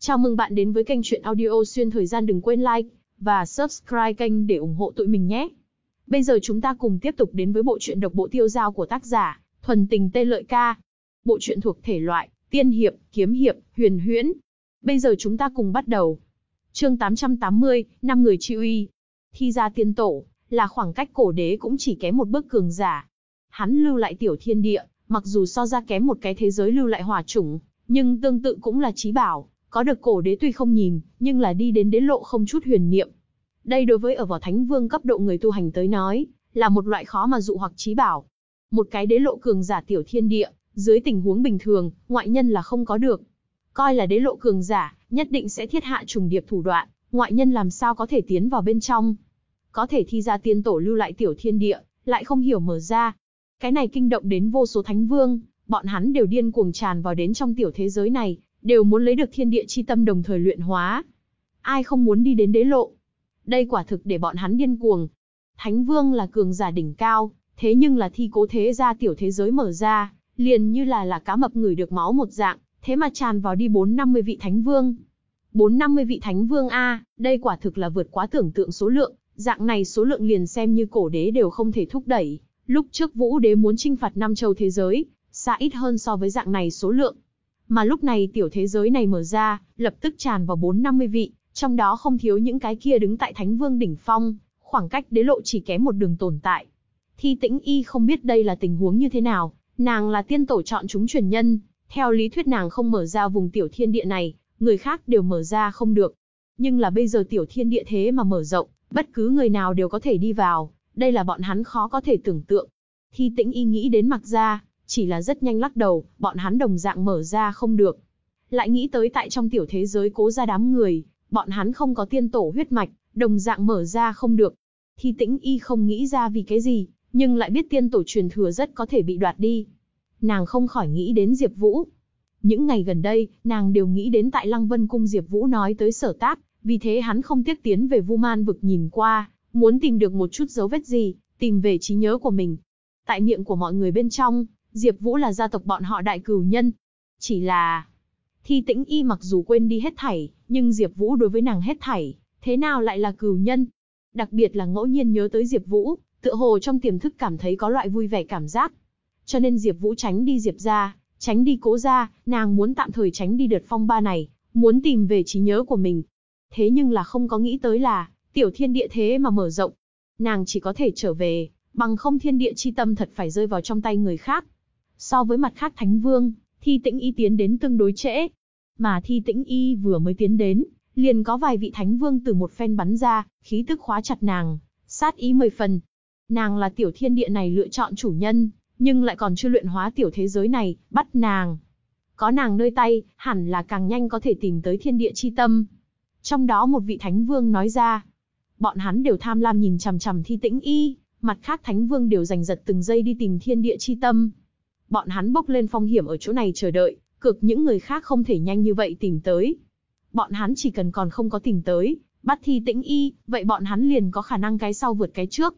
Chào mừng bạn đến với kênh truyện audio xuyên thời gian đừng quên like và subscribe kênh để ủng hộ tụi mình nhé. Bây giờ chúng ta cùng tiếp tục đến với bộ truyện độc bộ tiêu giao của tác giả Thuần Tình Tê Lợi Ca. Bộ truyện thuộc thể loại tiên hiệp, kiếm hiệp, huyền huyễn. Bây giờ chúng ta cùng bắt đầu. Chương 880, năm người chi uy. Thi ra tiên tổ, là khoảng cách cổ đế cũng chỉ kém một bước cường giả. Hắn lưu lại tiểu thiên địa, mặc dù so ra kém một cái thế giới lưu lại hỏa chủng, nhưng tương tự cũng là trí bảo, có được cổ đế tuy không nhìn, nhưng là đi đến đế lộ không chút huyền niệm. Đây đối với ở vào thánh vương cấp độ người tu hành tới nói, là một loại khó mà dụ hoặc trí bảo. Một cái đế lộ cường giả tiểu thiên địa, dưới tình huống bình thường, ngoại nhân là không có được. Coi là đế lộ cường giả, nhất định sẽ thiết hạ trùng điệp thủ đoạn, ngoại nhân làm sao có thể tiến vào bên trong. Có thể thi ra tiên tổ lưu lại tiểu thiên địa, lại không hiểu mở ra. Cái này kinh động đến vô số thánh vương, bọn hắn đều điên cuồng tràn vào đến trong tiểu thế giới này, đều muốn lấy được thiên địa chi tâm đồng thời luyện hóa. Ai không muốn đi đến đế lộ? Đây quả thực để bọn hắn điên cuồng. Thánh vương là cường giả đỉnh cao, thế nhưng là thi cố thế ra tiểu thế giới mở ra, liền như là là cá mập người được máu một dạng, thế mà tràn vào đi bốn năm mươi vị thánh vương. Bốn năm mươi vị thánh vương A, đây quả thực là vượt quá tưởng tượng số lượng, dạng này số lượng liền xem như cổ đế đều không thể thúc đẩy. Lúc trước vũ đế muốn chinh phạt năm châu thế giới, xa ít hơn so với dạng này số lượng. Mà lúc này tiểu thế giới này mở ra, lập tức tràn vào bốn năm mươi vị, trong đó không thiếu những cái kia đứng tại thánh vương đỉnh phong, khoảng cách đế lộ chỉ kém một đường tồn tại. Thi tĩnh y không biết đây là tình huống như thế nào, nàng là tiên tổ chọn chúng truyền nhân, theo lý thuyết nàng không mở ra vùng tiểu thiên địa này, người khác đều mở ra không được. Nhưng là bây giờ tiểu thiên địa thế mà mở rộng, bất cứ người nào đều có thể đi vào, đây là bọn hắn khó có thể tưởng tượng. Thi tĩnh y nghĩ đến mặc ra, chỉ là rất nhanh lắc đầu, bọn hắn đồng dạng mở ra không được. Lại nghĩ tới tại trong tiểu thế giới cố ra đám người, bọn hắn không có tiên tổ huyết mạch, đồng dạng mở ra không được. Thi tĩnh y không nghĩ ra vì cái gì, nhưng lại biết tiên tổ truyền thừa rất có thể bị đoạt đi. Nàng không khỏi nghĩ đến Diệp Vũ. Những ngày gần đây, nàng đều nghĩ đến tại Lăng Vân Cung Diệp Vũ nói tới sở tác, vì thế hắn không tiếc tiến về Vu Man vực nhìn qua, muốn tìm được một chút dấu vết gì, tìm về trí nhớ của mình. Tại miệng của mọi người bên trong, Diệp Vũ là gia tộc bọn họ đại cửu nhân. Chỉ là... Thi tĩnh y mặc dù quên đi hết thảy, nhưng Diệp Vũ đối với nàng hết thảy, thế nào lại là cửu nhân? Đặc biệt là ngẫu nhiên nhớ tới Diệp Vũ, tựa hồ trong tiềm thức cảm thấy có loại vui vẻ cảm giác. Cho nên Diệp Vũ tránh đi Diệp gia, tránh đi Cố gia, nàng muốn tạm thời tránh đi đợt phong ba này, muốn tìm về trí nhớ của mình. Thế nhưng là không có nghĩ tới là, tiểu thiên địa thế mà mở rộng. Nàng chỉ có thể trở về, bằng không thiên địa chi tâm thật phải rơi vào trong tay người khác. So với mặt khác Thánh Vương, Thi Tĩnh Y tiến đến tương đối trễ. Mà Thi Tĩnh Y vừa mới tiến đến, liền có vài vị Thánh Vương từ một phen bắn ra, khí tức khóa chặt nàng, sát ý mười phần. Nàng là tiểu thiên địa này lựa chọn chủ nhân, nhưng lại còn chưa luyện hóa tiểu thế giới này, bắt nàng. Có nàng nơi tay, hẳn là càng nhanh có thể tìm tới thiên địa chi tâm. Trong đó một vị Thánh Vương nói ra, bọn hắn đều tham lam nhìn chằm chằm Thi Tĩnh Y, mặt khác Thánh Vương đều giành giật từng giây đi tìm thiên địa chi tâm bọn hắn bốc lên phong hiểm ở chỗ này chờ đợi, cực những người khác không thể nhanh như vậy tìm tới. Bọn hắn chỉ cần còn không có tìm tới, bắt thi tĩnh y, vậy bọn hắn liền có khả năng cái sau vượt cái trước.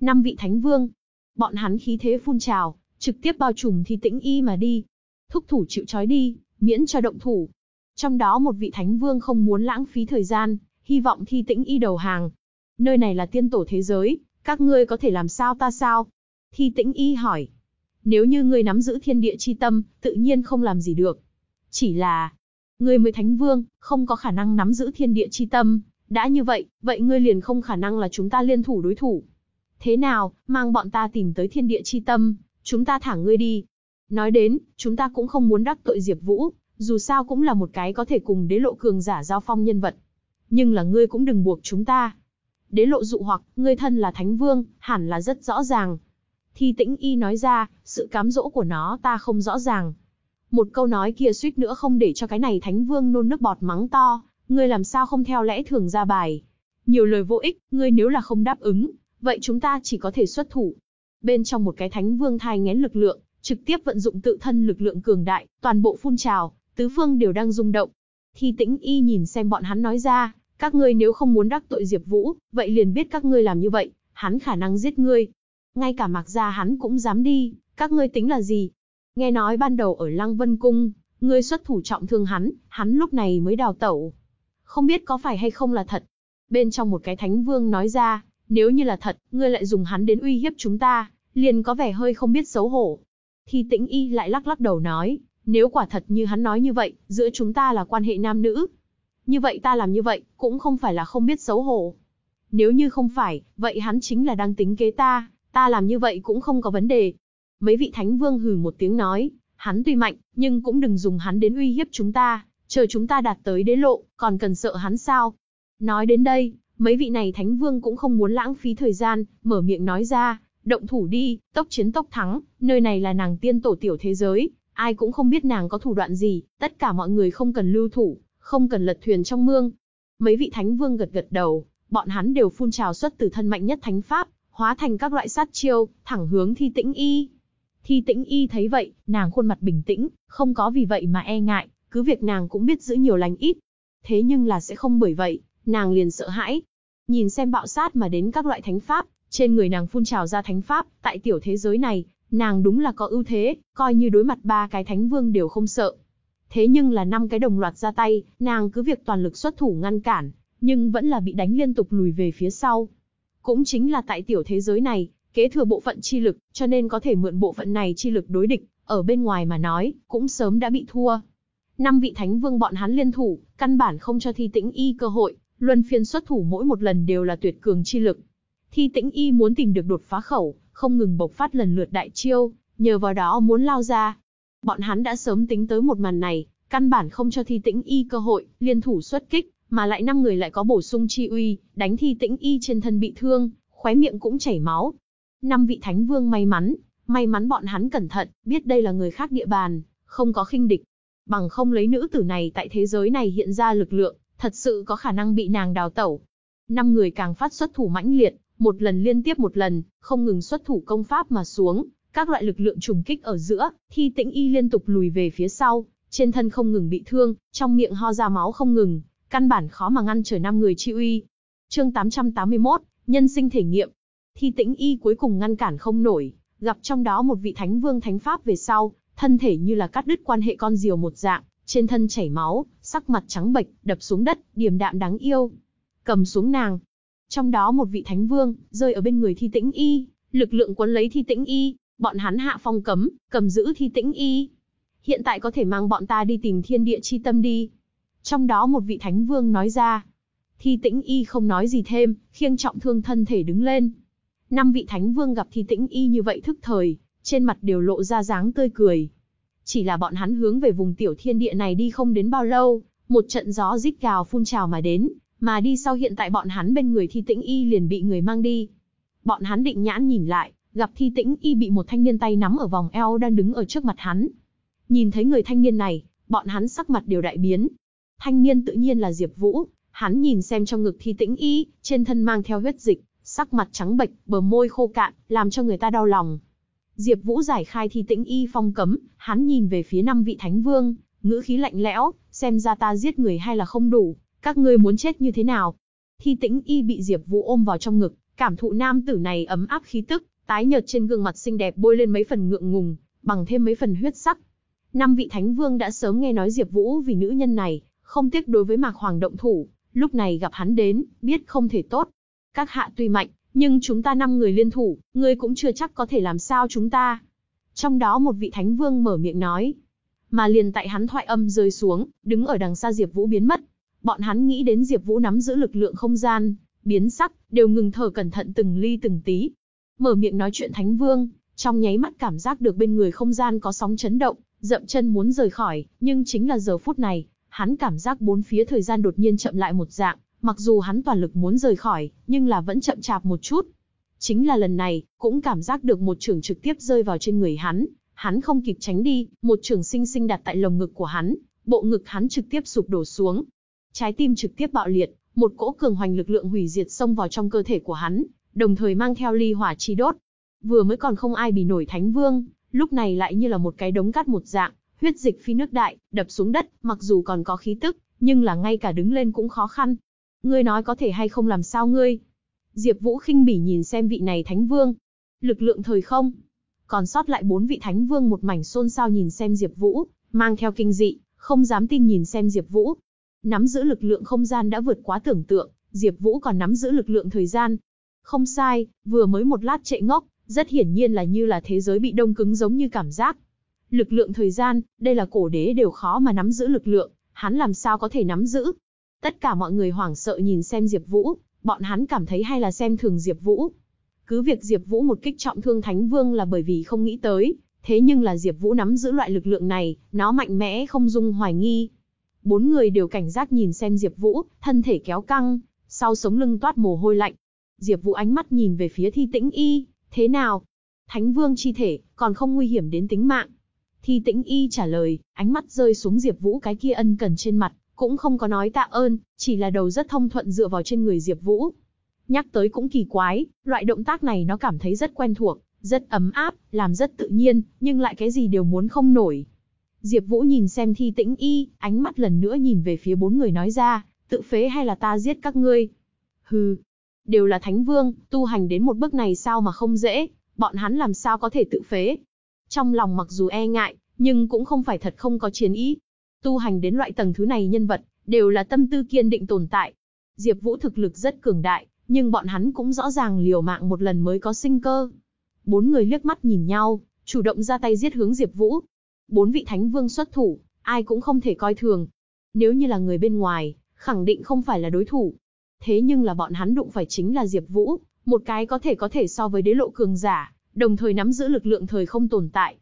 Năm vị thánh vương, bọn hắn khí thế phun trào, trực tiếp bao trùm thi tĩnh y mà đi. Thúc thủ chịu trói đi, miễn cho động thủ. Trong đó một vị thánh vương không muốn lãng phí thời gian, hy vọng thi tĩnh y đầu hàng. Nơi này là tiên tổ thế giới, các ngươi có thể làm sao ta sao? Thi tĩnh y hỏi. Nếu như ngươi nắm giữ thiên địa chi tâm, tự nhiên không làm gì được. Chỉ là, ngươi mới thánh vương, không có khả năng nắm giữ thiên địa chi tâm. Đã như vậy, vậy ngươi liền không khả năng là chúng ta liên thủ đối thủ. Thế nào, mang bọn ta tìm tới thiên địa chi tâm, chúng ta thả ngươi đi. Nói đến, chúng ta cũng không muốn đắc tội Diệp Vũ, dù sao cũng là một cái có thể cùng đế lộ cường giả giao phong nhân vật. Nhưng là ngươi cũng đừng buộc chúng ta. Đế lộ dụ hoặc, ngươi thân là thánh vương, hẳn là rất rõ ràng, Thi tĩnh y nói ra, sự cám dỗ của nó ta không rõ ràng. Một câu nói kia suýt nữa không để cho cái này thánh vương nôn nước bọt mắng to, ngươi làm sao không theo lẽ thường ra bài. Nhiều lời vô ích, ngươi nếu là không đáp ứng, vậy chúng ta chỉ có thể xuất thủ. Bên trong một cái thánh vương thai ngén lực lượng, trực tiếp vận dụng tự thân lực lượng cường đại, toàn bộ phun trào, tứ phương đều đang rung động. Thi tĩnh y nhìn xem bọn hắn nói ra, các ngươi nếu không muốn đắc tội Diệp Vũ, vậy liền biết các ngươi làm như vậy, hắn khả năng giết ngươi, ngay cả mặc gia hắn cũng dám đi, các ngươi tính là gì? Nghe nói ban đầu ở Lăng Vân Cung, ngươi xuất thủ trọng thương hắn, hắn lúc này mới đào tẩu. Không biết có phải hay không là thật. Bên trong một cái thánh vương nói ra, nếu như là thật, ngươi lại dùng hắn đến uy hiếp chúng ta, liền có vẻ hơi không biết xấu hổ. Thi tĩnh y lại lắc lắc đầu nói, nếu quả thật như hắn nói như vậy, giữa chúng ta là quan hệ nam nữ. Như vậy ta làm như vậy, cũng không phải là không biết xấu hổ. Nếu như không phải, vậy hắn chính là đang tính kế ta, ta làm như vậy cũng không có vấn đề. Mấy vị thánh vương hừ một tiếng nói, hắn tuy mạnh, nhưng cũng đừng dùng hắn đến uy hiếp chúng ta, chờ chúng ta đạt tới đế lộ, còn cần sợ hắn sao? Nói đến đây, mấy vị này thánh vương cũng không muốn lãng phí thời gian, mở miệng nói ra, động thủ đi, tốc chiến tốc thắng, nơi này là nàng tiên tổ tiểu thế giới, ai cũng không biết nàng có thủ đoạn gì, tất cả mọi người không cần lưu thủ, không cần lật thuyền trong mương. Mấy vị thánh vương gật gật đầu, bọn hắn đều phun trào xuất từ thân mạnh nhất thánh pháp, hóa thành các loại sát chiêu, thẳng hướng thi tĩnh y. Thi tĩnh y thấy vậy, nàng khuôn mặt bình tĩnh, không có vì vậy mà e ngại, cứ việc nàng cũng biết giữ nhiều lành ít. Thế nhưng là sẽ không bởi vậy, nàng liền sợ hãi. Nhìn xem bạo sát mà đến các loại thánh pháp, trên người nàng phun trào ra thánh pháp, tại tiểu thế giới này, nàng đúng là có ưu thế, coi như đối mặt ba cái thánh vương đều không sợ. Thế nhưng là năm cái đồng loạt ra tay, nàng cứ việc toàn lực xuất thủ ngăn cản, nhưng vẫn là bị đánh liên tục lùi về phía sau. Cũng chính là tại tiểu thế giới này, kế thừa bộ phận chi lực, cho nên có thể mượn bộ phận này chi lực đối địch, ở bên ngoài mà nói, cũng sớm đã bị thua. Năm vị thánh vương bọn hắn liên thủ, căn bản không cho thi tĩnh y cơ hội, luân phiên xuất thủ mỗi một lần đều là tuyệt cường chi lực. Thi tĩnh y muốn tìm được đột phá khẩu, không ngừng bộc phát lần lượt đại chiêu, nhờ vào đó muốn lao ra. Bọn hắn đã sớm tính tới một màn này, căn bản không cho thi tĩnh y cơ hội, liên thủ xuất kích, mà lại năm người lại có bổ sung chi uy, đánh thi tĩnh y trên thân bị thương, khóe miệng cũng chảy máu. Năm vị thánh vương may mắn, may mắn bọn hắn cẩn thận, biết đây là người khác địa bàn, không có khinh địch. Bằng không lấy nữ tử này tại thế giới này hiện ra lực lượng, thật sự có khả năng bị nàng đào tẩu. Năm người càng phát xuất thủ mãnh liệt, một lần liên tiếp một lần, không ngừng xuất thủ công pháp mà xuống, các loại lực lượng trùng kích ở giữa, thi tĩnh y liên tục lùi về phía sau, trên thân không ngừng bị thương, trong miệng ho ra máu không ngừng, căn bản khó mà ngăn trở năm người chi uy. Chương 881, nhân sinh thể nghiệm. Thi Tĩnh Y cuối cùng ngăn cản không nổi, gặp trong đó một vị thánh vương thánh pháp về sau, thân thể như là cắt đứt quan hệ con diều một dạng, trên thân chảy máu, sắc mặt trắng bệch, đập xuống đất, điềm đạm đáng yêu. Cầm xuống nàng. Trong đó một vị thánh vương, rơi ở bên người Thi Tĩnh Y, lực lượng quấn lấy Thi Tĩnh Y, bọn hắn hạ phong cấm, cầm giữ Thi Tĩnh Y. Hiện tại có thể mang bọn ta đi tìm thiên địa chi tâm đi. Trong đó một vị thánh vương nói ra. Thi tĩnh y không nói gì thêm, khiêng trọng thương thân thể đứng lên. Năm vị thánh vương gặp thi tĩnh y như vậy thức thời, trên mặt đều lộ ra dáng tươi cười. Chỉ là bọn hắn hướng về vùng tiểu thiên địa này đi không đến bao lâu, một trận gió rít gào phun trào mà đến, mà đi sau hiện tại bọn hắn bên người thi tĩnh y liền bị người mang đi. Bọn hắn định nhãn nhìn lại, gặp thi tĩnh y bị một thanh niên tay nắm ở vòng eo đang đứng ở trước mặt hắn. Nhìn thấy người thanh niên này, bọn hắn sắc mặt đều đại biến, Thanh niên tự nhiên là Diệp Vũ, hắn nhìn xem trong ngực Thi Tĩnh Y, trên thân mang theo huyết dịch, sắc mặt trắng bệch, bờ môi khô cạn, làm cho người ta đau lòng. Diệp Vũ giải khai Thi Tĩnh Y phong cấm, hắn nhìn về phía năm vị thánh vương, ngữ khí lạnh lẽo, xem ra ta giết người hay là không đủ, các ngươi muốn chết như thế nào? Thi Tĩnh Y bị Diệp Vũ ôm vào trong ngực, cảm thụ nam tử này ấm áp khí tức, tái nhợt trên gương mặt xinh đẹp bôi lên mấy phần ngượng ngùng, bằng thêm mấy phần huyết sắc. Năm vị thánh vương đã sớm nghe nói Diệp Vũ vì nữ nhân này, không tiếc đối với Mạc Hoàng động thủ, lúc này gặp hắn đến, biết không thể tốt. Các hạ tuy mạnh, nhưng chúng ta năm người liên thủ, ngươi cũng chưa chắc có thể làm sao chúng ta. Trong đó một vị thánh vương mở miệng nói. Mà liền tại hắn thoại âm rơi xuống, đứng ở đằng xa Diệp Vũ biến mất. Bọn hắn nghĩ đến Diệp Vũ nắm giữ lực lượng không gian, biến sắc, đều ngừng thở cẩn thận từng ly từng tí. Mở miệng nói chuyện thánh vương, trong nháy mắt cảm giác được bên người không gian có sóng chấn động, dậm chân muốn rời khỏi, nhưng chính là giờ phút này, hắn cảm giác bốn phía thời gian đột nhiên chậm lại một dạng, mặc dù hắn toàn lực muốn rời khỏi, nhưng là vẫn chậm chạp một chút. Chính là lần này, cũng cảm giác được một trường trực tiếp rơi vào trên người hắn, hắn không kịp tránh đi, một trường sinh sinh đặt tại lồng ngực của hắn, bộ ngực hắn trực tiếp sụp đổ xuống. Trái tim trực tiếp bạo liệt, một cỗ cường hoành lực lượng hủy diệt xông vào trong cơ thể của hắn, đồng thời mang theo ly hỏa chi đốt. Vừa mới còn không ai bị nổi thánh vương, lúc này lại như là một cái đống cát một dạng, huyết dịch phi nước đại, đập xuống đất, mặc dù còn có khí tức, nhưng là ngay cả đứng lên cũng khó khăn. Ngươi nói có thể hay không làm sao ngươi? Diệp Vũ khinh bỉ nhìn xem vị này thánh vương. Lực lượng thời không. Còn sót lại bốn vị thánh vương một mảnh xôn xao nhìn xem Diệp Vũ, mang theo kinh dị, không dám tin nhìn xem Diệp Vũ. Nắm giữ lực lượng không gian đã vượt quá tưởng tượng, Diệp Vũ còn nắm giữ lực lượng thời gian. Không sai, vừa mới một lát trệ ngốc, rất hiển nhiên là như là thế giới bị đông cứng giống như cảm giác. Lực lượng thời gian, đây là cổ đế đều khó mà nắm giữ lực lượng, hắn làm sao có thể nắm giữ? Tất cả mọi người hoảng sợ nhìn xem Diệp Vũ, bọn hắn cảm thấy hay là xem thường Diệp Vũ. Cứ việc Diệp Vũ một kích trọng thương Thánh Vương là bởi vì không nghĩ tới, thế nhưng là Diệp Vũ nắm giữ loại lực lượng này, nó mạnh mẽ không dung hoài nghi. Bốn người đều cảnh giác nhìn xem Diệp Vũ, thân thể kéo căng, sau sống lưng toát mồ hôi lạnh. Diệp Vũ ánh mắt nhìn về phía Thi Tĩnh Y, thế nào? Thánh Vương chi thể, còn không nguy hiểm đến tính mạng. Thi Tĩnh Y trả lời, ánh mắt rơi xuống Diệp Vũ cái kia ân cần trên mặt, cũng không có nói tạ ơn, chỉ là đầu rất thông thuận dựa vào trên người Diệp Vũ. Nhắc tới cũng kỳ quái, loại động tác này nó cảm thấy rất quen thuộc, rất ấm áp, làm rất tự nhiên, nhưng lại cái gì đều muốn không nổi. Diệp Vũ nhìn xem Thi Tĩnh Y, ánh mắt lần nữa nhìn về phía bốn người nói ra, tự phế hay là ta giết các ngươi? Hừ, đều là thánh vương, tu hành đến một bước này sao mà không dễ, bọn hắn làm sao có thể tự phế? Trong lòng mặc dù e ngại, nhưng cũng không phải thật không có chiến ý. Tu hành đến loại tầng thứ này nhân vật, đều là tâm tư kiên định tồn tại. Diệp Vũ thực lực rất cường đại, nhưng bọn hắn cũng rõ ràng liều mạng một lần mới có sinh cơ. Bốn người liếc mắt nhìn nhau, chủ động ra tay giết hướng Diệp Vũ. Bốn vị thánh vương xuất thủ, ai cũng không thể coi thường. Nếu như là người bên ngoài, khẳng định không phải là đối thủ. Thế nhưng là bọn hắn đụng phải chính là Diệp Vũ, một cái có thể có thể so với đế lộ cường giả, đồng thời nắm giữ lực lượng thời không tồn tại.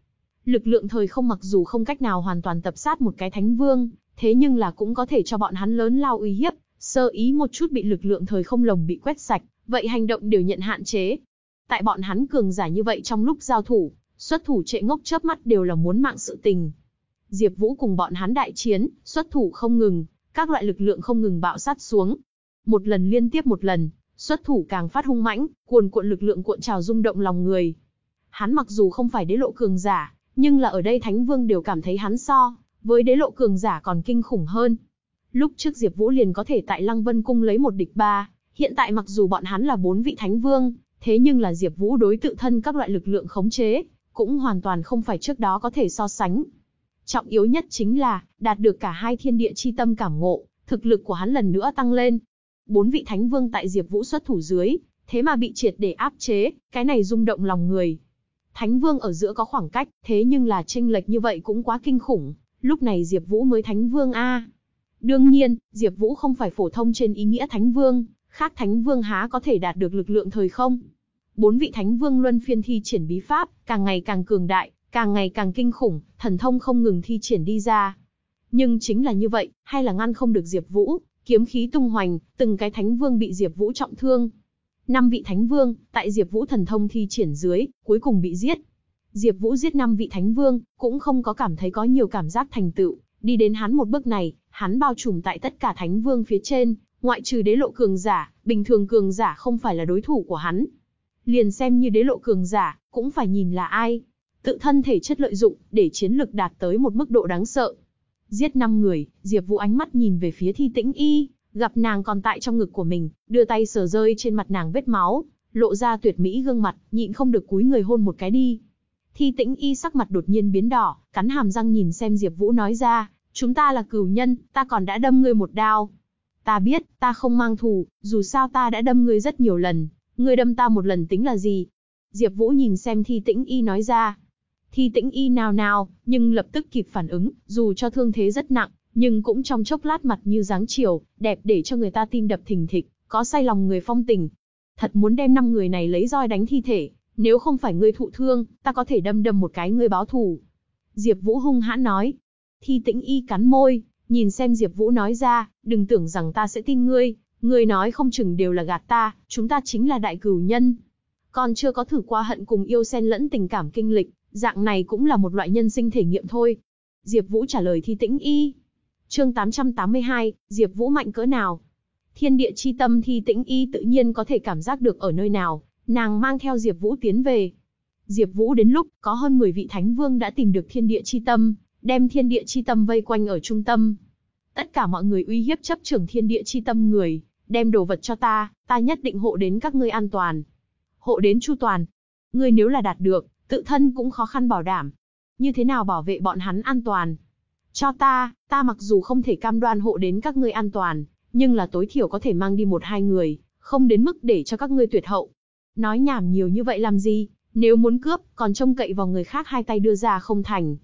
Lực lượng thời không mặc dù không cách nào hoàn toàn tập sát một cái thánh vương, thế nhưng là cũng có thể cho bọn hắn lớn lao uy hiếp, sơ ý một chút bị lực lượng thời không lồng bị quét sạch, vậy hành động đều nhận hạn chế. Tại bọn hắn cường giả như vậy trong lúc giao thủ, xuất thủ trệ ngốc chớp mắt đều là muốn mạng sự tình. Diệp Vũ cùng bọn hắn đại chiến, xuất thủ không ngừng, các loại lực lượng không ngừng bạo sát xuống. Một lần liên tiếp một lần, xuất thủ càng phát hung mãnh, cuồn cuộn lực lượng cuộn trào rung động lòng người. Hắn mặc dù không phải đế lộ cường giả, nhưng là ở đây Thánh Vương đều cảm thấy hắn so, với đế lộ cường giả còn kinh khủng hơn. Lúc trước Diệp Vũ liền có thể tại Lăng Vân Cung lấy một địch ba, hiện tại mặc dù bọn hắn là bốn vị Thánh Vương, thế nhưng là Diệp Vũ đối tự thân các loại lực lượng khống chế, cũng hoàn toàn không phải trước đó có thể so sánh. Trọng yếu nhất chính là, đạt được cả hai thiên địa chi tâm cảm ngộ, thực lực của hắn lần nữa tăng lên. Bốn vị thánh vương tại Diệp Vũ xuất thủ dưới, thế mà bị triệt để áp chế, cái này rung động lòng người. Thánh vương ở giữa có khoảng cách, thế nhưng là chênh lệch như vậy cũng quá kinh khủng, lúc này Diệp Vũ mới thánh vương a. Đương nhiên, Diệp Vũ không phải phổ thông trên ý nghĩa thánh vương, khác thánh vương há có thể đạt được lực lượng thời không. Bốn vị thánh vương luân phiên thi triển bí pháp, càng ngày càng cường đại, càng ngày càng kinh khủng, thần thông không ngừng thi triển đi ra. Nhưng chính là như vậy, hay là ngăn không được Diệp Vũ, kiếm khí tung hoành, từng cái thánh vương bị Diệp Vũ trọng thương. Năm vị thánh vương, tại Diệp Vũ thần thông thi triển dưới, cuối cùng bị giết. Diệp Vũ giết năm vị thánh vương, cũng không có cảm thấy có nhiều cảm giác thành tựu, đi đến hắn một bước này, hắn bao trùm tại tất cả thánh vương phía trên, ngoại trừ đế lộ cường giả, bình thường cường giả không phải là đối thủ của hắn. Liền xem như đế lộ cường giả, cũng phải nhìn là ai. Tự thân thể chất lợi dụng, để chiến lực đạt tới một mức độ đáng sợ. Giết năm người, Diệp Vũ ánh mắt nhìn về phía Thi Tĩnh Y, gặp nàng còn tại trong ngực của mình, đưa tay sờ rơi trên mặt nàng vết máu, lộ ra tuyệt mỹ gương mặt, nhịn không được cúi người hôn một cái đi. Thi Tĩnh Y sắc mặt đột nhiên biến đỏ, cắn hàm răng nhìn xem Diệp Vũ nói ra, chúng ta là cừu nhân, ta còn đã đâm ngươi một đao. Ta biết, ta không mang thù, dù sao ta đã đâm ngươi rất nhiều lần, ngươi đâm ta một lần tính là gì? Diệp Vũ nhìn xem Thi Tĩnh Y nói ra. Thi Tĩnh Y nào nào, nhưng lập tức kịp phản ứng, dù cho thương thế rất nặng, nhưng cũng trong chốc lát mặt như dáng chiều, đẹp để cho người ta tim đập thình thịch, có say lòng người phong tình. Thật muốn đem năm người này lấy roi đánh thi thể, nếu không phải ngươi thụ thương, ta có thể đâm đâm một cái ngươi báo thù. Diệp Vũ hung hãn nói. Thi Tĩnh Y cắn môi, nhìn xem Diệp Vũ nói ra, đừng tưởng rằng ta sẽ tin ngươi, ngươi nói không chừng đều là gạt ta, chúng ta chính là đại cửu nhân. Còn chưa có thử qua hận cùng yêu xen lẫn tình cảm kinh lịch, dạng này cũng là một loại nhân sinh thể nghiệm thôi. Diệp Vũ trả lời Thi Tĩnh Y. Chương 882, Diệp Vũ mạnh cỡ nào? Thiên địa chi tâm Thi Tĩnh Y tự nhiên có thể cảm giác được ở nơi nào, nàng mang theo Diệp Vũ tiến về. Diệp Vũ đến lúc có hơn 10 vị thánh vương đã tìm được thiên địa chi tâm, đem thiên địa chi tâm vây quanh ở trung tâm. Tất cả mọi người uy hiếp chấp trưởng thiên địa chi tâm người, đem đồ vật cho ta, ta nhất định hộ đến các ngươi an toàn. Hộ đến chu toàn. Ngươi nếu là đạt được, tự thân cũng khó khăn bảo đảm. Như thế nào bảo vệ bọn hắn an toàn? Cho ta, ta mặc dù không thể cam đoan hộ đến các ngươi an toàn, nhưng là tối thiểu có thể mang đi một hai người, không đến mức để cho các ngươi tuyệt hậu. Nói nhảm nhiều như vậy làm gì, nếu muốn cướp, còn trông cậy vào người khác hai tay đưa ra không thành.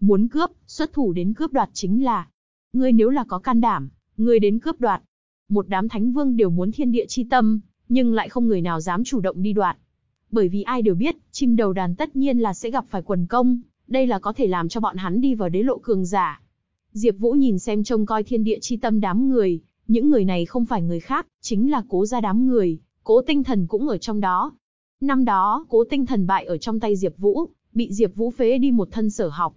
Muốn cướp, xuất thủ đến cướp đoạt chính là. Ngươi nếu là có can đảm, ngươi đến cướp đoạt. Một đám thánh vương đều muốn thiên địa chi tâm, nhưng lại không người nào dám chủ động đi đoạt. Bởi vì ai đều biết, chim đầu đàn tất nhiên là sẽ gặp phải quần công, đây là có thể làm cho bọn hắn đi vào đế lộ cường giả. Diệp Vũ nhìn xem trông coi thiên địa chi tâm đám người, những người này không phải người khác, chính là cố gia đám người, cố tinh thần cũng ở trong đó. Năm đó, cố tinh thần bại ở trong tay Diệp Vũ, bị Diệp Vũ phế đi một thân sở học.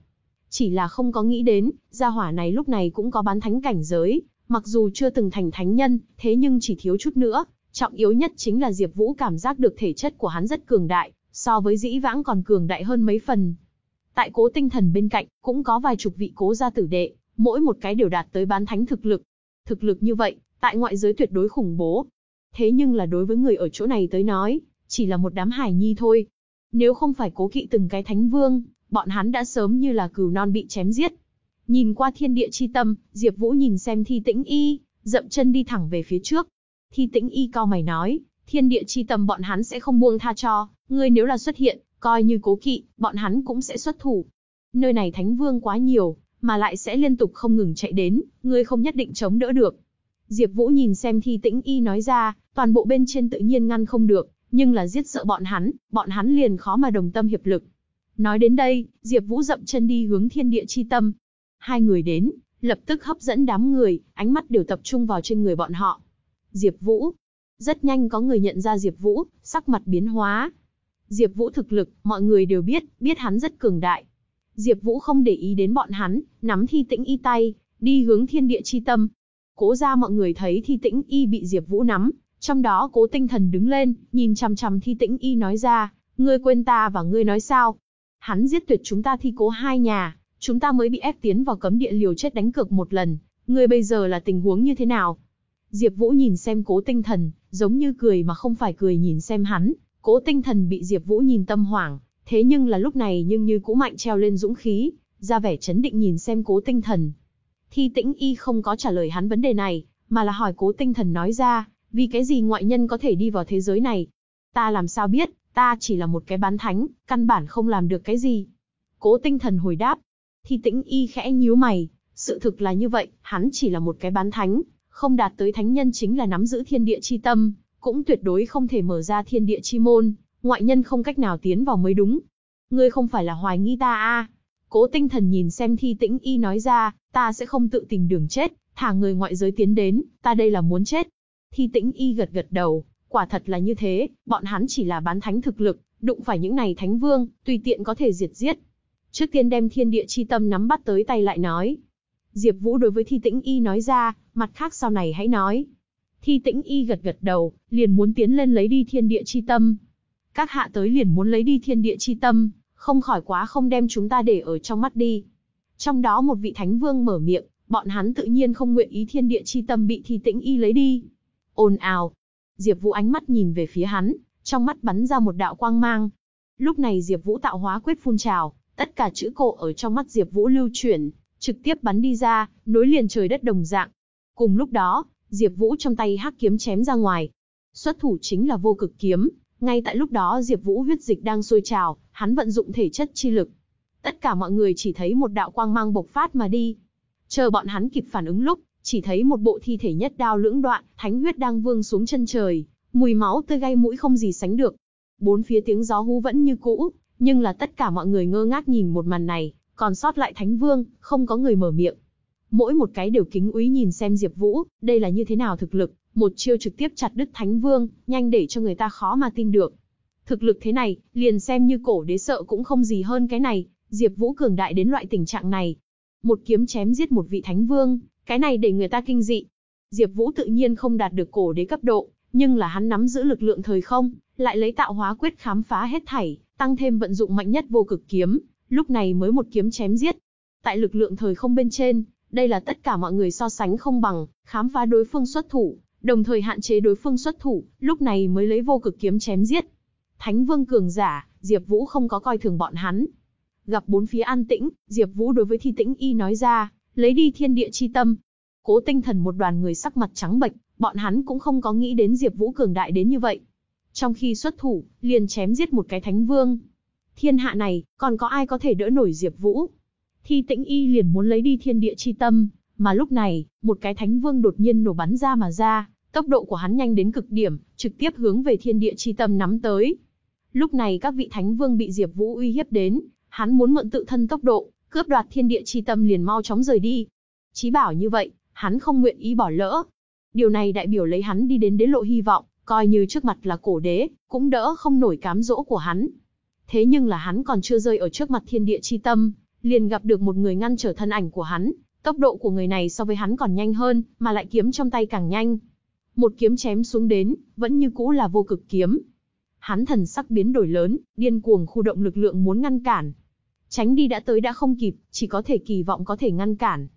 Chỉ là không có nghĩ đến, gia hỏa này lúc này cũng có bán thánh cảnh giới, mặc dù chưa từng thành thánh nhân, thế nhưng chỉ thiếu chút nữa, trọng yếu nhất chính là Diệp Vũ cảm giác được thể chất của hắn rất cường đại, so với dĩ vãng còn cường đại hơn mấy phần. Tại Cố Tinh Thần bên cạnh, cũng có vài chục vị cố gia tử đệ, mỗi một cái đều đạt tới bán thánh thực lực. Thực lực như vậy, tại ngoại giới tuyệt đối khủng bố. Thế nhưng là đối với người ở chỗ này tới nói, chỉ là một đám hải nhi thôi. Nếu không phải cố kỵ từng cái thánh vương, bọn hắn đã sớm như là cừu non bị chém giết. Nhìn qua thiên địa chi tâm, Diệp Vũ nhìn xem Thi Tĩnh Y, dậm chân đi thẳng về phía trước. Thi Tĩnh Y cao mày nói, thiên địa chi tâm bọn hắn sẽ không buông tha cho, ngươi nếu là xuất hiện, coi như cố kỵ, bọn hắn cũng sẽ xuất thủ. Nơi này thánh vương quá nhiều, mà lại sẽ liên tục không ngừng chạy đến, ngươi không nhất định chống đỡ được. Diệp Vũ nhìn xem Thi Tĩnh Y nói ra, toàn bộ bên trên tự nhiên ngăn không được, nhưng là giết sợ bọn hắn, bọn hắn liền khó mà đồng tâm hiệp lực. Nói đến đây, Diệp Vũ dậm chân đi hướng thiên địa chi tâm. Hai người đến, lập tức hấp dẫn đám người, ánh mắt đều tập trung vào trên người bọn họ. Diệp Vũ. Rất nhanh có người nhận ra Diệp Vũ, sắc mặt biến hóa. Diệp Vũ thực lực, mọi người đều biết, biết hắn rất cường đại. Diệp Vũ không để ý đến bọn hắn, nắm Thi Tĩnh Y tay, đi hướng thiên địa chi tâm. Cố gia mọi người thấy Thi Tĩnh Y bị Diệp Vũ nắm, trong đó Cố Tinh Thần đứng lên, nhìn chằm chằm Thi Tĩnh Y nói ra, ngươi quên ta và ngươi nói sao? Hắn giết tuyệt chúng ta Thi Cố hai nhà, chúng ta mới bị ép tiến vào cấm địa liều chết đánh cược một lần, ngươi bây giờ là tình huống như thế nào? Diệp Vũ nhìn xem Cố Tinh Thần, giống như cười mà không phải cười nhìn xem hắn, Cố Tinh Thần bị Diệp Vũ nhìn tâm hoảng, thế nhưng là lúc này nhưng như cũ mạnh treo lên dũng khí, ra vẻ chấn định nhìn xem Cố Tinh Thần. Thi Tĩnh Y không có trả lời hắn vấn đề này, mà là hỏi Cố Tinh Thần nói ra, vì cái gì ngoại nhân có thể đi vào thế giới này? Ta làm sao biết, ta chỉ là một cái bán thánh, căn bản không làm được cái gì. Cố Tinh Thần hồi đáp. Thi Tĩnh Y khẽ nhíu mày, sự thực là như vậy, hắn chỉ là một cái bán thánh, không đạt tới thánh nhân chính là nắm giữ thiên địa chi tâm, cũng tuyệt đối không thể mở ra thiên địa chi môn, ngoại nhân không cách nào tiến vào mới đúng. Ngươi không phải là hoài nghi ta à? Cố tinh thần nhìn xem thi tĩnh y nói ra, ta sẽ không tự tìm đường chết, thả người ngoại giới tiến đến, ta đây là muốn chết. Thi tĩnh y gật gật đầu, quả thật là như thế, bọn hắn chỉ là bán thánh thực lực, đụng phải những này thánh vương, tùy tiện có thể diệt giết. Trước tiên đem thiên địa chi tâm nắm bắt tới tay lại nói. Diệp Vũ đối với thi tĩnh y nói ra, mặt khác sau này hãy nói. Thi tĩnh y gật gật đầu, liền muốn tiến lên lấy đi thiên địa chi tâm. Các hạ tới liền muốn lấy đi thiên địa chi tâm, không khỏi quá không đem chúng ta để ở trong mắt đi. Trong đó một vị thánh vương mở miệng, bọn hắn tự nhiên không nguyện ý thiên địa chi tâm bị thi tĩnh y lấy đi. Ồn ào. Diệp Vũ ánh mắt nhìn về phía hắn, trong mắt bắn ra một đạo quang mang. Lúc này Diệp Vũ tạo hóa quyết phun trào, tất cả chữ cổ ở trong mắt Diệp Vũ lưu chuyển, trực tiếp bắn đi ra, nối liền trời đất đồng dạng. Cùng lúc đó, Diệp Vũ trong tay hắc kiếm chém ra ngoài. Xuất thủ chính là vô cực kiếm, ngay tại lúc đó Diệp Vũ huyết dịch đang sôi trào, hắn vận dụng thể chất chi lực. Tất cả mọi người chỉ thấy một đạo quang mang bộc phát mà đi. Chờ bọn hắn kịp phản ứng lúc, chỉ thấy một bộ thi thể nhất đao lưỡng đoạn, thánh huyết đang vương xuống chân trời, mùi máu tươi gây mũi không gì sánh được. Bốn phía tiếng gió hú vẫn như cũ, nhưng là tất cả mọi người ngơ ngác nhìn một màn này, còn sót lại thánh vương, không có người mở miệng. Mỗi một cái đều kính úy nhìn xem Diệp Vũ, đây là như thế nào thực lực, một chiêu trực tiếp chặt đứt Thánh Vương, nhanh để cho người ta khó mà tin được. Thực lực thế này, liền xem như cổ đế sợ cũng không gì hơn cái này, Diệp Vũ cường đại đến loại tình trạng này. Một kiếm chém giết một vị Thánh Vương, cái này để người ta kinh dị. Diệp Vũ tự nhiên không đạt được cổ đế cấp độ, nhưng là hắn nắm giữ lực lượng thời không, lại lấy tạo hóa quyết khám phá hết thảy, tăng thêm vận dụng mạnh nhất vô cực kiếm, lúc này mới một kiếm chém giết. Tại lực lượng thời không bên trên, đây là tất cả mọi người so sánh không bằng, khám phá đối phương xuất thủ, đồng thời hạn chế đối phương xuất thủ, lúc này mới lấy vô cực kiếm chém giết. Thánh vương cường giả, Diệp Vũ không có coi thường bọn hắn. Gặp bốn phía an tĩnh, Diệp Vũ đối với Thi Tĩnh Y nói ra, lấy đi thiên địa chi tâm. Cố Tinh Thần một đoàn người sắc mặt trắng bệch, bọn hắn cũng không có nghĩ đến Diệp Vũ cường đại đến như vậy. Trong khi xuất thủ, liền chém giết một cái thánh vương. Thiên hạ này, còn có ai có thể đỡ nổi Diệp Vũ? Thi Tĩnh Y liền muốn lấy đi thiên địa chi tâm, mà lúc này, một cái thánh vương đột nhiên nổ bắn ra mà ra, tốc độ của hắn nhanh đến cực điểm, trực tiếp hướng về thiên địa chi tâm nắm tới. Lúc này các vị thánh vương bị Diệp Vũ uy hiếp đến, hắn muốn mượn tự thân tốc độ, cướp đoạt thiên địa chi tâm liền mau chóng rời đi. Chí bảo như vậy, hắn không nguyện ý bỏ lỡ. Điều này đại biểu lấy hắn đi đến đế lộ hy vọng, coi như trước mặt là cổ đế, cũng đỡ không nổi cám dỗ của hắn. Thế nhưng là hắn còn chưa rơi ở trước mặt thiên địa chi tâm, liền gặp được một người ngăn trở thân ảnh của hắn, tốc độ của người này so với hắn còn nhanh hơn, mà lại kiếm trong tay càng nhanh. Một kiếm chém xuống đến, vẫn như cũ là vô cực kiếm. Hắn thần sắc biến đổi lớn, điên cuồng khu động lực lượng muốn ngăn cản. Tránh đi đã tới đã không kịp, chỉ có thể kỳ vọng có thể ngăn cản.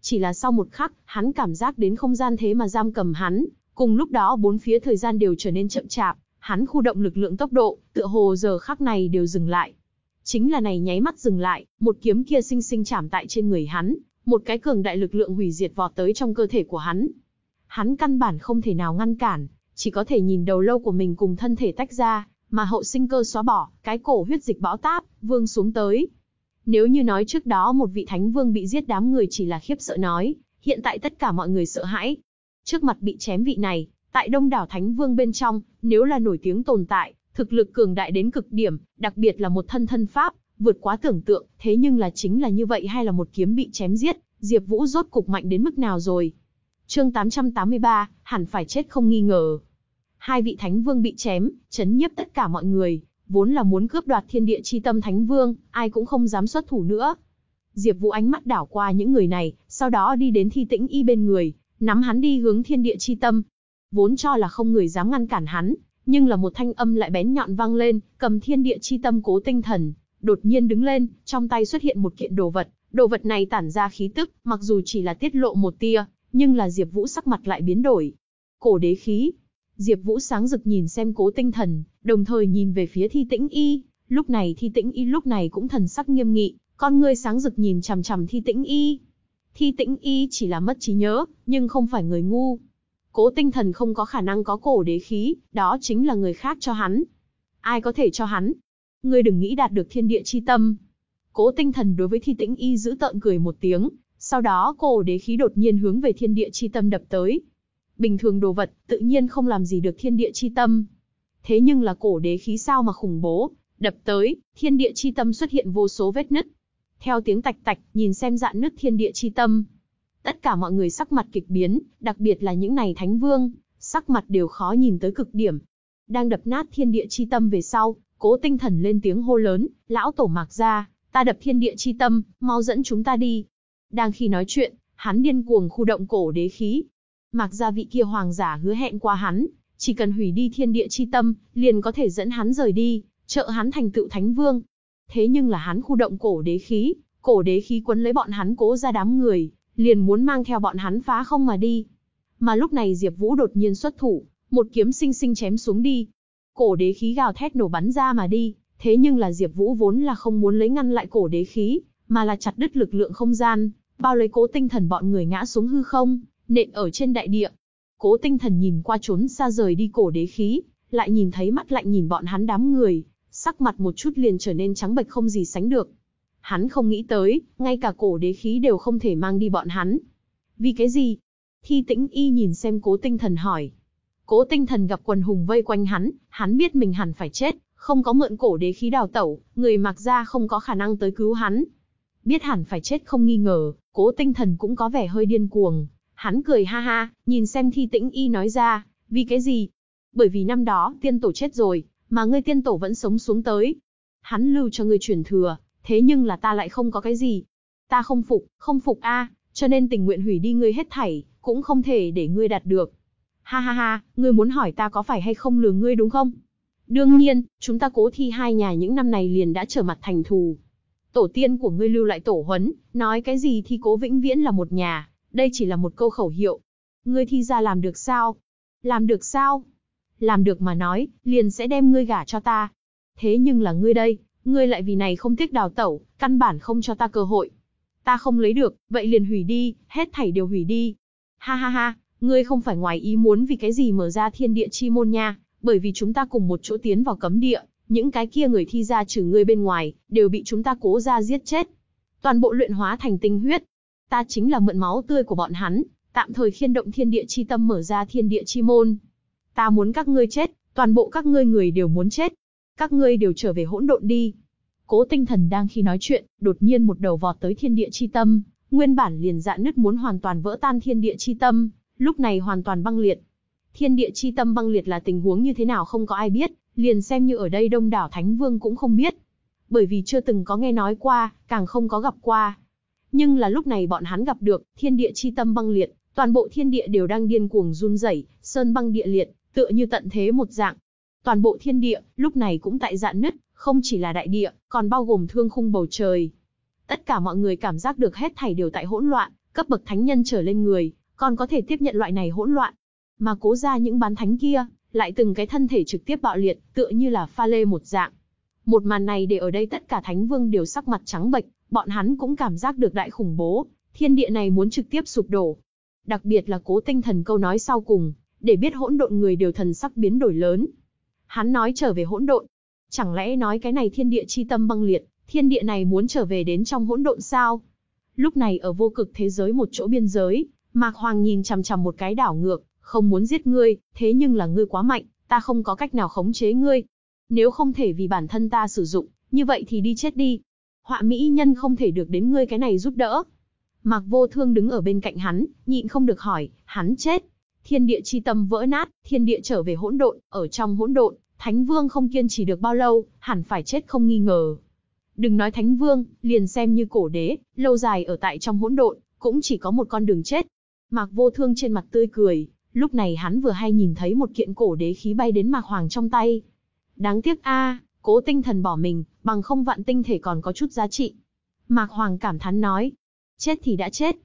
Chỉ là sau một khắc, hắn cảm giác đến không gian thế mà giam cầm hắn, cùng lúc đó bốn phía thời gian đều trở nên chậm chạp, hắn khu động lực lượng tốc độ, tựa hồ giờ khắc này đều dừng lại. Chính là này nháy mắt dừng lại, một kiếm kia sinh sinh chạm tại trên người hắn, một cái cường đại lực lượng hủy diệt vọt tới trong cơ thể của hắn. Hắn căn bản không thể nào ngăn cản, chỉ có thể nhìn đầu lâu của mình cùng thân thể tách ra, mà hậu sinh cơ xóa bỏ, cái cổ huyết dịch bão táp, vương xuống tới. Nếu như nói trước đó một vị thánh vương bị giết đám người chỉ là khiếp sợ nói, hiện tại tất cả mọi người sợ hãi. Trước mặt bị chém vị này, tại đông đảo thánh vương bên trong, nếu là nổi tiếng tồn tại, thực lực cường đại đến cực điểm, đặc biệt là một thân thân pháp, vượt quá tưởng tượng, thế nhưng là chính là như vậy hay là một kiếm bị chém giết, Diệp Vũ rốt cục mạnh đến mức nào rồi? Chương 883, hẳn phải chết không nghi ngờ. Hai vị thánh vương bị chém, chấn nhiếp tất cả mọi người, vốn là muốn cướp đoạt thiên địa chi tâm thánh vương, ai cũng không dám xuất thủ nữa. Diệp Vũ ánh mắt đảo qua những người này, sau đó đi đến Thi Tĩnh Y bên người, nắm hắn đi hướng thiên địa chi tâm. Vốn cho là không người dám ngăn cản hắn, nhưng là một thanh âm lại bén nhọn vang lên, cầm thiên địa chi tâm cố tinh thần, đột nhiên đứng lên, trong tay xuất hiện một kiện đồ vật, đồ vật này tản ra khí tức, mặc dù chỉ là tiết lộ một tia, nhưng là Diệp Vũ sắc mặt lại biến đổi. Cổ đế khí. Diệp Vũ sáng rực nhìn xem Cố Tinh Thần, đồng thời nhìn về phía Thi Tĩnh Y, lúc này Thi Tĩnh Y lúc này cũng thần sắc nghiêm nghị, con ngươi sáng rực nhìn chằm chằm Thi Tĩnh Y. Thi Tĩnh Y chỉ là mất trí nhớ, nhưng không phải người ngu. Cố Tinh Thần không có khả năng có cổ đế khí, đó chính là người khác cho hắn. Ai có thể cho hắn? Ngươi đừng nghĩ đạt được thiên địa chi tâm. Cố Tinh Thần đối với Thi Tĩnh Y giữ tợn cười một tiếng, sau đó cổ đế khí đột nhiên hướng về thiên địa chi tâm đập tới. Bình thường đồ vật, tự nhiên không làm gì được thiên địa chi tâm. Thế nhưng là cổ đế khí sao mà khủng bố, đập tới, thiên địa chi tâm xuất hiện vô số vết nứt. Theo tiếng tạch tạch, nhìn xem dạn nứt thiên địa chi tâm. Tất cả mọi người sắc mặt kịch biến, đặc biệt là những này thánh vương, sắc mặt đều khó nhìn tới cực điểm. Đang đập nát thiên địa chi tâm về sau, cố tinh thần lên tiếng hô lớn, lão tổ mạc ra, ta đập thiên địa chi tâm, mau dẫn chúng ta đi. Đang khi nói chuyện, hắn điên cuồng khu động cổ đế khí. Mạc gia vị kia hoàng giả hứa hẹn qua hắn, chỉ cần hủy đi thiên địa chi tâm, liền có thể dẫn hắn rời đi, trợ hắn thành tựu thánh vương. Thế nhưng là hắn khu động cổ đế khí, cổ đế khí quấn lấy bọn hắn cố ra đám người, liền muốn mang theo bọn hắn phá không mà đi. Mà lúc này Diệp Vũ đột nhiên xuất thủ, một kiếm sinh sinh chém xuống đi. Cổ đế khí gào thét nổ bắn ra mà đi, thế nhưng là Diệp Vũ vốn là không muốn lấy ngăn lại cổ đế khí, mà là chặt đứt lực lượng không gian, bao lấy Cố Tinh Thần bọn người ngã xuống hư không, nện ở trên đại địa. Cố Tinh Thần nhìn qua trốn xa rời đi cổ đế khí, lại nhìn thấy mắt lạnh nhìn bọn hắn đám người, sắc mặt một chút liền trở nên trắng bệch không gì sánh được. Hắn không nghĩ tới, ngay cả cổ đế khí đều không thể mang đi bọn hắn. Vì cái gì? Thi Tĩnh Y nhìn xem Cố Tinh Thần hỏi. Cố Tinh Thần gặp quần hùng vây quanh hắn, hắn biết mình hẳn phải chết, không có mượn cổ đế khí đào tẩu, người mặc ra không có khả năng tới cứu hắn. Biết hẳn phải chết không nghi ngờ, Cố Tinh Thần cũng có vẻ hơi điên cuồng. Hắn cười ha ha, nhìn xem Thi Tĩnh Y nói ra, vì cái gì? Bởi vì năm đó tiên tổ chết rồi, mà ngươi tiên tổ vẫn sống xuống tới. Hắn lưu cho ngươi truyền thừa, thế nhưng là ta lại không có cái gì. Ta không phục, không phục a, cho nên tình nguyện hủy đi ngươi hết thảy, cũng không thể để ngươi đạt được. Ha ha ha, ngươi muốn hỏi ta có phải hay không lừa ngươi đúng không? Đương nhiên, chúng ta cố thi hai nhà những năm này liền đã trở mặt thành thù. Tổ tiên của ngươi lưu lại tổ huấn, nói cái gì thì cố vĩnh viễn là một nhà, đây chỉ là một câu khẩu hiệu. Ngươi thi ra làm được sao? Làm được sao? Làm được mà nói, liền sẽ đem ngươi gả cho ta. Thế nhưng là ngươi đây, ngươi lại vì này không tiếc đào tẩu, căn bản không cho ta cơ hội. Ta không lấy được, vậy liền hủy đi, hết thảy đều hủy đi. Ha ha ha, ngươi không phải ngoài ý muốn vì cái gì mở ra thiên địa chi môn nha, bởi vì chúng ta cùng một chỗ tiến vào cấm địa, những cái kia người thi ra trừ ngươi bên ngoài, đều bị chúng ta cố ra giết chết. Toàn bộ luyện hóa thành tinh huyết. Ta chính là mượn máu tươi của bọn hắn, tạm thời khiên động thiên địa chi tâm mở ra thiên địa chi môn. Ta muốn các ngươi chết, toàn bộ các ngươi người đều muốn chết. Các ngươi đều trở về hỗn độn đi. Cố tinh thần đang khi nói chuyện, đột nhiên một đầu vọt tới thiên địa chi tâm, nguyên bản liền dạn nứt muốn hoàn toàn vỡ tan thiên địa chi tâm, lúc này hoàn toàn băng liệt. Thiên địa chi tâm băng liệt là tình huống như thế nào không có ai biết, liền xem như ở đây đông đảo Thánh Vương cũng không biết. Bởi vì chưa từng có nghe nói qua, càng không có gặp qua. Nhưng là lúc này bọn hắn gặp được, thiên địa chi tâm băng liệt, toàn bộ thiên địa đều đang điên cuồng run rẩy, sơn băng địa liệt, tựa như tận thế một dạng. Toàn bộ thiên địa, lúc này cũng tại dạn nứt, không chỉ là đại địa, còn bao gồm thương khung bầu trời. Tất cả mọi người cảm giác được hết thảy đều tại hỗn loạn, cấp bậc thánh nhân trở lên người, còn có thể tiếp nhận loại này hỗn loạn. Mà cố ra những bán thánh kia, lại từng cái thân thể trực tiếp bạo liệt, tựa như là pha lê một dạng. Một màn này để ở đây tất cả thánh vương đều sắc mặt trắng bệch, bọn hắn cũng cảm giác được đại khủng bố, thiên địa này muốn trực tiếp sụp đổ. Đặc biệt là cố tinh thần câu nói sau cùng, để biết hỗn độn người đều thần sắc biến đổi lớn. Hắn nói trở về hỗn độn, chẳng lẽ nói cái này thiên địa chi tâm băng liệt, thiên địa này muốn trở về đến trong hỗn độn sao? Lúc này ở vô cực thế giới một chỗ biên giới, Mạc Hoàng nhìn chằm chằm một cái đảo ngược, không muốn giết ngươi, thế nhưng là ngươi quá mạnh, ta không có cách nào khống chế ngươi. Nếu không thể vì bản thân ta sử dụng, như vậy thì đi chết đi. Họa mỹ nhân không thể được đến ngươi cái này giúp đỡ. Mạc Vô Thương đứng ở bên cạnh hắn, nhịn không được hỏi, hắn chết. Thiên địa chi tâm vỡ nát, thiên địa trở về hỗn độn, ở trong hỗn độn, Thánh Vương không kiên trì được bao lâu, hẳn phải chết không nghi ngờ. Đừng nói Thánh Vương, liền xem như cổ đế, lâu dài ở tại trong hỗn độn, cũng chỉ có một con đường chết. Mạc Vô Thương trên mặt tươi cười, Lúc này hắn vừa hay nhìn thấy một kiện cổ đế khí bay đến Mạc Hoàng trong tay. Đáng tiếc a, cố tinh thần bỏ mình, bằng không vạn tinh thể còn có chút giá trị. Mạc Hoàng cảm thán nói. Chết thì đã chết.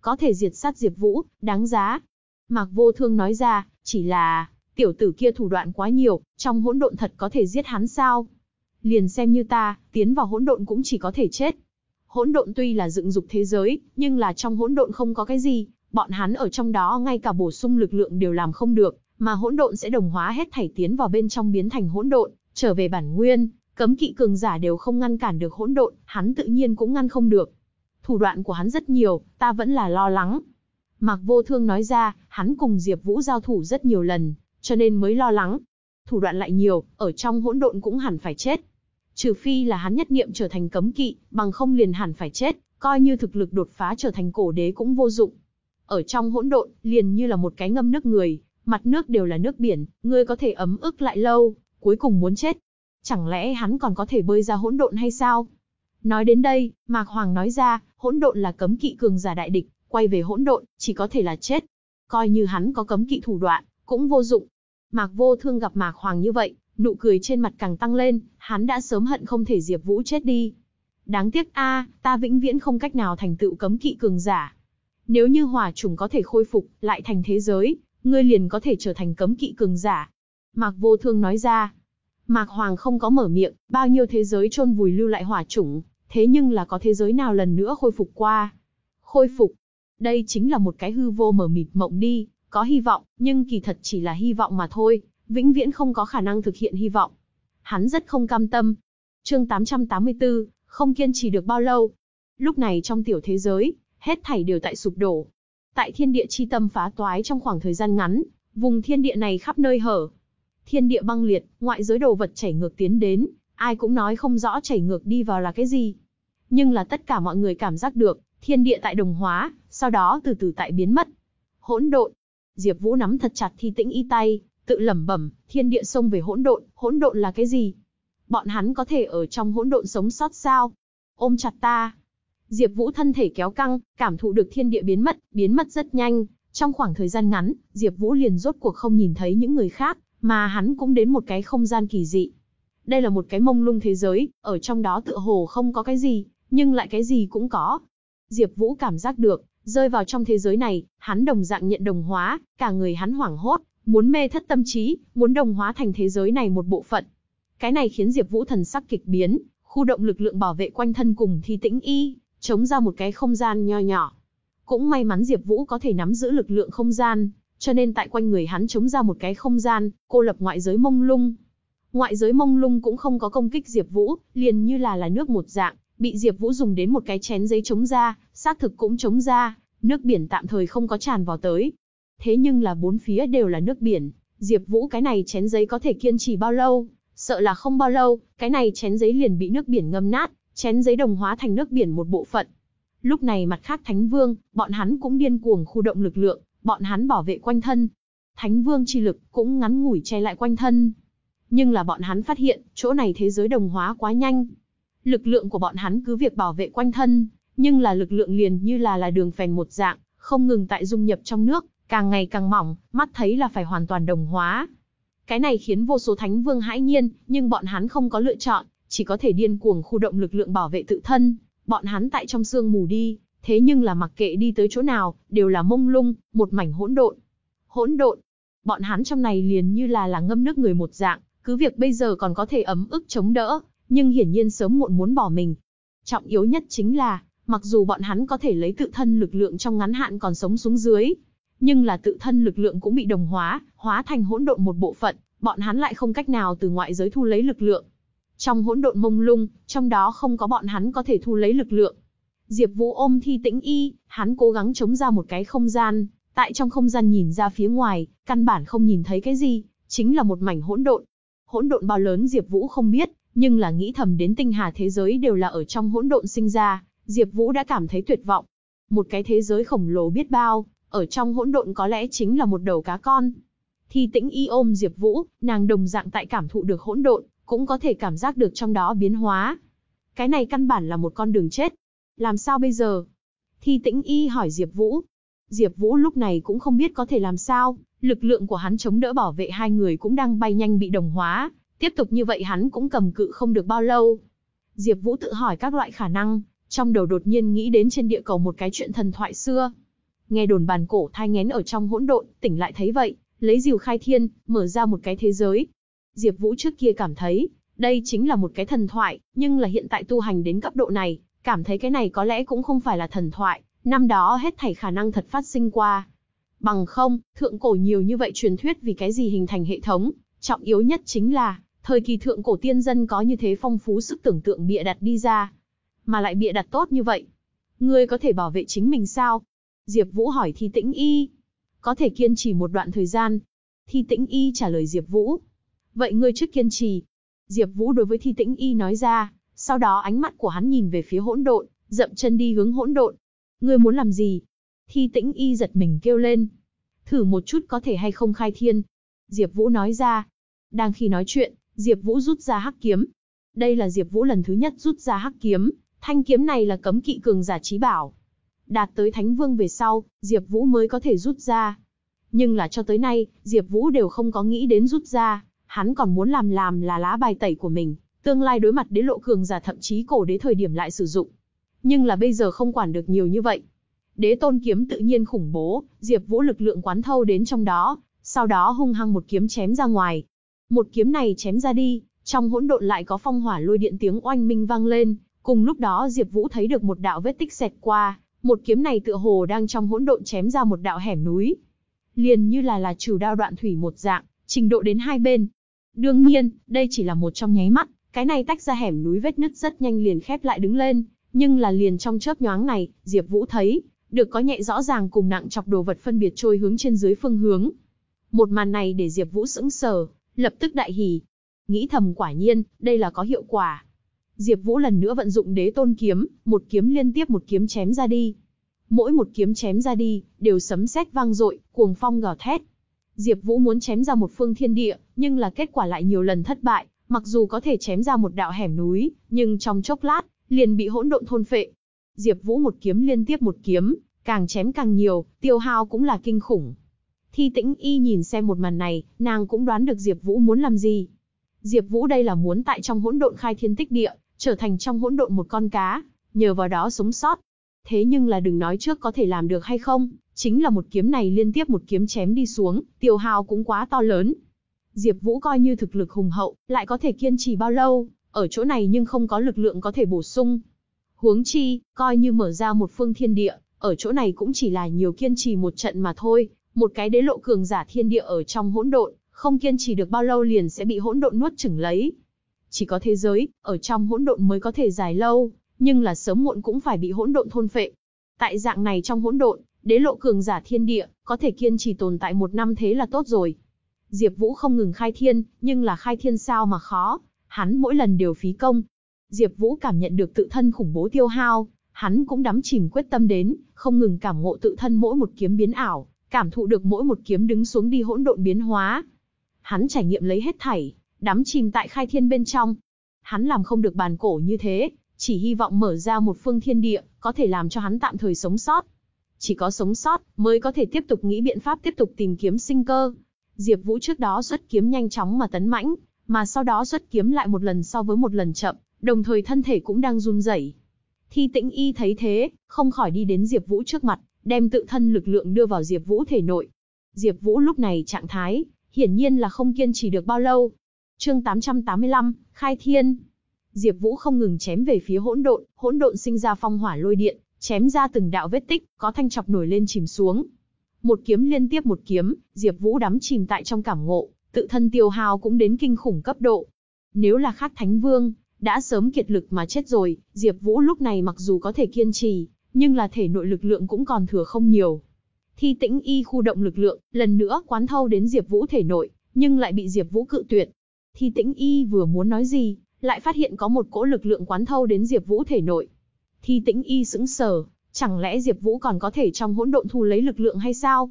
Có thể diệt sát Diệp Vũ, đáng giá. Mạc Vô Thương nói ra, chỉ là, tiểu tử kia thủ đoạn quá nhiều, trong hỗn độn thật có thể giết hắn sao? Liền xem như ta, tiến vào hỗn độn cũng chỉ có thể chết. Hỗn độn tuy là dựng dục thế giới, nhưng là trong hỗn độn không có cái gì, Bọn hắn ở trong đó ngay cả bổ sung lực lượng đều làm không được, mà hỗn độn sẽ đồng hóa hết thảy tiến vào bên trong biến thành hỗn độn, trở về bản nguyên, cấm kỵ cường giả đều không ngăn cản được hỗn độn, hắn tự nhiên cũng ngăn không được. Thủ đoạn của hắn rất nhiều, ta vẫn là lo lắng. Mạc Vô Thương nói ra, hắn cùng Diệp Vũ giao thủ rất nhiều lần, cho nên mới lo lắng. Thủ đoạn lại nhiều, ở trong hỗn độn cũng hẳn phải chết. Trừ phi là hắn nhất niệm trở thành cấm kỵ, bằng không liền hẳn phải chết, coi như thực lực đột phá trở thành cổ đế cũng vô dụng. Ở trong hỗn độn, liền như là một cái ngâm nước người, mặt nước đều là nước biển, ngươi có thể ấm ức lại lâu, cuối cùng muốn chết. Chẳng lẽ hắn còn có thể bơi ra hỗn độn hay sao? Nói đến đây, Mạc Hoàng nói ra, hỗn độn là cấm kỵ cường giả đại địch, quay về hỗn độn, chỉ có thể là chết. Coi như hắn có cấm kỵ thủ đoạn, cũng vô dụng. Mạc Vô Thương gặp Mạc Hoàng như vậy, nụ cười trên mặt càng tăng lên, hắn đã sớm hận không thể Diệp Vũ chết đi. Đáng tiếc a, ta vĩnh viễn không cách nào thành tựu cấm kỵ cường giả. Nếu như hỏa trùng có thể khôi phục, lại thành thế giới, ngươi liền có thể trở thành cấm kỵ cường giả. Mạc Vô Thương nói ra. Mạc Hoàng không có mở miệng, bao nhiêu thế giới chôn vùi lưu lại hỏa trùng, thế nhưng là có thế giới nào lần nữa khôi phục qua. Khôi phục. Đây chính là một cái hư vô mở mịt mộng đi, có hy vọng, nhưng kỳ thật chỉ là hy vọng mà thôi, vĩnh viễn không có khả năng thực hiện hy vọng. Hắn rất không cam tâm. Chương 884, không kiên trì được bao lâu. Lúc này trong tiểu thế giới, hết thảy đều tại sụp đổ. Tại thiên địa chi tâm phá toái trong khoảng thời gian ngắn, vùng thiên địa này khắp nơi hở. Thiên địa băng liệt, ngoại giới đồ vật chảy ngược tiến đến, ai cũng nói không rõ chảy ngược đi vào là cái gì. Nhưng là tất cả mọi người cảm giác được, thiên địa tại đồng hóa, sau đó từ từ tại biến mất. Hỗn độn. Diệp Vũ nắm thật chặt thi tĩnh y tay, tự lẩm bẩm, thiên địa xông về hỗn độn, hỗn độn là cái gì? Bọn hắn có thể ở trong hỗn độn sống sót sao? Ôm chặt ta, Diệp Vũ thân thể kéo căng, cảm thụ được thiên địa biến mất, biến mất rất nhanh. Trong khoảng thời gian ngắn, Diệp Vũ liền rốt cuộc không nhìn thấy những người khác, mà hắn cũng đến một cái không gian kỳ dị. Đây là một cái mông lung thế giới, ở trong đó tựa hồ không có cái gì, nhưng lại cái gì cũng có. Diệp Vũ cảm giác được, rơi vào trong thế giới này, hắn đồng dạng nhận đồng hóa, cả người hắn hoảng hốt, muốn mê thất tâm trí, muốn đồng hóa thành thế giới này một bộ phận. Cái này khiến Diệp Vũ thần sắc kịch biến, khu động lực lượng bảo vệ quanh thân cùng Thi Tĩnh Y, chống ra một cái không gian nho nhỏ. Cũng may mắn Diệp Vũ có thể nắm giữ lực lượng không gian, cho nên tại quanh người hắn chống ra một cái không gian, cô lập ngoại giới mông lung. Ngoại giới mông lung cũng không có công kích Diệp Vũ, liền như là là nước một dạng, bị Diệp Vũ dùng đến một cái chén giấy chống ra, xác thực cũng chống ra, nước biển tạm thời không có tràn vào tới. Thế nhưng là bốn phía đều là nước biển, Diệp Vũ cái này chén giấy có thể kiên trì bao lâu? Sợ là không bao lâu, cái này chén giấy liền bị nước biển ngâm nát, chén giấy đồng hóa thành nước biển một bộ phận. Lúc này mặt khác Thánh Vương, bọn hắn cũng điên cuồng khu động lực lượng, bọn hắn bảo vệ quanh thân. Thánh Vương chi lực cũng ngắn ngủi che lại quanh thân. Nhưng là bọn hắn phát hiện, chỗ này thế giới đồng hóa quá nhanh. Lực lượng của bọn hắn cứ việc bảo vệ quanh thân, nhưng là lực lượng liền như là là đường phèn một dạng, không ngừng tại dung nhập trong nước, càng ngày càng mỏng, mắt thấy là phải hoàn toàn đồng hóa. Cái này khiến vô số thánh vương hãi nhiên, nhưng bọn hắn không có lựa chọn, chỉ có thể điên cuồng khu động lực lượng bảo vệ tự thân. Bọn hắn tại trong sương mù đi, thế nhưng là mặc kệ đi tới chỗ nào, đều là mông lung, một mảnh hỗn độn. Hỗn độn. Bọn hắn trong này liền như là là ngâm nước người một dạng, cứ việc bây giờ còn có thể ấm ức chống đỡ, nhưng hiển nhiên sớm muộn muốn bỏ mình. Trọng yếu nhất chính là, mặc dù bọn hắn có thể lấy tự thân lực lượng trong ngắn hạn còn sống xuống dưới, nhưng là tự thân lực lượng cũng bị đồng hóa, hóa thành hỗn độn một bộ phận, bọn hắn lại không cách nào từ ngoại giới thu lấy lực lượng. Trong hỗn độn mông lung, trong đó không có bọn hắn có thể thu lấy lực lượng. Diệp Vũ ôm Thi Tĩnh Y, hắn cố gắng chống ra một cái không gian, tại trong không gian nhìn ra phía ngoài, căn bản không nhìn thấy cái gì, chính là một mảnh hỗn độn. Hỗn độn bao lớn Diệp Vũ không biết, nhưng là nghĩ thầm đến tinh hà thế giới đều là ở trong hỗn độn sinh ra, Diệp Vũ đã cảm thấy tuyệt vọng. Một cái thế giới khổng lồ biết bao, ở trong hỗn độn có lẽ chính là một đầu cá con. Thi Tĩnh Y ôm Diệp Vũ, nàng đồng dạng tại cảm thụ được hỗn độn, cũng có thể cảm giác được trong đó biến hóa. Cái này căn bản là một con đường chết. Làm sao bây giờ? Thi Tĩnh Y hỏi Diệp Vũ. Diệp Vũ lúc này cũng không biết có thể làm sao, lực lượng của hắn chống đỡ bảo vệ hai người cũng đang bay nhanh bị đồng hóa, tiếp tục như vậy hắn cũng cầm cự không được bao lâu. Diệp Vũ tự hỏi các loại khả năng, trong đầu đột nhiên nghĩ đến trên địa cầu một cái chuyện thần thoại xưa. Nghe đồn bàn cổ thai nghén ở trong hỗn độn, tỉnh lại thấy vậy, lấy diều khai thiên, mở ra một cái thế giới. Diệp Vũ trước kia cảm thấy, đây chính là một cái thần thoại, nhưng là hiện tại tu hành đến cấp độ này, cảm thấy cái này có lẽ cũng không phải là thần thoại, năm đó hết thảy khả năng thật phát sinh qua. Bằng không, thượng cổ nhiều như vậy truyền thuyết vì cái gì hình thành hệ thống, trọng yếu nhất chính là, thời kỳ thượng cổ tiên dân có như thế phong phú sức tưởng tượng bịa đặt đi ra, mà lại bịa đặt tốt như vậy. Ngươi có thể bảo vệ chính mình sao? Diệp Vũ hỏi Thi Tĩnh Y. Có thể kiên trì một đoạn thời gian. Thi Tĩnh Y trả lời Diệp Vũ. Vậy ngươi trước kiên trì. Diệp Vũ đối với Thi Tĩnh Y nói ra, sau đó ánh mắt của hắn nhìn về phía hỗn độn, dậm chân đi hướng hỗn độn. Ngươi muốn làm gì? Thi Tĩnh Y giật mình kêu lên. Thử một chút có thể hay không khai thiên. Diệp Vũ nói ra. Đang khi nói chuyện, Diệp Vũ rút ra hắc kiếm. Đây là Diệp Vũ lần thứ nhất rút ra hắc kiếm, thanh kiếm này là cấm kỵ cường giả chí bảo. Đạt tới Thánh Vương về sau, Diệp Vũ mới có thể rút ra. Nhưng là cho tới nay, Diệp Vũ đều không có nghĩ đến rút ra, hắn còn muốn làm làm là lá bài tẩy của mình, tương lai đối mặt đế lộ cường giả thậm chí cổ đế thời điểm lại sử dụng. Nhưng là bây giờ không quản được nhiều như vậy. Đế tôn kiếm tự nhiên khủng bố, Diệp Vũ lực lượng quán thâu đến trong đó, sau đó hung hăng một kiếm chém ra ngoài. Một kiếm này chém ra đi, trong hỗn độn lại có phong hỏa lôi điện tiếng oanh minh vang lên, cùng lúc đó Diệp Vũ thấy được một đạo vết tích xẹt qua, một kiếm này tựa hồ đang trong hỗn độn chém ra một đạo hẻm núi. Liền như là là chủ đao đoạn thủy một dạng, trình độ đến hai bên. Đương nhiên, đây chỉ là một trong nháy mắt, cái này tách ra hẻm núi vết nứt rất nhanh liền khép lại đứng lên, nhưng là liền trong chớp nhoáng này, Diệp Vũ thấy, được có nhẹ rõ ràng cùng nặng chọc đồ vật phân biệt trôi hướng trên dưới phương hướng. Một màn này để Diệp Vũ sững sờ, lập tức đại hỉ. Nghĩ thầm quả nhiên, đây là có hiệu quả. Diệp Vũ lần nữa vận dụng Đế Tôn kiếm, một kiếm liên tiếp một kiếm chém ra đi. Mỗi một kiếm chém ra đi, đều sấm sét vang dội, cuồng phong gào thét. Diệp Vũ muốn chém ra một phương thiên địa, nhưng là kết quả lại nhiều lần thất bại, mặc dù có thể chém ra một đạo hẻm núi, nhưng trong chốc lát, liền bị hỗn độn thôn phệ. Diệp Vũ một kiếm liên tiếp một kiếm, càng chém càng nhiều, tiêu hao cũng là kinh khủng. Thi Tĩnh Y nhìn xem một màn này, nàng cũng đoán được Diệp Vũ muốn làm gì. Diệp Vũ đây là muốn tại trong hỗn độn khai thiên tích địa, trở thành trong hỗn độn một con cá, nhờ vào đó sống sót. Thế nhưng là đừng nói trước có thể làm được hay không, chính là một kiếm này liên tiếp một kiếm chém đi xuống, tiêu hao cũng quá to lớn. Diệp Vũ coi như thực lực hùng hậu, lại có thể kiên trì bao lâu, ở chỗ này nhưng không có lực lượng có thể bổ sung. Huống chi, coi như mở ra một phương thiên địa, ở chỗ này cũng chỉ là nhiều kiên trì một trận mà thôi, một cái đế lộ cường giả thiên địa ở trong hỗn độn, không kiên trì được bao lâu liền sẽ bị hỗn độn nuốt chửng lấy. Chỉ có thế giới, ở trong hỗn độn mới có thể dài lâu, nhưng là sớm muộn cũng phải bị hỗn độn thôn phệ. Tại dạng này trong hỗn độn, đế lộ cường giả thiên địa, có thể kiên trì tồn tại một năm thế là tốt rồi. Diệp Vũ không ngừng khai thiên, nhưng là khai thiên sao mà khó, hắn mỗi lần đều phí công. Diệp Vũ cảm nhận được tự thân khủng bố tiêu hao, hắn cũng đắm chìm quyết tâm đến, không ngừng cảm ngộ tự thân mỗi một kiếm biến ảo, cảm thụ được mỗi một kiếm đứng xuống đi hỗn độn biến hóa. Hắn trải nghiệm lấy hết thảy, đắm chìm tại khai thiên bên trong. Hắn làm không được bàn cổ như thế, chỉ hy vọng mở ra một phương thiên địa, có thể làm cho hắn tạm thời sống sót. Chỉ có sống sót, mới có thể tiếp tục nghĩ biện pháp tiếp tục tìm kiếm sinh cơ. Diệp Vũ trước đó xuất kiếm nhanh chóng mà tấn mãnh, mà sau đó xuất kiếm lại một lần so với một lần chậm, đồng thời thân thể cũng đang run rẩy. Thi Tĩnh Y thấy thế, không khỏi đi đến Diệp Vũ trước mặt, đem tự thân lực lượng đưa vào Diệp Vũ thể nội. Diệp Vũ lúc này trạng thái, hiển nhiên là không kiên trì được bao lâu. Chương 885, Khai Thiên. Diệp Vũ không ngừng chém về phía hỗn độn, hỗn độn sinh ra phong hỏa lôi điện, chém ra từng đạo vết tích, có thanh chọc nổi lên chìm xuống. Một kiếm liên tiếp một kiếm, Diệp Vũ đắm chìm tại trong cảm ngộ, tự thân tiêu hao cũng đến kinh khủng cấp độ. Nếu là khác Thánh Vương, đã sớm kiệt lực mà chết rồi, Diệp Vũ lúc này mặc dù có thể kiên trì, nhưng là thể nội lực lượng cũng còn thừa không nhiều. Thi Tĩnh Y khu động lực lượng, lần nữa quán thâu đến Diệp Vũ thể nội, nhưng lại bị Diệp Vũ cự tuyệt. Thi Tĩnh Y vừa muốn nói gì, lại phát hiện có một cỗ lực lượng quán thâu đến Diệp Vũ thể nội. Thi Tĩnh Y sững sờ, chẳng lẽ Diệp Vũ còn có thể trong hỗn độn thu lấy lực lượng hay sao?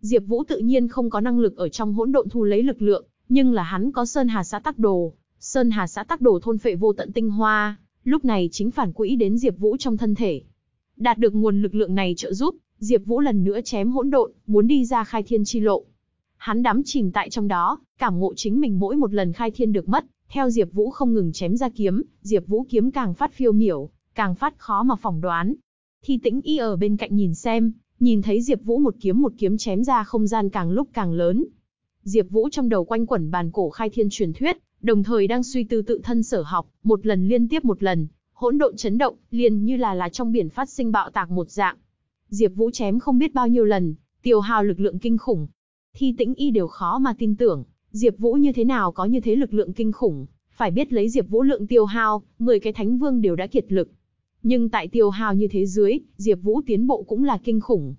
Diệp Vũ tự nhiên không có năng lực ở trong hỗn độn thu lấy lực lượng, nhưng là hắn có Sơn Hà xã tắc đồ, Sơn Hà xã tắc đồ thôn phệ vô tận tinh hoa, lúc này chính phản quỹ đến Diệp Vũ trong thân thể. Đạt được nguồn lực lượng này trợ giúp, Diệp Vũ lần nữa chém hỗn độn, muốn đi ra khai thiên chi lộ. Hắn đắm chìm tại trong đó, cảm ngộ chính mình mỗi một lần khai thiên được mất, theo Diệp Vũ không ngừng chém ra kiếm, Diệp Vũ kiếm càng phát phiêu miểu, càng phát khó mà phỏng đoán. Thi Tĩnh Y ở bên cạnh nhìn xem, nhìn thấy Diệp Vũ một kiếm một kiếm chém ra không gian càng lúc càng lớn. Diệp Vũ trong đầu quanh quẩn bàn cổ khai thiên truyền thuyết, đồng thời đang suy tư tự thân sở học, một lần liên tiếp một lần, hỗn độn chấn động, liền như là là trong biển phát sinh bạo tạc một dạng. Diệp Vũ chém không biết bao nhiêu lần, tiêu hao lực lượng kinh khủng. Thi Tĩnh Y đều khó mà tin tưởng, Diệp Vũ như thế nào có như thế lực lượng kinh khủng, phải biết lấy Diệp Vũ lượng tiêu hao, 10 cái thánh vương đều đã kiệt lực. Nhưng tại tiêu hao như thế dưới, Diệp Vũ tiến bộ cũng là kinh khủng.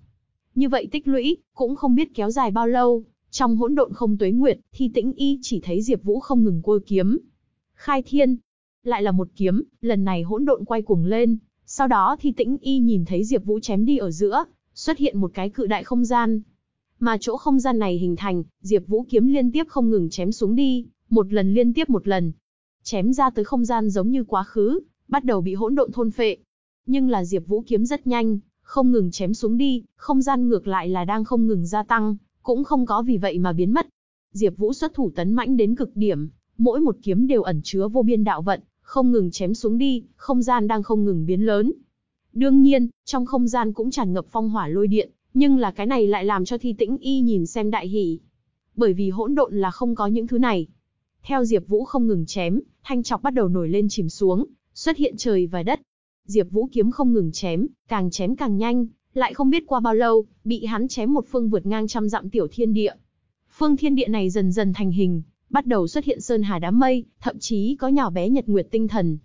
Như vậy tích lũy, cũng không biết kéo dài bao lâu, trong hỗn độn không tuế nguyệt, Thi Tĩnh Y chỉ thấy Diệp Vũ không ngừng quơ kiếm. Khai thiên, lại là một kiếm, lần này hỗn độn quay cuồng lên, sau đó thì Tĩnh Y nhìn thấy Diệp Vũ chém đi ở giữa, xuất hiện một cái cự đại không gian. Mà chỗ không gian này hình thành, Diệp Vũ kiếm liên tiếp không ngừng chém xuống đi, một lần liên tiếp một lần. Chém ra tới không gian giống như quá khứ, bắt đầu bị hỗn độn thôn phệ. Nhưng là Diệp Vũ kiếm rất nhanh, không ngừng chém xuống đi, không gian ngược lại là đang không ngừng gia tăng, cũng không có vì vậy mà biến mất. Diệp Vũ xuất thủ tấn mãnh đến cực điểm, mỗi một kiếm đều ẩn chứa vô biên đạo vận, không ngừng chém xuống đi, không gian đang không ngừng biến lớn. Đương nhiên, trong không gian cũng tràn ngập phong hỏa lôi điện, nhưng là cái này lại làm cho Thi Tĩnh Y nhìn xem đại hỉ. Bởi vì hỗn độn là không có những thứ này. Theo Diệp Vũ không ngừng chém, thanh chọc bắt đầu nổi lên chìm xuống, xuất hiện trời và đất. Diệp Vũ kiếm không ngừng chém, càng chém càng nhanh, lại không biết qua bao lâu, bị hắn chém một phương vượt ngang trăm dặm tiểu thiên địa. Phương thiên địa này dần dần thành hình, bắt đầu xuất hiện sơn hà đám mây, thậm chí có nhỏ bé nhật nguyệt tinh thần.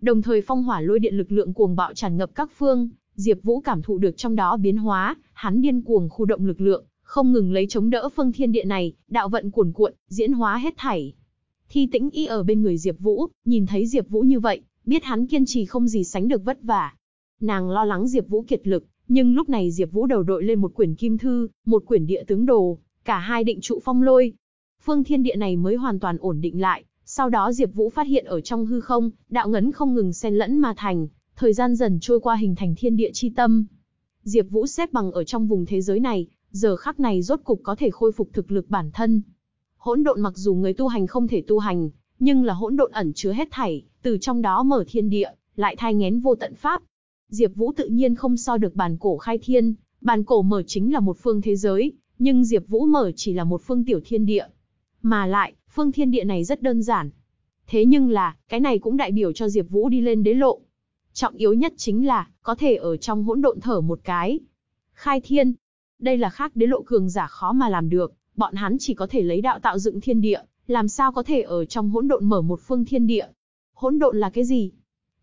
Đồng thời phong hỏa lôi điện lực lượng cuồng bạo tràn ngập các phương, Diệp Vũ cảm thụ được trong đó biến hóa, hắn điên cuồng khu động lực lượng, không ngừng lấy chống đỡ phương thiên địa này, đạo vận cuồn cuộn, diễn hóa hết thảy. Thi Tĩnh Y ở bên người Diệp Vũ, nhìn thấy Diệp Vũ như vậy, biết hắn kiên trì không gì sánh được vất vả. Nàng lo lắng Diệp Vũ kiệt lực, nhưng lúc này Diệp Vũ đầu đội lên một quyển kim thư, một quyển địa tướng đồ, cả hai định trụ phong lôi. Phương thiên địa này mới hoàn toàn ổn định lại, sau đó Diệp Vũ phát hiện ở trong hư không, đạo ngấn không ngừng xen lẫn mà thành, thời gian dần trôi qua hình thành thiên địa chi tâm. Diệp Vũ xếp bằng ở trong vùng thế giới này, giờ khắc này rốt cục có thể khôi phục thực lực bản thân. Hỗn độn mặc dù người tu hành không thể tu hành, nhưng là hỗn độn ẩn chứa hết thảy, từ trong đó mở thiên địa, lại thai nghén vô tận pháp. Diệp Vũ tự nhiên không so được bàn cổ khai thiên, bàn cổ mở chính là một phương thế giới, nhưng Diệp Vũ mở chỉ là một phương tiểu thiên địa. Mà lại, phương thiên địa này rất đơn giản. Thế nhưng là, cái này cũng đại biểu cho Diệp Vũ đi lên đế lộ. Trọng yếu nhất chính là, có thể ở trong hỗn độn thở một cái. Khai thiên. Đây là khác đế lộ cường giả khó mà làm được, bọn hắn chỉ có thể lấy đạo tạo dựng thiên địa, làm sao có thể ở trong hỗn độn mở một phương thiên địa. Hỗn độn là cái gì?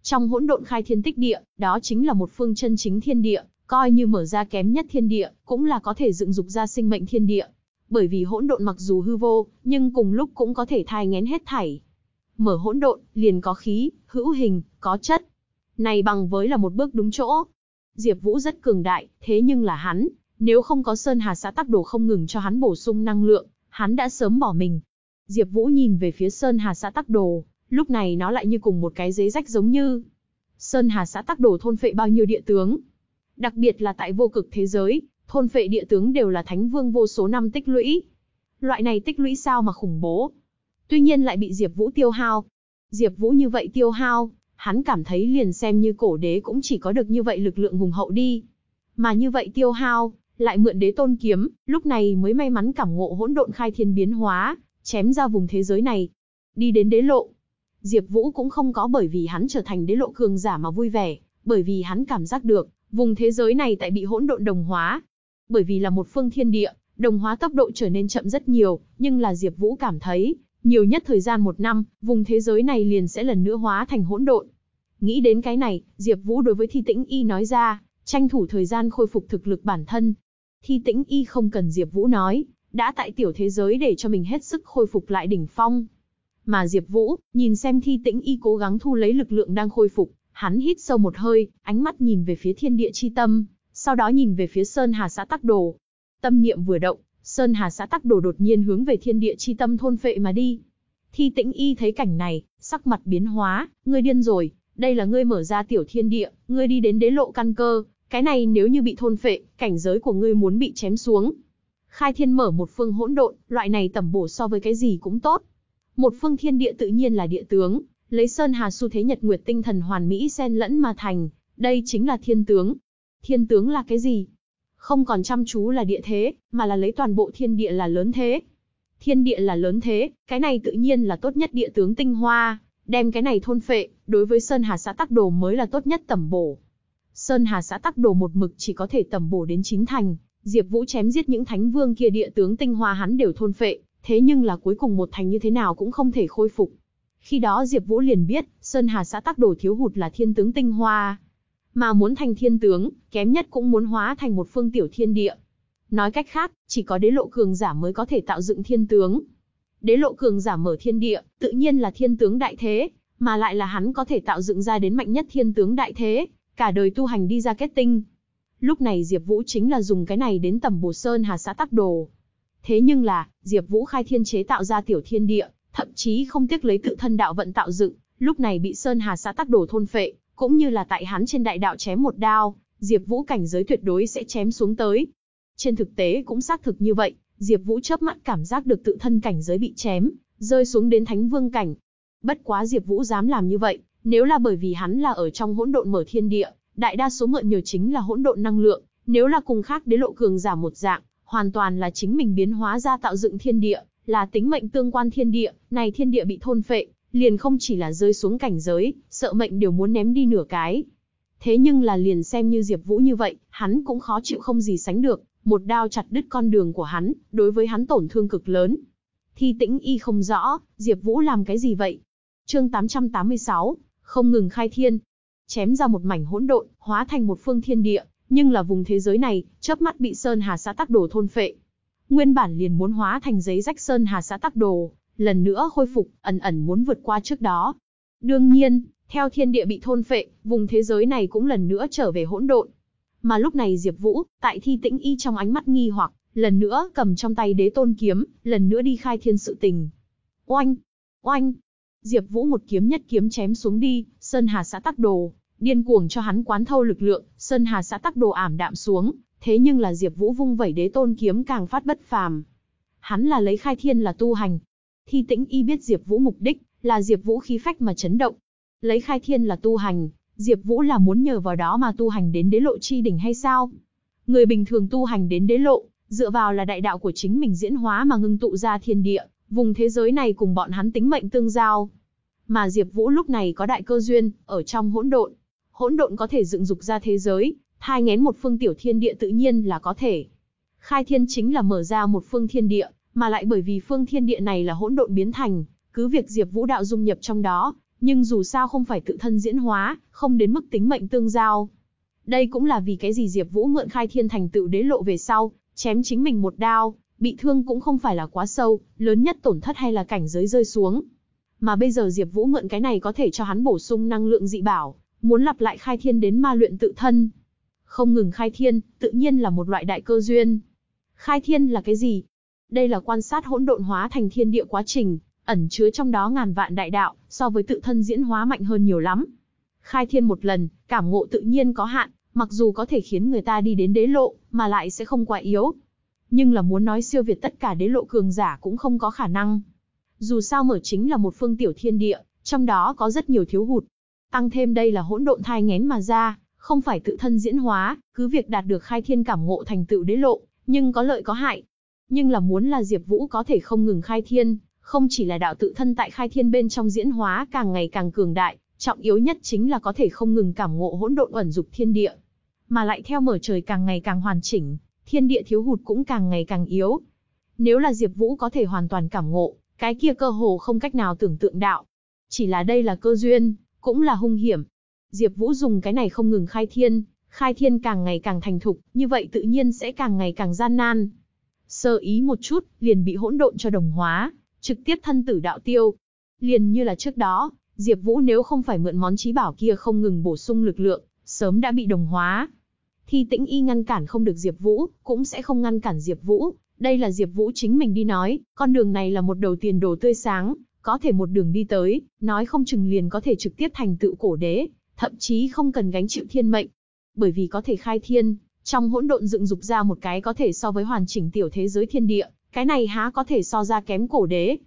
Trong hỗn độn khai thiên tích địa, đó chính là một phương chân chính thiên địa, coi như mở ra kém nhất thiên địa, cũng là có thể dựng dục ra sinh mệnh thiên địa. Bởi vì hỗn độn mặc dù hư vô, nhưng cùng lúc cũng có thể thai nghén hết thảy. Mở hỗn độn, liền có khí, hữu hình, có chất. Này bằng với là một bước đúng chỗ. Diệp Vũ rất cường đại, thế nhưng là hắn, nếu không có Sơn Hà xã tắc đồ không ngừng cho hắn bổ sung năng lượng, hắn đã sớm bỏ mình. Diệp Vũ nhìn về phía Sơn Hà xã tắc đồ, lúc này nó lại như cùng một cái giấy rách giống như. Sơn Hà xã tắc đồ thôn phệ bao nhiêu địa tướng. Đặc biệt là tại vô cực thế giới, thôn phệ địa tướng đều là thánh vương vô số năm tích lũy. Loại này tích lũy sao mà khủng bố. Tuy nhiên lại bị Diệp Vũ tiêu hao. Diệp Vũ như vậy tiêu hao, hắn cảm thấy liền xem như cổ đế cũng chỉ có được như vậy lực lượng hùng hậu đi. Mà như vậy tiêu hao, lại mượn đế tôn kiếm, lúc này mới may mắn cảm ngộ hỗn độn khai thiên biến hóa, chém ra vùng thế giới này. Đi đến đế lộ. Diệp Vũ cũng không có bởi vì hắn trở thành đế lộ cường giả mà vui vẻ, bởi vì hắn cảm giác được, vùng thế giới này tại bị hỗn độn đồng hóa. Bởi vì là một phương thiên địa, đồng hóa tốc độ trở nên chậm rất nhiều, nhưng là Diệp Vũ cảm thấy, nhiều nhất thời gian một năm, vùng thế giới này liền sẽ lần nữa hóa thành hỗn độn. Nghĩ đến cái này, Diệp Vũ đối với Thi Tĩnh Y nói ra, tranh thủ thời gian khôi phục thực lực bản thân. Thi Tĩnh Y không cần Diệp Vũ nói, đã tại tiểu thế giới để cho mình hết sức khôi phục lại đỉnh phong. Mà Diệp Vũ, nhìn xem Thi Tĩnh Y cố gắng thu lấy lực lượng đang khôi phục, hắn hít sâu một hơi, ánh mắt nhìn về phía thiên địa chi tâm, sau đó nhìn về phía Sơn Hà xã Tắc Đồ. Tâm niệm vừa động, Sơn Hà xã Tắc Đồ đột nhiên hướng về thiên địa chi tâm thôn phệ mà đi. Thi Tĩnh Y thấy cảnh này, sắc mặt biến hóa, ngươi điên rồi, đây là ngươi mở ra tiểu thiên địa, ngươi đi đến đế lộ căn cơ, cái này nếu như bị thôn phệ, cảnh giới của ngươi muốn bị chém xuống. Khai thiên mở một phương hỗn độn, loại này tầm bổ so với cái gì cũng tốt. Một phương thiên địa tự nhiên là địa tướng, lấy sơn hà xu thế nhật nguyệt tinh thần hoàn mỹ xen lẫn mà thành, đây chính là thiên tướng. Thiên tướng là cái gì? Không còn chăm chú là địa thế, mà là lấy toàn bộ thiên địa là lớn thế. Thiên địa là lớn thế, cái này tự nhiên là tốt nhất địa tướng tinh hoa, đem cái này thôn phệ, đối với Sơn Hà xã tắc đồ mới là tốt nhất tầm bổ. Sơn Hà xã tắc đồ một mực chỉ có thể tầm bổ đến chín thành, Diệp Vũ chém giết những thánh vương kia địa tướng tinh hoa hắn đều thôn phệ, thế nhưng là cuối cùng một thành như thế nào cũng không thể khôi phục. Khi đó Diệp Vũ liền biết, Sơn Hà xã tắc đồ thiếu hụt là thiên tướng tinh hoa. Mà muốn thành thiên tướng, kém nhất cũng muốn hóa thành một phương tiểu thiên địa. Nói cách khác, chỉ có đế lộ cường giả mới có thể tạo dựng thiên tướng. Đế lộ cường giả mở thiên địa, tự nhiên là thiên tướng đại thế, mà lại là hắn có thể tạo dựng ra đến mạnh nhất thiên tướng đại thế, cả đời tu hành đi ra kết tinh. Lúc này Diệp Vũ chính là dùng cái này đến tầm Bồ Sơn Hà xã tắc đồ. Thế nhưng là, Diệp Vũ khai thiên chế tạo ra tiểu thiên địa, thậm chí không tiếc lấy tự thân đạo vận tạo dựng, lúc này bị Sơn Hà xã tắc đồ thôn phệ, cũng như là tại hắn trên đại đạo chém một đao, Diệp Vũ cảnh giới tuyệt đối sẽ chém xuống tới. Trên thực tế cũng xác thực như vậy, Diệp Vũ chớp mắt cảm giác được tự thân cảnh giới bị chém, rơi xuống đến thánh vương cảnh. Bất quá Diệp Vũ dám làm như vậy, nếu là bởi vì hắn là ở trong hỗn độn mở thiên địa, đại đa số mượn nhờ chính là hỗn độn năng lượng, nếu là cùng khác đế lộ cường giả một dạng, hoàn toàn là chính mình biến hóa ra tạo dựng thiên địa, là tính mệnh tương quan thiên địa, này thiên địa bị thôn phệ, liền không chỉ là rơi xuống cảnh giới, sợ mệnh đều muốn ném đi nửa cái. Thế nhưng là liền xem như Diệp Vũ như vậy, hắn cũng khó chịu không gì sánh được, một đao chặt đứt con đường của hắn, đối với hắn tổn thương cực lớn. Thi Tĩnh Y không rõ, Diệp Vũ làm cái gì vậy? Chương 886, không ngừng khai thiên, chém ra một mảnh hỗn độn, hóa thành một phương thiên địa, nhưng là vùng thế giới này, chớp mắt bị Sơn Hà xã tắc đồ thôn phệ. Nguyên bản liền muốn hóa thành giấy rách Sơn Hà xã tắc đồ, lần nữa khôi phục, ẩn ẩn muốn vượt qua trước đó. Đương nhiên, theo thiên địa bị thôn phệ, vùng thế giới này cũng lần nữa trở về hỗn độn. Mà lúc này Diệp Vũ, tại Thi Tĩnh Y trong ánh mắt nghi hoặc, lần nữa cầm trong tay Đế Tôn kiếm, lần nữa đi khai thiên sự tình. Oanh, oanh. Diệp Vũ một kiếm nhất kiếm chém xuống đi, Sơn Hà xã tắc đồ, điên cuồng cho hắn quán thâu lực lượng, Sơn Hà xã tắc đồ ảm đạm xuống, thế nhưng là Diệp Vũ vung vẩy Đế Tôn kiếm càng phát bất phàm. Hắn là lấy khai thiên là tu hành. Thi Tĩnh Y biết Diệp Vũ mục đích là Diệp Vũ khí phách mà chấn động. Lấy khai thiên là tu hành, Diệp Vũ là muốn nhờ vào đó mà tu hành đến đế lộ chi đỉnh hay sao? Người bình thường tu hành đến đế lộ, dựa vào là đại đạo của chính mình diễn hóa mà ngưng tụ ra thiên địa, vùng thế giới này cùng bọn hắn tính mệnh tương giao. Mà Diệp Vũ lúc này có đại cơ duyên, ở trong hỗn độn. Hỗn độn có thể dựng dục ra thế giới, thai nghén một phương tiểu thiên địa tự nhiên là có thể. Khai thiên chính là mở ra một phương thiên địa, mà lại bởi vì phương thiên địa này là hỗn độn biến thành, cứ việc Diệp Vũ đạo dung nhập trong đó, nhưng dù sao không phải tự thân diễn hóa, không đến mức tính mệnh tương giao. Đây cũng là vì cái gì Diệp Vũ mượn khai thiên thành tựu đế lộ về sau, chém chính mình một đao, bị thương cũng không phải là quá sâu, lớn nhất tổn thất hay là cảnh giới rơi xuống. Mà bây giờ Diệp Vũ mượn cái này có thể cho hắn bổ sung năng lượng dị bảo, muốn lặp lại khai thiên đến ma luyện tự thân. Không ngừng khai thiên, tự nhiên là một loại đại cơ duyên. Khai thiên là cái gì? Đây là quan sát hỗn độn hóa thành thiên địa quá trình, ẩn chứa trong đó ngàn vạn đại đạo, so với tự thân diễn hóa mạnh hơn nhiều lắm. Khai thiên một lần, cảm ngộ tự nhiên có hạn, mặc dù có thể khiến người ta đi đến đế lộ, mà lại sẽ không quá yếu. Nhưng là muốn nói siêu việt tất cả đế lộ cường giả cũng không có khả năng. Dù sao mở chính là một phương tiểu thiên địa, trong đó có rất nhiều thiếu hụt. Tăng thêm đây là hỗn độn thai ngén mà ra, không phải tự thân diễn hóa, cứ việc đạt được khai thiên cảm ngộ thành tựu đế lộ, nhưng có lợi có hại. Nhưng là muốn là Diệp Vũ có thể không ngừng khai thiên, không chỉ là đạo tự thân tại khai thiên bên trong diễn hóa càng ngày càng cường đại, trọng yếu nhất chính là có thể không ngừng cảm ngộ hỗn độn ẩn dục thiên địa, mà lại theo mở trời càng ngày càng hoàn chỉnh, thiên địa thiếu hụt cũng càng ngày càng yếu. Nếu là Diệp Vũ có thể hoàn toàn cảm ngộ, cái kia cơ hồ không cách nào tưởng tượng đạo. Chỉ là đây là cơ duyên, cũng là hung hiểm. Diệp Vũ dùng cái này không ngừng khai thiên, khai thiên càng ngày càng thành thục, như vậy tự nhiên sẽ càng ngày càng gian nan. Sơ ý một chút, liền bị hỗn độn cho đồng hóa, trực tiếp thân tử đạo tiêu. Liền như là trước đó, Diệp Vũ nếu không phải mượn món chí bảo kia không ngừng bổ sung lực lượng, sớm đã bị đồng hóa. Thi Tĩnh Y ngăn cản không được Diệp Vũ, cũng sẽ không ngăn cản Diệp Vũ, đây là Diệp Vũ chính mình đi nói, con đường này là một đầu tiền đồ tươi sáng, có thể một đường đi tới, nói không chừng liền có thể trực tiếp thành tựu cổ đế, thậm chí không cần gánh chịu thiên mệnh. Bởi vì có thể khai thiên, trong hỗn độn dựng dục ra một cái có thể so với hoàn chỉnh tiểu thế giới thiên địa, cái này há có thể so ra kém cổ đế.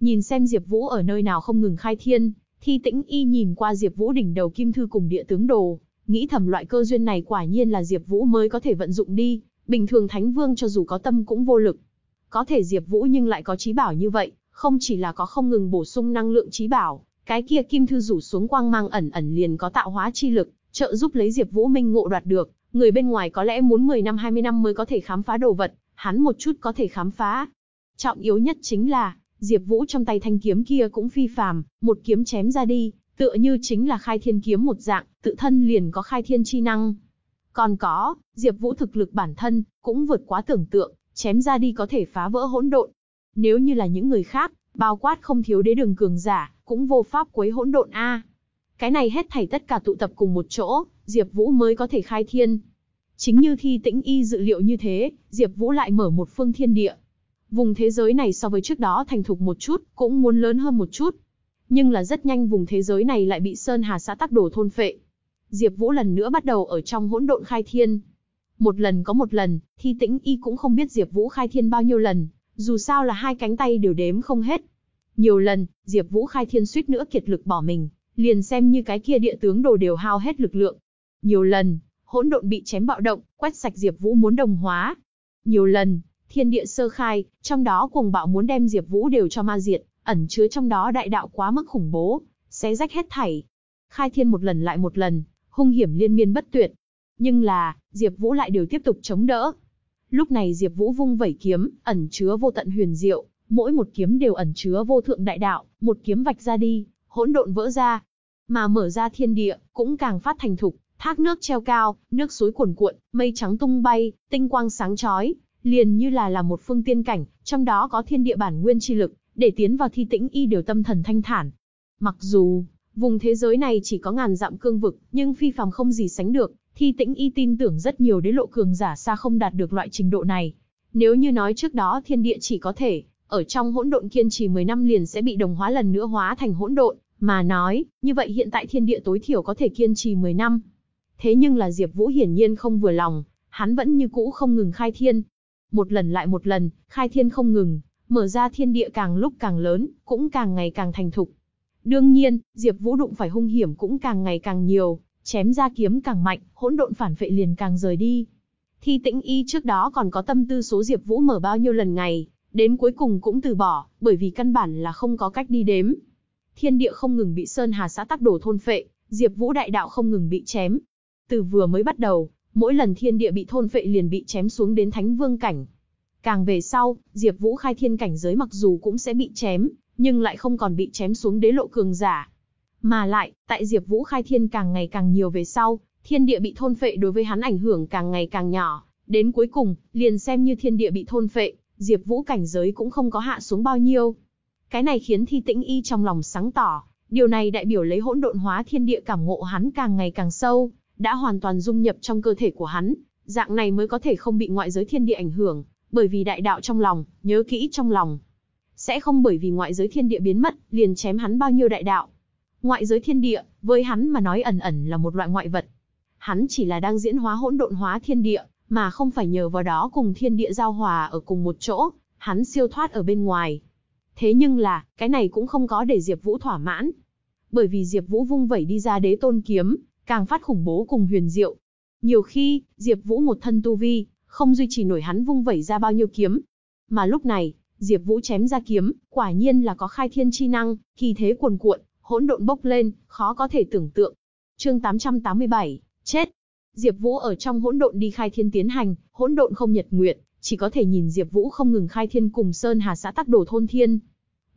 Nhìn xem Diệp Vũ ở nơi nào không ngừng khai thiên, Thi Tĩnh Y nhìn qua Diệp Vũ đỉnh đầu kim thư cùng địa tướng đồ, nghĩ thầm loại cơ duyên này quả nhiên là Diệp Vũ mới có thể vận dụng đi, bình thường Thánh Vương cho dù có tâm cũng vô lực. Có thể Diệp Vũ nhưng lại có trí bảo như vậy, không chỉ là có không ngừng bổ sung năng lượng trí bảo, cái kia kim thư rủ xuống quang mang ẩn ẩn liền có tạo hóa chi lực, trợ giúp lấy Diệp Vũ minh ngộ đoạt được, người bên ngoài có lẽ muốn 10 năm 20 năm mới có thể khám phá đồ vật, hắn một chút có thể khám phá. Trọng yếu nhất chính là, Diệp Vũ trong tay thanh kiếm kia cũng phi phàm, một kiếm chém ra đi, tựa như chính là khai thiên kiếm một dạng, tự thân liền có khai thiên chi năng. Còn có, Diệp Vũ thực lực bản thân, cũng vượt quá tưởng tượng, chém ra đi có thể phá vỡ hỗn độn. Nếu như là những người khác, bao quát không thiếu đế đường cường giả, cũng vô pháp quấy hỗn độn a. Cái này hết thảy tất cả tụ tập cùng một chỗ, Diệp Vũ mới có thể khai thiên. Chính như Thi Tĩnh Y dự liệu như thế, Diệp Vũ lại mở một phương thiên địa. Vùng thế giới này so với trước đó thành thục một chút, cũng muốn lớn hơn một chút. Nhưng là rất nhanh vùng thế giới này lại bị Sơn Hà xã tắc đổ thôn phệ. Diệp Vũ lần nữa bắt đầu ở trong hỗn độn khai thiên. Một lần có một lần, Thi Tĩnh Y cũng không biết Diệp Vũ khai thiên bao nhiêu lần, dù sao là hai cánh tay đều đếm không hết. Nhiều lần, Diệp Vũ khai thiên suýt nữa kiệt lực bỏ mình, liền xem như cái kia địa tướng đồ đều hao hết lực lượng. Nhiều lần, hỗn độn bị chém bạo động, quét sạch Diệp Vũ muốn đồng hóa. Nhiều lần, thiên địa sơ khai, trong đó cuồng bạo muốn đem Diệp Vũ đều cho ma diệt, ẩn chứa trong đó đại đạo quá mức khủng bố, xé rách hết thảy. Khai thiên một lần lại một lần, hung hiểm liên miên bất tuyệt. Nhưng là, Diệp Vũ lại đều tiếp tục chống đỡ. Lúc này Diệp Vũ vung vẩy kiếm, ẩn chứa vô tận huyền diệu, mỗi một kiếm đều ẩn chứa vô thượng đại đạo, một kiếm vạch ra đi, hỗn độn vỡ ra, mà mở ra thiên địa, cũng càng phát thành thục, thác nước treo cao, nước suối cuồn cuộn, mây trắng tung bay, tinh quang sáng chói, liền như là là một phương tiên cảnh, trong đó có thiên địa bản nguyên chi lực, để tiến vào thi tĩnh y đều tâm thần thanh thản. Mặc dù, vùng thế giới này chỉ có ngàn dặm cương vực, nhưng phi phàm không gì sánh được, thi tĩnh y tin tưởng rất nhiều đế lộ cường giả xa không đạt được loại trình độ này. Nếu như nói trước đó thiên địa chỉ có thể, ở trong hỗn độn kiên trì 10 năm liền sẽ bị đồng hóa lần nữa hóa thành hỗn độn, mà nói, như vậy hiện tại thiên địa tối thiểu có thể kiên trì 10 năm. Thế nhưng là Diệp Vũ hiển nhiên không vừa lòng, hắn vẫn như cũ không ngừng khai thiên. Một lần lại một lần, khai thiên không ngừng, mở ra thiên địa càng lúc càng lớn, cũng càng ngày càng thành thục. Đương nhiên, Diệp Vũ đụng phải hung hiểm cũng càng ngày càng nhiều, chém ra kiếm càng mạnh, hỗn độn phản phệ liền càng rời đi. Thi Tĩnh Y trước đó còn có tâm tư số Diệp Vũ mở bao nhiêu lần ngày, đến cuối cùng cũng từ bỏ, bởi vì căn bản là không có cách đi đếm thiên địa không ngừng bị Sơn Hà xã tắc đồ thôn phệ, Diệp Vũ đại đạo không ngừng bị chém. Từ vừa mới bắt đầu, mỗi lần thiên địa bị thôn phệ liền bị chém xuống đến thánh vương cảnh. Càng về sau, Diệp Vũ khai thiên cảnh giới mặc dù cũng sẽ bị chém, nhưng lại không còn bị chém xuống đế lộ cường giả. Mà lại, tại Diệp Vũ khai thiên càng ngày càng nhiều về sau, thiên địa bị thôn phệ đối với hắn ảnh hưởng càng ngày càng nhỏ, đến cuối cùng, liền xem như thiên địa bị thôn phệ, Diệp Vũ cảnh giới cũng không có hạ xuống bao nhiêu. Cái này khiến Thi Tĩnh Y trong lòng sáng tỏ, điều này đại biểu lấy hỗn độn hóa thiên địa cảm ngộ hắn càng ngày càng sâu, đã hoàn toàn dung nhập trong cơ thể của hắn, dạng này mới có thể không bị ngoại giới thiên địa ảnh hưởng, bởi vì đại đạo trong lòng, nhớ kỹ trong lòng. Sẽ không bởi vì ngoại giới thiên địa biến mất, liền chém hắn bao nhiêu đại đạo. Ngoại giới thiên địa, với hắn mà nói ẩn ẩn là một loại ngoại vật. Hắn chỉ là đang diễn hóa hỗn độn hóa thiên địa, mà không phải nhờ vào đó cùng thiên địa giao hòa ở cùng một chỗ, hắn siêu thoát ở bên ngoài. Thế nhưng là, cái này cũng không có để Diệp Vũ thỏa mãn. Bởi vì Diệp Vũ vung vẩy đi ra đế tôn kiếm, càng phát khủng bố cùng huyền diệu. Nhiều khi, Diệp Vũ một thân tu vi, không duy trì nổi hắn vung vẩy ra bao nhiêu kiếm. Mà lúc này, Diệp Vũ chém ra kiếm, quả nhiên là có khai thiên chi năng, kỳ thế cuồn cuộn, hỗn độn bốc lên, khó có thể tưởng tượng. Chương 887, chết. Diệp Vũ ở trong hỗn độn đi khai thiên tiến hành, hỗn độn không nhật nguyệt, chỉ có thể nhìn Diệp Vũ không ngừng khai thiên cùng Sơn Hà xã tắc đồ thôn thiên.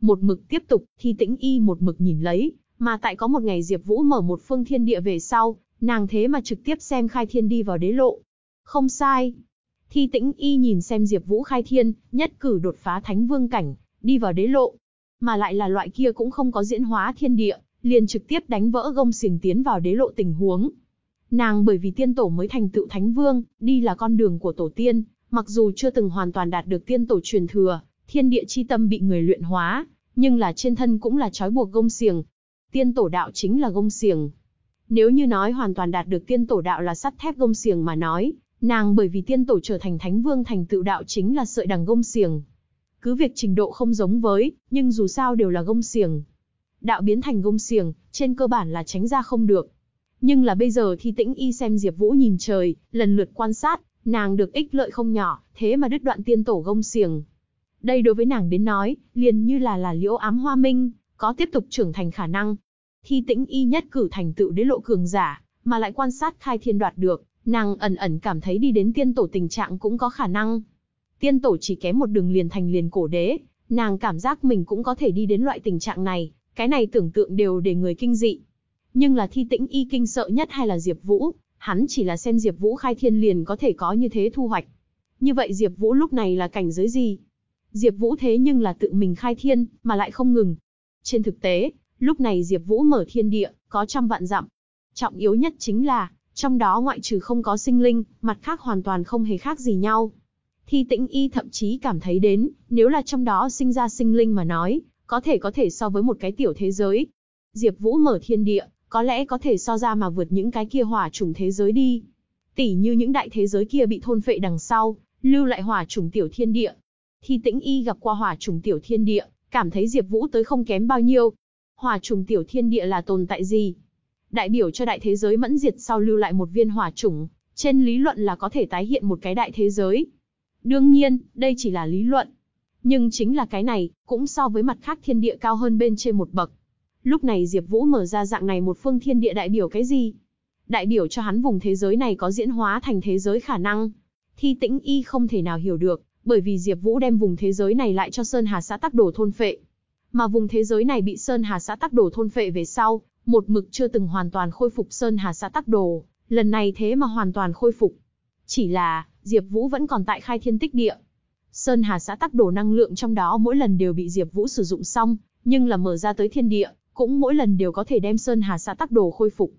Một mực tiếp tục, Thi Tĩnh Y một mực nhìn lấy, mà tại có một ngày Diệp Vũ mở một phương thiên địa về sau, nàng thế mà trực tiếp xem khai thiên đi vào đế lộ. Không sai. Thi Tĩnh Y nhìn xem Diệp Vũ khai thiên, nhất cử đột phá thánh vương cảnh, đi vào đế lộ. Mà lại là loại kia cũng không có diễn hóa thiên địa, liền trực tiếp đánh vỡ gông xiềng tiến vào đế lộ tình huống. Nàng bởi vì tiên tổ mới thành tựu thánh vương, đi là con đường của tổ tiên, mặc dù chưa từng hoàn toàn đạt được tiên tổ truyền thừa, thiên địa chi tâm bị người luyện hóa, nhưng là trên thân cũng là trói buộc gông xiềng. Tiên tổ đạo chính là gông xiềng. Nếu như nói hoàn toàn đạt được tiên tổ đạo là sắt thép gông xiềng mà nói, nàng bởi vì tiên tổ trở thành thánh vương thành tựu đạo chính là sợi đằng gông xiềng. Cứ việc trình độ không giống với, nhưng dù sao đều là gông xiềng. Đạo biến thành gông xiềng, trên cơ bản là tránh ra không được. Nhưng là bây giờ thì tĩnh y xem Diệp Vũ nhìn trời, lần lượt quan sát, nàng được ích lợi không nhỏ, thế mà đứt đoạn tiên tổ gông xiềng. Đây đối với nàng đến nói, liền như là là liễu ám hoa minh, có tiếp tục trưởng thành khả năng. Thi tĩnh y nhất cử thành tựu đế lộ cường giả, mà lại quan sát khai thiên đoạt được, nàng ẩn ẩn cảm thấy đi đến tiên tổ tình trạng cũng có khả năng. Tiên tổ chỉ kém một đường liền thành liền cổ đế, nàng cảm giác mình cũng có thể đi đến loại tình trạng này, cái này tưởng tượng đều để người kinh dị. Nhưng là thi tĩnh y kinh sợ nhất hay là Diệp Vũ, hắn chỉ là xem Diệp Vũ khai thiên liền có thể có như thế thu hoạch. Như vậy Diệp Vũ lúc này là cảnh giới gì? Diệp Vũ thế nhưng là tự mình khai thiên, mà lại không ngừng. Trên thực tế, lúc này Diệp Vũ mở thiên địa, có trăm vạn dặm. Trọng yếu nhất chính là, trong đó ngoại trừ không có sinh linh, mặt khác hoàn toàn không hề khác gì nhau. Thi Tĩnh Y thậm chí cảm thấy đến, nếu là trong đó sinh ra sinh linh mà nói, có thể có thể so với một cái tiểu thế giới. Diệp Vũ mở thiên địa, có lẽ có thể so ra mà vượt những cái kia hỏa trùng thế giới đi. Tỷ như những đại thế giới kia bị thôn phệ đằng sau, lưu lại hỏa trùng tiểu thiên địa. Thi Tĩnh Y gặp qua hỏa trùng tiểu thiên địa, cảm thấy Diệp Vũ tới không kém bao nhiêu. Hỏa trùng tiểu thiên địa là tồn tại gì? Đại biểu cho đại thế giới mẫn diệt sau lưu lại một viên hỏa trùng, trên lý luận là có thể tái hiện một cái đại thế giới. Đương nhiên, đây chỉ là lý luận. Nhưng chính là cái này, cũng so với mặt khác thiên địa cao hơn bên trên một bậc. Lúc này Diệp Vũ mở ra dạng này một phương thiên địa đại biểu cái gì? Đại biểu cho hắn vùng thế giới này có diễn hóa thành thế giới khả năng. Thi Tĩnh Y không thể nào hiểu được, bởi vì Diệp Vũ đem vùng thế giới này lại cho Sơn Hà xã Tắc Đồ thôn phệ. Mà vùng thế giới này bị Sơn Hà xã Tắc Đồ thôn phệ về sau, một mực chưa từng hoàn toàn khôi phục Sơn Hà xã Tắc Đồ, lần này thế mà hoàn toàn khôi phục. Chỉ là, Diệp Vũ vẫn còn tại khai thiên tích địa. Sơn Hà xã Tắc Đồ năng lượng trong đó mỗi lần đều bị Diệp Vũ sử dụng xong, nhưng là mở ra tới thiên địa, cũng mỗi lần đều có thể đem Sơn Hà xã tắc đồ khôi phục.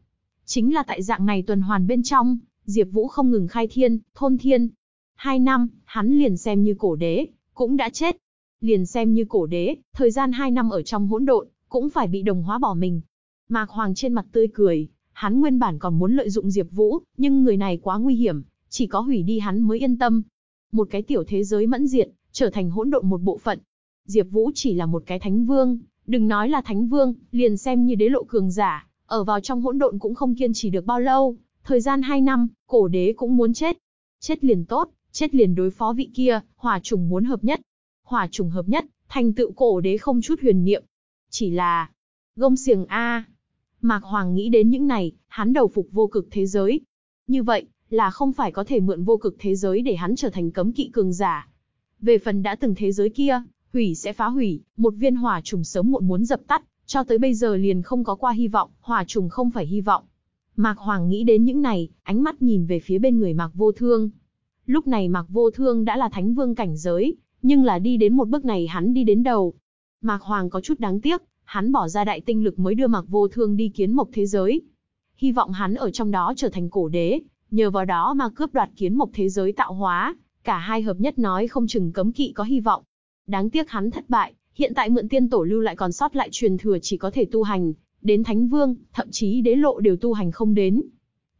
Chính là tại dạng này tuần hoàn bên trong, Diệp Vũ không ngừng khai thiên, thôn thiên. Hai năm, hắn liền xem như cổ đế, cũng đã chết. Liền xem như cổ đế, thời gian hai năm ở trong hỗn độn, cũng phải bị đồng hóa bỏ mình. Mạc Hoàng trên mặt tươi cười, hắn nguyên bản còn muốn lợi dụng Diệp Vũ, nhưng người này quá nguy hiểm, chỉ có hủy đi hắn mới yên tâm. Một cái tiểu thế giới mẫn diệt, trở thành hỗn độn một bộ phận. Diệp Vũ chỉ là một cái thánh vương, Đừng nói là thánh vương, liền xem như đế lộ cường giả, ở vào trong hỗn độn cũng không kiên trì được bao lâu, thời gian 2 năm, cổ đế cũng muốn chết. Chết liền tốt, chết liền đối phó vị kia, hỏa trùng muốn hợp nhất. Hỏa trùng hợp nhất, thành tựu cổ đế không chút huyền niệm. Chỉ là, Gông xiềng A. Mạc Hoàng nghĩ đến những này, hắn đầu phục vô cực thế giới. Như vậy, là không phải có thể mượn vô cực thế giới để hắn trở thành cấm kỵ cường giả. Về phần đã từng thế giới kia, hủy sẽ phá hủy, một viên hỏa trùng sớm muộn muốn dập tắt, cho tới bây giờ liền không có qua hy vọng, hỏa trùng không phải hy vọng. Mạc Hoàng nghĩ đến những này, ánh mắt nhìn về phía bên người Mạc Vô Thương. Lúc này Mạc Vô Thương đã là thánh vương cảnh giới, nhưng là đi đến một bước này hắn đi đến đầu. Mạc Hoàng có chút đáng tiếc, hắn bỏ ra đại tinh lực mới đưa Mạc Vô Thương đi kiến mộc thế giới. Hy vọng hắn ở trong đó trở thành cổ đế, nhờ vào đó mà cướp đoạt kiến mộc thế giới tạo hóa, cả hai hợp nhất nói không chừng cấm kỵ có hy vọng. Đáng tiếc hắn thất bại, hiện tại mượn tiên tổ lưu lại còn sót lại truyền thừa chỉ có thể tu hành, đến thánh vương, thậm chí đế lộ đều tu hành không đến.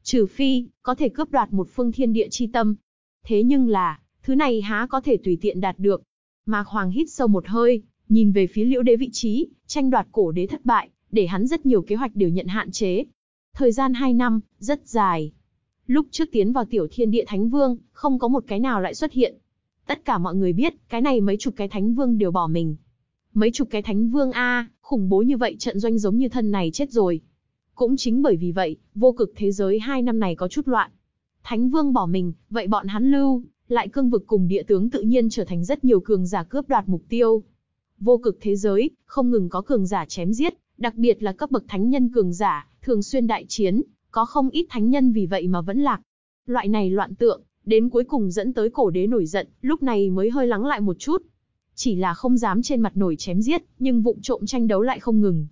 Trừ phi, có thể cướp đoạt một phương thiên địa chi tâm. Thế nhưng là, thứ này há có thể tùy tiện đạt được. Mạc Hoàng hít sâu một hơi, nhìn về phía liễu đế vị trí, tranh đoạt cổ đế thất bại, để hắn rất nhiều kế hoạch đều nhận hạn chế. Thời gian 2 năm, rất dài. Lúc trước tiến vào tiểu thiên địa thánh vương, không có một cái nào lại xuất hiện. Tất cả mọi người biết, cái này mấy chục cái thánh vương đều bỏ mình. Mấy chục cái thánh vương A, khủng bố như vậy trận doanh giống như thân này chết rồi. Cũng chính bởi vì vậy, vô cực thế giới hai năm này có chút loạn. Thánh vương bỏ mình, vậy bọn hắn lưu, lại cương vực cùng địa tướng tự nhiên trở thành rất nhiều cường giả cướp đoạt mục tiêu. Vô cực thế giới, không ngừng có cường giả chém giết, đặc biệt là cấp bậc thánh nhân cường giả, thường xuyên đại chiến, có không ít thánh nhân vì vậy mà vẫn lạc. Loại này loạn tượng, đến cuối cùng dẫn tới cổ đế nổi giận, lúc này mới hơi lắng lại một chút. Chỉ là không dám trên mặt nổi chém giết, nhưng vụng trộm tranh đấu lại không ngừng.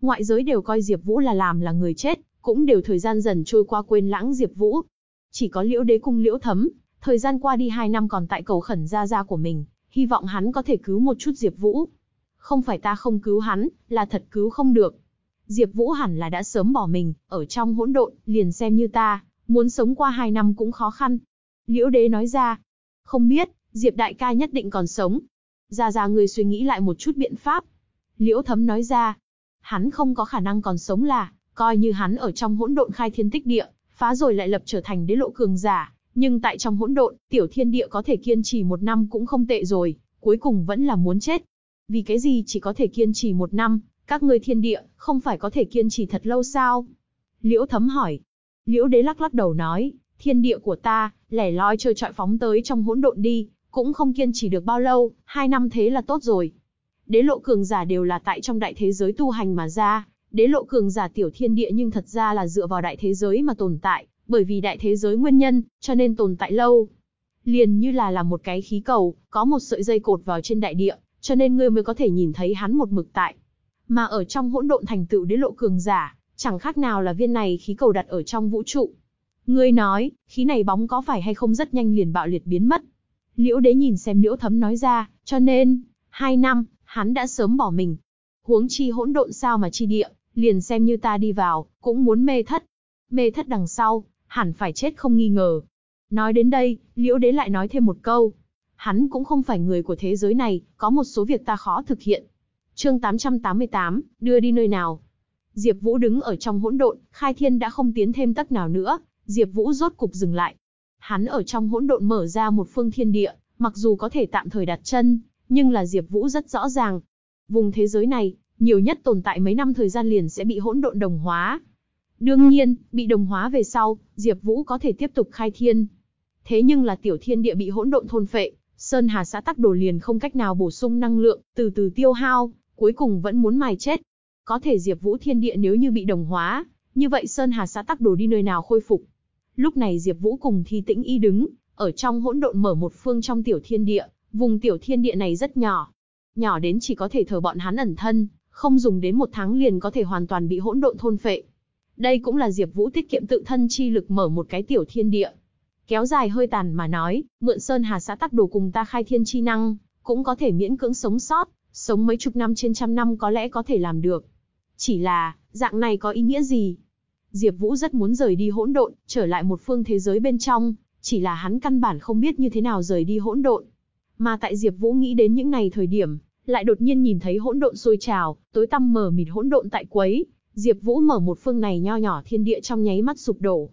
Ngoại giới đều coi Diệp Vũ là làm là người chết, cũng đều thời gian dần trôi qua quên lãng Diệp Vũ. Chỉ có Liễu Đế cung Liễu Thấm, thời gian qua đi 2 năm còn tại cầu khẩn gia gia của mình, hy vọng hắn có thể cứu một chút Diệp Vũ. Không phải ta không cứu hắn, là thật cứu không được. Diệp Vũ hẳn là đã sớm bỏ mình, ở trong hỗn độn, liền xem như ta, muốn sống qua 2 năm cũng khó khăn. Liễu Đế nói ra, không biết, Diệp đại ca nhất định còn sống. Gia Gia người suy nghĩ lại một chút biện pháp. Liễu Thấm nói ra, hắn không có khả năng còn sống là, coi như hắn ở trong hỗn độn khai thiên tích địa, phá rồi lại lập trở thành đế lộ cường giả, nhưng tại trong hỗn độn, tiểu thiên địa có thể kiên trì một năm cũng không tệ rồi, cuối cùng vẫn là muốn chết. Vì cái gì chỉ có thể kiên trì một năm, các ngươi thiên địa, không phải có thể kiên trì thật lâu sao? Liễu thấm hỏi. Liễu đế lắc lắc đầu nói, thiên địa của ta, lẻ loi chơi trọi phóng tới trong hỗn độn đi, cũng không kiên trì được bao lâu, hai năm thế là tốt rồi. Đế lộ cường giả đều là tại trong đại thế giới tu hành mà ra, đế lộ cường giả tiểu thiên địa nhưng thật ra là dựa vào đại thế giới mà tồn tại, bởi vì đại thế giới nguyên nhân, cho nên tồn tại lâu. Liền như là là một cái khí cầu, có một sợi dây cột vào trên đại địa, cho nên ngươi mới có thể nhìn thấy hắn một mực tại. Mà ở trong hỗn độn thành tựu đế lộ cường giả, chẳng khác nào là viên này khí cầu đặt ở trong vũ trụ. Ngươi nói, khí này bóng có phải hay không rất nhanh liền bạo liệt biến mất. Liễu đế nhìn xem liễu thấm nói ra, cho nên, hai năm, hắn đã sớm bỏ mình. Huống chi hỗn độn sao mà chi địa, liền xem như ta đi vào, cũng muốn mê thất. Mê thất đằng sau, hẳn phải chết không nghi ngờ. Nói đến đây, liễu đế lại nói thêm một câu. Hắn cũng không phải người của thế giới này, có một số việc ta khó thực hiện. Chương 888, đưa đi nơi nào? Diệp Vũ đứng ở trong hỗn độn, khai thiên đã không tiến thêm tấc nào nữa, Diệp Vũ rốt cục dừng lại. Hắn ở trong hỗn độn mở ra một phương thiên địa, mặc dù có thể tạm thời đặt chân, nhưng là Diệp Vũ rất rõ ràng, vùng thế giới này, nhiều nhất tồn tại mấy năm thời gian liền sẽ bị hỗn độn đồng hóa. Đương nhiên, bị đồng hóa về sau, Diệp Vũ có thể tiếp tục khai thiên. Thế nhưng là tiểu thiên địa bị hỗn độn thôn phệ, Sơn Hà xã tắc đồ liền không cách nào bổ sung năng lượng, từ từ tiêu hao, cuối cùng vẫn muốn mài chết. Có thể Diệp Vũ thiên địa nếu như bị đồng hóa, như vậy Sơn Hà xã tắc đồ đi nơi nào khôi phục. Lúc này Diệp Vũ cùng Thi Tĩnh Y đứng, ở trong hỗn độn mở một phương trong tiểu thiên địa, vùng tiểu thiên địa này rất nhỏ. Nhỏ đến chỉ có thể thờ bọn hắn ẩn thân, không dùng đến một tháng liền có thể hoàn toàn bị hỗn độn thôn phệ. Đây cũng là Diệp Vũ tiết kiệm tự thân chi lực mở một cái tiểu thiên địa. Kéo dài hơi tàn mà nói, mượn Sơn Hà xã tắc đồ cùng ta khai thiên chi năng, cũng có thể miễn cưỡng sống sót, sống mấy chục năm trên trăm năm có lẽ có thể làm được. Chỉ là, dạng này có ý nghĩa gì? Diệp Vũ rất muốn rời đi hỗn độn, trở lại một phương thế giới bên trong, chỉ là hắn căn bản không biết như thế nào rời đi hỗn độn. Mà tại Diệp Vũ nghĩ đến những này thời điểm, lại đột nhiên nhìn thấy hỗn độn sôi trào, tối tăm mờ mịt hỗn độn tại quấy, Diệp Vũ mở một phương này nho nhỏ thiên địa trong nháy mắt sụp đổ.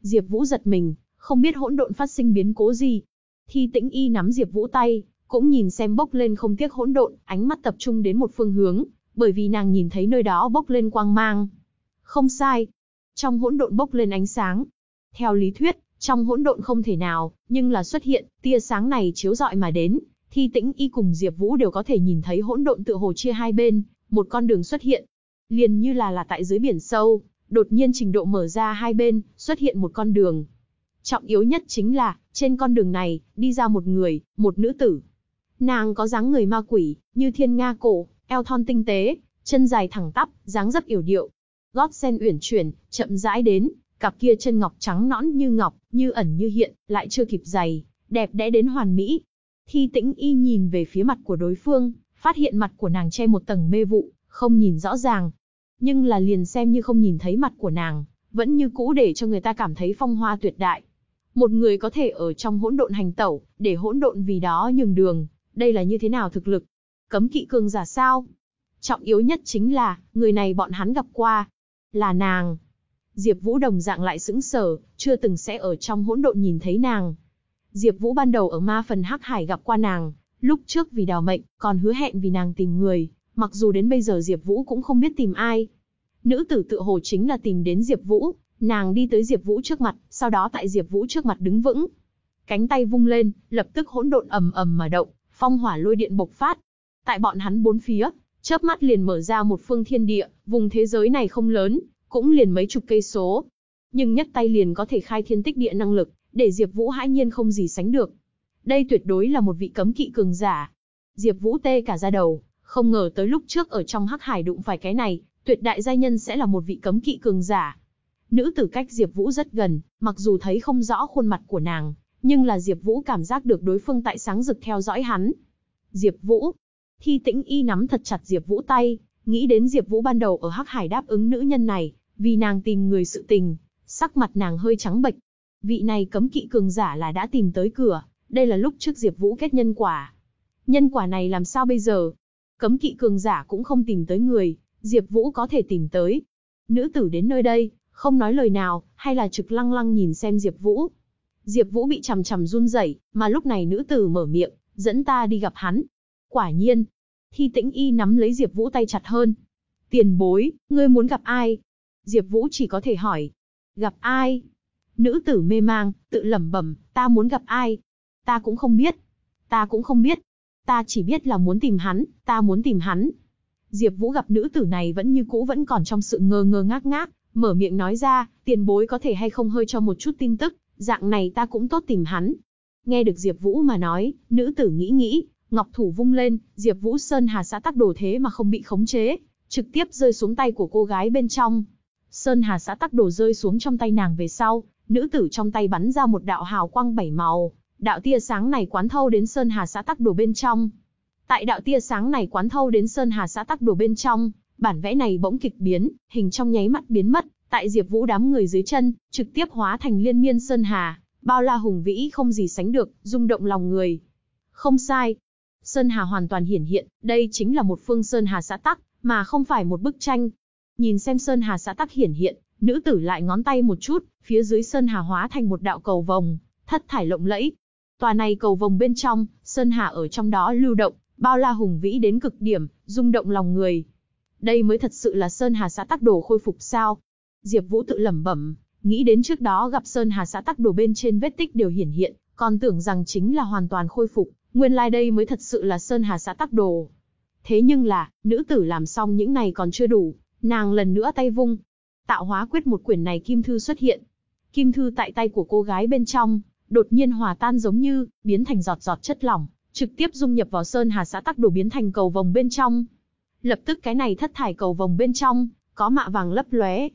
Diệp Vũ giật mình, không biết hỗn độn phát sinh biến cố gì. Thi Tĩnh Y nắm Diệp Vũ tay, cũng nhìn xem bốc lên không tiếc hỗn độn, ánh mắt tập trung đến một phương hướng, bởi vì nàng nhìn thấy nơi đó bốc lên quang mang. Không sai. Trong hỗn độn bốc lên ánh sáng. Theo lý thuyết, trong hỗn độn không thể nào, nhưng là xuất hiện, tia sáng này chiếu rọi mà đến, Thi Tĩnh Y cùng Diệp Vũ đều có thể nhìn thấy hỗn độn tựa hồ chia hai bên, một con đường xuất hiện. Liền như là là tại dưới biển sâu, đột nhiên trình độ mở ra hai bên, xuất hiện một con đường. Trọng yếu nhất chính là, trên con đường này, đi ra một người, một nữ tử. Nàng có dáng người ma quỷ, như thiên nga cổ, eo thon tinh tế, chân dài thẳng tắp, dáng dấp yểu điệu. Gót sen uyển chuyển, chậm rãi đến, cặp kia chân ngọc trắng nõn như ngọc, như ẩn như hiện, lại chưa kịp dày, đẹp đẽ đến hoàn mỹ. Thi tĩnh y nhìn về phía mặt của đối phương, phát hiện mặt của nàng che một tầng mê vụ, không nhìn rõ ràng. Nhưng là liền xem như không nhìn thấy mặt của nàng, vẫn như cũ để cho người ta cảm thấy phong hoa tuyệt đại. Một người có thể ở trong hỗn độn hành tẩu, để hỗn độn vì đó nhường đường, đây là như thế nào thực lực? Cấm kỵ cường giả sao? Trọng yếu nhất chính là, người này bọn hắn gặp qua. Là nàng. Diệp Vũ đồng dạng lại sững sờ, chưa từng sẽ ở trong hỗn độn nhìn thấy nàng. Diệp Vũ ban đầu ở ma phần Hắc Hải gặp qua nàng, lúc trước vì đào mệnh, còn hứa hẹn vì nàng tìm người, mặc dù đến bây giờ Diệp Vũ cũng không biết tìm ai. Nữ tử tự hồ chính là tìm đến Diệp Vũ, nàng đi tới Diệp Vũ trước mặt, sau đó tại Diệp Vũ trước mặt đứng vững. Cánh tay vung lên, lập tức hỗn độn ầm ầm mà động, phong hỏa lôi điện bộc phát. Tại bọn hắn bốn phía, chớp mắt liền mở ra một phương thiên địa, vùng thế giới này không lớn, cũng liền mấy chục cây số. Nhưng nhất tay liền có thể khai thiên tích địa năng lực, để Diệp Vũ hãi nhiên không gì sánh được. Đây tuyệt đối là một vị cấm kỵ cường giả. Diệp Vũ tê cả da đầu, không ngờ tới lúc trước ở trong Hắc Hải đụng phải cái này, tuyệt đại gia nhân sẽ là một vị cấm kỵ cường giả. Nữ tử cách Diệp Vũ rất gần, mặc dù thấy không rõ khuôn mặt của nàng, nhưng là Diệp Vũ cảm giác được đối phương tại sáng rực theo dõi hắn. Diệp Vũ. Thi Tĩnh Y nắm thật chặt Diệp Vũ tay, nghĩ đến Diệp Vũ ban đầu ở Hắc Hải đáp ứng nữ nhân này, vì nàng tìm người sự tình, sắc mặt nàng hơi trắng bệch. Vị này cấm kỵ cường giả là đã tìm tới cửa, đây là lúc trước Diệp Vũ kết nhân quả. Nhân quả này làm sao bây giờ? Cấm kỵ cường giả cũng không tìm tới người, Diệp Vũ có thể tìm tới. Nữ tử đến nơi đây, không nói lời nào, hay là trực lăng lăng nhìn xem Diệp Vũ. Diệp Vũ bị chằm chằm run rẩy, mà lúc này nữ tử mở miệng, dẫn ta đi gặp hắn. Quả nhiên, Thi Tĩnh Y nắm lấy Diệp Vũ tay chặt hơn. Tiền bối, ngươi muốn gặp ai? Diệp Vũ chỉ có thể hỏi. Gặp ai? Nữ tử mê mang, tự lẩm bẩm, ta muốn gặp ai? Ta cũng không biết. Ta cũng không biết. Ta chỉ biết là muốn tìm hắn, ta muốn tìm hắn. Diệp Vũ gặp nữ tử này vẫn như cũ vẫn còn trong sự ngơ ngơ ngác ngác, mở miệng nói ra, tiền bối có thể hay không hơi cho một chút tin tức, dạng này ta cũng tốt tìm hắn. Nghe được Diệp Vũ mà nói, nữ tử nghĩ nghĩ, ngọc thủ vung lên, Diệp Vũ Sơn Hà xã tắc đồ thế mà không bị khống chế, trực tiếp rơi xuống tay của cô gái bên trong. Sơn Hà xã tắc đồ rơi xuống trong tay nàng về sau, nữ tử trong tay bắn ra một đạo hào quang bảy màu, đạo tia sáng này quán thâu đến Sơn Hà xã tắc đồ bên trong. Tại đạo tia sáng này quán thâu đến Sơn Hà xã tắc đồ bên trong, bản vẽ này bỗng kịch biến, hình trong nháy mắt biến mất, tại Diệp Vũ đám người dưới chân, trực tiếp hóa thành liên miên Sơn Hà, bao la hùng vĩ không gì sánh được, rung động lòng người. Không sai. Sơn Hà hoàn toàn hiển hiện, đây chính là một phương Sơn Hà xã tắc, mà không phải một bức tranh. Nhìn xem Sơn Hà xã tắc hiển hiện, nữ tử lại ngón tay một chút, phía dưới Sơn Hà hóa thành một đạo cầu vồng, thất thải lộng lẫy. Tòa này cầu vồng bên trong, Sơn Hà ở trong đó lưu động, bao la hùng vĩ đến cực điểm, rung động lòng người. Đây mới thật sự là Sơn Hà xã tắc đồ khôi phục sao? Diệp Vũ tự lẩm bẩm, nghĩ đến trước đó gặp Sơn Hà xã tắc đồ bên trên vết tích đều hiển hiện, còn tưởng rằng chính là hoàn toàn khôi phục, nguyên lai like đây mới thật sự là Sơn Hà xã tắc đồ. Thế nhưng là, nữ tử làm xong những này còn chưa đủ, nàng lần nữa tay vung, tạo hóa quyết một quyển này kim thư xuất hiện. Kim thư tại tay của cô gái bên trong, đột nhiên hòa tan giống như biến thành giọt giọt chất lỏng, trực tiếp dung nhập vào sơn hà xã tắc đồ biến thành cầu vồng bên trong. Lập tức cái này thất thải cầu vồng bên trong, có mạ vàng lấp lóe.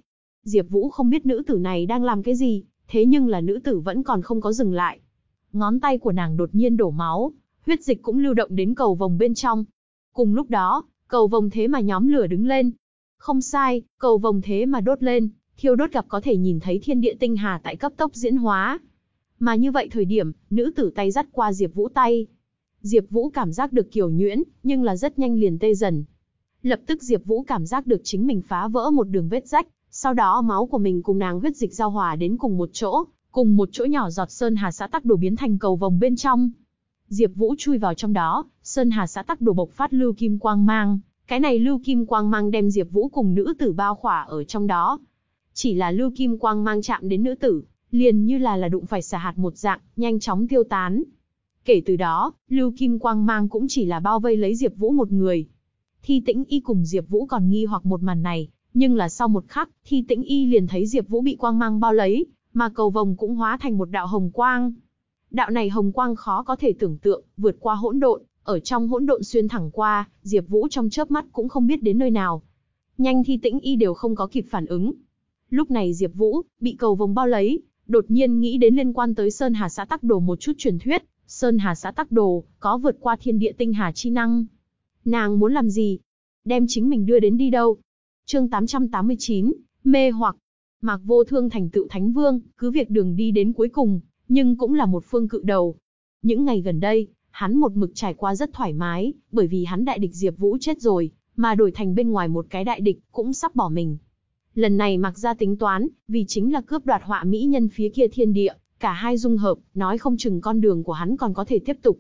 Diệp Vũ không biết nữ tử này đang làm cái gì, thế nhưng là nữ tử vẫn còn không có dừng lại. Ngón tay của nàng đột nhiên đổ máu, huyết dịch cũng lưu động đến cầu vòng bên trong. Cùng lúc đó, cầu vòng thế mà nhóm lửa đứng lên. Không sai, cầu vòng thế mà đốt lên, thiêu đốt gặp có thể nhìn thấy thiên địa tinh hà tại cấp tốc diễn hóa. Mà như vậy thời điểm, nữ tử tay dắt qua Diệp Vũ tay, Diệp Vũ cảm giác được kiều nhuyễn, nhưng là rất nhanh liền tê dần. Lập tức Diệp Vũ cảm giác được chính mình phá vỡ một đường vết rách, sau đó máu của mình cùng nàng huyết dịch giao hòa đến cùng một chỗ, cùng một chỗ nhỏ giọt sơn hà xã tắc đổ biến thành cầu vòng bên trong. Diệp Vũ chui vào trong đó, sơn hà xã tắc đồ bộc phát lưu kim quang mang, Cái này lưu kim quang mang đem Diệp Vũ cùng nữ tử bao khỏa ở trong đó. Chỉ là lưu kim quang mang chạm đến nữ tử, liền như là là đụng phải xả hạt một dạng, nhanh chóng tiêu tán. Kể từ đó, lưu kim quang mang cũng chỉ là bao vây lấy Diệp Vũ một người. Thi Tĩnh Y cùng Diệp Vũ còn nghi hoặc một màn này, nhưng là sau một khắc, Thi Tĩnh Y liền thấy Diệp Vũ bị quang mang bao lấy, mà cầu vồng cũng hóa thành một đạo hồng quang. Đạo này hồng quang khó có thể tưởng tượng, vượt qua hỗn độn, ở trong hỗn độn xuyên thẳng qua, Diệp Vũ trong chớp mắt cũng không biết đến nơi nào. Nhanh Thi Tĩnh Y đều không có kịp phản ứng. Lúc này Diệp Vũ bị cầu vồng bao lấy, đột nhiên nghĩ đến liên quan tới Sơn Hà xã Tắc Đồ một chút truyền thuyết, Sơn Hà xã Tắc Đồ có vượt qua thiên địa tinh hà chi năng. Nàng muốn làm gì? Đem chính mình đưa đến đi đâu? Chương 889, mê hoặc. Mạc Vô Thương thành tựu Thánh Vương, cứ việc đường đi đến cuối cùng, nhưng cũng là một phương cự đầu. Những ngày gần đây, hắn một mực trải qua rất thoải mái, bởi vì hắn đại địch Diệp Vũ chết rồi, mà đổi thành bên ngoài một cái đại địch cũng sắp bỏ mình. Lần này mặc ra tính toán, vì chính là cướp đoạt họa mỹ nhân phía kia thiên địa, cả hai dung hợp, nói không chừng con đường của hắn còn có thể tiếp tục.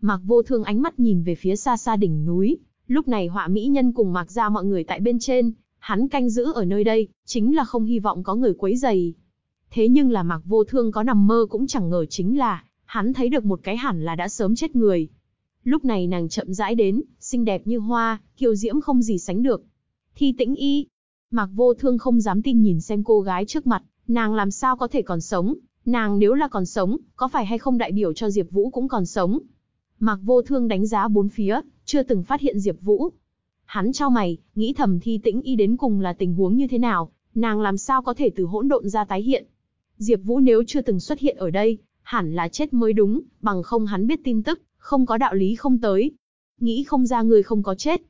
Mạc Vô Thương ánh mắt nhìn về phía xa xa đỉnh núi, lúc này họa mỹ nhân cùng Mạc gia mọi người tại bên trên, hắn canh giữ ở nơi đây, chính là không hy vọng có người quấy rầy. Thế nhưng là Mạc Vô Thương có nằm mơ cũng chẳng ngờ chính là, hắn thấy được một cái hẳn là đã sớm chết người. Lúc này nàng chậm rãi đến, xinh đẹp như hoa, kiều diễm không gì sánh được. Thi tĩnh y. Mạc Vô Thương không dám tin nhìn xem cô gái trước mặt, nàng làm sao có thể còn sống, nàng nếu là còn sống, có phải hay không đại biểu cho Diệp Vũ cũng còn sống. Mạc Vô Thương đánh giá bốn phía, chưa từng phát hiện Diệp Vũ. Hắn trao mày, nghĩ thầm Thi Tĩnh Y đến cùng là tình huống như thế nào, nàng làm sao có thể từ hỗn độn ra tái hiện. Diệp Vũ nếu chưa từng xuất hiện ở đây, hẳn là chết mới đúng, bằng không hắn biết tin tức, không có đạo lý không tới. Nghĩ không ra người không có chết.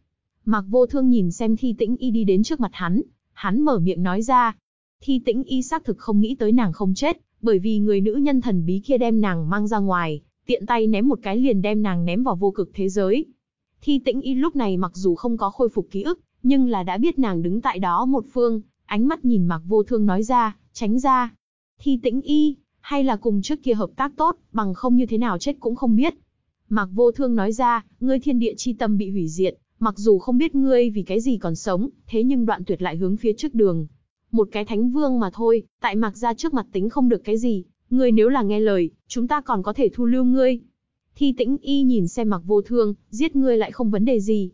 Mạc Vô Thương nhìn xem Thi Tĩnh Y đi đến trước mặt hắn, hắn mở miệng nói ra. Thi Tĩnh Y xác thực không nghĩ tới nàng không chết, bởi vì người nữ nhân thần bí kia đem nàng mang ra ngoài, tiện tay ném một cái liền đem nàng ném vào vô cực thế giới. Thi Tĩnh Y lúc này mặc dù không có khôi phục ký ức, nhưng là đã biết nàng đứng tại đó một phương, ánh mắt nhìn Mạc Vô Thương nói ra, tránh ra. Thi Tĩnh Y, hay là cùng trước kia hợp tác tốt, bằng không như thế nào chết cũng không biết. Mạc Vô Thương nói ra, ngươi thiên địa chi tâm bị hủy diệt, mặc dù không biết ngươi vì cái gì còn sống, thế nhưng đoạn tuyệt lại hướng phía trước đường. Một cái thánh vương mà thôi, tại Mạc gia trước mặt tính không được cái gì, ngươi nếu là nghe lời, chúng ta còn có thể thu lưu ngươi. Thi tĩnh y nhìn xem Mạc Vô Thương, giết ngươi lại không vấn đề gì.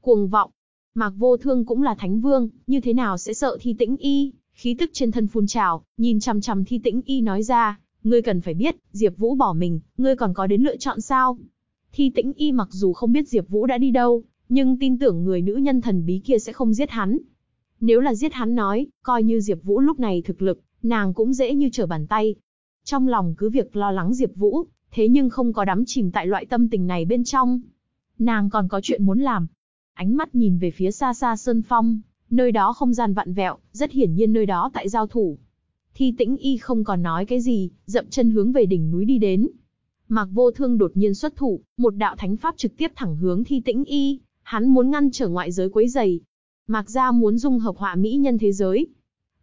Cuồng vọng. Mạc Vô Thương cũng là thánh vương, như thế nào sẽ sợ thi tĩnh y? Khí tức trên thân phun trào, nhìn chằm chằm thi tĩnh y nói ra, ngươi cần phải biết, Diệp Vũ bỏ mình, ngươi còn có đến lựa chọn sao? Thi tĩnh y mặc dù không biết Diệp Vũ đã đi đâu, nhưng tin tưởng người nữ nhân thần bí kia sẽ không giết hắn. Nếu là giết hắn nói, coi như Diệp Vũ lúc này thực lực, nàng cũng dễ như trở bàn tay. Trong lòng cứ việc lo lắng Diệp Vũ, thế nhưng không có đắm chìm tại loại tâm tình này bên trong. Nàng còn có chuyện muốn làm. Ánh mắt nhìn về phía xa xa Sơn Phong, Nơi đó không gian vặn vẹo, rất hiển nhiên nơi đó tại giao thủ. Thi tĩnh y không còn nói cái gì, dậm chân hướng về đỉnh núi đi đến. Mạc vô thương đột nhiên xuất thủ, một đạo thánh pháp trực tiếp thẳng hướng thi tĩnh y, hắn muốn ngăn trở ngoại giới quấy giày. Mạc gia muốn dung hợp họa mỹ nhân thế giới.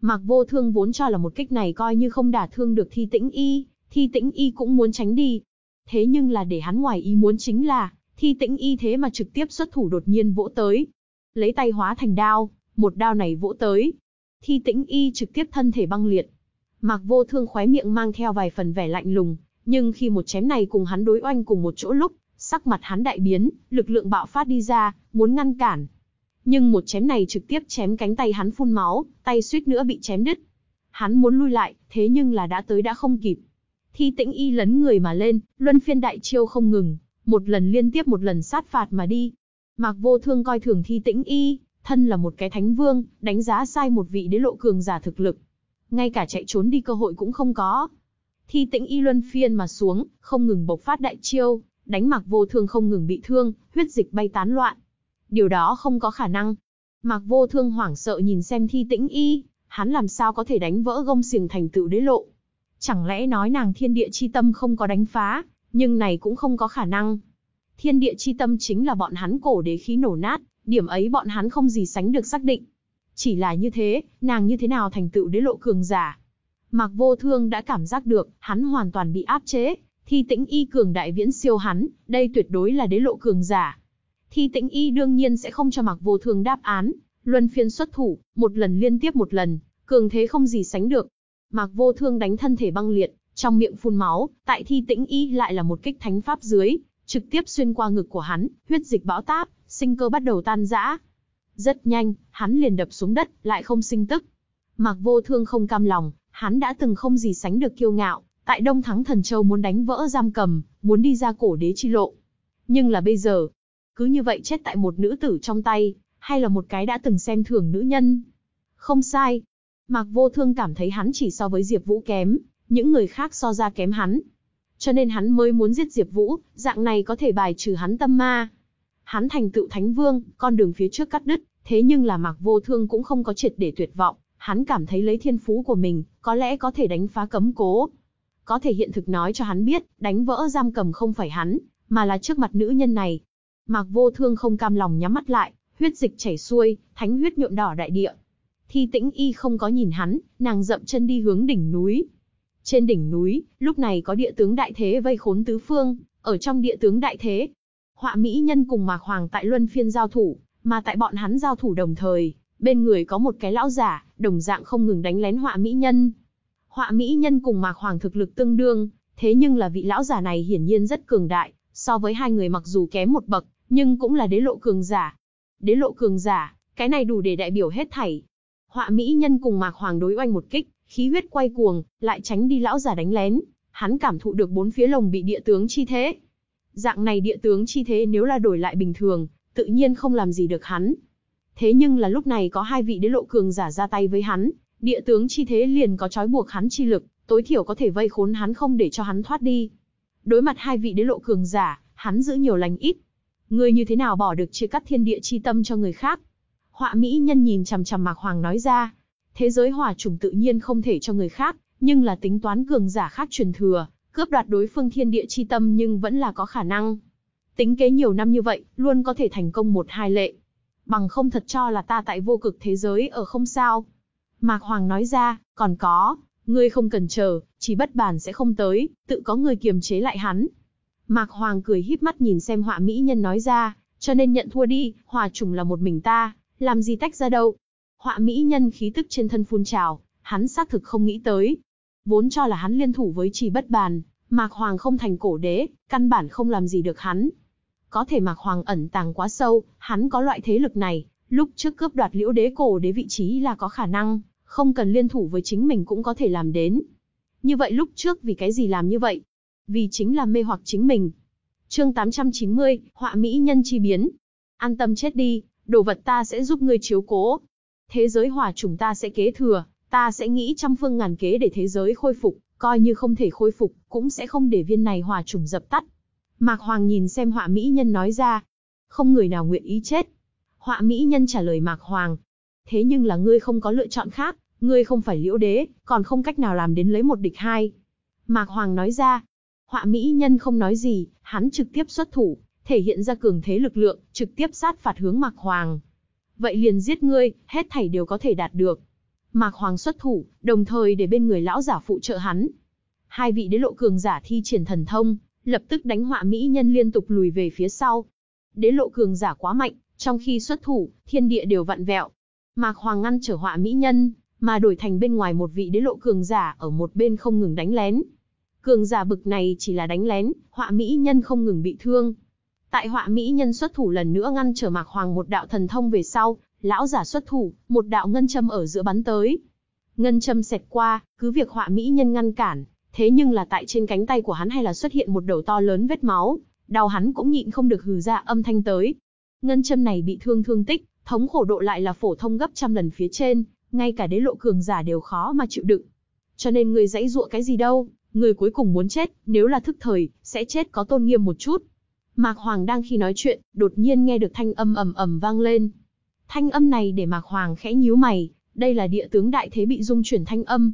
Mạc vô thương vốn cho là một kích này coi như không đả thương được thi tĩnh y, thi tĩnh y cũng muốn tránh đi. Thế nhưng là để hắn ngoài ý muốn chính là, thi tĩnh y thế mà trực tiếp xuất thủ đột nhiên vỗ tới. Lấy tay hóa thành đao, một đao này vỗ tới. Thi tĩnh y trực tiếp thân thể băng liệt. Mạc vô thương khóe miệng mang theo vài phần vẻ lạnh lùng, nhưng khi một chém này cùng hắn đối oanh cùng một chỗ lúc, sắc mặt hắn đại biến, lực lượng bạo phát đi ra, muốn ngăn cản. Nhưng một chém này trực tiếp chém cánh tay hắn phun máu, tay suýt nữa bị chém đứt. Hắn muốn lui lại, thế nhưng là đã tới đã không kịp. Thi tĩnh y lấn người mà lên, luân phiên đại chiêu không ngừng, một lần liên tiếp một lần sát phạt mà đi. Mạc vô thương coi thường thi tĩnh y, thân là một cái thánh vương, đánh giá sai một vị đế lộ cường giả thực lực. Ngay cả chạy trốn đi cơ hội cũng không có. Thi tĩnh y luân phiên mà xuống, không ngừng bộc phát đại chiêu, đánh mặc vô thương không ngừng bị thương, huyết dịch bay tán loạn. Điều đó không có khả năng. Mạc vô thương hoảng sợ nhìn xem thi tĩnh y, hắn làm sao có thể đánh vỡ gông xiềng thành tựu đế lộ. Chẳng lẽ nói nàng thiên địa chi tâm không có đánh phá, nhưng này cũng không có khả năng. Thiên địa chi tâm chính là bọn hắn cổ đế khí nổ nát, Điểm ấy bọn hắn không gì sánh được xác định. Chỉ là như thế, nàng như thế nào thành tựu đế lộ cường giả. Mạc vô thương đã cảm giác được, hắn hoàn toàn bị áp chế, thi tĩnh y cường đại viễn siêu hắn, đây tuyệt đối là đế lộ cường giả. Thi tĩnh y đương nhiên sẽ không cho mặc vô thương đáp án, luân phiên xuất thủ, một lần liên tiếp một lần, cường thế không gì sánh được. Mạc vô thương đánh thân thể băng liệt, trong miệng phun máu, tại thi tĩnh y lại là một kích thánh pháp dưới, trực tiếp xuyên qua ngực của hắn, huyết dịch bão táp, sinh cơ bắt đầu tan rã. Rất nhanh, hắn liền đập xuống đất, lại không sinh tức. Mạc vô thương không cam lòng, hắn đã từng không gì sánh được kiêu ngạo, tại Đông Thắng Thần Châu muốn đánh vỡ giam cầm, muốn đi ra cổ đế chi lộ. Nhưng là bây giờ, cứ như vậy chết tại một nữ tử trong tay, hay là một cái đã từng xem thường nữ nhân. Không sai. Mạc Vô Thương cảm thấy hắn chỉ so với Diệp Vũ kém, những người khác so ra kém hắn. Cho nên hắn mới muốn giết Diệp Vũ, dạng này có thể bài trừ hắn tâm ma. Hắn thành tựu Thánh Vương, con đường phía trước cắt đứt, thế nhưng là Mạc Vô Thương cũng không có triệt để tuyệt vọng, hắn cảm thấy lấy thiên phú của mình, có lẽ có thể đánh phá cấm cố. Có thể hiện thực nói cho hắn biết, đánh vỡ giam cầm không phải hắn, mà là trước mặt nữ nhân này. Mạc Vô Thương không cam lòng nhắm mắt lại, huyết dịch chảy xuôi, thánh huyết nhuộm đỏ đại địa. Thi Tĩnh Y không có nhìn hắn, nàng dậm chân đi hướng đỉnh núi. Trên đỉnh núi, lúc này có địa tướng đại thế vây khốn tứ phương, ở trong địa tướng đại thế, Họa Mỹ Nhân cùng Mạc Hoàng tại luân phiên giao thủ, mà tại bọn hắn giao thủ đồng thời, bên người có một cái lão giả, đồng dạng không ngừng đánh lén Họa Mỹ Nhân. Họa Mỹ Nhân cùng Mạc Hoàng thực lực tương đương, thế nhưng là vị lão giả này hiển nhiên rất cường đại, so với hai người mặc dù kém một bậc, nhưng cũng là đế lộ cường giả. Đế lộ cường giả, cái này đủ để đại biểu hết thảy. Họa Mỹ Nhân cùng Mạc Hoàng đối oanh một kích, khí huyết quay cuồng, lại tránh đi lão giả đánh lén. Hắn cảm thụ được bốn phía lồng bị địa tướng chi thế. Dạng này địa tướng chi thế nếu là đổi lại bình thường, tự nhiên không làm gì được hắn. Thế nhưng là lúc này có hai vị đế lộ cường giả ra tay với hắn, địa tướng chi thế liền có trói buộc hắn chi lực, tối thiểu có thể vây khốn hắn không để cho hắn thoát đi. Đối mặt hai vị đế lộ cường giả, hắn giữ nhiều lành ít. Ngươi như thế nào bỏ được chia cắt thiên địa chi tâm cho người khác? Họa mỹ nhân nhìn chằm chằm Mạc Hoàng nói ra. Thế giới hỏa chủng tự nhiên không thể cho người khác, nhưng là tính toán cường giả khác truyền thừa, cướp đoạt đối phương thiên địa chi tâm nhưng vẫn là có khả năng. Tính kế nhiều năm như vậy, luôn có thể thành công một hai lệ. Bằng không thật cho là ta tại vô cực thế giới ở không sao. Mạc Hoàng nói ra, còn có, ngươi không cần chờ, chỉ bất bàn sẽ không tới, tự có người kiềm chế lại hắn. Mạc Hoàng cười híp mắt nhìn xem họa mỹ nhân nói ra, cho nên nhận thua đi, hòa trùng là một mình ta, làm gì tách ra đâu. Họa mỹ nhân khí tức trên thân phun trào, hắn xác thực không nghĩ tới. Vốn cho là hắn liên thủ với trì bất bàn, Mạc Hoàng không thành cổ đế, căn bản không làm gì được hắn. Có thể Mạc Hoàng ẩn tàng quá sâu, hắn có loại thế lực này, lúc trước cướp đoạt liễu đế cổ đế vị trí là có khả năng, không cần liên thủ với chính mình cũng có thể làm đến. Như vậy lúc trước vì cái gì làm như vậy? Vì chính là mê hoặc chính mình. Chương 890, họa mỹ nhân chi biến. An tâm chết đi, đồ vật ta sẽ giúp ngươi chiếu cố. Thế giới hỏa chúng ta sẽ kế thừa, ta sẽ nghĩ trăm phương ngàn kế để thế giới khôi phục, coi như không thể khôi phục, cũng sẽ không để viên này hỏa trùng dập tắt. Mạc Hoàng nhìn xem họa mỹ nhân nói ra. Không người nào nguyện ý chết. Họa mỹ nhân trả lời Mạc Hoàng. Thế nhưng là ngươi không có lựa chọn khác, ngươi không phải liễu đế, còn không cách nào làm đến lấy một địch hai. Mạc Hoàng nói ra. Họa mỹ nhân không nói gì, hắn trực tiếp xuất thủ, thể hiện ra cường thế lực lượng, trực tiếp sát phạt hướng Mạc Hoàng. Vậy liền giết ngươi, hết thảy đều có thể đạt được. Mạc Hoàng xuất thủ, đồng thời để bên người lão giả phụ trợ hắn. Hai vị đế lộ cường giả thi triển thần thông, lập tức đánh họa mỹ nhân liên tục lùi về phía sau. Đế lộ cường giả quá mạnh, trong khi xuất thủ, thiên địa đều vặn vẹo. Mạc Hoàng ngăn trở họa mỹ nhân, mà đổi thành bên ngoài một vị đế lộ cường giả ở một bên không ngừng đánh lén. Cường giả bực này chỉ là đánh lén, họa mỹ nhân không ngừng bị thương. Tại họa mỹ nhân xuất thủ lần nữa ngăn trở Mạc Hoàng một đạo thần thông về sau, lão giả xuất thủ, một đạo ngân châm ở giữa bắn tới. Ngân châm xẹt qua, cứ việc họa mỹ nhân ngăn cản, thế nhưng là tại trên cánh tay của hắn hay là xuất hiện một đầu to lớn vết máu, đau hắn cũng nhịn không được hừ ra âm thanh tới. Ngân châm này bị thương thương tích, thống khổ độ lại là phổ thông gấp trăm lần phía trên, ngay cả đế lộ cường giả đều khó mà chịu đựng. Cho nên người dãy dụa cái gì đâu, người cuối cùng muốn chết, nếu là thức thời, sẽ chết có tôn nghiêm một chút. Mạc Hoàng đang khi nói chuyện, đột nhiên nghe được thanh âm ầm ầm vang lên. Thanh âm này để Mạc Hoàng khẽ nhíu mày, đây là địa tướng đại thế bị dung chuyển thanh âm.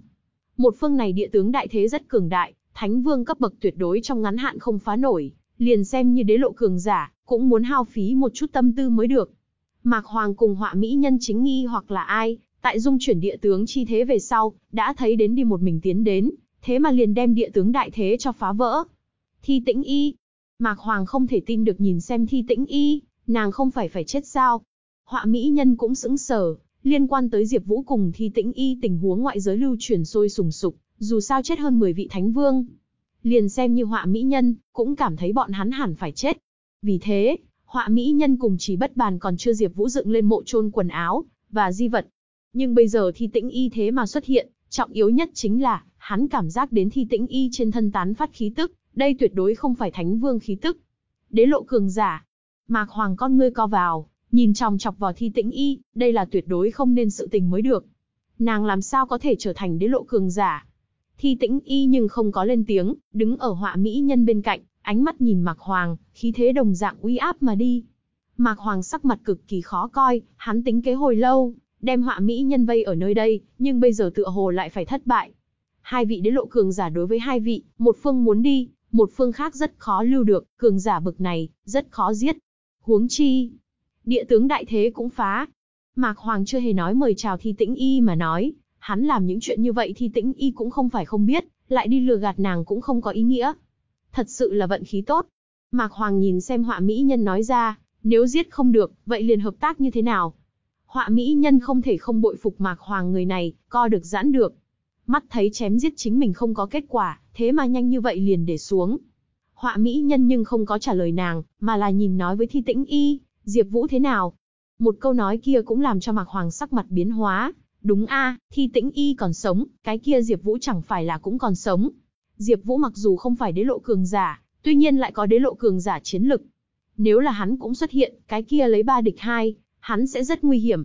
Một phương này địa tướng đại thế rất cường đại, thánh vương cấp bậc tuyệt đối trong ngắn hạn không phá nổi, liền xem như đế lộ cường giả, cũng muốn hao phí một chút tâm tư mới được. Mạc Hoàng cùng họa mỹ nhân chính nghi hoặc là ai, tại dung chuyển địa tướng chi thế về sau, đã thấy đến đi một mình tiến đến, thế mà liền đem địa tướng đại thế cho phá vỡ. Thi tĩnh y. Mạc Hoàng không thể tin được nhìn xem thi tĩnh y, Nàng không phải phải chết sao? Họa mỹ nhân cũng sững sờ, liên quan tới Diệp Vũ cùng Thi Tĩnh Y tình huống ngoại giới lưu truyền sôi sùng sục, dù sao chết hơn 10 vị thánh vương. Liền xem như họa mỹ nhân, cũng cảm thấy bọn hắn hẳn phải chết. Vì thế, họa mỹ nhân cùng chỉ bất bàn còn chưa Diệp Vũ dựng lên mộ chôn quần áo và di vật. Nhưng bây giờ Thi Tĩnh Y thế mà xuất hiện, trọng yếu nhất chính là, hắn cảm giác đến Thi Tĩnh Y trên thân tán phát khí tức, đây tuyệt đối không phải thánh vương khí tức. Đế lộ cường giả. Mạc Hoàng con ngươi co vào, nhìn chòng chọc vào Thi Tĩnh Y, đây là tuyệt đối không nên sự tình mới được. Nàng làm sao có thể trở thành đế lộ cường giả? Thi Tĩnh Y nhưng không có lên tiếng, đứng ở họa mỹ nhân bên cạnh, ánh mắt nhìn Mạc Hoàng, khí thế đồng dạng uy áp mà đi. Mạc Hoàng sắc mặt cực kỳ khó coi, hắn tính kế hồi lâu, đem họa mỹ nhân vây ở nơi đây, nhưng bây giờ tựa hồ lại phải thất bại. Hai vị đế lộ cường giả đối với hai vị, một phương muốn đi, một phương khác rất khó lưu được, cường giả bực này, rất khó giết. Huống chi, địa tướng đại thế cũng phá. Mạc Hoàng chưa hề nói mời chào Thi Tĩnh Y mà nói, hắn làm những chuyện như vậy Thi Tĩnh Y cũng không phải không biết, lại đi lừa gạt nàng cũng không có ý nghĩa. Thật sự là vận khí tốt. Mạc Hoàng nhìn xem họa mỹ nhân nói ra, nếu giết không được, vậy liền hợp tác như thế nào? Họa mỹ nhân không thể không bội phục Mạc Hoàng người này, co được giãn được. Mắt thấy chém giết chính mình không có kết quả, thế mà nhanh như vậy liền để xuống. Họa mỹ nhân nhưng không có trả lời nàng, mà là nhìn nói với Thi Tĩnh Y, Diệp Vũ thế nào? Một câu nói kia cũng làm cho Mạc Hoàng sắc mặt biến hóa. Đúng a, Thi Tĩnh Y còn sống, cái kia Diệp Vũ chẳng phải là cũng còn sống. Diệp Vũ mặc dù không phải đế lộ cường giả, tuy nhiên lại có đế lộ cường giả chiến lực. Nếu là hắn cũng xuất hiện, cái kia lấy ba địch hai, hắn sẽ rất nguy hiểm.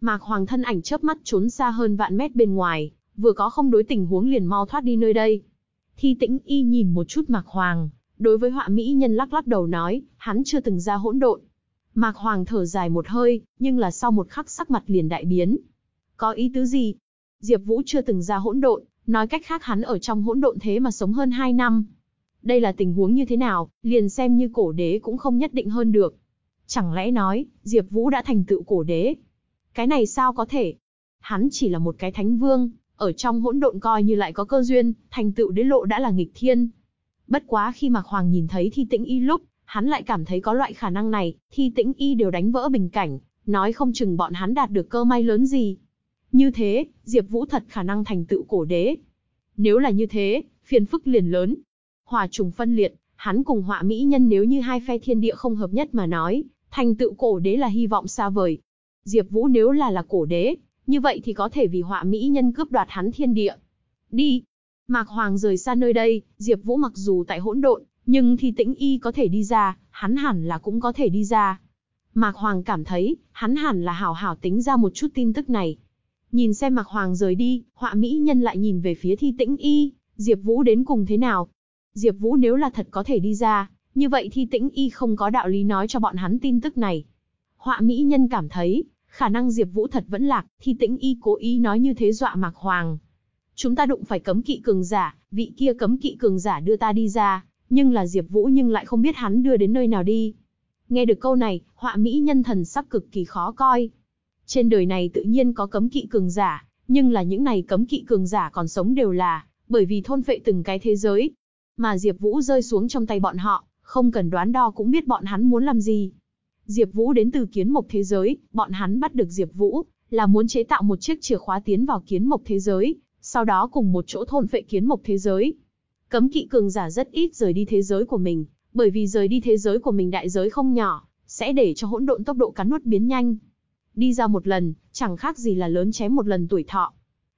Mạc Hoàng thân ảnh chớp mắt trốn xa hơn vạn mét bên ngoài, vừa có không đối tình huống liền mau thoát đi nơi đây. Thi Tĩnh Y nhìn một chút Mạc Hoàng, đối với họa mỹ nhân lắc lắc đầu nói, hắn chưa từng ra hỗn độn. Mạc Hoàng thở dài một hơi, nhưng là sau một khắc sắc mặt liền đại biến. Có ý tứ gì? Diệp Vũ chưa từng ra hỗn độn, nói cách khác hắn ở trong hỗn độn thế mà sống hơn 2 năm. Đây là tình huống như thế nào, liền xem như cổ đế cũng không nhất định hơn được. Chẳng lẽ nói, Diệp Vũ đã thành tựu cổ đế? Cái này sao có thể? Hắn chỉ là một cái thánh vương, ở trong hỗn độn coi như lại có cơ duyên, thành tựu đế lộ đã là nghịch thiên. Bất quá khi Mạc Hoàng nhìn thấy Thi Tĩnh Y lúc, hắn lại cảm thấy có loại khả năng này, Thi Tĩnh Y đều đánh vỡ bình cảnh, nói không chừng bọn hắn đạt được cơ may lớn gì. Như thế, Diệp Vũ thật khả năng thành tựu cổ đế. Nếu là như thế, phiền phức liền lớn. Hòa trùng phân liệt, hắn cùng họa mỹ nhân nếu như hai phe thiên địa không hợp nhất mà nói, thành tựu cổ đế là hy vọng xa vời. Diệp Vũ nếu là là cổ đế, như vậy thì có thể vì họa mỹ nhân cướp đoạt hắn thiên địa. Đi. Mạc Hoàng rời xa nơi đây, Diệp Vũ mặc dù tại hỗn độn, nhưng thì Tĩnh Y có thể đi ra, hắn hẳn là cũng có thể đi ra. Mạc Hoàng cảm thấy, hắn hẳn là hảo hảo tính ra một chút tin tức này. Nhìn xem Mạc Hoàng rời đi, họa mỹ nhân lại nhìn về phía Thi Tĩnh Y, Diệp Vũ đến cùng thế nào? Diệp Vũ nếu là thật có thể đi ra, như vậy Thi Tĩnh Y không có đạo lý nói cho bọn hắn tin tức này. Họa mỹ nhân cảm thấy, khả năng Diệp Vũ thật vẫn lạc, Thi Tĩnh Y cố ý nói như thế dọa Mạc Hoàng. Chúng ta đụng phải cấm kỵ cường giả, vị kia cấm kỵ cường giả đưa ta đi ra, nhưng là Diệp Vũ nhưng lại không biết hắn đưa đến nơi nào đi. Nghe được câu này, họa mỹ nhân thần sắc cực kỳ khó coi. Trên đời này tự nhiên có cấm kỵ cường giả, nhưng là những này cấm kỵ cường giả còn sống đều là bởi vì thôn phệ từng cái thế giới. Mà Diệp Vũ rơi xuống trong tay bọn họ, không cần đoán đo cũng biết bọn hắn muốn làm gì. Diệp Vũ đến từ kiến mộc thế giới, bọn hắn bắt được Diệp Vũ, là muốn chế tạo một chiếc chìa khóa tiến vào kiến mộc thế giới, sau đó cùng một chỗ thôn phệ kiến mộc thế giới. Cấm kỵ cường giả rất ít rời đi thế giới của mình, bởi vì rời đi thế giới của mình đại giới không nhỏ, sẽ để cho hỗn độn tốc độ cắn nuốt biến nhanh. Đi ra một lần, chẳng khác gì là lớn chém một lần tuổi thọ.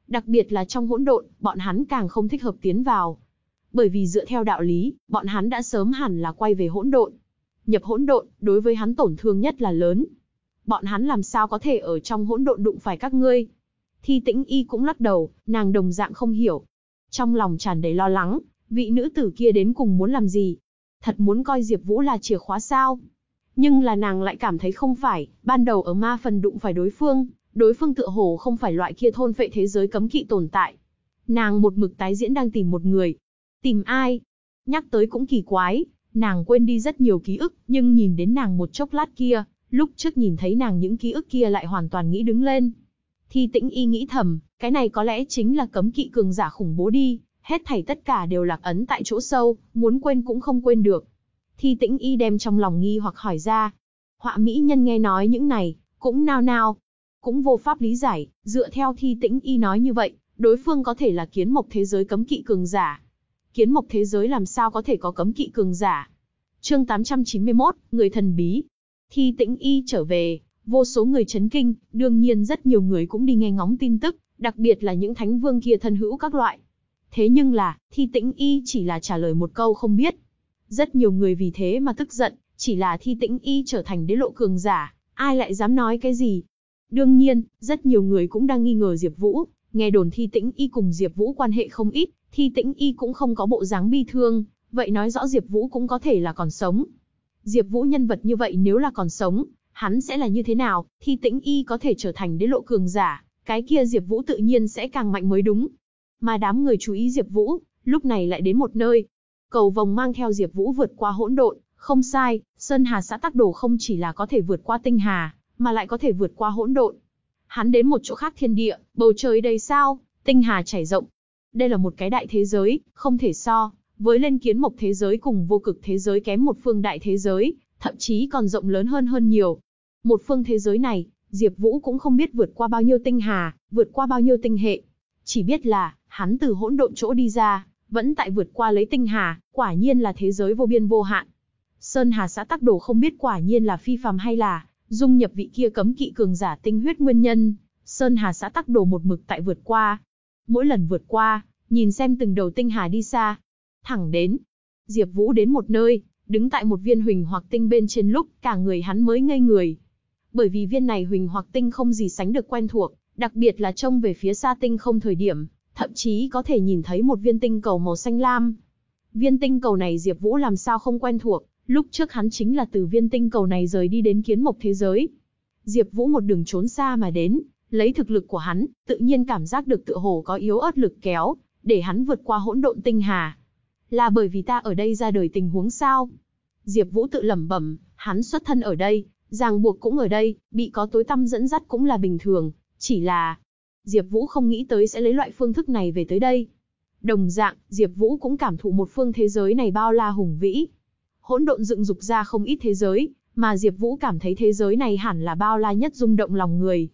Đặc biệt là trong hỗn độn, bọn hắn càng không thích hợp tiến vào. Bởi vì dựa theo đạo lý, bọn hắn đã sớm hẳn là quay về hỗn độn. Nhập hỗn độn, đối với hắn tổn thương nhất là lớn. Bọn hắn làm sao có thể ở trong hỗn độn đụng phải các ngươi? Thi Tĩnh Y cũng lắc đầu, nàng đồng dạng không hiểu. Trong lòng tràn đầy lo lắng, vị nữ tử kia đến cùng muốn làm gì? Thật muốn coi Diệp Vũ là chìa khóa sao? Nhưng là nàng lại cảm thấy không phải, ban đầu ở ma phần đụng phải đối phương, đối phương tựa hồ không phải loại kia thôn phệ thế giới cấm kỵ tồn tại. Nàng một mực tái diễn đang tìm một người. Tìm ai? Nhắc tới cũng kỳ quái, nàng quên đi rất nhiều ký ức, nhưng nhìn đến nàng một chốc lát kia, lúc trước nhìn thấy nàng những ký ức kia lại hoàn toàn nghĩ đứng lên. Thi tĩnh y nghĩ thầm, cái này có lẽ chính là cấm kỵ cường giả khủng bố đi, hết thảy tất cả đều lạc ấn tại chỗ sâu, muốn quên cũng không quên được. Thi tĩnh y đem trong lòng nghi hoặc hỏi ra. Họa mỹ nhân nghe nói những này, cũng nao nao, cũng vô pháp lý giải, dựa theo thi tĩnh y nói như vậy, đối phương có thể là kiến mộc thế giới cấm kỵ cường giả. Kiến mộc thế giới làm sao có thể có cấm kỵ cường giả? Chương 891, người thần bí. Thi tĩnh y trở về, vô số người chấn kinh, đương nhiên rất nhiều người cũng đi nghe ngóng tin tức, đặc biệt là những thánh vương kia thân hữu các loại. Thế nhưng là, thi tĩnh y chỉ là trả lời một câu không biết. Rất nhiều người vì thế mà tức giận, chỉ là thi tĩnh y trở thành đế lộ cường giả, ai lại dám nói cái gì. Đương nhiên, rất nhiều người cũng đang nghi ngờ Diệp Vũ, nghe đồn thi tĩnh y cùng Diệp Vũ quan hệ không ít, thi tĩnh y cũng không có bộ dáng bi thương, vậy nói rõ Diệp Vũ cũng có thể là còn sống. Diệp Vũ nhân vật như vậy nếu là còn sống, hắn sẽ là như thế nào, thi tĩnh y có thể trở thành đế lộ cường giả, cái kia Diệp Vũ tự nhiên sẽ càng mạnh mới đúng. Mà đám người chú ý Diệp Vũ, lúc này lại đến một nơi. Cầu vòng mang theo Diệp Vũ vượt qua hỗn độn, không sai, Sơn Hà xã Tắc Đồ không chỉ là có thể vượt qua tinh hà, mà lại có thể vượt qua hỗn độn. Hắn đến một chỗ khác thiên địa, bầu trời đầy sao, tinh hà chảy rộng. Đây là một cái đại thế giới, không thể so với lên kiến mộc thế giới cùng vô cực thế giới kém một phương đại thế giới, thậm chí còn rộng lớn hơn hơn nhiều. Một phương thế giới này, Diệp Vũ cũng không biết vượt qua bao nhiêu tinh hà, vượt qua bao nhiêu tinh hệ. Chỉ biết là, hắn từ hỗn độn chỗ đi ra, vẫn tại vượt qua lấy tinh hà, quả nhiên là thế giới vô biên vô hạn. Sơn Hà xã Tắc Đồ không biết quả nhiên là phi phàm hay là dung nhập vị kia cấm kỵ cường giả tinh huyết nguyên nhân, Sơn Hà xã Tắc Đồ một mực tại vượt qua. Mỗi lần vượt qua, nhìn xem từng đầu tinh hà đi xa, thẳng đến Diệp Vũ đến một nơi, đứng tại một viên huỳnh hoặc tinh bên trên lúc, cả người hắn mới ngây người. Bởi vì viên này huỳnh hoặc tinh không gì sánh được quen thuộc, đặc biệt là trông về phía xa tinh không thời điểm, thậm chí có thể nhìn thấy một viên tinh cầu màu xanh lam. Viên tinh cầu này Diệp Vũ làm sao không quen thuộc, lúc trước hắn chính là từ viên tinh cầu này rời đi đến kiến mộc thế giới. Diệp Vũ một đường trốn xa mà đến, lấy thực lực của hắn, tự nhiên cảm giác được tựa hồ có yếu ớt lực kéo, để hắn vượt qua hỗn độn tinh hà. Là bởi vì ta ở đây ra đời tình huống sao? Diệp Vũ tự lẩm bẩm, hắn xuất thân ở đây, ràng buộc cũng ở đây, bị có tối tâm dẫn dắt cũng là bình thường, chỉ là Diệp Vũ không nghĩ tới sẽ lấy loại phương thức này về tới đây. Đồng dạng, Diệp Vũ cũng cảm thụ một phương thế giới này bao la hùng vĩ. Hỗn độn dựng dục ra không ít thế giới, mà Diệp Vũ cảm thấy thế giới này hẳn là bao la nhất rung động lòng người.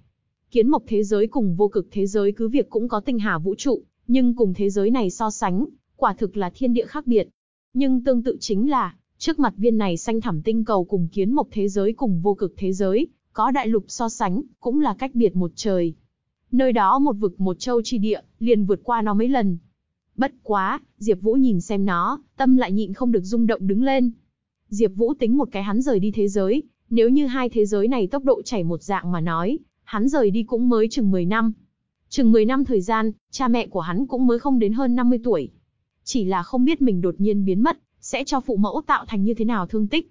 Kiến mộc thế giới cùng vô cực thế giới cứ việc cũng có tinh hà vũ trụ, nhưng cùng thế giới này so sánh, quả thực là thiên địa khác biệt. Nhưng tương tự chính là, trước mặt viên này xanh thẳm tinh cầu cùng kiến mộc thế giới cùng vô cực thế giới, có đại lục so sánh, cũng là cách biệt một trời. Nơi đó một vực một châu chi địa, liền vượt qua nó mấy lần. Bất quá, Diệp Vũ nhìn xem nó, tâm lại nhịn không được rung động đứng lên. Diệp Vũ tính một cái hắn rời đi thế giới, nếu như hai thế giới này tốc độ chảy một dạng mà nói, hắn rời đi cũng mới chừng 10 năm. Chừng 10 năm thời gian, cha mẹ của hắn cũng mới không đến hơn 50 tuổi. Chỉ là không biết mình đột nhiên biến mất, sẽ cho phụ mẫu tạo thành như thế nào thương tích.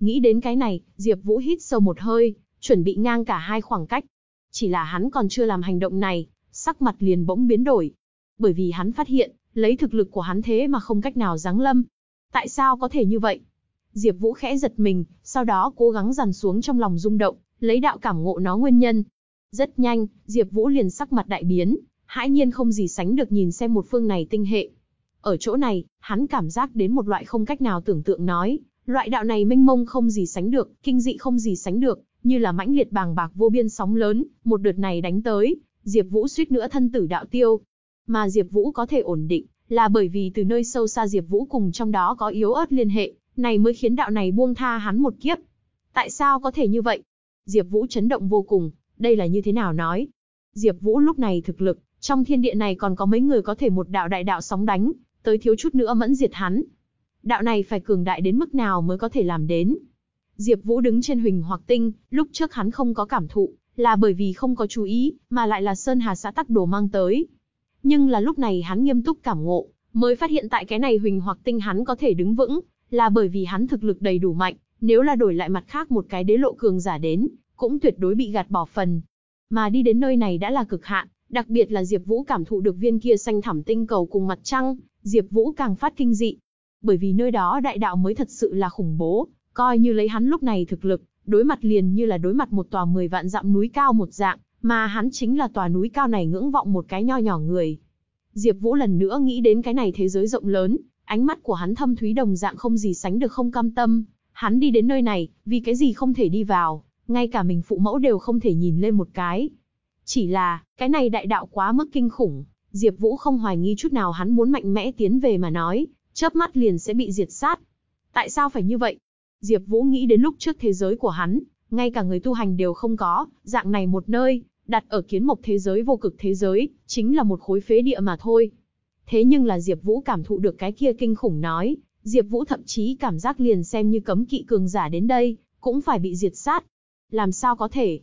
Nghĩ đến cái này, Diệp Vũ hít sâu một hơi, chuẩn bị ngang cả hai khoảng cách. Chỉ là hắn còn chưa làm hành động này, sắc mặt liền bỗng biến đổi. Bởi vì hắn phát hiện, lấy thực lực của hắn thế mà không cách nào giáng lâm. Tại sao có thể như vậy? Diệp Vũ khẽ giật mình, sau đó cố gắng dằn xuống trong lòng rung động, lấy đạo cảm ngộ nó nguyên nhân. Rất nhanh, Diệp Vũ liền sắc mặt đại biến, hãi nhiên không gì sánh được nhìn xem một phương này tinh hệ. Ở chỗ này, hắn cảm giác đến một loại không cách nào tưởng tượng nói, loại đạo này mênh mông không gì sánh được, kinh dị không gì sánh được, như là mãnh liệt bàng bạc vô biên sóng lớn, một đợt này đánh tới, Diệp Vũ suýt nữa thân tử đạo tiêu. Mà Diệp Vũ có thể ổn định, là bởi vì từ nơi sâu xa Diệp Vũ cùng trong đó có yếu ớt liên hệ, này mới khiến đạo này buông tha hắn một kiếp. Tại sao có thể như vậy? Diệp Vũ chấn động vô cùng, đây là như thế nào nói? Diệp Vũ lúc này thực lực, trong thiên địa này còn có mấy người có thể một đạo đại đạo sóng đánh, tới thiếu chút nữa mẫn diệt hắn. Đạo này phải cường đại đến mức nào mới có thể làm đến? Diệp Vũ đứng trên huỳnh hoặc tinh, lúc trước hắn không có cảm thụ, là bởi vì không có chú ý, mà lại là Sơn Hà xã tắc đồ mang tới. Nhưng là lúc này hắn nghiêm túc cảm ngộ, mới phát hiện tại cái này huỳnh hoặc tinh hắn có thể đứng vững, là bởi vì hắn thực lực đầy đủ mạnh, nếu là đổi lại mặt khác một cái đế lộ cường giả đến, cũng tuyệt đối bị gạt bỏ phần. Mà đi đến nơi này đã là cực hạn, đặc biệt là Diệp Vũ cảm thụ được viên kia xanh thẳm tinh cầu cùng mặt trăng, Diệp Vũ càng phát kinh dị. Bởi vì nơi đó đại đạo mới thật sự là khủng bố, coi như lấy hắn lúc này thực lực, đối mặt liền như là đối mặt một tòa 10 vạn dặm núi cao một dạng, mà hắn chính là tòa núi cao này ngưỡng vọng một cái nho nhỏ người. Diệp Vũ lần nữa nghĩ đến cái này thế giới rộng lớn, ánh mắt của hắn thâm thúy đồng dạng không gì sánh được không cam tâm, Hắn đi đến nơi này, vì cái gì không thể đi vào, ngay cả mình phụ mẫu đều không thể nhìn lên một cái. Chỉ là, cái này đại đạo quá mức kinh khủng, Diệp Vũ không hoài nghi chút nào hắn muốn mạnh mẽ tiến về mà nói, chớp mắt liền sẽ bị diệt sát. Tại sao phải như vậy? Diệp Vũ nghĩ đến lúc trước thế giới của hắn, ngay cả người tu hành đều không có, dạng này một nơi, đặt ở kiến mộc thế giới vô cực thế giới, chính là một khối phế địa mà thôi. Thế nhưng là Diệp Vũ cảm thụ được cái kia kinh khủng nói, Diệp Vũ thậm chí cảm giác liền xem như cấm kỵ cường giả đến đây, cũng phải bị diệt sát. Làm sao có thể?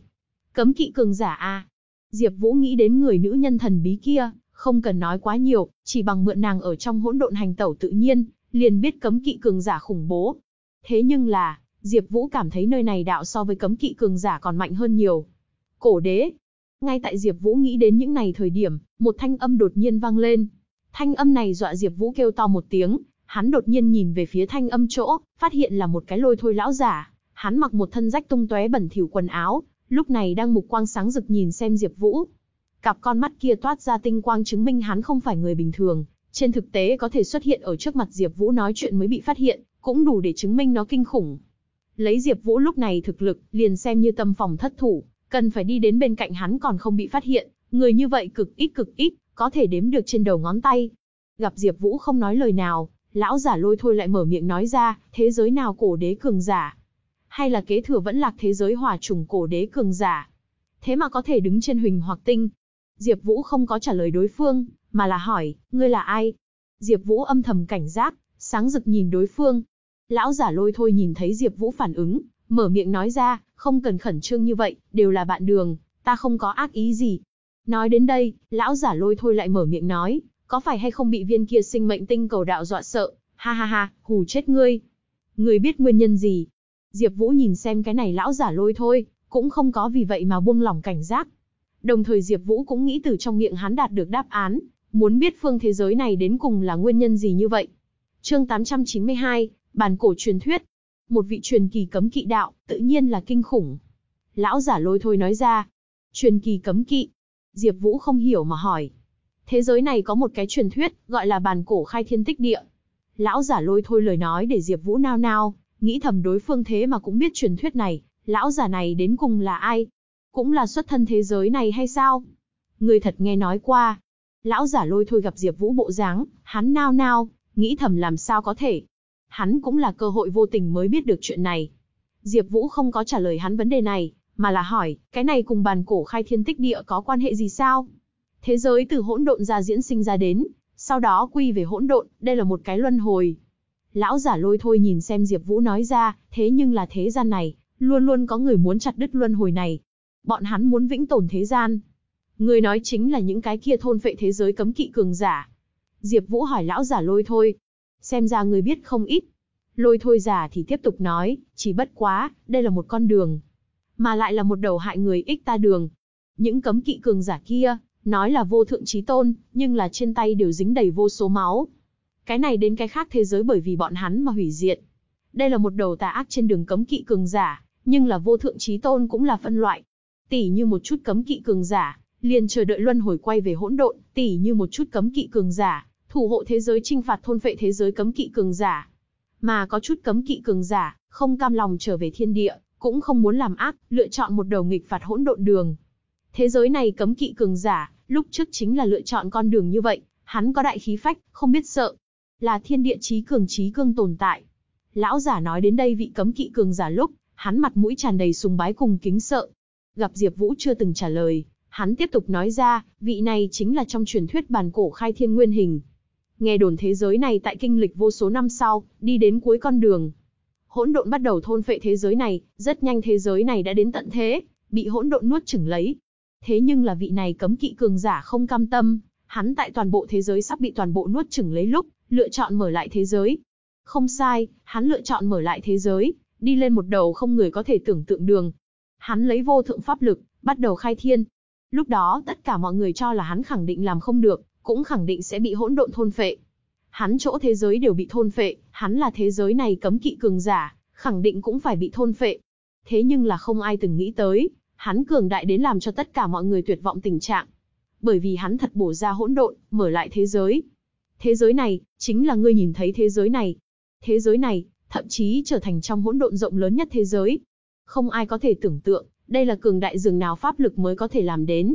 Cấm kỵ cường giả a? À? Diệp Vũ nghĩ đến người nữ nhân thần bí kia, không cần nói quá nhiều, chỉ bằng mượn nàng ở trong hỗn độn hành tẩu tự nhiên, liền biết cấm kỵ cường giả khủng bố. Thế nhưng là, Diệp Vũ cảm thấy nơi này đạo so với cấm kỵ cường giả còn mạnh hơn nhiều. Cổ đế. Ngay tại Diệp Vũ nghĩ đến những này thời điểm, một thanh âm đột nhiên vang lên. Thanh âm này dọa Diệp Vũ kêu to một tiếng, hắn đột nhiên nhìn về phía thanh âm chỗ, phát hiện là một cái lôi thôi lão giả. Hắn mặc một thân rách tung tóe bẩn thỉu quần áo, lúc này đang mục quang sáng rực nhìn xem Diệp Vũ. Cặp con mắt kia toát ra tinh quang chứng minh hắn không phải người bình thường, trên thực tế có thể xuất hiện ở trước mặt Diệp Vũ nói chuyện mới bị phát hiện, cũng đủ để chứng minh nó kinh khủng. Lấy Diệp Vũ lúc này thực lực, liền xem như tâm phòng thất thủ, cần phải đi đến bên cạnh hắn còn không bị phát hiện, người như vậy cực ít cực ít, có thể đếm được trên đầu ngón tay. Gặp Diệp Vũ không nói lời nào, lão giả Lôi Thôi lại mở miệng nói ra, thế giới nào cổ đế cường giả? Hay là kế thừa vẫn lạc thế giới hỏa trùng cổ đế cường giả? Thế mà có thể đứng trên huỳnh hoặc tinh. Diệp Vũ không có trả lời đối phương, mà là hỏi, ngươi là ai? Diệp Vũ âm thầm cảnh giác, sáng rực nhìn đối phương. Lão giả lôi thôi nhìn thấy Diệp Vũ phản ứng, mở miệng nói ra, không cần khẩn trương như vậy, đều là bạn đường, ta không có ác ý gì. Nói đến đây, lão giả lôi thôi lại mở miệng nói, có phải hay không bị viên kia sinh mệnh tinh cầu đạo dọa sợ, ha ha ha, hù chết ngươi. Ngươi biết nguyên nhân gì? Diệp Vũ nhìn xem cái này lão giả lôi thôi, cũng không có vì vậy mà buông lỏng cảnh giác. Đồng thời Diệp Vũ cũng nghĩ từ trong miệng hắn đạt được đáp án, muốn biết phương thế giới này đến cùng là nguyên nhân gì như vậy. Chương 892, bản cổ truyền thuyết. Một vị truyền kỳ cấm kỵ đạo, tự nhiên là kinh khủng. Lão giả lôi thôi nói ra. Truyền kỳ cấm kỵ. Diệp Vũ không hiểu mà hỏi. Thế giới này có một cái truyền thuyết, gọi là bản cổ khai thiên tích địa. Lão giả lôi thôi lời nói để Diệp Vũ nao nao, nghĩ thầm đối phương thế mà cũng biết truyền thuyết này, lão giả này đến cùng là ai? Cũng là xuất thân thế giới này hay sao? Người thật nghe nói qua. Lão giả lôi thôi gặp Diệp Vũ bộ dáng, hắn nao nao, nghĩ thầm làm sao có thể. Hắn cũng là cơ hội vô tình mới biết được chuyện này. Diệp Vũ không có trả lời hắn vấn đề này, mà là hỏi, cái này cùng bàn cổ khai thiên tích địa có quan hệ gì sao? Thế giới từ hỗn độn ra diễn sinh ra đến, sau đó quy về hỗn độn, đây là một cái luân hồi. Lão giả lôi thôi nhìn xem Diệp Vũ nói ra, thế nhưng là thế gian này, luôn luôn có người muốn chặt đứt luân hồi này. Bọn hắn muốn vĩnh tồn thế gian. Người nói chính là những cái kia thôn phệ thế giới cấm kỵ cường giả. Diệp Vũ hỏi lão giả lôi thôi. Xem ra người biết không ít. Lôi thôi giả thì tiếp tục nói, chỉ bất quá, đây là một con đường. Mà lại là một đầu hại người ích ta đường. Những cấm kỵ cường giả kia, nói là vô thượng trí tôn, nhưng là trên tay đều dính đầy vô số máu. Cái này đến cái khác thế giới bởi vì bọn hắn mà hủy diệt. Đây là một đầu tà ác trên đường cấm kỵ cường giả, nhưng là vô thượng trí tôn cũng là phân loại. Tỷ như một chút cấm kỵ cường giả, liền chờ đợi luân hồi quay về hỗn độn, tỷ như một chút cấm kỵ cường giả, thủ hộ thế giới trinh phạt thôn phệ thế giới cấm kỵ cường giả. Mà có chút cấm kỵ cường giả, không cam lòng trở về thiên địa, cũng không muốn làm ác, lựa chọn một đầu nghịch phạt hỗn độn đường. Thế giới này cấm kỵ cường giả, lúc trước chính là lựa chọn con đường như vậy, hắn có đại khí phách, không biết sợ. Là thiên địa chí cường chí cương tồn tại. Lão giả nói đến đây vị cấm kỵ cường giả lúc, hắn mặt mũi tràn đầy sùng bái cùng kính sợ. Gặp Diệp Vũ chưa từng trả lời, hắn tiếp tục nói ra, vị này chính là trong truyền thuyết bàn cổ khai thiên nguyên hình. Nghe đồn thế giới này tại kinh lịch vô số năm sau, đi đến cuối con đường. Hỗn độn bắt đầu thôn phệ thế giới này, rất nhanh thế giới này đã đến tận thế, bị hỗn độn nuốt chửng lấy. Thế nhưng là vị này cấm kỵ cường giả không cam tâm, hắn tại toàn bộ thế giới sắp bị toàn bộ nuốt chửng lấy lúc, lựa chọn mở lại thế giới. Không sai, hắn lựa chọn mở lại thế giới, đi lên một đầu không người có thể tưởng tượng đường. Hắn lấy vô thượng pháp lực, bắt đầu khai thiên. Lúc đó tất cả mọi người cho là hắn khẳng định làm không được, cũng khẳng định sẽ bị hỗn độn thôn phệ. Hắn chỗ thế giới đều bị thôn phệ, hắn là thế giới này cấm kỵ cường giả, khẳng định cũng phải bị thôn phệ. Thế nhưng là không ai từng nghĩ tới, hắn cường đại đến làm cho tất cả mọi người tuyệt vọng tình trạng. Bởi vì hắn thật bổ ra hỗn độn, mở lại thế giới. Thế giới này, chính là ngươi nhìn thấy thế giới này. Thế giới này, thậm chí trở thành trong hỗn độn rộng lớn nhất thế giới. Không ai có thể tưởng tượng, đây là cường đại dường nào pháp lực mới có thể làm đến.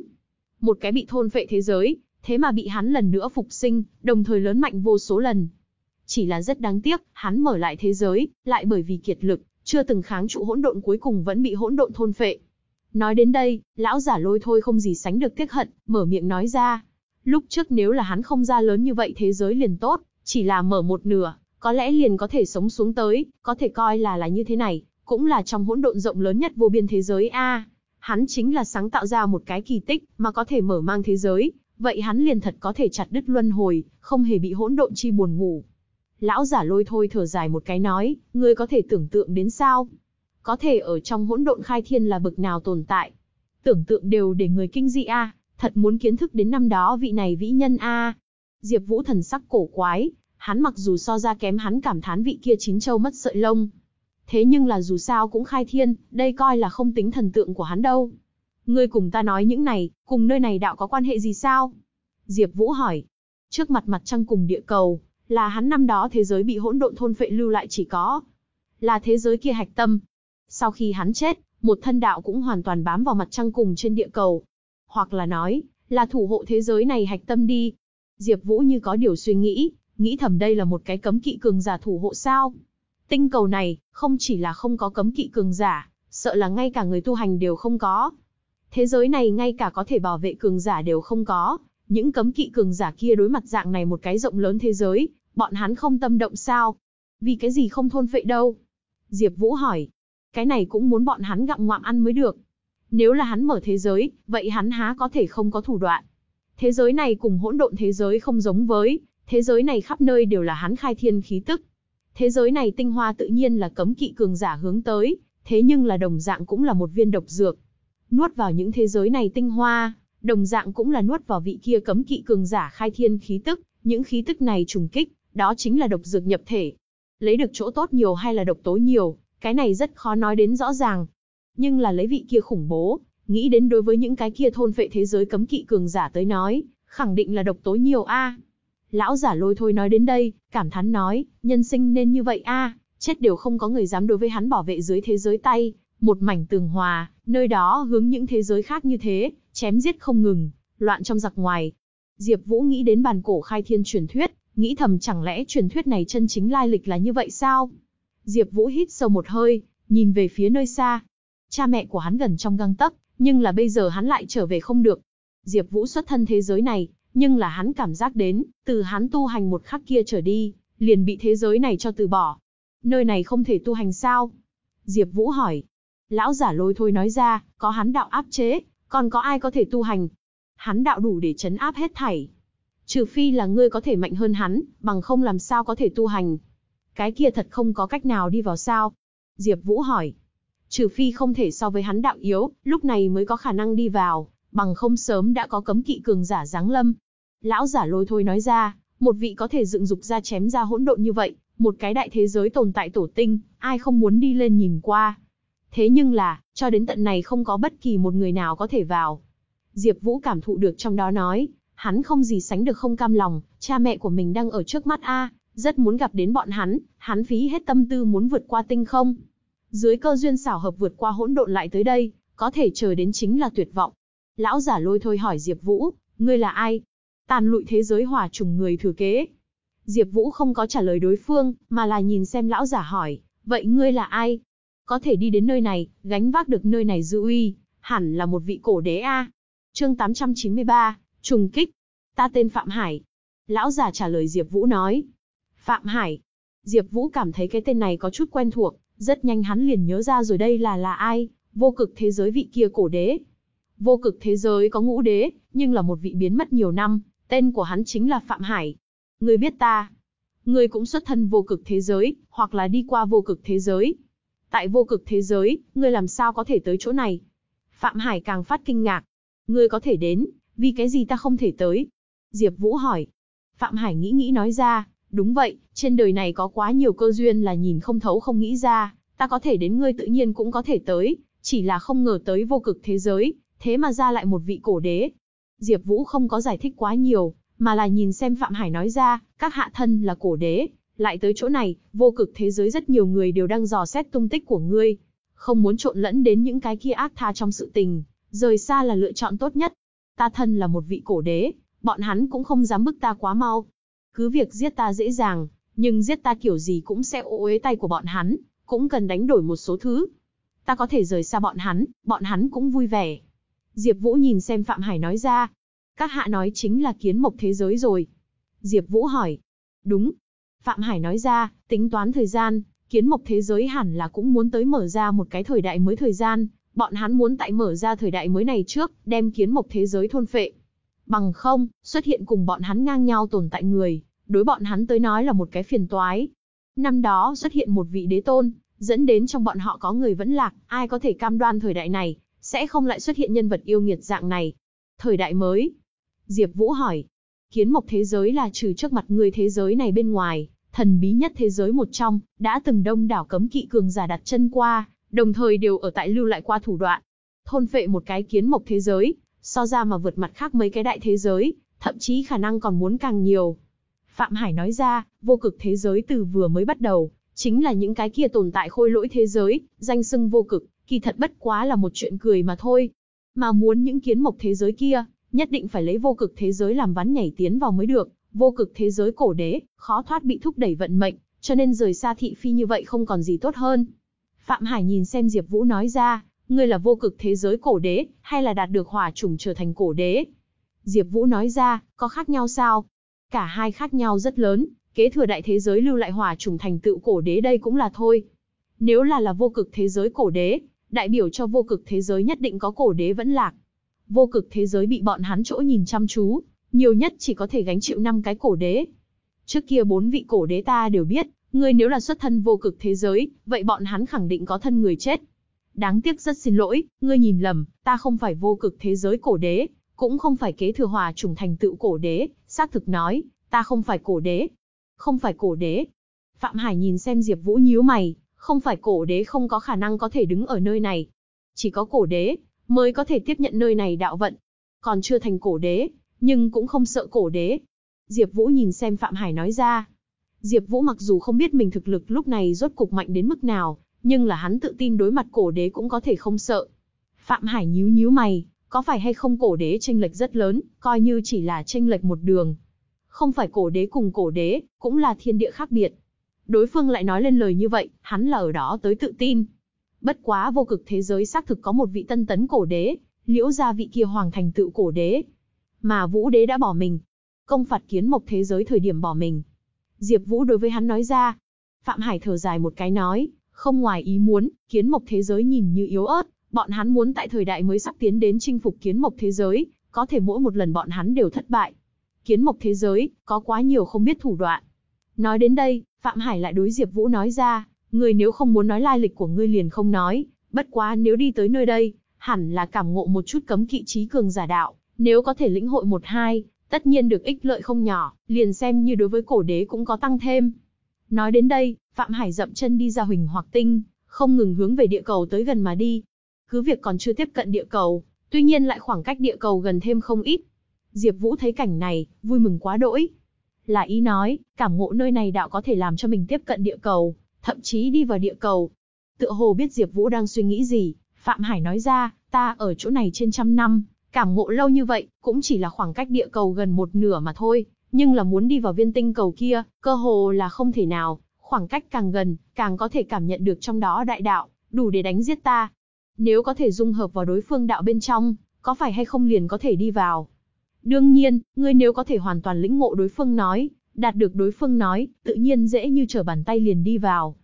Một cái bị thôn phệ thế giới, thế mà bị hắn lần nữa phục sinh, đồng thời lớn mạnh vô số lần. Chỉ là rất đáng tiếc, hắn mở lại thế giới, lại bởi vì kiệt lực, chưa từng kháng trụ hỗn độn cuối cùng vẫn bị hỗn độn thôn phệ. Nói đến đây, lão giả lôi thôi không gì sánh được tiếc hận, mở miệng nói ra. Lúc trước nếu là hắn không ra lớn như vậy thế giới liền tốt, chỉ là mở một nửa, có lẽ liền có thể sống xuống tới, có thể coi là là như thế này, cũng là trong hỗn độn rộng lớn nhất vô biên thế giới a. hắn chính là sáng tạo ra một cái kỳ tích, mà có thể mở mang thế giới, vậy hắn liền thật có thể chặt đứt luân hồi, không hề bị hỗn độn chi buồn ngủ. Lão giả lôi thôi thở dài một cái nói, ngươi có thể tưởng tượng đến sao? Có thể ở trong hỗn độn khai thiên là bực nào tồn tại. Tưởng tượng đều để người kinh dị a, thật muốn kiến thức đến năm đó vị này vĩ nhân a. Diệp Vũ thần sắc cổ quái, hắn mặc dù so ra kém hắn cảm thán vị kia chín châu mất sợi lông. Thế nhưng là dù sao cũng khai thiên, đây coi là không tính thần tượng của hắn đâu. Ngươi cùng ta nói những này, cùng nơi này đạo có quan hệ gì sao? Diệp Vũ hỏi. Trước mặt mặt trăng cùng địa cầu, là hắn năm đó thế giới bị hỗn độn thôn phệ lưu lại chỉ có. Là thế giới kia hạch tâm. Sau khi hắn chết, một thân đạo cũng hoàn toàn bám vào mặt trăng cùng trên địa cầu. Hoặc là nói, là thủ hộ thế giới này hạch tâm đi. Diệp Vũ như có điều suy nghĩ, nghĩ thầm đây là một cái cấm kỵ cường giả thủ hộ sao. Tinh cầu này, không chỉ là không có cấm kỵ cường giả, sợ là ngay cả người tu hành đều không có. Thế giới này ngay cả có thể bảo vệ cường giả đều không có, những cấm kỵ cường giả kia đối mặt dạng này một cái rộng lớn thế giới, bọn hắn không tâm động sao? Vì cái gì không thôn phệ đâu? Diệp Vũ hỏi. Cái này cũng muốn bọn hắn gặm ngoạm ăn mới được. Nếu là hắn mở thế giới, vậy hắn há có thể không có thủ đoạn. Thế giới này cùng hỗn độn thế giới không giống với, thế giới này khắp nơi đều là hắn khai thiên khí tức. Thế giới này tinh hoa tự nhiên là cấm kỵ cường giả hướng tới, thế nhưng là đồng dạng cũng là một viên độc dược. Nuốt vào những thế giới này tinh hoa, đồng dạng cũng là nuốt vào vị kia cấm kỵ cường giả khai thiên khí tức, những khí tức này trùng kích, đó chính là độc dược nhập thể. Lấy được chỗ tốt nhiều hay là độc tố nhiều, cái này rất khó nói đến rõ ràng. Nhưng là lấy vị kia khủng bố, nghĩ đến đối với những cái kia thôn phệ thế giới cấm kỵ cường giả tới nói, khẳng định là độc tố nhiều a. Lão giả lôi thôi nói đến đây, cảm thán nói, nhân sinh nên như vậy a, chết đều không có người dám đối với hắn bảo vệ dưới thế giới tay, một mảnh tường hòa, nơi đó hướng những thế giới khác như thế, chém giết không ngừng, loạn trong giặc ngoài. Diệp Vũ nghĩ đến bàn cổ khai thiên truyền thuyết, nghĩ thầm chẳng lẽ truyền thuyết này chân chính lai lịch là như vậy sao? Diệp Vũ hít sâu một hơi, nhìn về phía nơi xa. Cha mẹ của hắn gần trong gang tấc, nhưng là bây giờ hắn lại trở về không được. Diệp Vũ xuất thân thế giới này, nhưng là hắn cảm giác đến, từ hắn tu hành một khắc kia trở đi, liền bị thế giới này cho từ bỏ. Nơi này không thể tu hành sao? Diệp Vũ hỏi. Lão giả lôi thôi nói ra, có hắn đạo áp chế, còn có ai có thể tu hành? Hắn đạo đủ để chấn áp hết thảy. Trừ phi là ngươi có thể mạnh hơn hắn, bằng không làm sao có thể tu hành. Cái kia thật không có cách nào đi vào sao? Diệp Vũ hỏi. Trừ phi không thể so với hắn đạo yếu, lúc này mới có khả năng đi vào, bằng không sớm đã có cấm kỵ cường giả giáng lâm. Lão giả lôi thôi nói ra, một vị có thể dựng dục ra chém ra hỗn độn như vậy, một cái đại thế giới tồn tại tổ tinh, ai không muốn đi lên nhìn qua. Thế nhưng là, cho đến tận này không có bất kỳ một người nào có thể vào. Diệp Vũ cảm thụ được trong đó nói, hắn không gì sánh được không cam lòng, cha mẹ của mình đang ở trước mắt a, rất muốn gặp đến bọn hắn, hắn phí hết tâm tư muốn vượt qua tinh không. Dưới cơ duyên xảo hợp vượt qua hỗn độn lại tới đây, có thể chờ đến chính là tuyệt vọng. Lão giả lôi thôi hỏi Diệp Vũ, ngươi là ai? Tàn lụi thế giới hỏa trùng người thừa kế. Diệp Vũ không có trả lời đối phương, mà là nhìn xem lão giả hỏi, vậy ngươi là ai? Có thể đi đến nơi này, gánh vác được nơi này dư uy, hẳn là một vị cổ đế a. Chương 893, trùng kích. Ta tên Phạm Hải. Lão giả trả lời Diệp Vũ nói. Phạm Hải. Diệp Vũ cảm thấy cái tên này có chút quen thuộc, rất nhanh hắn liền nhớ ra rồi đây là là ai, vô cực thế giới vị kia cổ đế. Vô cực thế giới có ngũ đế, nhưng là một vị biến mất nhiều năm, tên của hắn chính là Phạm Hải. Ngươi biết ta? Ngươi cũng xuất thân vô cực thế giới, hoặc là đi qua vô cực thế giới. Tại vô cực thế giới, ngươi làm sao có thể tới chỗ này? Phạm Hải càng phát kinh ngạc. Ngươi có thể đến, vì cái gì ta không thể tới? Diệp Vũ hỏi. Phạm Hải nghĩ nghĩ nói ra, đúng vậy, trên đời này có quá nhiều cơ duyên là nhìn không thấu không nghĩ ra, ta có thể đến ngươi tự nhiên cũng có thể tới, chỉ là không ngờ tới vô cực thế giới, thế mà ra lại một vị cổ đế. Diệp Vũ không có giải thích quá nhiều, mà là nhìn xem Phạm Hải nói ra, các hạ thân là cổ đế, Lại tới chỗ này, vô cực thế giới rất nhiều người đều đang dò xét tung tích của ngươi. Không muốn trộn lẫn đến những cái kia ác tha trong sự tình, rời xa là lựa chọn tốt nhất. Ta thân là một vị cổ đế, bọn hắn cũng không dám bức ta quá mau. Cứ việc giết ta dễ dàng, nhưng giết ta kiểu gì cũng sẽ ô uế tay của bọn hắn, cũng cần đánh đổi một số thứ. Ta có thể rời xa bọn hắn, bọn hắn cũng vui vẻ. Diệp Vũ nhìn xem Phạm Hải nói ra. Các hạ nói chính là kiến mộc thế giới rồi. Diệp Vũ hỏi. Đúng. Phạm Hải nói ra, tính toán thời gian, kiến mộc thế giới hẳn là cũng muốn tới mở ra một cái thời đại mới thời gian, bọn hắn muốn tại mở ra thời đại mới này trước, đem kiến mộc thế giới thôn phệ. Bằng không, xuất hiện cùng bọn hắn ngang nhau tồn tại người, đối bọn hắn tới nói là một cái phiền toái. Năm đó xuất hiện một vị đế tôn, dẫn đến trong bọn họ có người vẫn lạc, ai có thể cam đoan thời đại này, sẽ không lại xuất hiện nhân vật yêu nghiệt dạng này. Thời đại mới. Diệp Vũ hỏi. Kiến mộc thế giới là trừ trước mặt người thế giới này bên ngoài, thần bí nhất thế giới một trong, đã từng đông đảo cấm kỵ cường giả đặt chân qua, đồng thời đều ở tại lưu lại qua thủ đoạn. Thôn phệ một cái kiến mộc thế giới, so ra mà vượt mặt khác mấy cái đại thế giới, thậm chí khả năng còn muốn càng nhiều. Phạm Hải nói ra, vô cực thế giới từ vừa mới bắt đầu, chính là những cái kia tồn tại khôi lỗi thế giới, danh xưng vô cực, kỳ thật bất quá là một chuyện cười mà thôi. Mà muốn những kiến mộc thế giới kia, nhất định phải lấy vô cực thế giới làm ván nhảy tiến vào mới được, vô cực thế giới cổ đế, khó thoát bị thúc đẩy vận mệnh, cho nên rời xa thị phi như vậy không còn gì tốt hơn. Phạm Hải nhìn xem Diệp Vũ nói ra, ngươi là vô cực thế giới cổ đế, hay là đạt được hỏa chủng trở thành cổ đế? Diệp Vũ nói ra, có khác nhau sao? Cả hai khác nhau rất lớn, kế thừa đại thế giới lưu lại hỏa chủng thành tựu cổ đế đây cũng là thôi. Nếu là là vô cực thế giới cổ đế, đại biểu cho vô cực thế giới nhất định có cổ đế vẫn lạc. Vô cực thế giới bị bọn hắn chỗ nhìn chăm chú, nhiều nhất chỉ có thể gánh chịu năm cái cổ đế. Trước kia bốn vị cổ đế ta đều biết, ngươi nếu là xuất thân vô cực thế giới, vậy bọn hắn khẳng định có thân người chết. Đáng tiếc rất xin lỗi, ngươi nhìn lầm, ta không phải vô cực thế giới cổ đế, cũng không phải kế thừa hòa trùng thành tựu cổ đế, xác thực nói, ta không phải cổ đế. Không phải cổ đế. Phạm Hải nhìn xem Diệp Vũ nhíu mày, không phải cổ đế không có khả năng có thể đứng ở nơi này. Chỉ có cổ đế, mới có thể tiếp nhận nơi này đạo vận. Còn chưa thành cổ đế, nhưng cũng không sợ cổ đế. Diệp Vũ nhìn xem Phạm Hải nói ra. Diệp Vũ mặc dù không biết mình thực lực lúc này rốt cục mạnh đến mức nào, nhưng là hắn tự tin đối mặt cổ đế cũng có thể không sợ. Phạm Hải nhíu nhíu mày, có phải hay không cổ đế chênh lệch rất lớn, coi như chỉ là chênh lệch một đường. Không phải cổ đế cùng cổ đế, cũng là thiên địa khác biệt. Đối phương lại nói lên lời như vậy, hắn là ở đó tới tự tin. Bất quá vô cực thế giới xác thực có một vị tân tấn cổ đế, liễu gia vị kia hoàng thành tựu cổ đế. Mà vũ đế đã bỏ mình. Công phạt kiến mộc thế giới thời điểm bỏ mình. Diệp Vũ đối với hắn nói ra. Phạm Hải thở dài một cái nói, không ngoài ý muốn, kiến mộc thế giới nhìn như yếu ớt, bọn hắn muốn tại thời đại mới sắp tiến đến chinh phục kiến mộc thế giới, có thể mỗi một lần bọn hắn đều thất bại. Kiến mộc thế giới, có quá nhiều không biết thủ đoạn. Nói đến đây, Phạm Hải lại đối Diệp Vũ nói ra, ngươi nếu không muốn nói lai lịch của ngươi liền không nói, bất quá nếu đi tới nơi đây, hẳn là cảm ngộ một chút cấm kỵ trí cường giả đạo, nếu có thể lĩnh hội một hai, tất nhiên được ích lợi không nhỏ, liền xem như đối với cổ đế cũng có tăng thêm. Nói đến đây, Phạm Hải dậm chân đi ra huỳnh hoặc tinh, không ngừng hướng về địa cầu tới gần mà đi. Cứ việc còn chưa tiếp cận địa cầu, tuy nhiên lại khoảng cách địa cầu gần thêm không ít. Diệp Vũ thấy cảnh này, vui mừng quá đỗi. Là ý nói, cảm ngộ nơi này đạo có thể làm cho mình tiếp cận địa cầu, thậm chí đi vào địa cầu. Tựa hồ biết Diệp Vũ đang suy nghĩ gì, Phạm Hải nói ra, ta ở chỗ này trên trăm năm, cảm ngộ lâu như vậy, cũng chỉ là khoảng cách địa cầu gần một nửa mà thôi, nhưng là muốn đi vào viên tinh cầu kia, cơ hồ là không thể nào, khoảng cách càng gần, càng có thể cảm nhận được trong đó đại đạo, đủ để đánh giết ta. Nếu có thể dung hợp vào đối phương đạo bên trong, có phải hay không liền có thể đi vào. Đương nhiên, ngươi nếu có thể hoàn toàn lĩnh ngộ đối phương nói, đạt được đối phương nói, tự nhiên dễ như trở bàn tay liền đi vào.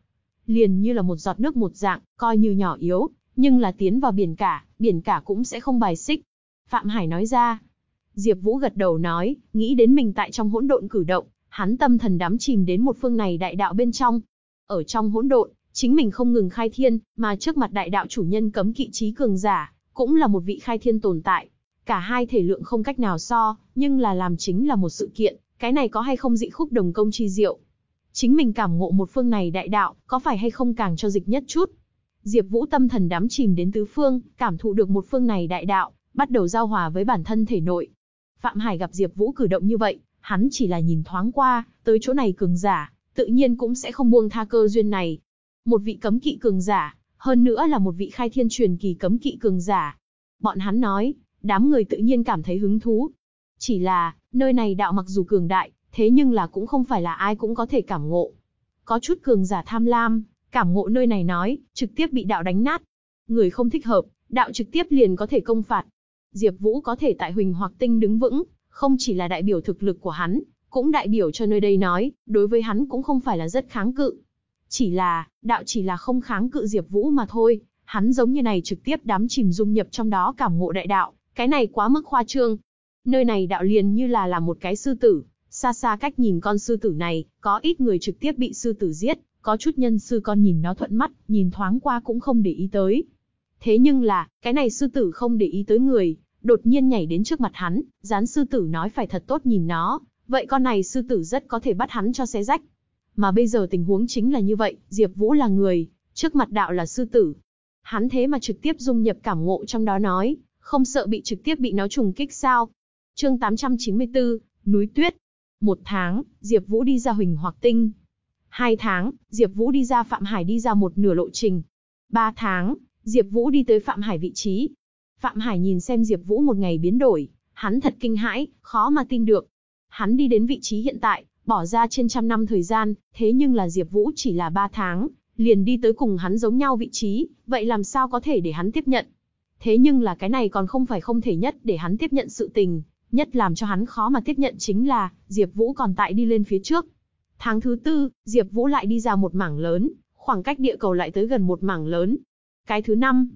Liền như là một giọt nước một dạng, coi như nhỏ yếu, nhưng là tiến vào biển cả, biển cả cũng sẽ không bài xích. Phạm Hải nói ra. Diệp Vũ gật đầu nói, nghĩ đến mình tại trong hỗn độn cử động, hắn tâm thần đắm chìm đến một phương này đại đạo bên trong. Ở trong hỗn độn, chính mình không ngừng khai thiên, mà trước mặt đại đạo chủ nhân cấm kỵ trí cường giả, cũng là một vị khai thiên tồn tại. Cả hai thể lượng không cách nào so, nhưng là làm chính là một sự kiện, cái này có hay không dị khúc đồng công chi diệu. Chính mình cảm ngộ một phương này đại đạo, có phải hay không càng cho dịch nhất chút. Diệp Vũ tâm thần đắm chìm đến tứ phương, cảm thụ được một phương này đại đạo, bắt đầu giao hòa với bản thân thể nội. Phạm Hải gặp Diệp Vũ cử động như vậy, hắn chỉ là nhìn thoáng qua, tới chỗ này cường giả, tự nhiên cũng sẽ không buông tha cơ duyên này. Một vị cấm kỵ cường giả, hơn nữa là một vị khai thiên truyền kỳ cấm kỵ cường giả. Bọn hắn nói, đám người tự nhiên cảm thấy hứng thú. Chỉ là, nơi này đạo mặc dù cường đại, thế nhưng là cũng không phải là ai cũng có thể cảm ngộ. Có chút cường giả tham lam, cảm ngộ nơi này nói, trực tiếp bị đạo đánh nát. Người không thích hợp, đạo trực tiếp liền có thể công phạt. Diệp Vũ có thể tại Huỳnh Hoặc Tinh đứng vững, không chỉ là đại biểu thực lực của hắn, cũng đại biểu cho nơi đây nói, đối với hắn cũng không phải là rất kháng cự. Chỉ là, đạo chỉ là không kháng cự Diệp Vũ mà thôi, hắn giống như này trực tiếp đắm chìm dung nhập trong đó cảm ngộ đại đạo, cái này quá mức khoa trương. Nơi này đạo liền như là là một cái sư tử, xa xa cách nhìn con sư tử này, có ít người trực tiếp bị sư tử giết, có chút nhân sư con nhìn nó thuận mắt, nhìn thoáng qua cũng không để ý tới. Thế nhưng là, cái này sư tử không để ý tới người, đột nhiên nhảy đến trước mặt hắn, dán sư tử nói phải thật tốt nhìn nó, vậy con này sư tử rất có thể bắt hắn cho xé rách. Mà bây giờ tình huống chính là như vậy, Diệp Vũ là người, trước mặt đạo là sư tử. Hắn thế mà trực tiếp dung nhập cảm ngộ trong đó nói, không sợ bị trực tiếp bị nó trùng kích sao. Chương 894, núi tuyết. Một tháng, Diệp Vũ đi ra Huỳnh Hoặc Tinh. Hai tháng, Diệp Vũ đi ra Phạm Hải đi ra một nửa lộ trình. Ba tháng, Diệp Vũ đi tới Phạm Hải vị trí. Phạm Hải nhìn xem Diệp Vũ một ngày biến đổi, hắn thật kinh hãi, khó mà tin được. Hắn đi đến vị trí hiện tại, bỏ ra trên trăm năm thời gian, thế nhưng là Diệp Vũ chỉ là 3 tháng, liền đi tới cùng hắn giống nhau vị trí, vậy làm sao có thể để hắn tiếp nhận? Thế nhưng là cái này còn không phải không thể nhất để hắn tiếp nhận sự tình, nhất làm cho hắn khó mà tiếp nhận chính là, Diệp Vũ còn tại đi lên phía trước. Tháng thứ tư, Diệp Vũ lại đi ra một mảng lớn, khoảng cách địa cầu lại tới gần một mảng lớn. Cái thứ năm,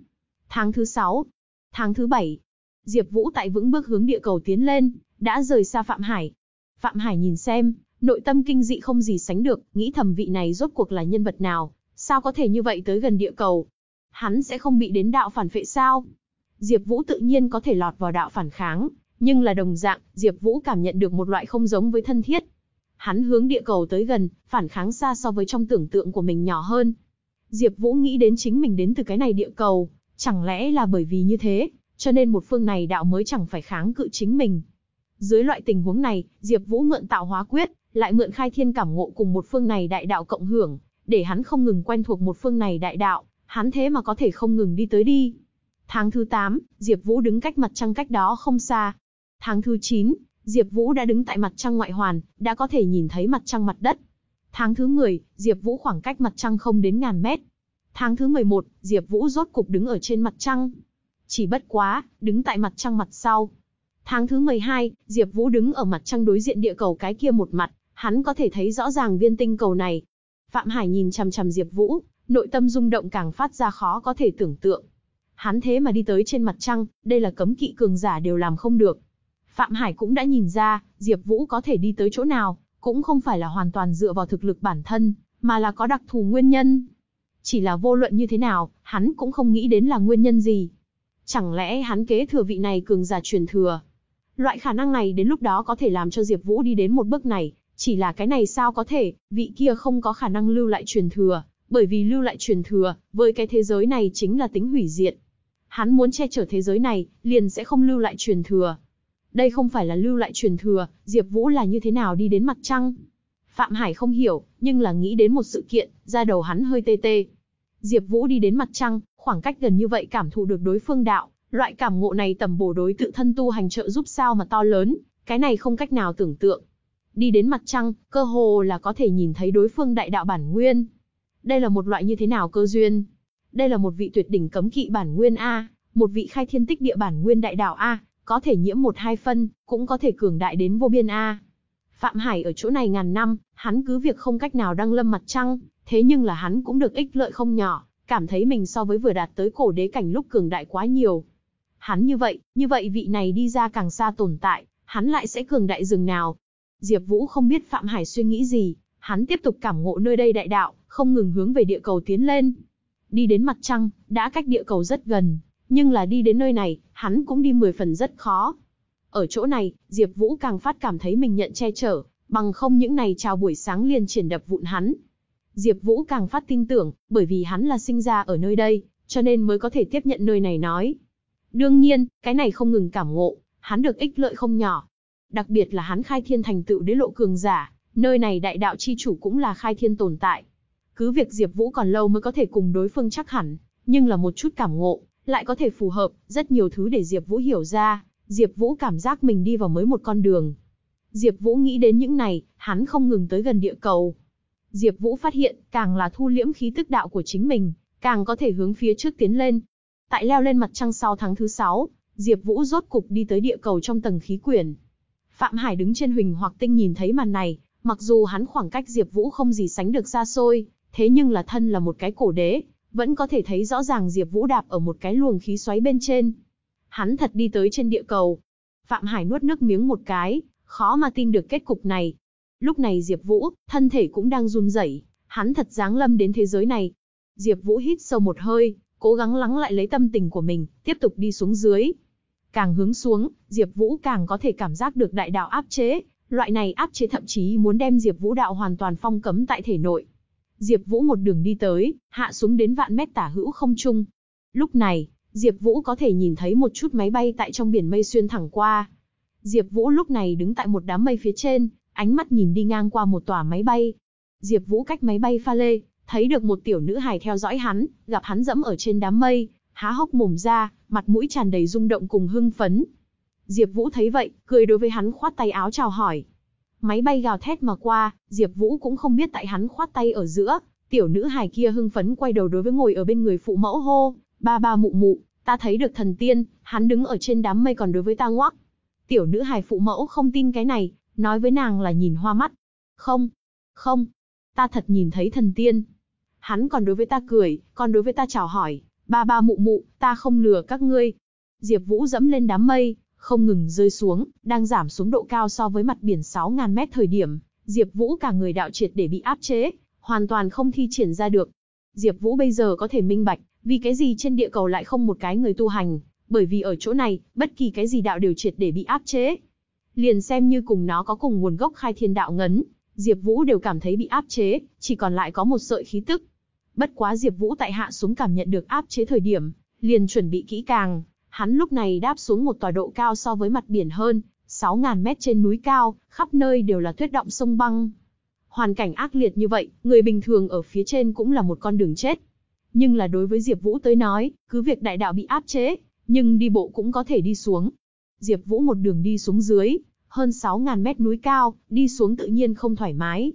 tháng thứ sáu, tháng thứ bảy, Diệp Vũ tại vững bước hướng địa cầu tiến lên, đã rời xa Phạm Hải. Phạm Hải nhìn xem, nội tâm kinh dị không gì sánh được, nghĩ thầm vị này rốt cuộc là nhân vật nào, sao có thể như vậy tới gần địa cầu? Hắn sẽ không bị đến đạo phản phệ sao? Diệp Vũ tự nhiên có thể lọt vào đạo phản kháng, nhưng là đồng dạng, Diệp Vũ cảm nhận được một loại không giống với thân thiết. Hắn hướng địa cầu tới gần, phản kháng xa so với trong tưởng tượng của mình nhỏ hơn. Diệp Vũ nghĩ đến chính mình đến từ cái này địa cầu, chẳng lẽ là bởi vì như thế, cho nên một phương này đạo mới chẳng phải kháng cự chính mình. Dưới loại tình huống này, Diệp Vũ mượn tạo hóa quyết, lại mượn khai thiên cảm ngộ cùng một phương này đại đạo cộng hưởng, để hắn không ngừng quen thuộc một phương này đại đạo, hắn thế mà có thể không ngừng đi tới đi. Tháng thứ 8, Diệp Vũ đứng cách mặt trăng cách đó không xa. Tháng thứ 9, Diệp Vũ đã đứng tại mặt trăng ngoại hoàn, đã có thể nhìn thấy mặt trăng mặt đất. Tháng thứ 10, Diệp Vũ khoảng cách mặt trăng không đến ngàn mét. Tháng thứ 11, Diệp Vũ rốt cục đứng ở trên mặt trăng. Chỉ bất quá, đứng tại mặt trăng mặt sau. Tháng thứ 12, Diệp Vũ đứng ở mặt trăng đối diện địa cầu cái kia một mặt, hắn có thể thấy rõ ràng viên tinh cầu này. Phạm Hải nhìn chằm chằm Diệp Vũ, nội tâm rung động càng phát ra khó có thể tưởng tượng. Hắn thế mà đi tới trên mặt trăng, đây là cấm kỵ cường giả đều làm không được. Phạm Hải cũng đã nhìn ra, Diệp Vũ có thể đi tới chỗ nào, cũng không phải là hoàn toàn dựa vào thực lực bản thân, mà là có đặc thù nguyên nhân. Chỉ là vô luận như thế nào, hắn cũng không nghĩ đến là nguyên nhân gì. Chẳng lẽ hắn kế thừa vị này cường giả truyền thừa? Loại khả năng này đến lúc đó có thể làm cho Diệp Vũ đi đến một bước này, chỉ là cái này sao có thể, vị kia không có khả năng lưu lại truyền thừa, bởi vì lưu lại truyền thừa, với cái thế giới này chính là tính hủy diệt. Hắn muốn che chở thế giới này, liền sẽ không lưu lại truyền thừa. Đây không phải là lưu lại truyền thừa, Diệp Vũ là như thế nào đi đến mặt trăng? Phạm Hải không hiểu, nhưng là nghĩ đến một sự kiện, da đầu hắn hơi tê tê. Diệp Vũ đi đến mặt trăng, khoảng cách gần như vậy cảm thụ được đối phương đạo, loại cảm ngộ này tầm bổ đối tự thân tu hành trợ giúp sao mà to lớn, cái này không cách nào tưởng tượng. Đi đến mặt trăng, cơ hồ là có thể nhìn thấy đối phương đại đạo bản nguyên. Đây là một loại như thế nào cơ duyên? Đây là một vị tuyệt đỉnh cấm kỵ bản nguyên a, một vị khai thiên tích địa bản nguyên đại đạo a, có thể nhiễm một hai phân, cũng có thể cường đại đến vô biên a. Phạm Hải ở chỗ này ngàn năm, hắn cứ việc không cách nào đăng lâm mặt trăng, thế nhưng là hắn cũng được ích lợi không nhỏ, cảm thấy mình so với vừa đạt tới cổ đế cảnh lúc cường đại quá nhiều. Hắn như vậy, như vậy vị này đi ra càng xa tồn tại, hắn lại sẽ cường đại rừng nào. Diệp Vũ không biết Phạm Hải suy nghĩ gì, hắn tiếp tục cảm ngộ nơi đây đại đạo, không ngừng hướng về địa cầu tiến lên. Đi đến mặt trăng, đã cách địa cầu rất gần, nhưng là đi đến nơi này, hắn cũng đi 10 phần rất khó. Ở chỗ này, Diệp Vũ càng phát cảm thấy mình nhận che chở, bằng không những này chào buổi sáng liền triển đập vụn hắn. Diệp Vũ càng phát tin tưởng, bởi vì hắn là sinh ra ở nơi đây, cho nên mới có thể tiếp nhận nơi này nói. Đương nhiên, cái này không ngừng cảm ngộ, hắn được ích lợi không nhỏ. Đặc biệt là hắn khai thiên thành tựu đế lộ cường giả, Nơi này đại đạo chi chủ cũng là khai thiên tồn tại. Cứ việc Diệp Vũ còn lâu mới có thể cùng đối phương chắc hẳn, nhưng là một chút cảm ngộ, lại có thể phù hợp, rất nhiều thứ để Diệp Vũ hiểu ra, Diệp Vũ cảm giác mình đi vào mới một con đường. Diệp Vũ nghĩ đến những này, hắn không ngừng tới gần địa cầu. Diệp Vũ phát hiện, càng là thu liễm khí tức đạo của chính mình, càng có thể hướng phía trước tiến lên. Tại leo lên mặt trăng sau tháng thứ 6, Diệp Vũ rốt cục đi tới địa cầu trong tầng khí quyển. Phạm Hải đứng trên Huỳnh Hoặc Tinh nhìn thấy màn này, mặc dù hắn khoảng cách Diệp Vũ không gì sánh được xa xôi, thế nhưng là thân là một cái cổ đế, vẫn có thể thấy rõ ràng Diệp Vũ đạp ở một cái luồng khí xoáy bên trên. Hắn thật đi tới trên địa cầu. Phạm Hải nuốt nước miếng một cái, khó mà tin được kết cục này. Lúc này Diệp Vũ, thân thể cũng đang run rẩy, hắn thật giáng lâm đến thế giới này. Diệp Vũ hít sâu một hơi, cố gắng lắng lại lấy tâm tình của mình, tiếp tục đi xuống dưới. Càng hướng xuống, Diệp Vũ càng có thể cảm giác được đại đạo áp chế, loại này áp chế thậm chí muốn đem Diệp Vũ đạo hoàn toàn phong cấm tại thể nội. Diệp Vũ một đường đi tới, hạ xuống đến vạn mét tả hữu không trung. Lúc này, Diệp Vũ có thể nhìn thấy một chút máy bay tại trong biển mây xuyên thẳng qua. Diệp Vũ lúc này đứng tại một đám mây phía trên, ánh mắt nhìn đi ngang qua một tòa máy bay. Diệp Vũ cách máy bay pha lê, thấy được một tiểu nữ hài theo dõi hắn, gặp hắn dẫm ở trên đám mây, há hốc mồm ra, mặt mũi tràn đầy rung động cùng hưng phấn. Diệp Vũ thấy vậy, cười đối với hắn khoát tay áo chào hỏi. Máy bay gào thét mà qua, Diệp Vũ cũng không biết tại hắn khoát tay ở giữa, tiểu nữ hài kia hưng phấn quay đầu đối với ngồi ở bên người phụ mẫu hô, "Ba ba mụ mụ, ta thấy được thần tiên." Hắn đứng ở trên đám mây còn đối với ta ngoắc. Tiểu nữ hài phụ mẫu không tin cái này, nói với nàng là nhìn hoa mắt. "Không, không, ta thật nhìn thấy thần tiên." Hắn còn đối với ta cười, còn đối với ta chào hỏi, "Ba ba mụ mụ, ta không lừa các ngươi." Diệp Vũ dẫm lên đám mây, không ngừng rơi xuống, đang giảm xuống độ cao so với mặt biển 6.000 mét thời điểm, Diệp Vũ cả người đạo triệt để bị áp chế, hoàn toàn không thi triển ra được. Diệp Vũ bây giờ có thể minh bạch, vì cái gì trên địa cầu lại không một cái người tu hành, bởi vì ở chỗ này, bất kỳ cái gì đạo đều triệt để bị áp chế. Liền xem như cùng nó có cùng nguồn gốc khai thiên đạo ngấn, Diệp Vũ đều cảm thấy bị áp chế, chỉ còn lại có một sợi khí tức. Bất quá Diệp Vũ tại hạ xuống cảm nhận được áp chế thời điểm, liền chuẩn bị kỹ càng, Hắn lúc này đáp xuống một tòa độ cao so với mặt biển hơn, 6.000 mét trên núi cao, khắp nơi đều là tuyết động sông băng. Hoàn cảnh ác liệt như vậy, người bình thường ở phía trên cũng là một con đường chết. Nhưng là đối với Diệp Vũ tới nói, cứ việc đại đạo bị áp chế, nhưng đi bộ cũng có thể đi xuống. Diệp Vũ một đường đi xuống dưới, hơn 6000 mét núi cao, đi xuống tự nhiên không thoải mái.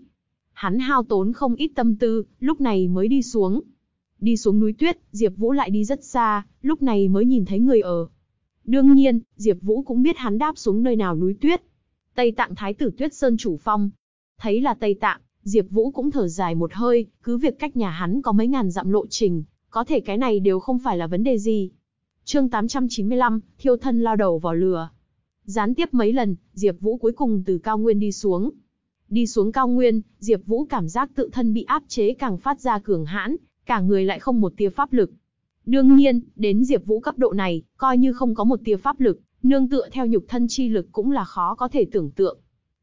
Hắn hao tốn không ít tâm tư, lúc này mới đi xuống. Đi xuống núi tuyết, Diệp Vũ lại đi rất xa, lúc này mới nhìn thấy người ở. Đương nhiên, Diệp Vũ cũng biết hắn đáp xuống nơi nào núi tuyết. Tây Tạng Thái tử Tuyết Sơn chủ phong. Thấy là Tây Tạng, Diệp Vũ cũng thở dài một hơi, cứ việc cách nhà hắn có mấy ngàn dặm lộ trình, có thể cái này đều không phải là vấn đề gì. Chương 895, thiêu thân lao đầu vào lửa. Gián tiếp mấy lần, Diệp Vũ cuối cùng từ cao nguyên đi xuống. Đi xuống cao nguyên, Diệp Vũ cảm giác tự thân bị áp chế càng phát ra cường hãn, cả người lại không một tia pháp lực. Đương nhiên, đến Diệp Vũ cấp độ này, coi như không có một tia pháp lực, nương tựa theo nhục thân chi lực cũng là khó có thể tưởng tượng.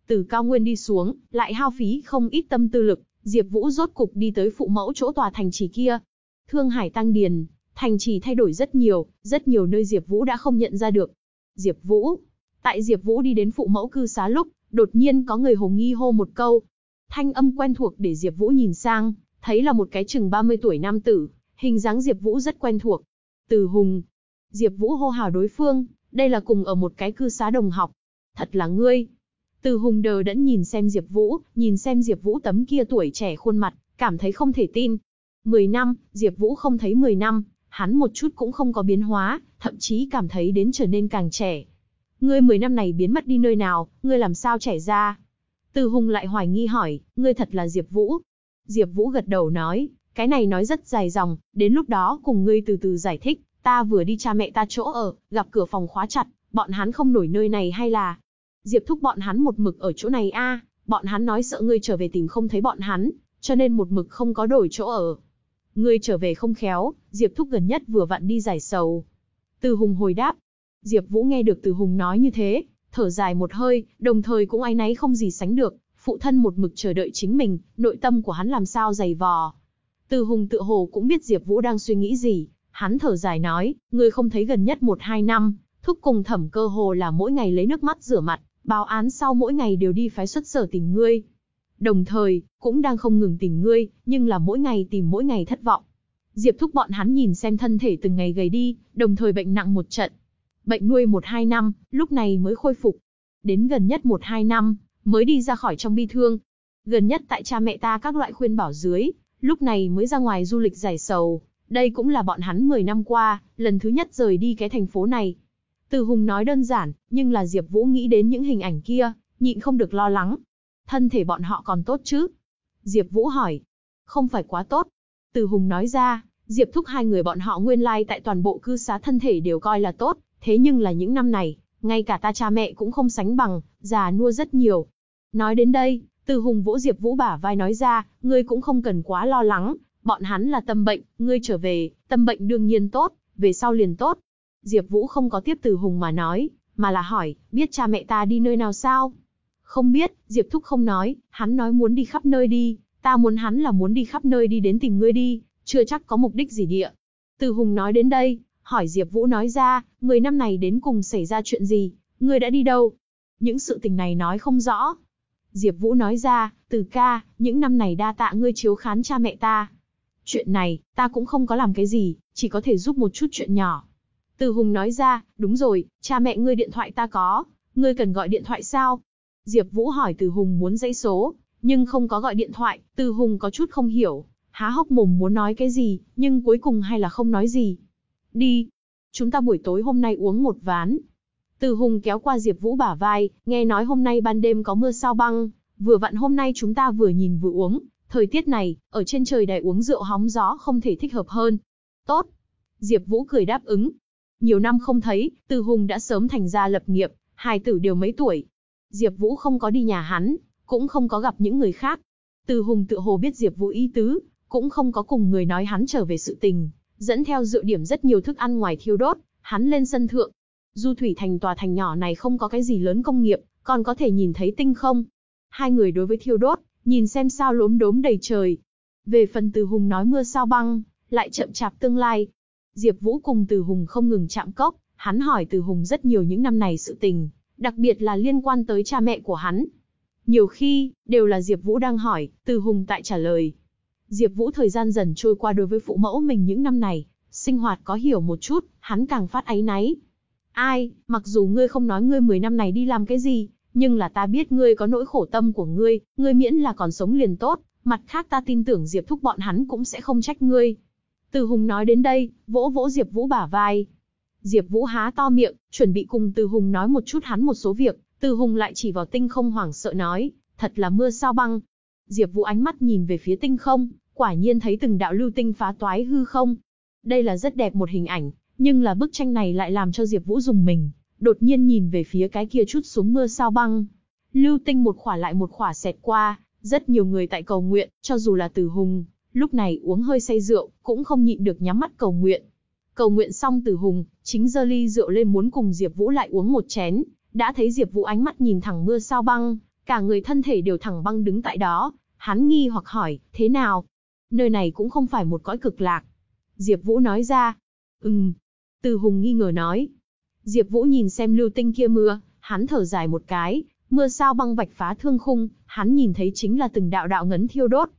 Từ cao nguyên đi xuống, lại hao phí không ít tâm tư lực, Diệp Vũ rốt cục đi tới phụ mẫu chỗ tòa thành trì kia. Thương Hải tăng điền, thành trì thay đổi rất nhiều, rất nhiều nơi Diệp Vũ đã không nhận ra được. Diệp Vũ. Tại Diệp Vũ đi đến phụ mẫu cư xá lúc, đột nhiên có người hồ nghi hô một câu. Thanh âm quen thuộc để Diệp Vũ nhìn sang, thấy là một cái chừng 30 tuổi nam tử, hình dáng Diệp Vũ rất quen thuộc. Từ Hùng. Diệp Vũ hô hào đối phương, đây là cùng ở một cái cư xá đồng học. Thật là ngươi. Từ Hùng đờ đẫn nhìn xem Diệp Vũ, nhìn xem Diệp Vũ tấm kia tuổi trẻ khuôn mặt, cảm thấy không thể tin. 10 năm, Diệp Vũ không thấy 10 năm, hắn một chút cũng không có biến hóa, thậm chí cảm thấy đến trở nên càng trẻ. Ngươi 10 năm này biến mất đi nơi nào, ngươi làm sao trẻ ra? Từ Hùng lại hoài nghi hỏi, ngươi thật là Diệp Vũ, Diệp Vũ gật đầu nói, cái này nói rất dài dòng, đến lúc đó cùng ngươi từ từ giải thích, ta vừa đi cha mẹ ta chỗ ở, gặp cửa phòng khóa chặt, bọn hắn không nổi nơi này hay là... Diệp thúc bọn hắn một mực ở chỗ này a, bọn hắn nói sợ ngươi trở về tìm không thấy bọn hắn, cho nên một mực không có đổi chỗ ở. Ngươi trở về không khéo, Diệp thúc gần nhất vừa vặn đi giải sầu. Từ Hùng hồi đáp. Diệp Vũ nghe được Từ Hùng nói như thế, thở dài một hơi, đồng thời cũng áy náy không gì sánh được, phụ thân một mực chờ đợi chính mình, nội tâm của hắn làm sao dày vò. Từ Hùng tự hồ cũng biết Diệp Vũ đang suy nghĩ gì, hắn thở dài nói, ngươi không thấy gần nhất 1-2 năm, thúc cùng thẩm cơ hồ là mỗi ngày lấy nước mắt rửa mặt, báo án sau mỗi ngày đều đi phái xuất sở tìm ngươi. đồng thời, cũng đang không ngừng tìm ngươi, nhưng là mỗi ngày tìm mỗi ngày thất vọng. Diệp thúc bọn hắn nhìn xem thân thể từng ngày gầy đi, đồng thời bệnh nặng một trận. Bệnh nuôi một hai năm, lúc này mới khôi phục. Đến gần nhất một hai năm, mới đi ra khỏi trong bi thương. Gần nhất tại cha mẹ ta các loại khuyên bảo dưới, lúc này mới ra ngoài du lịch giải sầu. Đây cũng là bọn hắn 10 năm qua, lần thứ nhất rời đi cái thành phố này. Từ Hùng nói đơn giản, nhưng là Diệp Vũ nghĩ đến những hình ảnh kia, nhịn không được lo lắng. Thân thể bọn họ còn tốt chứ? Diệp Vũ hỏi. Không phải quá tốt. Từ Hùng nói ra, Diệp thúc hai người bọn họ nguyên lai tại toàn bộ cư xá thân thể đều coi là tốt, thế nhưng là những năm này, ngay cả ta cha mẹ cũng không sánh bằng, già nua rất nhiều. Nói đến đây, Từ Hùng vỗ Diệp Vũ bả vai nói ra, ngươi cũng không cần quá lo lắng, bọn hắn là tâm bệnh, ngươi trở về, tâm bệnh đương nhiên tốt, về sau liền tốt. Diệp Vũ không có tiếp Từ Hùng mà nói, mà là hỏi, biết cha mẹ ta đi nơi nào sao? Không biết, Diệp Thúc không nói, hắn nói muốn đi khắp nơi đi, ta muốn hắn là muốn đi khắp nơi đi đến tìm ngươi đi, chưa chắc có mục đích gì địa. Từ Hùng nói đến đây, hỏi Diệp Vũ nói ra, 10 năm này đến cùng xảy ra chuyện gì, ngươi đã đi đâu? Những sự tình này nói không rõ. Diệp Vũ nói ra, từ ca, những năm này đa tạ ngươi chiếu khán cha mẹ ta. Chuyện này, ta cũng không có làm cái gì, chỉ có thể giúp một chút chuyện nhỏ. Từ Hùng nói ra, đúng rồi, cha mẹ ngươi điện thoại ta có, ngươi cần gọi điện thoại sao? Diệp Vũ hỏi Từ Hùng muốn dãy số, nhưng không có gọi điện thoại, Từ Hùng có chút không hiểu, há hốc mồm muốn nói cái gì, nhưng cuối cùng hay là không nói gì. Đi, chúng ta buổi tối hôm nay uống một ván. Từ Hùng kéo qua Diệp Vũ bả vai, nghe nói hôm nay ban đêm có mưa sao băng, vừa vặn hôm nay chúng ta vừa nhìn vừa uống, thời tiết này, ở trên trời đại uống rượu hóng gió không thể thích hợp hơn. Tốt. Diệp Vũ cười đáp ứng. Nhiều năm không thấy, Từ Hùng đã sớm thành gia lập nghiệp, hai tử đều mấy tuổi. Diệp Vũ không có đi nhà hắn, cũng không có gặp những người khác. Từ Hùng tự hồ biết Diệp Vũ ý tứ, cũng không có cùng người nói hắn trở về sự tình, dẫn theo dự điểm rất nhiều thức ăn ngoài thiêu đốt, hắn lên sân thượng. Du thủy thành tòa thành nhỏ này không có cái gì lớn công nghiệp, còn có thể nhìn thấy tinh không. Hai người đối với thiêu đốt, nhìn xem sao lốm đốm đầy trời. Về phần Từ Hùng nói mưa sao băng, lại chậm chạp tương lai. Diệp Vũ cùng Từ Hùng không ngừng chạm cốc, hắn hỏi Từ Hùng rất nhiều những năm này sự tình, đặc biệt là liên quan tới cha mẹ của hắn. Nhiều khi, đều là Diệp Vũ đang hỏi, Từ Hùng tại trả lời, Diệp Vũ thời gian dần trôi qua đối với phụ mẫu mình những năm này, sinh hoạt có hiểu một chút, hắn càng phát áy náy. Ai, mặc dù ngươi không nói ngươi 10 năm này đi làm cái gì, nhưng là ta biết ngươi có nỗi khổ tâm của ngươi, ngươi miễn là còn sống liền tốt, mặt khác ta tin tưởng Diệp Thúc bọn hắn cũng sẽ không trách ngươi. Từ Hùng nói đến đây, vỗ vỗ Diệp Vũ bả vai. Diệp Vũ há to miệng, chuẩn bị cùng Từ Hùng nói một chút hắn một số việc, Từ Hùng lại chỉ vào tinh không hoảng sợ nói, thật là mưa sao băng, Diệp Vũ ánh mắt nhìn về phía tinh không, quả nhiên thấy từng đạo lưu tinh phá toái hư không. Đây là rất đẹp một hình ảnh, nhưng là bức tranh này lại làm cho Diệp Vũ dùng mình, đột nhiên nhìn về phía cái kia chút xuống mưa sao băng. Lưu tinh một khỏa lại một khỏa xẹt qua, rất nhiều người tại cầu nguyện, cho dù là Từ Hùng, lúc này uống hơi say rượu, cũng không nhịn được nhắm mắt cầu nguyện. Cầu nguyện xong Từ Hùng, chính giơ ly rượu lên muốn cùng Diệp Vũ lại uống một chén, đã thấy Diệp Vũ ánh mắt nhìn thẳng mưa sao băng, cả người thân thể đều thẳng băng đứng tại đó, hắn nghi hoặc hỏi, thế nào? Nơi này cũng không phải một cõi cực lạc. Diệp Vũ nói ra. Ừm. Từ Hùng nghi ngờ nói. Diệp Vũ nhìn xem lưu tinh kia mưa, hắn thở dài một cái, mưa sao băng vạch phá thương khung, hắn nhìn thấy chính là từng đạo đạo ngấn thiêu đốt.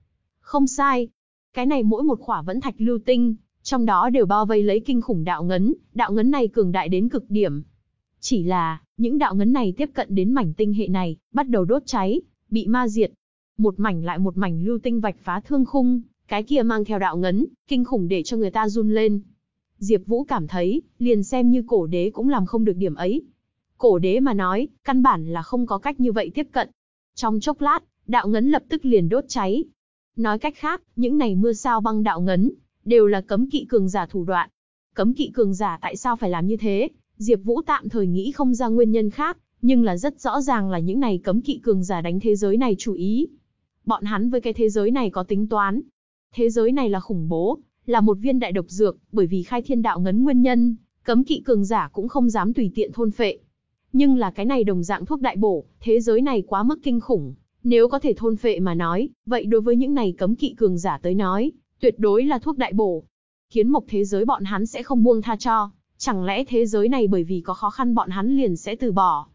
Không sai. Cái này mỗi một khỏa vẫn thạch lưu tinh, trong đó đều bao vây lấy kinh khủng đạo ngấn, đạo ngấn này cường đại đến cực điểm, chỉ là, những đạo ngấn này tiếp cận đến mảnh tinh hệ này, bắt đầu đốt cháy, bị ma diệt. Một mảnh lại một mảnh lưu tinh vạch phá thương khung, cái kia mang theo đạo ngấn, kinh khủng để cho người ta run lên. Diệp Vũ cảm thấy, liền xem như cổ đế cũng làm không được điểm ấy. Cổ đế mà nói, căn bản là không có cách như vậy tiếp cận. Trong chốc lát, đạo ngấn lập tức liền đốt cháy. Nói cách khác, những này mưa sao băng đạo ngấn, đều là cấm kỵ cường giả thủ đoạn. Cấm kỵ cường giả tại sao phải làm như thế? Diệp Vũ tạm thời nghĩ không ra nguyên nhân khác, nhưng là rất rõ ràng là những này cấm kỵ cường giả đánh thế giới này chủ ý. Bọn hắn với cái thế giới này có tính toán. Thế giới này là khủng bố, là một viên đại độc dược, bởi vì khai thiên đạo ngấn nguyên nhân, cấm kỵ cường giả cũng không dám tùy tiện thôn phệ. Nhưng là cái này đồng dạng thuốc đại bổ, thế giới này quá mức kinh khủng, nếu có thể thôn phệ mà nói, vậy đối với những này cấm kỵ cường giả tới nói, tuyệt đối là thuốc đại bổ. Kiến mộc thế giới bọn hắn sẽ không buông tha cho. Chẳng lẽ thế giới này bởi vì có khó khăn bọn hắn liền sẽ từ bỏ?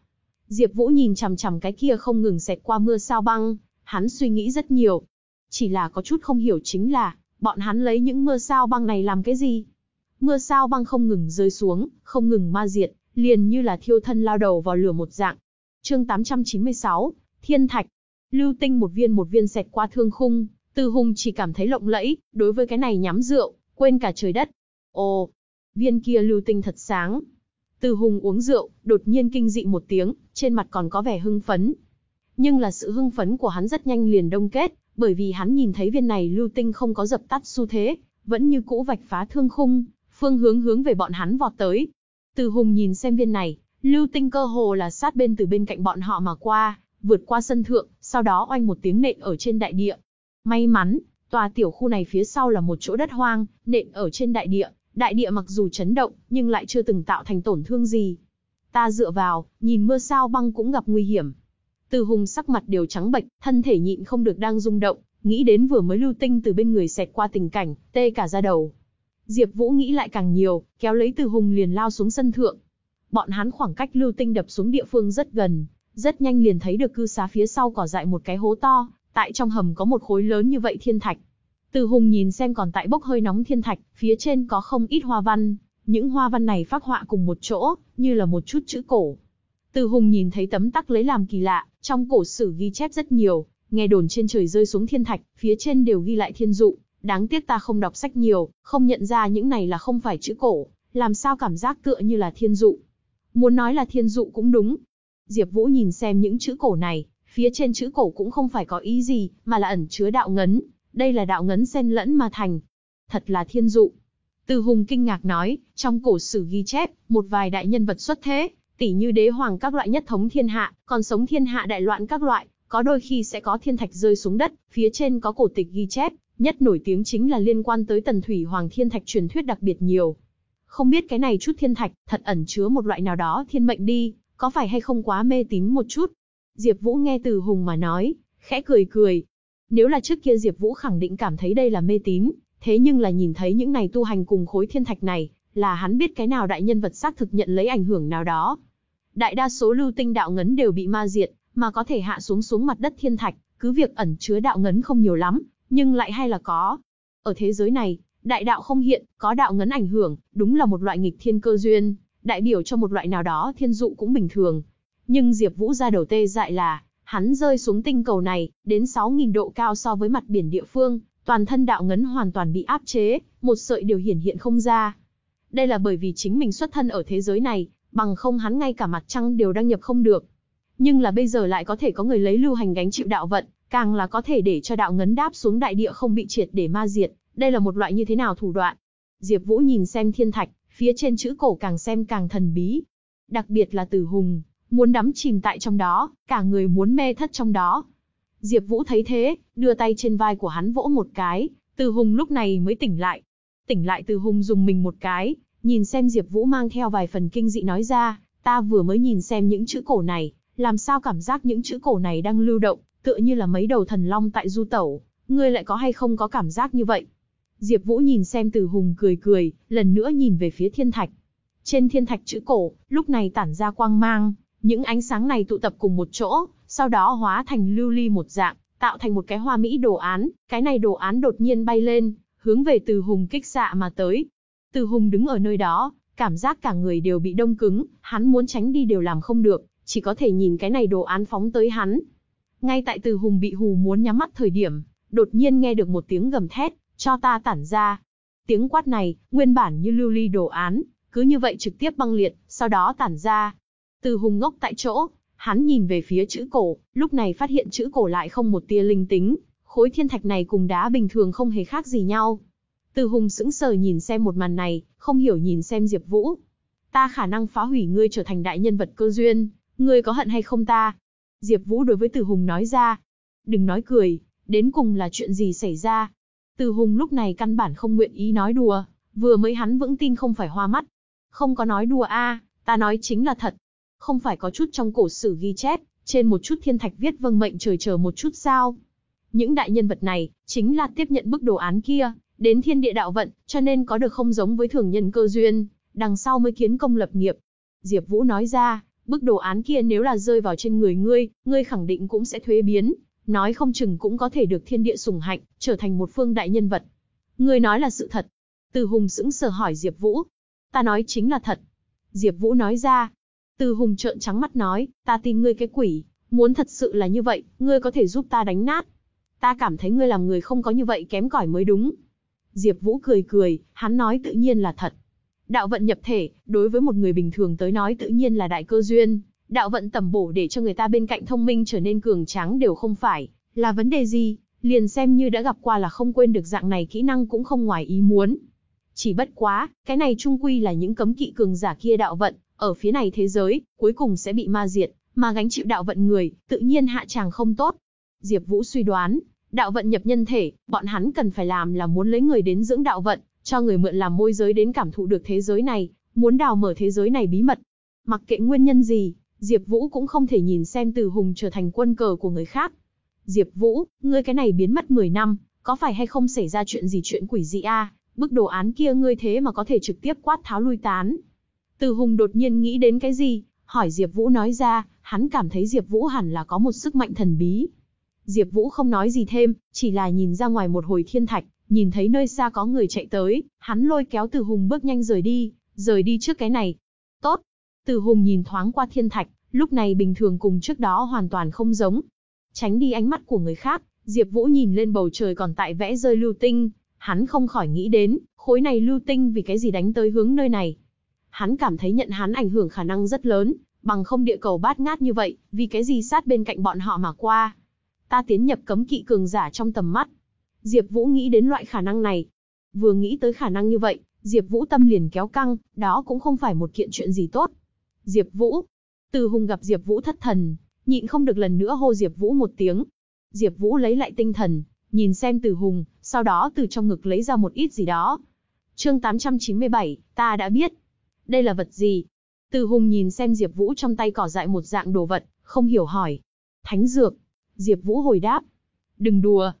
Diệp Vũ nhìn chằm chằm cái kia không ngừng xẹt qua mưa sao băng, hắn suy nghĩ rất nhiều. Chỉ là có chút không hiểu chính là, bọn hắn lấy những mưa sao băng này làm cái gì? Mưa sao băng không ngừng rơi xuống, không ngừng ma diệt, liền như là thiêu thân lao đầu vào lửa một dạng. Chương 896, Thiên Thạch. Lưu tinh một viên một viên xẹt qua thương khung, Từ Hùng chỉ cảm thấy lộng lẫy, đối với cái này nhắm rượu, quên cả trời đất. Ồ, viên kia lưu tinh thật sáng. Từ Hùng uống rượu, đột nhiên kinh dị một tiếng, trên mặt còn có vẻ hưng phấn. Nhưng là sự hưng phấn của hắn rất nhanh liền đông kết, bởi vì hắn nhìn thấy viên này lưu tinh không có dập tắt xu thế, vẫn như cũ vạch phá thương khung, phương hướng hướng về bọn hắn vọt tới. Từ Hùng nhìn xem viên này, lưu tinh cơ hồ là sát bên từ bên cạnh bọn họ mà qua, vượt qua sân thượng, sau đó oanh một tiếng nện ở trên đại địa. May mắn, tòa tiểu khu này phía sau là một chỗ đất hoang, nện ở trên đại địa, đại địa mặc dù chấn động, nhưng lại chưa từng tạo thành tổn thương gì. Ta dựa vào, nhìn mưa sao băng cũng gặp nguy hiểm. Từ Hùng sắc mặt đều trắng bệch, thân thể nhịn không được đang rung động, nghĩ đến vừa mới lưu tinh từ bên người xẹt qua tình cảnh, tê cả da đầu. Diệp Vũ nghĩ lại càng nhiều, kéo lấy Từ Hùng liền lao xuống sân thượng. Bọn hắn khoảng cách lưu tinh đập xuống địa phương rất gần, rất nhanh liền thấy được cư xá phía sau cỏ dại một cái hố to, tại trong hầm có một khối lớn như vậy thiên thạch. Từ Hùng nhìn xem còn tại bốc hơi nóng thiên thạch, phía trên có không ít hoa văn, những hoa văn này phác họa cùng một chỗ, như là một chút chữ cổ. Từ Hùng nhìn thấy tấm tắc lấy làm kỳ lạ, trong cổ sử ghi chép rất nhiều, nghe đồn trên trời rơi xuống thiên thạch, phía trên đều ghi lại thiên dụ, đáng tiếc ta không đọc sách nhiều, không nhận ra những này là không phải chữ cổ, làm sao cảm giác tựa như là thiên dụ. Muốn nói là thiên dụ cũng đúng. Diệp Vũ nhìn xem những chữ cổ này, phía trên chữ cổ cũng không phải có ý gì, mà là ẩn chứa đạo ngấn, đây là đạo ngấn xen lẫn mà thành. Thật là thiên dụ. Từ Hùng kinh ngạc nói, trong cổ sử ghi chép, một vài đại nhân vật xuất thế, tỉ như đế hoàng các loại nhất thống thiên hạ, còn sống thiên hạ đại loạn các loại, có đôi khi sẽ có thiên thạch rơi xuống đất, phía trên có cổ tịch ghi chép, nhất nổi tiếng chính là liên quan tới tần thủy hoàng thiên thạch truyền thuyết đặc biệt nhiều. Không biết cái này chút thiên thạch, thật ẩn chứa một loại nào đó thiên mệnh đi, có phải hay không quá mê tín một chút? Diệp Vũ nghe từ Hùng mà nói, khẽ cười cười. Nếu là trước kia Diệp Vũ khẳng định cảm thấy đây là mê tín, thế nhưng là nhìn thấy những này tu hành cùng khối thiên thạch này, là hắn biết cái nào đại nhân vật xác thực nhận lấy ảnh hưởng nào đó. Đại đa số lưu tinh đạo ngấn đều bị ma diệt, mà có thể hạ xuống xuống mặt đất thiên thạch, cứ việc ẩn chứa đạo ngấn không nhiều lắm, nhưng lại hay là có. Ở thế giới này, đại đạo không hiện, có đạo ngấn ảnh hưởng, đúng là một loại nghịch thiên cơ duyên, đại biểu cho một loại nào đó thiên dụ cũng bình thường. Nhưng Diệp Vũ ra đầu tê dại là, hắn rơi xuống tinh cầu này, đến 6000 độ cao so với mặt biển địa phương, toàn thân đạo ngấn hoàn toàn bị áp chế, một sợi điều hiển hiện không ra. Đây là bởi vì chính mình xuất thân ở thế giới này, bằng không hắn ngay cả mặt trăng đều đăng nhập không được. Nhưng là bây giờ lại có thể có người lấy lưu hành gánh chịu đạo vận, càng là có thể để cho đạo ngấn đáp xuống đại địa không bị triệt để ma diệt, đây là một loại như thế nào thủ đoạn. Diệp Vũ nhìn xem thiên thạch, phía trên chữ cổ càng xem càng thần bí. Đặc biệt là Tử Hùng, muốn đắm chìm tại trong đó, cả người muốn mê thất trong đó. Diệp Vũ thấy thế, đưa tay trên vai của hắn vỗ một cái, Từ Hùng lúc này mới tỉnh lại. Tỉnh lại Từ Hùng dùng mình một cái, nhìn xem Diệp Vũ mang theo vài phần kinh dị nói ra, ta vừa mới nhìn xem những chữ cổ này, làm sao cảm giác những chữ cổ này đang lưu động, tựa như là mấy đầu thần long tại du tẩu, ngươi lại có hay không có cảm giác như vậy? Diệp Vũ nhìn xem Từ Hùng cười cười, lần nữa nhìn về phía thiên thạch. Trên thiên thạch chữ cổ, lúc này tản ra quang mang, những ánh sáng này tụ tập cùng một chỗ, sau đó hóa thành lưu ly một dạng, tạo thành một cái hoa mỹ đồ án, cái này đồ án đột nhiên bay lên, hướng về Từ Hùng kích xạ mà tới. Từ Hùng đứng ở nơi đó, cảm giác cả người đều bị đông cứng, hắn muốn tránh đi đều làm không được, chỉ có thể nhìn cái này đồ án phóng tới hắn. Ngay tại Từ Hùng bị hù muốn nhắm mắt thời điểm, đột nhiên nghe được một tiếng gầm thét, cho ta tản ra. Tiếng quát này, nguyên bản như lưu ly đồ án, cứ như vậy trực tiếp băng liệt, sau đó tản ra. Từ Hùng ngốc tại chỗ, hắn nhìn về phía chữ cổ, lúc này phát hiện chữ cổ lại không một tia linh tính, khối thiên thạch này cùng đá bình thường không hề khác gì nhau. Từ Hùng sững sờ nhìn xem một màn này, không hiểu nhìn xem Diệp Vũ. Ta khả năng phá hủy ngươi trở thành đại nhân vật cơ duyên, ngươi có hận hay không ta? Diệp Vũ đối với Từ Hùng nói ra. Đừng nói cười, đến cùng là chuyện gì xảy ra? Từ Hùng lúc này căn bản không nguyện ý nói đùa, vừa mới hắn vững tin không phải hoa mắt. Không có nói đùa a, ta nói chính là thật. Không phải có chút trong cổ sử ghi chép, trên một chút thiên thạch viết vâng mệnh trời chờ một chút sao? Những đại nhân vật này, chính là tiếp nhận bức đồ án kia, đến thiên địa đạo vận, cho nên có được không giống với thường nhân cơ duyên, đằng sau mới kiến công lập nghiệp. Diệp Vũ nói ra, bức đồ án kia nếu là rơi vào trên người ngươi, ngươi khẳng định cũng sẽ thuế biến, nói không chừng cũng có thể được thiên địa sủng hạnh, trở thành một phương đại nhân vật. Ngươi nói là sự thật. Từ Hùng sững sờ hỏi Diệp Vũ. Ta nói chính là thật. Diệp Vũ nói ra. Từ Hùng trợn trắng mắt nói, ta tin ngươi cái quỷ, muốn thật sự là như vậy, ngươi có thể giúp ta đánh nát. Ta cảm thấy ngươi làm người không có như vậy kém cỏi mới đúng. Diệp Vũ cười cười, hắn nói tự nhiên là thật. Đạo vận nhập thể, đối với một người bình thường tới nói tự nhiên là đại cơ duyên, đạo vận tầm bổ để cho người ta bên cạnh thông minh trở nên cường tráng đều không phải là vấn đề gì, liền xem như đã gặp qua là không quên được dạng này kỹ năng cũng không ngoài ý muốn. Chỉ bất quá, cái này trung quy là những cấm kỵ cường giả kia đạo vận, ở phía này thế giới, cuối cùng sẽ bị ma diệt, mà gánh chịu đạo vận người, tự nhiên hạ tràng không tốt. Diệp Vũ suy đoán, đạo vận nhập nhân thể, bọn hắn cần phải làm là muốn lấy người đến dưỡng đạo vận, cho người mượn làm môi giới đến cảm thụ được thế giới này, muốn đào mở thế giới này bí mật. Mặc kệ nguyên nhân gì, Diệp Vũ cũng không thể nhìn xem Từ Hùng trở thành quân cờ của người khác. Diệp Vũ, ngươi cái này biến mất 10 năm, có phải hay không xảy ra chuyện gì chuyện quỷ dị a? Bức đồ án kia ngươi thế mà có thể trực tiếp quát tháo lui tán. Từ Hùng đột nhiên nghĩ đến cái gì, hỏi Diệp Vũ nói ra, hắn cảm thấy Diệp Vũ hẳn là có một sức mạnh thần bí. Diệp Vũ không nói gì thêm, chỉ là nhìn ra ngoài một hồi thiên thạch, nhìn thấy nơi xa có người chạy tới, hắn lôi kéo Từ Hùng bước nhanh rời đi, rời đi trước cái này. Tốt. Từ Hùng nhìn thoáng qua thiên thạch, lúc này bình thường cùng trước đó hoàn toàn không giống. Tránh đi ánh mắt của người khác, Diệp Vũ nhìn lên bầu trời còn tại vẽ rơi lưu tinh, hắn không khỏi nghĩ đến, khối này lưu tinh vì cái gì đánh tới hướng nơi này. Hắn cảm thấy nhận hắn ảnh hưởng khả năng rất lớn, bằng không địa cầu bát ngát như vậy, vì cái gì sát bên cạnh bọn họ mà qua. Ta tiến nhập cấm kỵ cường giả trong tầm mắt. Diệp Vũ nghĩ đến loại khả năng này. Vừa nghĩ tới khả năng như vậy, Diệp Vũ tâm liền kéo căng, đó cũng không phải một kiện chuyện gì tốt. Diệp Vũ. Từ Hùng gặp Diệp Vũ thất thần, nhịn không được lần nữa hô Diệp Vũ một tiếng. Diệp Vũ lấy lại tinh thần, nhìn xem Từ Hùng, sau đó từ trong ngực lấy ra một ít gì đó. Chương 897, ta đã biết. Đây là vật gì? Từ Hùng nhìn xem Diệp Vũ trong tay cỏ dại một dạng đồ vật, không hiểu hỏi. Thánh dược. Diệp Vũ hồi đáp. Đừng đùa.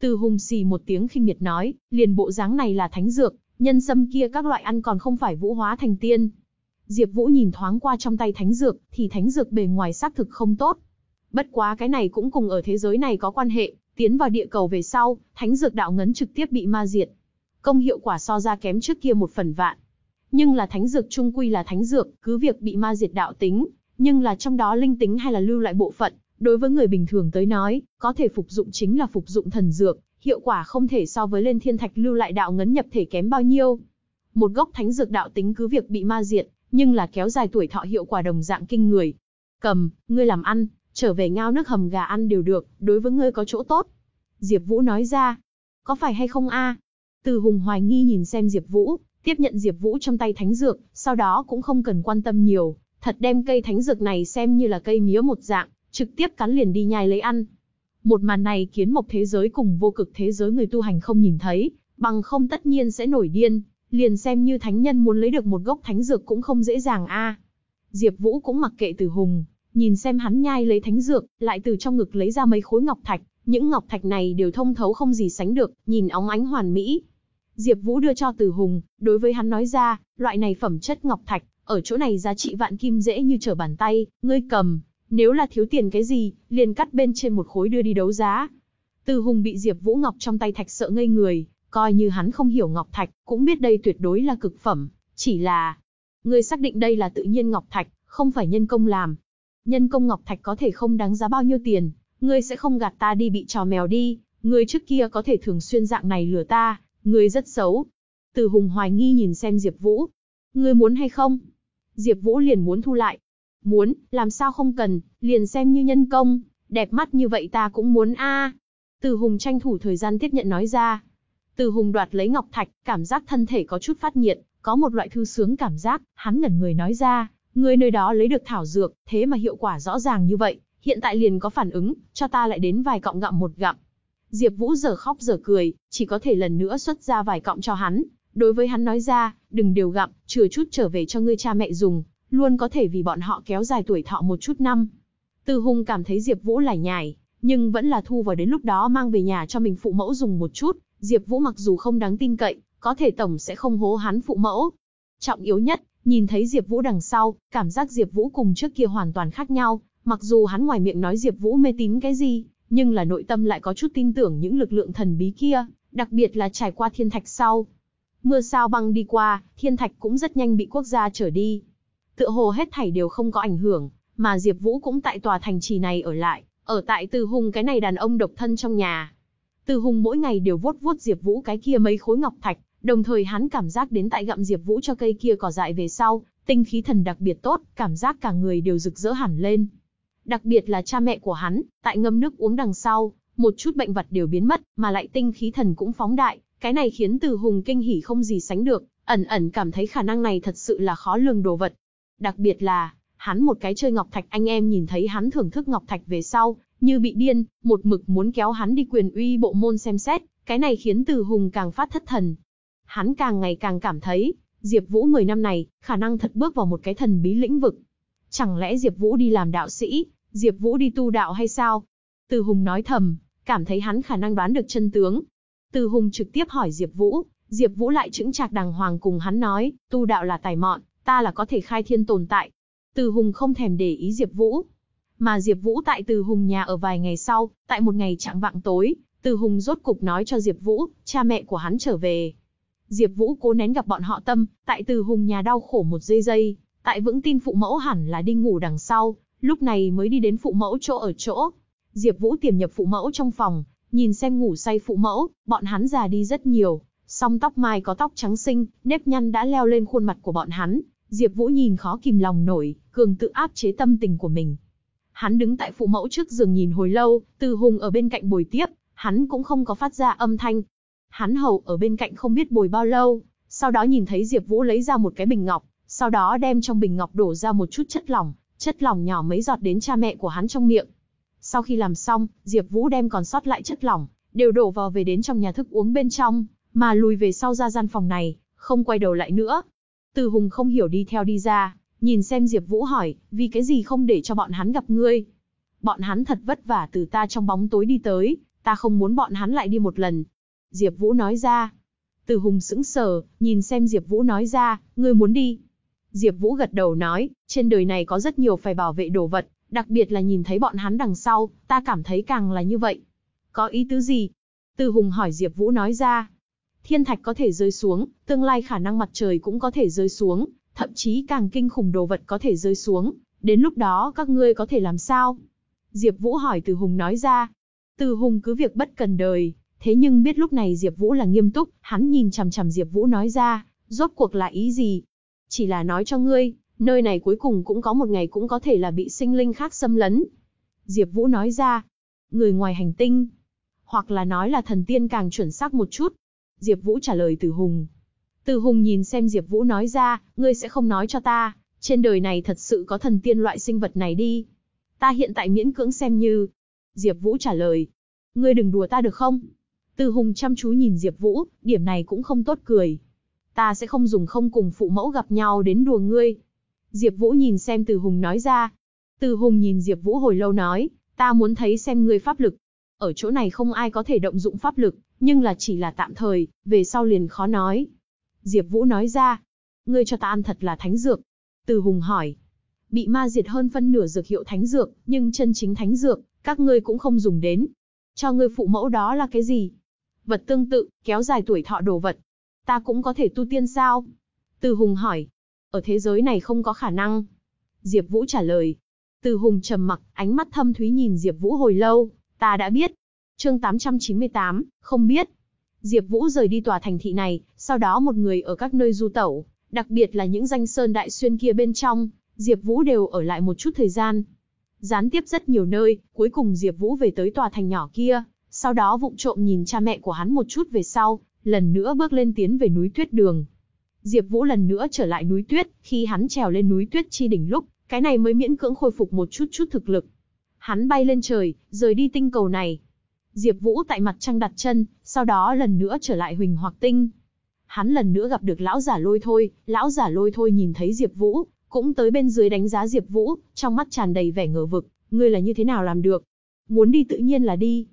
Từ Hùng xì một tiếng khinh miệt nói, liền bộ dáng này là thánh dược, nhân sâm kia các loại ăn còn không phải vũ hóa thành tiên. Diệp Vũ nhìn thoáng qua trong tay thánh dược, thì thánh dược bề ngoài xác thực không tốt. Bất quá cái này cũng cùng ở thế giới này có quan hệ, tiến vào địa cầu về sau, thánh dược đạo ngấn trực tiếp bị ma diệt. Công hiệu quả so ra kém trước kia một phần vạn. Nhưng là thánh dược trung quy là thánh dược, cứ việc bị ma diệt đạo tính, nhưng là trong đó linh tính hay là lưu lại bộ phận, đối với người bình thường tới nói, có thể phục dụng chính là phục dụng thần dược, hiệu quả không thể so với lên thiên thạch lưu lại đạo ngấn nhập thể kém bao nhiêu. Một gốc thánh dược đạo tính cứ việc bị ma diệt, nhưng là kéo dài tuổi thọ hiệu quả đồng dạng kinh người. Cầm, ngươi làm ăn, trở về ngao nước hầm gà ăn đều được, đối với ngươi có chỗ tốt. Diệp Vũ nói ra. Có phải hay không a? Từ Hùng hoài nghi nhìn xem Diệp Vũ, tiếp nhận Diệp Vũ trong tay thánh dược, sau đó cũng không cần quan tâm nhiều, thật đem cây thánh dược này xem như là cây mía một dạng, trực tiếp cắn liền đi nhai lấy ăn. Một màn này khiến mộc thế giới cùng vô cực thế giới người tu hành không nhìn thấy, bằng không tất nhiên sẽ nổi điên, liền xem như thánh nhân muốn lấy được một gốc thánh dược cũng không dễ dàng a. Diệp Vũ cũng mặc kệ Từ Hùng, nhìn xem hắn nhai lấy thánh dược, lại từ trong ngực lấy ra mấy khối ngọc thạch, những ngọc thạch này đều thông thấu không gì sánh được, nhìn óng ánh hoàn mỹ. Diệp Vũ đưa cho Từ Hùng, đối với hắn nói ra, loại này phẩm chất ngọc thạch, ở chỗ này giá trị vạn kim dễ như trở bàn tay, ngươi cầm, nếu là thiếu tiền cái gì, liền cắt bên trên một khối đưa đi đấu giá. Từ Hùng bị Diệp Vũ Ngọc trong tay thạch sợ ngây người, coi như hắn không hiểu Ngọc Thạch, cũng biết đây tuyệt đối là cực phẩm, chỉ là... Ngươi xác định đây là tự nhiên Ngọc Thạch, không phải nhân công làm. Nhân công Ngọc Thạch có thể không đáng giá bao nhiêu tiền, ngươi sẽ không gạt ta đi bị trò mèo đi, ngươi trước kia có thể thường xuyên dạng này lừa ta, ngươi rất xấu. Từ Hùng hoài nghi nhìn xem Diệp Vũ. Ngươi muốn hay không? Diệp Vũ liền muốn thu lại, Muốn, làm sao không cần, liền xem như nhân công, đẹp mắt như vậy ta cũng muốn a. Từ Hùng tranh thủ thời gian tiếp nhận nói ra. Từ Hùng đoạt lấy ngọc thạch, cảm giác thân thể có chút phát nhiệt, có một loại thư sướng cảm giác, hắn ngẩn người nói ra, người nơi đó lấy được thảo dược, thế mà hiệu quả rõ ràng như vậy, hiện tại liền có phản ứng, cho ta lại đến vài cọng gặm một gặm. Diệp Vũ giờ khóc giờ cười, chỉ có thể lần nữa xuất ra vài cọng cho hắn, đối với hắn nói ra, đừng đều gặm, chừa chút trở về cho ngươi cha mẹ dùng, luôn có thể vì bọn họ kéo dài tuổi thọ một chút năm. Từ Hùng cảm thấy Diệp Vũ lải nhải, nhưng vẫn là thu vào đến lúc đó mang về nhà cho mình phụ mẫu dùng một chút, Diệp Vũ mặc dù không đáng tin cậy, có thể tổng sẽ không hố hắn phụ mẫu. Trọng yếu nhất, nhìn thấy Diệp Vũ đằng sau, cảm giác Diệp Vũ cùng trước kia hoàn toàn khác nhau, mặc dù hắn ngoài miệng nói Diệp Vũ mê tín cái gì, nhưng là nội tâm lại có chút tin tưởng những lực lượng thần bí kia, đặc biệt là trải qua thiên thạch sau. Mưa sao băng đi qua, thiên thạch cũng rất nhanh bị quốc gia trở đi. Tựa hồ hết thảy đều không có ảnh hưởng, mà Diệp Vũ cũng tại tòa thành trì này ở lại, ở tại Từ Hùng cái này đàn ông độc thân trong nhà. Từ Hùng mỗi ngày đều vuốt vuốt Diệp Vũ cái kia mấy khối ngọc thạch, đồng thời hắn cảm giác đến tại gặm Diệp Vũ cho cây kia cỏ dại về sau, tinh khí thần đặc biệt tốt, cảm giác cả người đều rực rỡ hẳn lên. Đặc biệt là cha mẹ của hắn, tại ngâm nước uống đằng sau, một chút bệnh vật đều biến mất, mà lại tinh khí thần cũng phóng đại, cái này khiến Từ Hùng kinh hỉ không gì sánh được, ẩn ẩn cảm thấy khả năng này thật sự là khó lường đồ vật. Đặc biệt là, hắn một cái chơi ngọc thạch anh em nhìn thấy hắn thưởng thức ngọc thạch về sau, như bị điên, một mực muốn kéo hắn đi quyền uy bộ môn xem xét, cái này khiến Từ Hùng càng phát thất thần. Hắn càng ngày càng cảm thấy, Diệp Vũ 10 năm này, khả năng thật bước vào một cái thần bí lĩnh vực. Chẳng lẽ Diệp Vũ đi làm đạo sĩ, Diệp Vũ đi tu đạo hay sao? Từ Hùng nói thầm, cảm thấy hắn khả năng đoán được chân tướng. Từ Hùng trực tiếp hỏi Diệp Vũ, Diệp Vũ lại chững chạc đàng hoàng cùng hắn nói, tu đạo là tài mọn, ta là có thể khai thiên tồn tại. Từ Hùng không thèm để ý Diệp Vũ. Mà Diệp Vũ tại Từ Hùng nhà ở vài ngày sau, tại một ngày trạng vạng tối, Từ Hùng rốt cục nói cho Diệp Vũ, cha mẹ của hắn trở về. Diệp Vũ cố nén gặp bọn họ tâm, tại Từ Hùng nhà đau khổ một giây giây, tại vững tin phụ mẫu hẳn là đi ngủ đằng sau, lúc này mới đi đến phụ mẫu chỗ ở chỗ. Diệp Vũ tiềm nhập phụ mẫu trong phòng, nhìn xem ngủ say phụ mẫu, bọn hắn già đi rất nhiều, song tóc mai có tóc trắng xinh, nếp nhăn đã leo lên khuôn mặt của bọn hắn. Diệp Vũ nhìn khó kìm lòng nổi, cường tự áp chế tâm tình của mình. Hắn đứng tại phụ mẫu trước giường nhìn hồi lâu, Từ Hùng ở bên cạnh bồi tiếp, hắn cũng không có phát ra âm thanh. Hắn hầu ở bên cạnh không biết bồi bao lâu, sau đó nhìn thấy Diệp Vũ lấy ra một cái bình ngọc, sau đó đem trong bình ngọc đổ ra một chút chất lỏng, chất lỏng nhỏ mấy giọt đến cha mẹ của hắn trong miệng. Sau khi làm xong, Diệp Vũ đem còn sót lại chất lỏng, đều đổ vào về đến trong nhà thức uống bên trong, mà lùi về sau ra gian phòng này, không quay đầu lại nữa. Từ Hùng không hiểu đi theo đi ra, nhìn xem Diệp Vũ hỏi, vì cái gì không để cho bọn hắn gặp ngươi? Bọn hắn thật vất vả từ ta trong bóng tối đi tới, ta không muốn bọn hắn lại đi một lần. Diệp Vũ nói ra. Từ Hùng sững sờ, nhìn xem Diệp Vũ nói ra, ngươi muốn đi? Diệp Vũ gật đầu nói, trên đời này có rất nhiều phải bảo vệ đồ vật, đặc biệt là nhìn thấy bọn hắn đằng sau, ta cảm thấy càng là như vậy. Có ý tứ gì? Từ Hùng hỏi Diệp Vũ nói ra. Thiên thạch có thể rơi xuống, tương lai khả năng mặt trời cũng có thể rơi xuống, thậm chí càng kinh khủng đồ vật có thể rơi xuống, đến lúc đó các ngươi có thể làm sao? Diệp Vũ hỏi Từ Hùng nói ra. Từ Hùng cứ việc bất cần đời, thế nhưng biết lúc này Diệp Vũ là nghiêm túc, hắn nhìn chằm chằm Diệp Vũ nói ra, rốt cuộc là ý gì? Chỉ là nói cho ngươi, nơi này cuối cùng cũng có một ngày cũng có thể là bị sinh linh khác xâm lấn. Diệp Vũ nói ra, người ngoài hành tinh, hoặc là nói là thần tiên càng chuẩn xác một chút. Diệp Vũ trả lời Từ Hùng. Từ Hùng nhìn xem Diệp Vũ nói ra, ngươi sẽ không nói cho ta, trên đời này thật sự có thần tiên loại sinh vật này đi. Ta hiện tại miễn cưỡng xem như. Diệp Vũ trả lời, ngươi đừng đùa ta được không? Từ Hùng chăm chú nhìn Diệp Vũ, điểm này cũng không tốt cười. Ta sẽ không dùng không cùng phụ mẫu gặp nhau đến đùa ngươi. Diệp Vũ nhìn xem Từ Hùng nói ra. Từ Hùng nhìn Diệp Vũ hồi lâu nói, ta muốn thấy xem ngươi pháp lực. Ở chỗ này không ai có thể động dụng pháp lực, nhưng là chỉ là tạm thời, về sau liền khó nói. Diệp Vũ nói ra, ngươi cho ta ăn thật là thánh dược. Từ Hùng hỏi, bị ma diệt hơn phân nửa dược hiệu thánh dược, nhưng chân chính thánh dược, các ngươi cũng không dùng đến. Cho ngươi phụ mẫu đó là cái gì? Vật tương tự, kéo dài tuổi thọ đồ vật. Ta cũng có thể tu tiên sao? Từ Hùng hỏi, ở thế giới này không có khả năng. Diệp Vũ trả lời. Từ Hùng trầm mặc, ánh mắt thâm thúy nhìn Diệp Vũ hồi lâu, ta đã biết. Chương 898, không biết. Diệp Vũ rời đi tòa thành thị này, sau đó một người ở các nơi du tẩu, đặc biệt là những danh sơn đại xuyên kia bên trong, Diệp Vũ đều ở lại một chút thời gian. Gián tiếp rất nhiều nơi, cuối cùng Diệp Vũ về tới tòa thành nhỏ kia, sau đó vụng trộm nhìn cha mẹ của hắn một chút về sau, lần nữa bước lên tiến về núi Tuyết Đường. Diệp Vũ lần nữa trở lại núi Tuyết, khi hắn trèo lên núi Tuyết chi đỉnh lúc, cái này mới miễn cưỡng khôi phục một chút chút thực lực. Hắn bay lên trời, rời đi tinh cầu này. Diệp Vũ tại mặt trăng đặt chân, sau đó lần nữa trở lại Huỳnh Hoặc Tinh. Hắn lần nữa gặp được lão giả Lôi Thôi, lão giả Lôi Thôi nhìn thấy Diệp Vũ, cũng tới bên dưới đánh giá Diệp Vũ, trong mắt tràn đầy vẻ ngờ vực, ngươi là như thế nào làm được? Muốn đi tự nhiên là đi.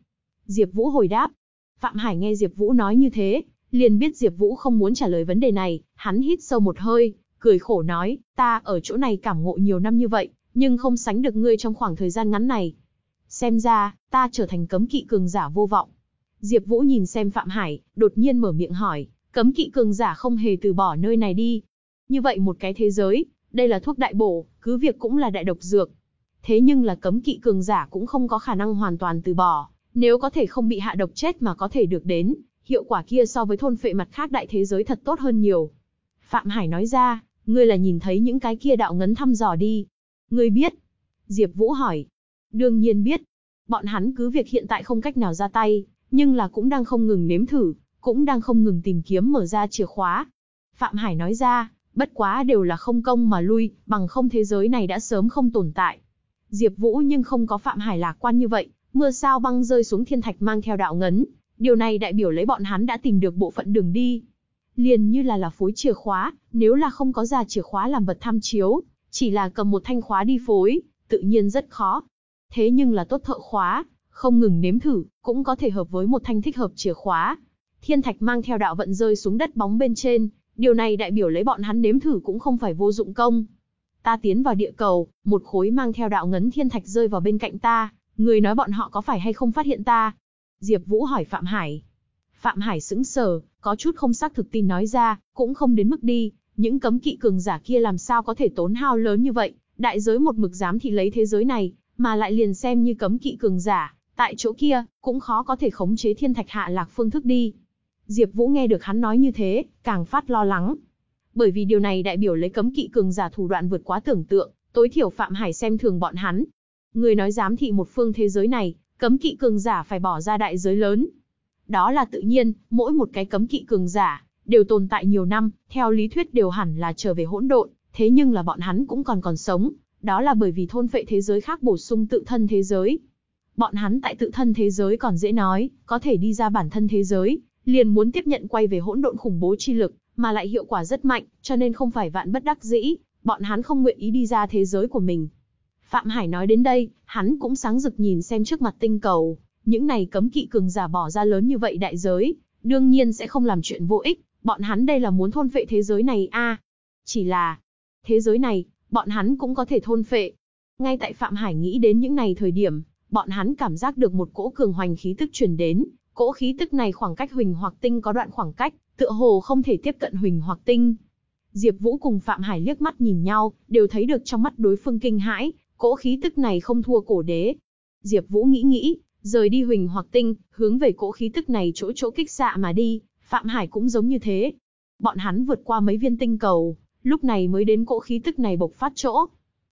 Diệp Vũ hồi đáp. Phạm Hải nghe Diệp Vũ nói như thế, liền biết Diệp Vũ không muốn trả lời vấn đề này, hắn hít sâu một hơi, cười khổ nói, ta ở chỗ này cảm ngộ nhiều năm như vậy, nhưng không sánh được ngươi trong khoảng thời gian ngắn này. Xem ra, ta trở thành cấm kỵ cường giả vô vọng. Diệp Vũ nhìn xem Phạm Hải, đột nhiên mở miệng hỏi, cấm kỵ cường giả không hề từ bỏ nơi này đi. Như vậy một cái thế giới, đây là thuốc đại bổ, cứ việc cũng là đại độc dược. Thế nhưng là cấm kỵ cường giả cũng không có khả năng hoàn toàn từ bỏ, nếu có thể không bị hạ độc chết mà có thể được đến, hiệu quả kia so với thôn phệ mặt khác đại thế giới thật tốt hơn nhiều. Phạm Hải nói ra, ngươi là nhìn thấy những cái kia đạo ngấn thăm dò đi. Ngươi biết. Diệp Vũ hỏi. Đương nhiên biết. Bọn hắn cứ việc hiện tại không cách nào ra tay, nhưng là cũng đang không ngừng nếm thử, cũng đang không ngừng tìm kiếm mở ra chìa khóa. Phạm Hải nói ra, bất quá đều là không công mà lui, bằng không thế giới này đã sớm không tồn tại. Diệp Vũ nhưng không có Phạm Hải lạc quan như vậy, mưa sao băng rơi xuống thiên thạch mang theo đạo ngấn, điều này đại biểu lấy bọn hắn đã tìm được bộ phận đường đi. Liền như là là phối chìa khóa, nếu là không có ra chìa khóa làm vật tham chiếu, chỉ là cầm một thanh khóa đi phối, tự nhiên rất khó. Thế nhưng là tốt thợ khóa, không ngừng nếm thử, cũng có thể hợp với một thanh thích hợp chìa khóa. Thiên thạch mang theo đạo vận rơi xuống đất bóng bên trên, điều này đại biểu lấy bọn hắn nếm thử cũng không phải vô dụng công. Ta tiến vào địa cầu, một khối mang theo đạo ngấn thiên thạch rơi vào bên cạnh ta, người nói bọn họ có phải hay không phát hiện ta? Diệp Vũ hỏi Phạm Hải. Phạm Hải sững sờ, có chút không xác thực tin nói ra, cũng không đến mức đi, những cấm kỵ cường giả kia làm sao có thể tốn hao lớn như vậy, đại giới một mực dám thì lấy thế giới này, mà lại liền xem như cấm kỵ cường giả, tại chỗ kia, cũng khó có thể khống chế thiên thạch hạ lạc phương thức đi. Diệp Vũ nghe được hắn nói như thế, càng phát lo lắng. Bởi vì điều này đại biểu lấy cấm kỵ cường giả thủ đoạn vượt quá tưởng tượng, tối thiểu Phạm Hải xem thường bọn hắn. Người nói dám thị một phương thế giới này, cấm kỵ cường giả phải bỏ ra đại giới lớn. Đó là tự nhiên, mỗi một cái cấm kỵ cường giả, đều tồn tại nhiều năm, theo lý thuyết đều hẳn là trở về hỗn độn, thế nhưng là bọn hắn cũng còn còn sống, đó là bởi vì thôn phệ thế giới khác bổ sung tự thân thế giới. Bọn hắn tại tự thân thế giới còn dễ nói, có thể đi ra bản thân thế giới, liền muốn tiếp nhận quay về hỗn độn khủng bố chi lực, mà lại hiệu quả rất mạnh, cho nên không phải vạn bất đắc dĩ, bọn hắn không nguyện ý đi ra thế giới của mình. Phạm Hải nói đến đây, hắn cũng sáng rực nhìn xem trước mặt tinh cầu, những này cấm kỵ cường giả bỏ ra lớn như vậy đại giới, đương nhiên sẽ không làm chuyện vô ích, bọn hắn đây là muốn thôn phệ thế giới này a. chỉ là, thế giới này, bọn hắn cũng có thể thôn phệ. Ngay tại Phạm Hải nghĩ đến những này thời điểm, bọn hắn cảm giác được một cỗ cường hoành khí tức truyền đến, cỗ khí tức này khoảng cách Huỳnh Hoặc Tinh có đoạn khoảng cách, tựa hồ không thể tiếp cận Huỳnh Hoặc Tinh. Diệp Vũ cùng Phạm Hải liếc mắt nhìn nhau, đều thấy được trong mắt đối phương kinh hãi, cỗ khí tức này không thua cổ đế. Diệp Vũ nghĩ nghĩ, rời đi Huỳnh Hoặc Tinh, hướng về cỗ khí tức này chỗ chỗ kích xạ mà đi, Phạm Hải cũng giống như thế. Bọn hắn vượt qua mấy viên tinh cầu, lúc này mới đến cỗ khí tức này bộc phát chỗ.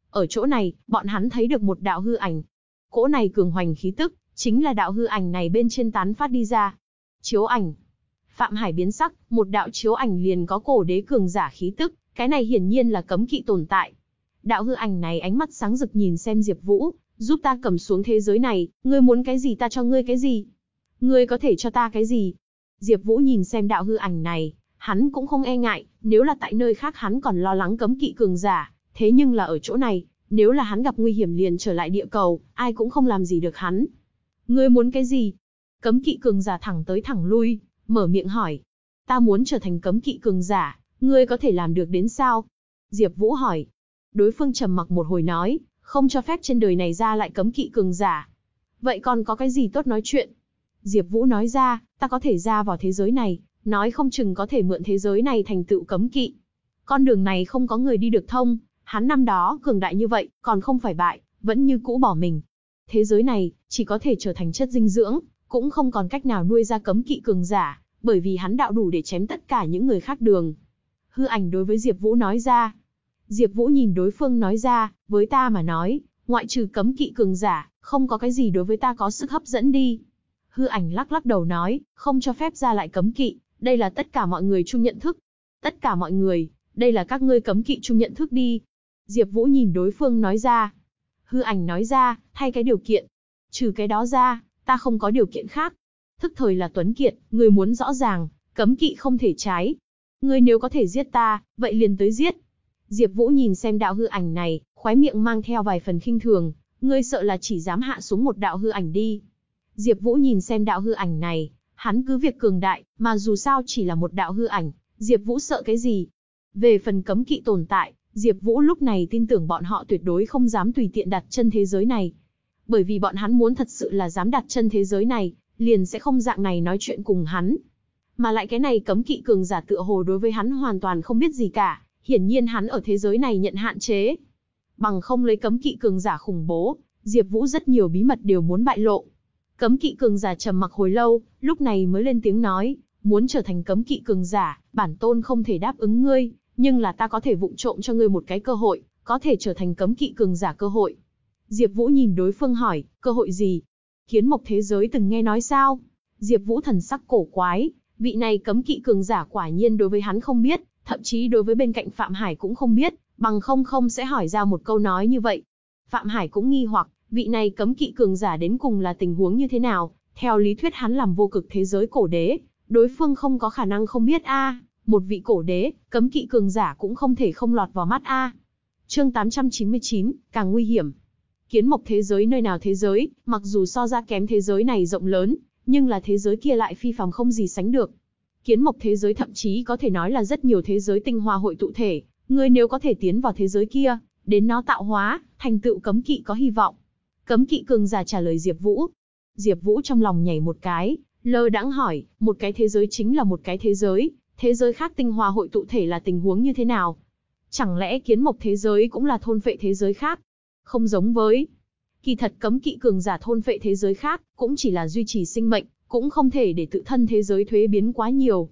Ở chỗ này, bọn hắn thấy được một đạo hư ảnh. Cỗ này cường hoành khí tức, chính là đạo hư ảnh này bên trên tán phát đi ra. Chiếu ảnh. Phạm Hải biến sắc, một đạo chiếu ảnh liền có cổ đế cường giả khí tức, cái này hiển nhiên là cấm kỵ tồn tại. Đạo hư ảnh này ánh mắt sáng rực nhìn xem Diệp Vũ, giúp ta cầm xuống thế giới này, ngươi muốn cái gì ta cho ngươi cái gì? Ngươi có thể cho ta cái gì? Diệp Vũ nhìn xem đạo hư ảnh này, hắn cũng không e ngại, nếu là tại nơi khác hắn còn lo lắng cấm kỵ cường giả, thế nhưng là ở chỗ này, nếu là hắn gặp nguy hiểm liền trở lại địa cầu, ai cũng không làm gì được hắn. Ngươi muốn cái gì? Cấm kỵ cường giả thẳng tới thẳng lui, mở miệng hỏi. Ta muốn trở thành cấm kỵ cường giả, ngươi có thể làm được đến sao? Diệp Vũ hỏi. Đối phương trầm mặc một hồi nói, không cho phép trên đời này ra lại cấm kỵ cường giả. Vậy còn có cái gì tốt nói chuyện? Diệp Vũ nói ra, ta có thể ra vào thế giới này, nói không chừng có thể mượn thế giới này thành tựu cấm kỵ. Con đường này không có người đi được thông, hắn năm đó cường đại như vậy, còn không phải bại, vẫn như cũ bỏ mình. Thế giới này, chỉ có thể trở thành chất dinh dưỡng, cũng không còn cách nào nuôi ra cấm kỵ cường giả, bởi vì hắn đạo đủ để chém tất cả những người khác đường. Hư ảnh đối với Diệp Vũ nói ra. Diệp Vũ nhìn đối phương nói ra, với ta mà nói, ngoại trừ cấm kỵ cường giả, không có cái gì đối với ta có sức hấp dẫn đi. Hư ảnh lắc lắc đầu nói, không cho phép ra lại cấm kỵ, đây là tất cả mọi người chung nhận thức. Tất cả mọi người, đây là các ngươi cấm kỵ chung nhận thức đi. Diệp Vũ nhìn đối phương nói ra. Hư ảnh nói ra, thay cái điều kiện. Trừ cái đó ra, ta không có điều kiện khác. Thức thời là Tuấn Kiệt, người muốn rõ ràng, cấm kỵ không thể trái. Ngươi nếu có thể giết ta, vậy liền tới giết. Diệp Vũ nhìn xem đạo hư ảnh này, khóe miệng mang theo vài phần khinh thường, ngươi sợ là chỉ dám hạ xuống một đạo hư ảnh đi. Diệp Vũ nhìn xem đạo hư ảnh này, hắn cứ việc cường đại, mà dù sao chỉ là một đạo hư ảnh, Diệp Vũ sợ cái gì? Về phần cấm kỵ tồn tại, Diệp Vũ lúc này tin tưởng bọn họ tuyệt đối không dám tùy tiện đặt chân thế giới này. bởi vì bọn hắn muốn thật sự là dám đặt chân thế giới này, liền sẽ không dạng này nói chuyện cùng hắn. Mà lại cái này cấm kỵ cường giả tựa hồ đối với hắn hoàn toàn không biết gì cả, hiển nhiên hắn ở thế giới này nhận hạn chế. Bằng không lấy cấm kỵ cường giả khủng bố, Diệp Vũ rất nhiều bí mật đều muốn bại lộ. Cấm kỵ cường giả trầm mặc hồi lâu, lúc này mới lên tiếng nói, muốn trở thành cấm kỵ cường giả, bản tôn không thể đáp ứng ngươi, nhưng là ta có thể vụng trộm cho ngươi một cái cơ hội, có thể trở thành cấm kỵ cường giả cơ hội. Diệp Vũ nhìn đối phương hỏi, cơ hội gì? Kiến mộc thế giới từng nghe nói sao? Diệp Vũ thần sắc cổ quái, vị này cấm kỵ cường giả quả nhiên đối với hắn không biết, thậm chí đối với bên cạnh Phạm Hải cũng không biết, bằng không không sẽ hỏi ra một câu nói như vậy. Phạm Hải cũng nghi hoặc, vị này cấm kỵ cường giả đến cùng là tình huống như thế nào, theo lý thuyết hắn làm vô cực thế giới cổ đế, đối phương không có khả năng không biết a, một vị cổ đế, cấm kỵ cường giả cũng không thể không lọt vào mắt a. Chương 899, càng nguy hiểm. Kiến mộc thế giới nơi nào thế giới, mặc dù so ra kém thế giới này rộng lớn, nhưng là thế giới kia lại phi phàm không gì sánh được. Kiến mộc thế giới thậm chí có thể nói là rất nhiều thế giới tinh hoa hội tụ thể, ngươi nếu có thể tiến vào thế giới kia, đến nó tạo hóa, thành tựu cấm kỵ có hy vọng. Cấm kỵ cường giả trả lời Diệp Vũ. Diệp Vũ trong lòng nhảy một cái, lơ đãng hỏi, một cái thế giới chính là một cái thế giới, thế giới khác tinh hoa hội tụ thể là tình huống như thế nào? Chẳng lẽ kiến mộc thế giới cũng là thôn phệ thế giới khác? Không giống với. Kỳ thật cấm kỵ cường giả thôn phệ thế giới khác, cũng chỉ là duy trì sinh mệnh, cũng không thể để tự thân thế giới thuế biến quá nhiều.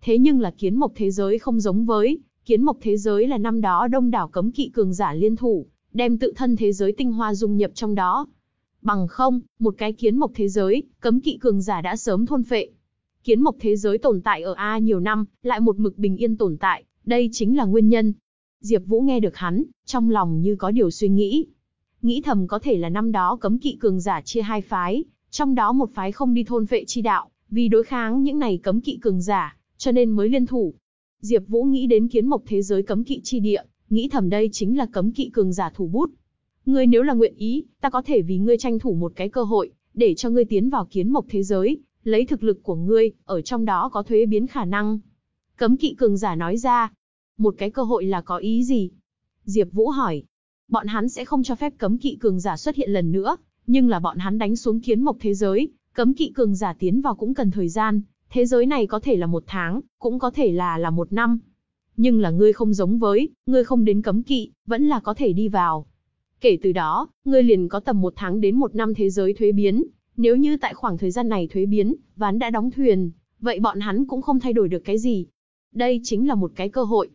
Thế nhưng là kiến mộc thế giới không giống với, kiến mộc thế giới là năm đó đông đảo cấm kỵ cường giả liên thủ, đem tự thân thế giới tinh hoa dung nhập trong đó. Bằng không, một cái kiến mộc thế giới, cấm kỵ cường giả đã sớm thôn phệ. Kiến mộc thế giới tồn tại ở A nhiều năm, lại một mực bình yên tồn tại, đây chính là nguyên nhân. Diệp Vũ nghe được hắn, trong lòng như có điều suy nghĩ. Nghĩ thầm có thể là năm đó cấm kỵ cường giả chia hai phái, trong đó một phái không đi thôn phệ chi đạo, vì đối kháng những này cấm kỵ cường giả, cho nên mới liên thủ. Diệp Vũ nghĩ đến kiến mộc thế giới cấm kỵ chi địa, nghĩ thầm đây chính là cấm kỵ cường giả thủ bút. Ngươi nếu là nguyện ý, ta có thể vì ngươi tranh thủ một cái cơ hội, để cho ngươi tiến vào kiến mộc thế giới, lấy thực lực của ngươi, ở trong đó có thuế biến khả năng. Cấm kỵ cường giả nói ra, một cái cơ hội là có ý gì? Diệp Vũ hỏi. Bọn hắn sẽ không cho phép cấm kỵ cường giả xuất hiện lần nữa, nhưng là bọn hắn đánh xuống kiến mộc thế giới, cấm kỵ cường giả tiến vào cũng cần thời gian, thế giới này có thể là một tháng, cũng có thể là là một năm. Nhưng là ngươi không giống với, ngươi không đến cấm kỵ, vẫn là có thể đi vào. Kể từ đó, ngươi liền có tầm một tháng đến một năm thế giới thuế biến. Nếu như tại khoảng thời gian này thuế biến, ván đã đóng thuyền, vậy bọn hắn cũng không thay đổi được cái gì. Đây chính là một cái cơ hội.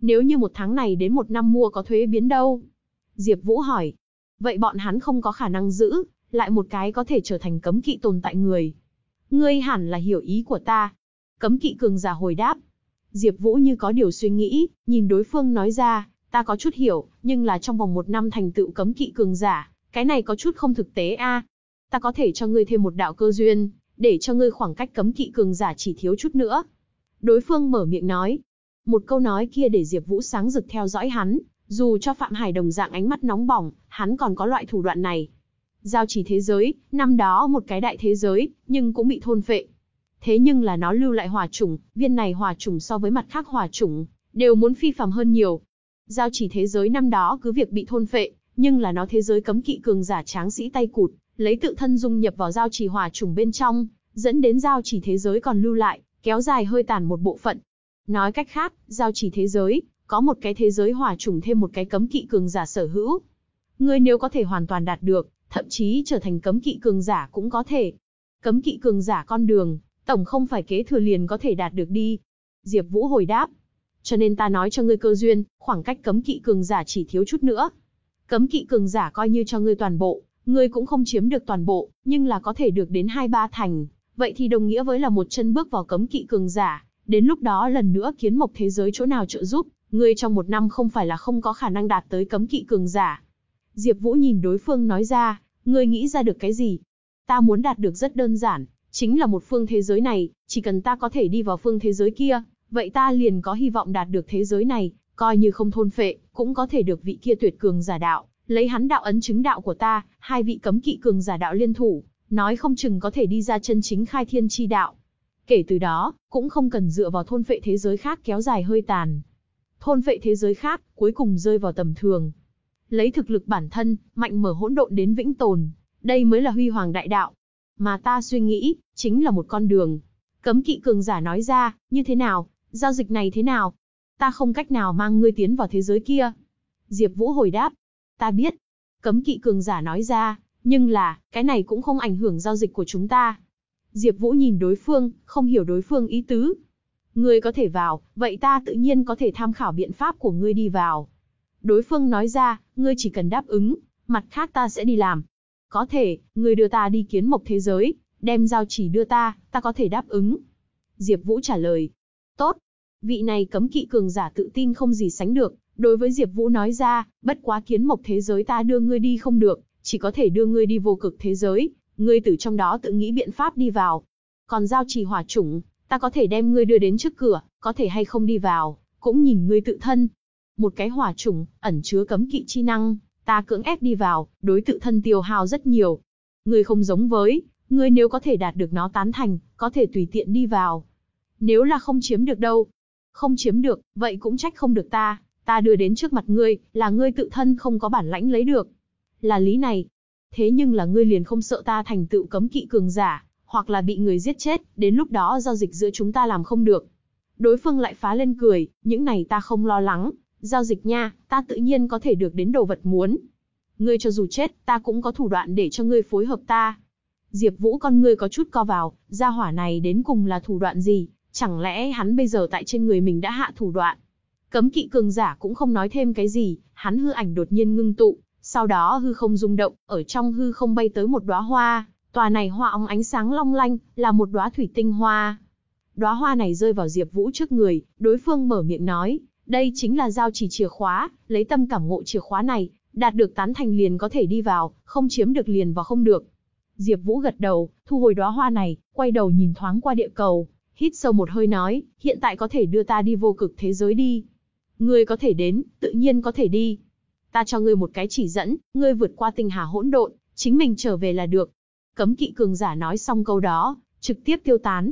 Nếu như một tháng này đến một năm mua có thuế biến đâu? Diệp Vũ hỏi. Vậy bọn hắn không có khả năng giữ, lại một cái có thể trở thành cấm kỵ tồn tại người. Ngươi hẳn là hiểu ý của ta. Cấm kỵ cường giả hồi đáp. Diệp Vũ như có điều suy nghĩ, nhìn đối phương nói ra, ta có chút hiểu, nhưng là trong vòng một năm thành tựu cấm kỵ cường giả, cái này có chút không thực tế a. Ta có thể cho ngươi thêm một đạo cơ duyên, để cho ngươi khoảng cách cấm kỵ cường giả chỉ thiếu chút nữa. Đối phương mở miệng nói. Một câu nói kia để Diệp Vũ sáng rực theo dõi hắn, dù cho Phạm Hải đồng dạng ánh mắt nóng bỏng, hắn còn có loại thủ đoạn này. Giao chỉ thế giới, năm đó một cái đại thế giới, nhưng cũng bị thôn phệ. Thế nhưng là nó lưu lại hỏa chủng, viên này hỏa chủng so với mặt khác hỏa chủng, đều muốn phi phàm hơn nhiều. Giao chỉ thế giới năm đó cứ việc bị thôn phệ, nhưng là nó thế giới cấm kỵ cường giả tráng sĩ tay cụt, lấy tự thân dung nhập vào giao chỉ hỏa chủng bên trong, dẫn đến giao chỉ thế giới còn lưu lại, kéo dài hơi tàn một bộ phận. Nói cách khác, giao chỉ thế giới, có một cái thế giới hỏa chủng thêm một cái cấm kỵ cường giả sở hữu. Ngươi nếu có thể hoàn toàn đạt được, thậm chí trở thành cấm kỵ cường giả cũng có thể. Cấm kỵ cường giả con đường, tổng không phải kế thừa liền có thể đạt được đi. Diệp Vũ hồi đáp. Cho nên ta nói cho ngươi cơ duyên, khoảng cách cấm kỵ cường giả chỉ thiếu chút nữa. Cấm kỵ cường giả coi như cho ngươi toàn bộ, ngươi cũng không chiếm được toàn bộ, nhưng là có thể được đến hai ba thành, vậy thì đồng nghĩa với là một chân bước vào cấm kỵ cường giả, đến lúc đó lần nữa kiến mộc thế giới chỗ nào trợ giúp, ngươi trong một năm không phải là không có khả năng đạt tới cấm kỵ cường giả. Diệp Vũ nhìn đối phương nói ra, ngươi nghĩ ra được cái gì? Ta muốn đạt được rất đơn giản, chính là một phương thế giới này, chỉ cần ta có thể đi vào phương thế giới kia, vậy ta liền có hy vọng đạt được thế giới này, coi như không thôn phệ, cũng có thể được vị kia tuyệt cường giả đạo, lấy hắn đạo ấn chứng đạo của ta, hai vị cấm kỵ cường giả đạo liên thủ, nói không chừng có thể đi ra chân chính khai thiên chi đạo. Kể từ đó, cũng không cần dựa vào thôn phệ thế giới khác kéo dài hơi tàn. Thôn phệ thế giới khác, cuối cùng rơi vào tầm thường. Lấy thực lực bản thân, mạnh mở hỗn độn đến vĩnh tồn, đây mới là huy hoàng đại đạo. Mà ta suy nghĩ, chính là một con đường. Cấm kỵ cường giả nói ra, như thế nào, giao dịch này thế nào? Ta không cách nào mang ngươi tiến vào thế giới kia. Diệp Vũ hồi đáp, ta biết. Cấm kỵ cường giả nói ra, nhưng là, cái này cũng không ảnh hưởng giao dịch của chúng ta. Diệp Vũ nhìn đối phương, không hiểu đối phương ý tứ. Ngươi có thể vào, vậy ta tự nhiên có thể tham khảo biện pháp của ngươi đi vào. Đối phương nói ra, ngươi chỉ cần đáp ứng, mặt khác ta sẽ đi làm. Có thể, ngươi đưa ta đi kiến mộc thế giới, đem giao chỉ đưa ta, ta có thể đáp ứng. Diệp Vũ trả lời. Tốt. Vị này cấm kỵ cường giả tự tin không gì sánh được, đối với Diệp Vũ nói ra, bất quá kiến mộc thế giới ta đưa ngươi đi không được, chỉ có thể đưa ngươi đi vô cực thế giới, ngươi từ trong đó tự nghĩ biện pháp đi vào. Còn giao chỉ hỏa chủng, ta có thể đem ngươi đưa đến trước cửa, có thể hay không đi vào, cũng nhìn ngươi tự thân. Một cái hỏa chủng, ẩn chứa cấm kỵ chi năng, ta cưỡng ép đi vào, đối tự thân tiêu hao rất nhiều. Ngươi không giống với, ngươi nếu có thể đạt được nó tán thành, có thể tùy tiện đi vào. Nếu là không chiếm được đâu, không chiếm được, vậy cũng trách không được ta, ta đưa đến trước mặt ngươi, là ngươi tự thân không có bản lãnh lấy được. Là lý này. Thế nhưng là ngươi liền không sợ ta thành tựu cấm kỵ cường giả, hoặc là bị người giết chết, đến lúc đó giao dịch giữa chúng ta làm không được. Đối phương lại phá lên cười, những này ta không lo lắng, giao dịch nha, ta tự nhiên có thể được đến đồ vật muốn. Ngươi cho dù chết, ta cũng có thủ đoạn để cho ngươi phối hợp ta. Diệp Vũ con ngươi có chút co vào, gia hỏa này đến cùng là thủ đoạn gì, chẳng lẽ hắn bây giờ tại trên người mình đã hạ thủ đoạn. Cấm kỵ cường giả cũng không nói thêm cái gì, hắn hư ảnh đột nhiên ngưng tụ, sau đó hư không rung động, ở trong hư không bay tới một đóa hoa, tòa này hoa óng ánh sáng long lanh, là một đóa thủy tinh hoa. Đóa hoa này rơi vào Diệp Vũ trước người, đối phương mở miệng nói, đây chính là giao chỉ chìa khóa, lấy tâm cảm ngộ chìa khóa này, đạt được tán thành liền có thể đi vào, không chiếm được liền vào không được. Diệp Vũ gật đầu, thu hồi đóa hoa này, quay đầu nhìn thoáng qua địa cầu, hít sâu một hơi nói, hiện tại có thể đưa ta đi vô cực thế giới đi. Ngươi có thể đến, tự nhiên có thể đi. Ta cho ngươi một cái chỉ dẫn, ngươi vượt qua tinh hà hỗn độn, chính mình trở về là được. Cấm kỵ cường giả nói xong câu đó, trực tiếp tiêu tán.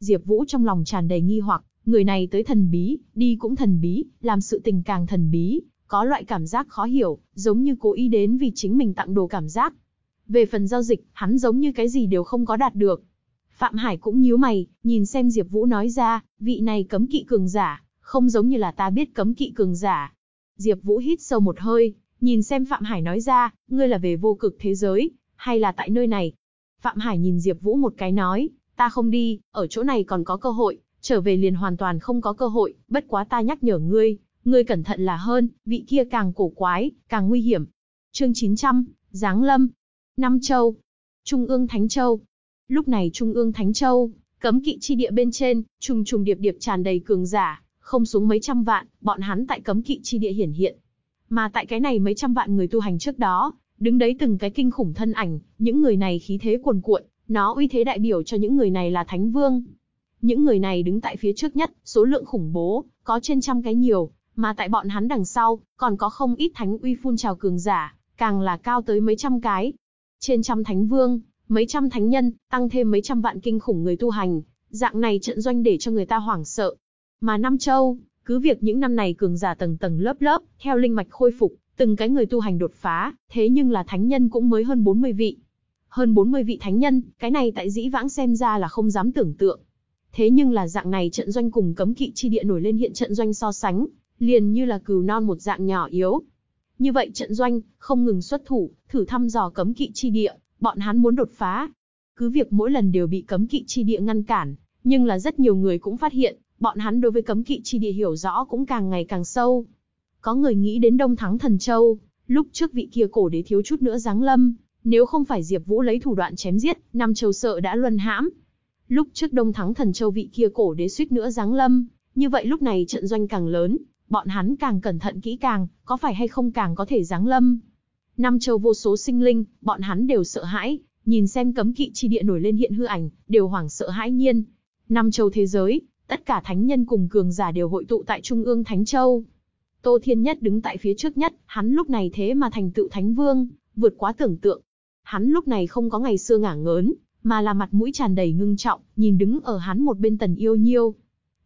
Diệp Vũ trong lòng tràn đầy nghi hoặc, người này tới thần bí, đi cũng thần bí, làm sự tình càng thần bí, có loại cảm giác khó hiểu, giống như cố ý đến vì chính mình tặng đồ cảm giác. Về phần giao dịch, hắn giống như cái gì đều không có đạt được. Phạm Hải cũng nhíu mày, nhìn xem Diệp Vũ nói ra, vị này cấm kỵ cường giả, không giống như là ta biết cấm kỵ cường giả. Diệp Vũ hít sâu một hơi, nhìn xem Phạm Hải nói ra, ngươi là về vô cực thế giới, hay là tại nơi này? Phạm Hải nhìn Diệp Vũ một cái nói, ta không đi, ở chỗ này còn có cơ hội, trở về liền hoàn toàn không có cơ hội, bất quá ta nhắc nhở ngươi, ngươi cẩn thận là hơn, vị kia càng cổ quái, càng nguy hiểm. Chương 900, Giáng Lâm. Năm Châu. Trung ương Thánh Châu. Lúc này Trung ương Thánh Châu, cấm kỵ chi địa bên trên, trùng trùng điệp điệp tràn đầy cường giả, không xuống mấy trăm vạn, bọn hắn tại cấm kỵ chi địa hiển hiện. Mà tại cái này mấy trăm vạn người tu hành trước đó, đứng đấy từng cái kinh khủng thân ảnh, những người này khí thế cuồn cuộn, nó uy thế đại biểu cho những người này là thánh vương. Những người này đứng tại phía trước nhất, số lượng khủng bố, có trên trăm cái nhiều, mà tại bọn hắn đằng sau, còn có không ít thánh uy phun trào cường giả, càng là cao tới mấy trăm cái. Trên trăm thánh vương, mấy trăm thánh nhân, tăng thêm mấy trăm vạn kinh khủng người tu hành, dạng này trận doanh để cho người ta hoảng sợ. Mà Nam Châu, cứ việc những năm này cường giả tầng tầng lớp lớp, theo linh mạch khôi phục, từng cái người tu hành đột phá, thế nhưng là thánh nhân cũng mới hơn 40 vị. Hơn 40 vị thánh nhân, cái này tại dĩ vãng xem ra là không dám tưởng tượng. Thế nhưng là dạng này trận doanh cùng cấm kỵ chi địa nổi lên hiện trận doanh so sánh, liền như là cừu non một dạng nhỏ yếu. Như vậy trận doanh, không ngừng xuất thủ, thử thăm dò cấm kỵ chi địa, bọn hắn muốn đột phá. Cứ việc mỗi lần đều bị cấm kỵ chi địa ngăn cản, nhưng là rất nhiều người cũng phát hiện, bọn hắn đối với cấm kỵ chi địa hiểu rõ cũng càng ngày càng sâu. Có người nghĩ đến Đông Thắng Thần Châu, lúc trước vị kia cổ đế thiếu chút nữa giáng lâm, nếu không phải Diệp Vũ lấy thủ đoạn chém giết, Nam Châu sợ đã luân hãm. Lúc trước Đông Thắng Thần Châu vị kia cổ đế suýt nữa giáng lâm, như vậy lúc này trận doanh càng lớn, bọn hắn càng cẩn thận kỹ càng, có phải hay không càng có thể giáng lâm. năm Châu vô số sinh linh, bọn hắn đều sợ hãi, nhìn xem cấm kỵ chi địa nổi lên hiện hư ảnh, đều hoảng sợ hãi nhiên. năm Châu thế giới, tất cả thánh nhân cùng cường giả đều hội tụ tại trung ương Thánh Châu. Tô Thiên Nhất đứng tại phía trước nhất, hắn lúc này thế mà thành tựu Thánh Vương, vượt quá tưởng tượng. Hắn lúc này không có ngày xưa ngả ngớn, mà là mặt mũi tràn đầy ngưng trọng, nhìn đứng ở hắn một bên Tần Yêu Nhiêu.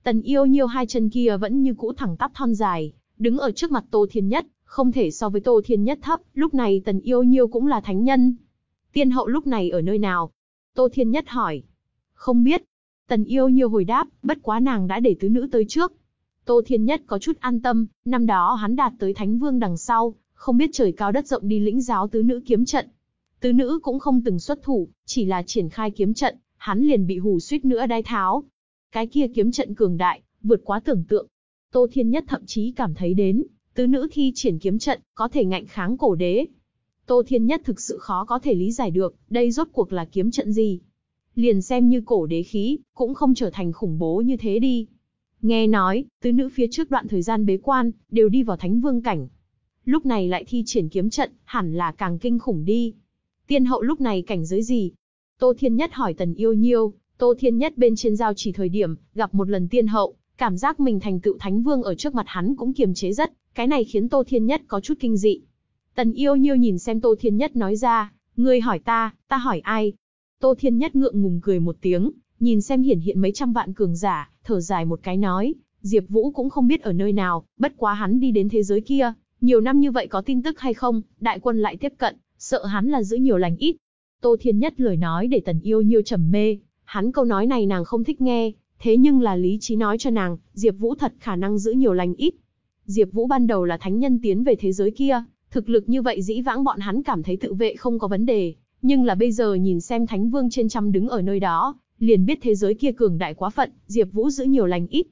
Tần Yêu Nhiêu hai chân kia vẫn như cũ thẳng tắp thon dài, đứng ở trước mặt Tô Thiên Nhất, không thể so với Tô Thiên Nhất thấp, lúc này Tần Yêu Nhiêu cũng là thánh nhân. Tiên hậu lúc này ở nơi nào? Tô Thiên Nhất hỏi. Không biết. Tần yêu nhiêu hồi đáp, bất quá nàng đã để tứ nữ tới trước. Tô Thiên Nhất có chút an tâm, năm đó hắn đạt tới Thánh Vương đằng sau, không biết trời cao đất rộng đi lĩnh giáo tứ nữ kiếm trận. Tứ nữ cũng không từng xuất thủ, chỉ là triển khai kiếm trận, hắn liền bị hù suýt nữa đai tháo. Cái kia kiếm trận cường đại, vượt quá tưởng tượng. Tô Thiên Nhất thậm chí cảm thấy đến, tứ nữ khi triển kiếm trận, có thể ngạnh kháng cổ đế. Tô Thiên Nhất thực sự khó có thể lý giải được, đây rốt cuộc là kiếm trận gì. Liền xem như cổ đế khí, cũng không trở thành khủng bố như thế đi. Nghe nói, tứ nữ phía trước đoạn thời gian bế quan, đều đi vào thánh vương cảnh. Lúc này lại thi triển kiếm trận, hẳn là càng kinh khủng đi. Tiên hậu lúc này cảnh giới gì? Tô Thiên Nhất hỏi Tần Yêu Nhiêu, Tô Thiên Nhất bên trên giao chỉ thời điểm, gặp một lần tiên hậu, cảm giác mình thành tựu thánh vương ở trước mặt hắn cũng kiềm chế rất, cái này khiến Tô Thiên Nhất có chút kinh dị. Tần Yêu Nhiêu nhìn xem Tô Thiên Nhất nói ra, ngươi hỏi ta, ta hỏi ai? Tô Thiên Nhất ngượng ngùng cười một tiếng, nhìn xem hiển hiện mấy trăm vạn cường giả, thở dài một cái nói, Diệp Vũ cũng không biết ở nơi nào, bất quá hắn đi đến thế giới kia, nhiều năm như vậy có tin tức hay không, đại quân lại tiếp cận, sợ hắn là giữ nhiều lành ít. Tô Thiên Nhất lời nói để Tần Yêu Nhiêu trầm mê, hắn câu nói này nàng không thích nghe, thế nhưng là lý trí nói cho nàng, Diệp Vũ thật khả năng giữ nhiều lành ít. Diệp Vũ ban đầu là thánh nhân tiến về thế giới kia, thực lực như vậy dĩ vãng bọn hắn cảm thấy tự vệ không có vấn đề, nhưng là bây giờ nhìn xem thánh vương trên trăm đứng ở nơi đó, liền biết thế giới kia cường đại quá phận, Diệp Vũ giữ nhiều lành ít.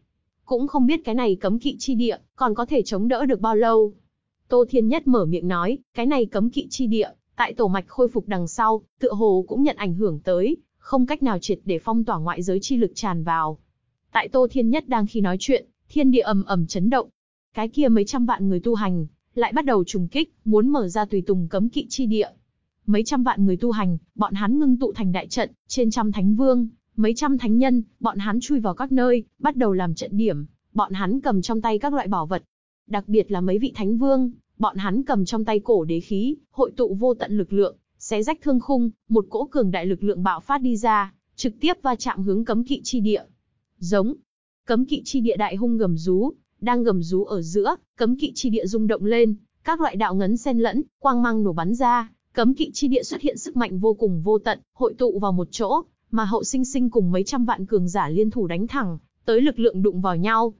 Cũng không biết cái này cấm kỵ chi địa, còn có thể chống đỡ được bao lâu. Tô Thiên Nhất mở miệng nói, cái này cấm kỵ chi địa, tại tổ mạch khôi phục đằng sau, tựa hồ cũng nhận ảnh hưởng tới, không cách nào triệt để phong tỏa ngoại giới chi lực tràn vào. Tại Tô Thiên Nhất đang khi nói chuyện, thiên địa ầm ầm chấn động. Cái kia mấy trăm vạn người tu hành, lại bắt đầu trùng kích, muốn mở ra tùy tùng cấm kỵ chi địa. Mấy trăm vạn người tu hành, bọn hắn ngưng tụ thành đại trận, trên trăm thánh vương, mấy trăm thánh nhân, bọn hắn chui vào các nơi, bắt đầu làm trận điểm, bọn hắn cầm trong tay các loại bảo vật. Đặc biệt là mấy vị thánh vương, bọn hắn cầm trong tay cổ đế khí, hội tụ vô tận lực lượng, xé rách thương khung, một cỗ cường đại lực lượng bạo phát đi ra, trực tiếp va chạm hướng cấm kỵ chi địa. Giống, cấm kỵ chi địa đại hung gầm rú, đang gầm rú ở giữa, cấm kỵ chi địa rung động lên, các loại đạo ngấn xen lẫn, quang mang nổ bắn ra, cấm kỵ chi địa xuất hiện sức mạnh vô cùng vô tận, hội tụ vào một chỗ, mà hậu sinh sinh cùng mấy trăm vạn cường giả liên thủ đánh thẳng, tới lực lượng đụng vào nhau.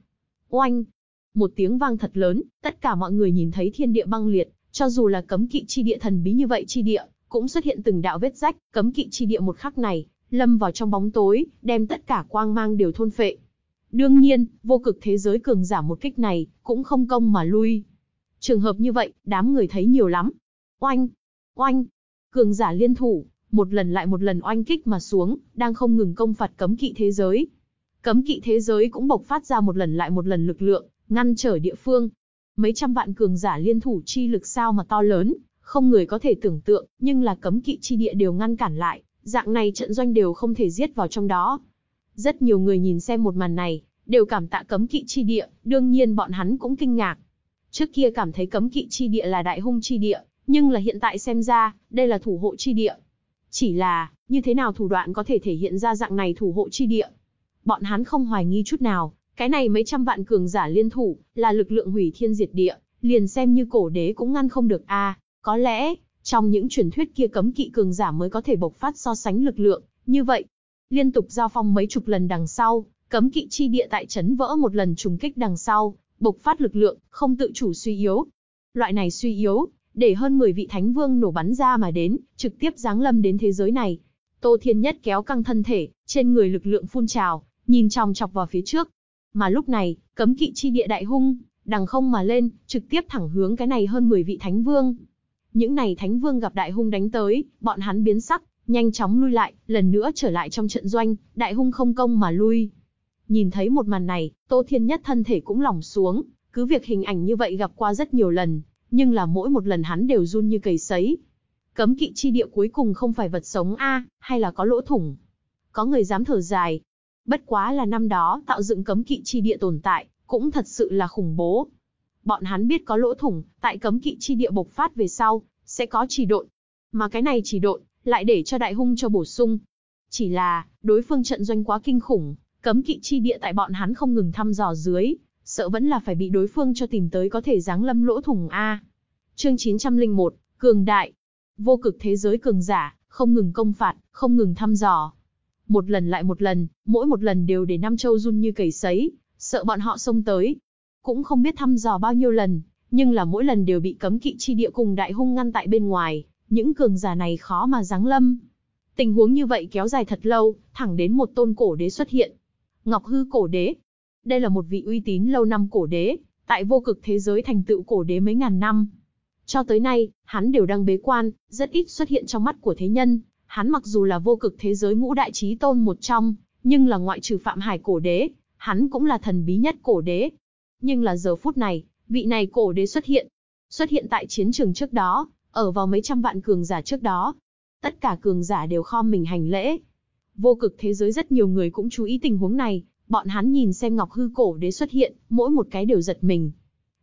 Oanh! Một tiếng vang thật lớn, tất cả mọi người nhìn thấy thiên địa băng liệt, cho dù là cấm kỵ chi địa thần bí như vậy chi địa, cũng xuất hiện từng đạo vết rách, cấm kỵ chi địa một khắc này, lâm vào trong bóng tối, đem tất cả quang mang đều thôn phệ. Đương nhiên, vô cực thế giới cường giả một kích này, cũng không công mà lui. Trường hợp như vậy, đám người thấy nhiều lắm. Oanh! Oanh! Cường giả liên thủ, một lần lại một lần oanh kích mà xuống, đang không ngừng công phạt cấm kỵ thế giới. Cấm kỵ thế giới cũng bộc phát ra một lần lại một lần lực lượng, ngăn trở địa phương. Mấy trăm vạn cường giả liên thủ chi lực sao mà to lớn, không người có thể tưởng tượng, nhưng là cấm kỵ chi địa đều ngăn cản lại, dạng này trận doanh đều không thể giết vào trong đó. Rất nhiều người nhìn xem một màn này, đều cảm tạ cấm kỵ chi địa, đương nhiên bọn hắn cũng kinh ngạc. Trước kia cảm thấy cấm kỵ chi địa là đại hung chi địa, nhưng là hiện tại xem ra, đây là thủ hộ chi địa. Chỉ là, như thế nào thủ đoạn có thể thể hiện ra dạng này thủ hộ chi địa? Bọn hắn không hoài nghi chút nào, cái này mấy trăm vạn cường giả liên thủ, là lực lượng hủy thiên diệt địa, liền xem như cổ đế cũng ngăn không được a. có lẽ, trong những truyền thuyết kia cấm kỵ cường giả mới có thể bộc phát so sánh lực lượng, như vậy. Liên tục giao phong mấy chục lần đằng sau, cấm kỵ chi địa tại chấn vỡ một lần trùng kích đằng sau, bộc phát lực lượng, không tự chủ suy yếu. Loại này suy yếu, để hơn 10 vị thánh vương nổ bắn ra mà đến, trực tiếp giáng lâm đến thế giới này. Tô Thiên Nhất kéo căng thân thể, trên người lực lượng phun trào, nhìn chòng chọc vào phía trước. Mà lúc này, cấm kỵ chi địa đại hung, đằng không mà lên, trực tiếp thẳng hướng cái này hơn 10 vị thánh vương. Những này thánh vương gặp đại hung đánh tới, bọn hắn biến sắc, nhanh chóng lui lại, lần nữa trở lại trong trận doanh, đại hung không công mà lui. Nhìn thấy một màn này, Tô Thiên Nhất thân thể cũng lỏng xuống, cứ việc hình ảnh như vậy gặp qua rất nhiều lần, nhưng là mỗi một lần hắn đều run như cầy sấy. Cấm kỵ chi địa cuối cùng không phải vật sống a, hay là có lỗ thủng? Có người dám thở dài. Bất quá là năm đó tạo dựng cấm kỵ chi địa tồn tại, cũng thật sự là khủng bố. Bọn hắn biết có lỗ thủng, tại cấm kỵ chi địa bộc phát về sau, sẽ có chỉ độn. Mà cái này chỉ độn, lại để cho đại hung cho bổ sung. Chỉ là, đối phương trận doanh quá kinh khủng, cấm kỵ chi địa tại bọn hắn không ngừng thăm dò dưới, sợ vẫn là phải bị đối phương cho tìm tới có thể giáng lâm lỗ thủng A. Chương 901, Cường Đại. Vô cực thế giới cường giả, không ngừng công phạt, không ngừng thăm dò. Một lần lại một lần, mỗi một lần đều để Nam Châu run như cầy sấy, sợ bọn họ xông tới. Cũng không biết thăm dò bao nhiêu lần, nhưng là mỗi lần đều bị cấm kỵ chi địa cùng đại hung ngăn tại bên ngoài, những cường giả này khó mà giáng lâm. Tình huống như vậy kéo dài thật lâu, thẳng đến một tôn cổ đế xuất hiện. Ngọc Hư cổ đế. Đây là một vị uy tín lâu năm cổ đế, tại vô cực thế giới thành tựu cổ đế mấy ngàn năm. Cho tới nay, hắn đều đang bế quan, rất ít xuất hiện trong mắt của thế nhân. Hắn mặc dù là vô cực thế giới ngũ đại trí tôn một trong, nhưng là ngoại trừ Phạm Hải cổ đế, hắn cũng là thần bí nhất cổ đế. Nhưng là giờ phút này, vị này cổ đế xuất hiện. Xuất hiện tại chiến trường trước đó, ở vào mấy trăm vạn cường giả trước đó. Tất cả cường giả đều khom mình hành lễ. Vô cực thế giới rất nhiều người cũng chú ý tình huống này, bọn hắn nhìn xem Ngọc Hư cổ đế xuất hiện, mỗi một cái đều giật mình.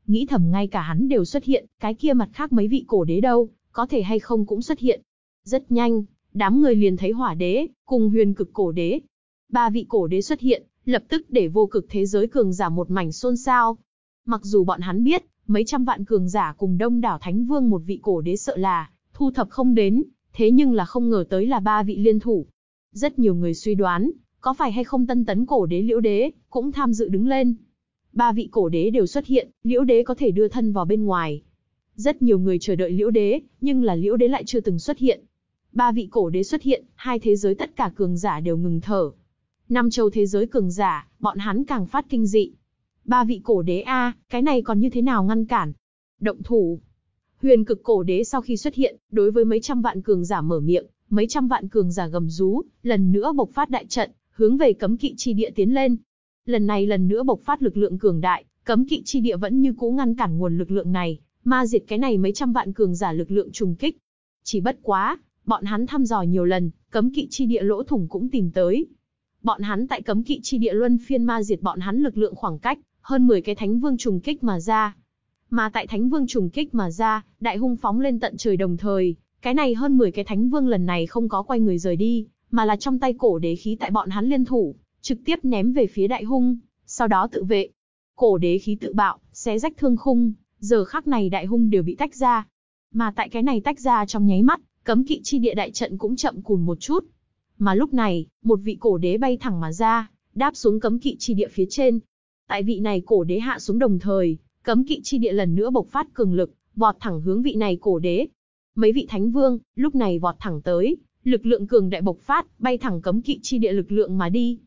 Nghĩ thầm ngay cả hắn đều xuất hiện, cái kia mặt khác mấy vị cổ đế đâu, có thể hay không cũng xuất hiện. Rất nhanh, đám người liền thấy hỏa đế, cùng huyền cực cổ đế. Ba vị cổ đế xuất hiện, lập tức để vô cực thế giới cường giả một mảnh xôn xao. Mặc dù bọn hắn biết, mấy trăm vạn cường giả cùng đông đảo thánh vương một vị cổ đế sợ là, thu thập không đến, thế nhưng là không ngờ tới là ba vị liên thủ. Rất nhiều người suy đoán, có phải hay không tân tấn cổ đế liễu đế, cũng tham dự đứng lên. Ba vị cổ đế đều xuất hiện, liễu đế có thể đưa thân vào bên ngoài. Rất nhiều người chờ đợi liễu đế, nhưng là liễu đế lại chưa từng xuất hiện. Ba vị cổ đế xuất hiện, hai thế giới tất cả cường giả đều ngừng thở. Năm châu thế giới cường giả, bọn hắn càng phát kinh dị. Ba vị cổ đế A, cái này còn như thế nào ngăn cản? Động thủ. Huyền cực cổ đế sau khi xuất hiện, đối với mấy trăm vạn cường giả mở miệng, mấy trăm vạn cường giả gầm rú, lần nữa bộc phát đại trận, hướng về cấm kỵ chi địa tiến lên. Lần này lần nữa bộc phát lực lượng cường đại, cấm kỵ chi địa vẫn như cũ ngăn cản nguồn lực lượng này, ma diệt cái này mấy trăm vạn cường giả lực lượng trùng kích. Chỉ bất quá, bọn hắn thăm dò nhiều lần, cấm kỵ chi địa lỗ thủng cũng tìm tới. Bọn hắn tại cấm kỵ chi địa luân phiên ma diệt bọn hắn lực lượng khoảng cách, hơn 10 cái thánh vương trùng kích mà ra. Mà tại thánh vương trùng kích mà ra, đại hung phóng lên tận trời đồng thời, cái này hơn 10 cái thánh vương lần này không có quay người rời đi, mà là trong tay cổ đế khí tại bọn hắn liên thủ, trực tiếp ném về phía đại hung, sau đó tự vệ. Cổ đế khí tự bạo, xé rách thương khung, giờ khắc này đại hung đều bị tách ra. Mà tại cái này tách ra trong nháy mắt, cấm kỵ chi địa đại trận cũng chậm cùn một chút. Mà lúc này, một vị cổ đế bay thẳng mà ra, đáp xuống cấm kỵ chi địa phía trên. Tại vị này cổ đế hạ xuống đồng thời, cấm kỵ chi địa lần nữa bộc phát cường lực, vọt thẳng hướng vị này cổ đế. Mấy vị thánh vương, lúc này vọt thẳng tới, lực lượng cường đại bộc phát, bay thẳng cấm kỵ chi địa lực lượng mà đi.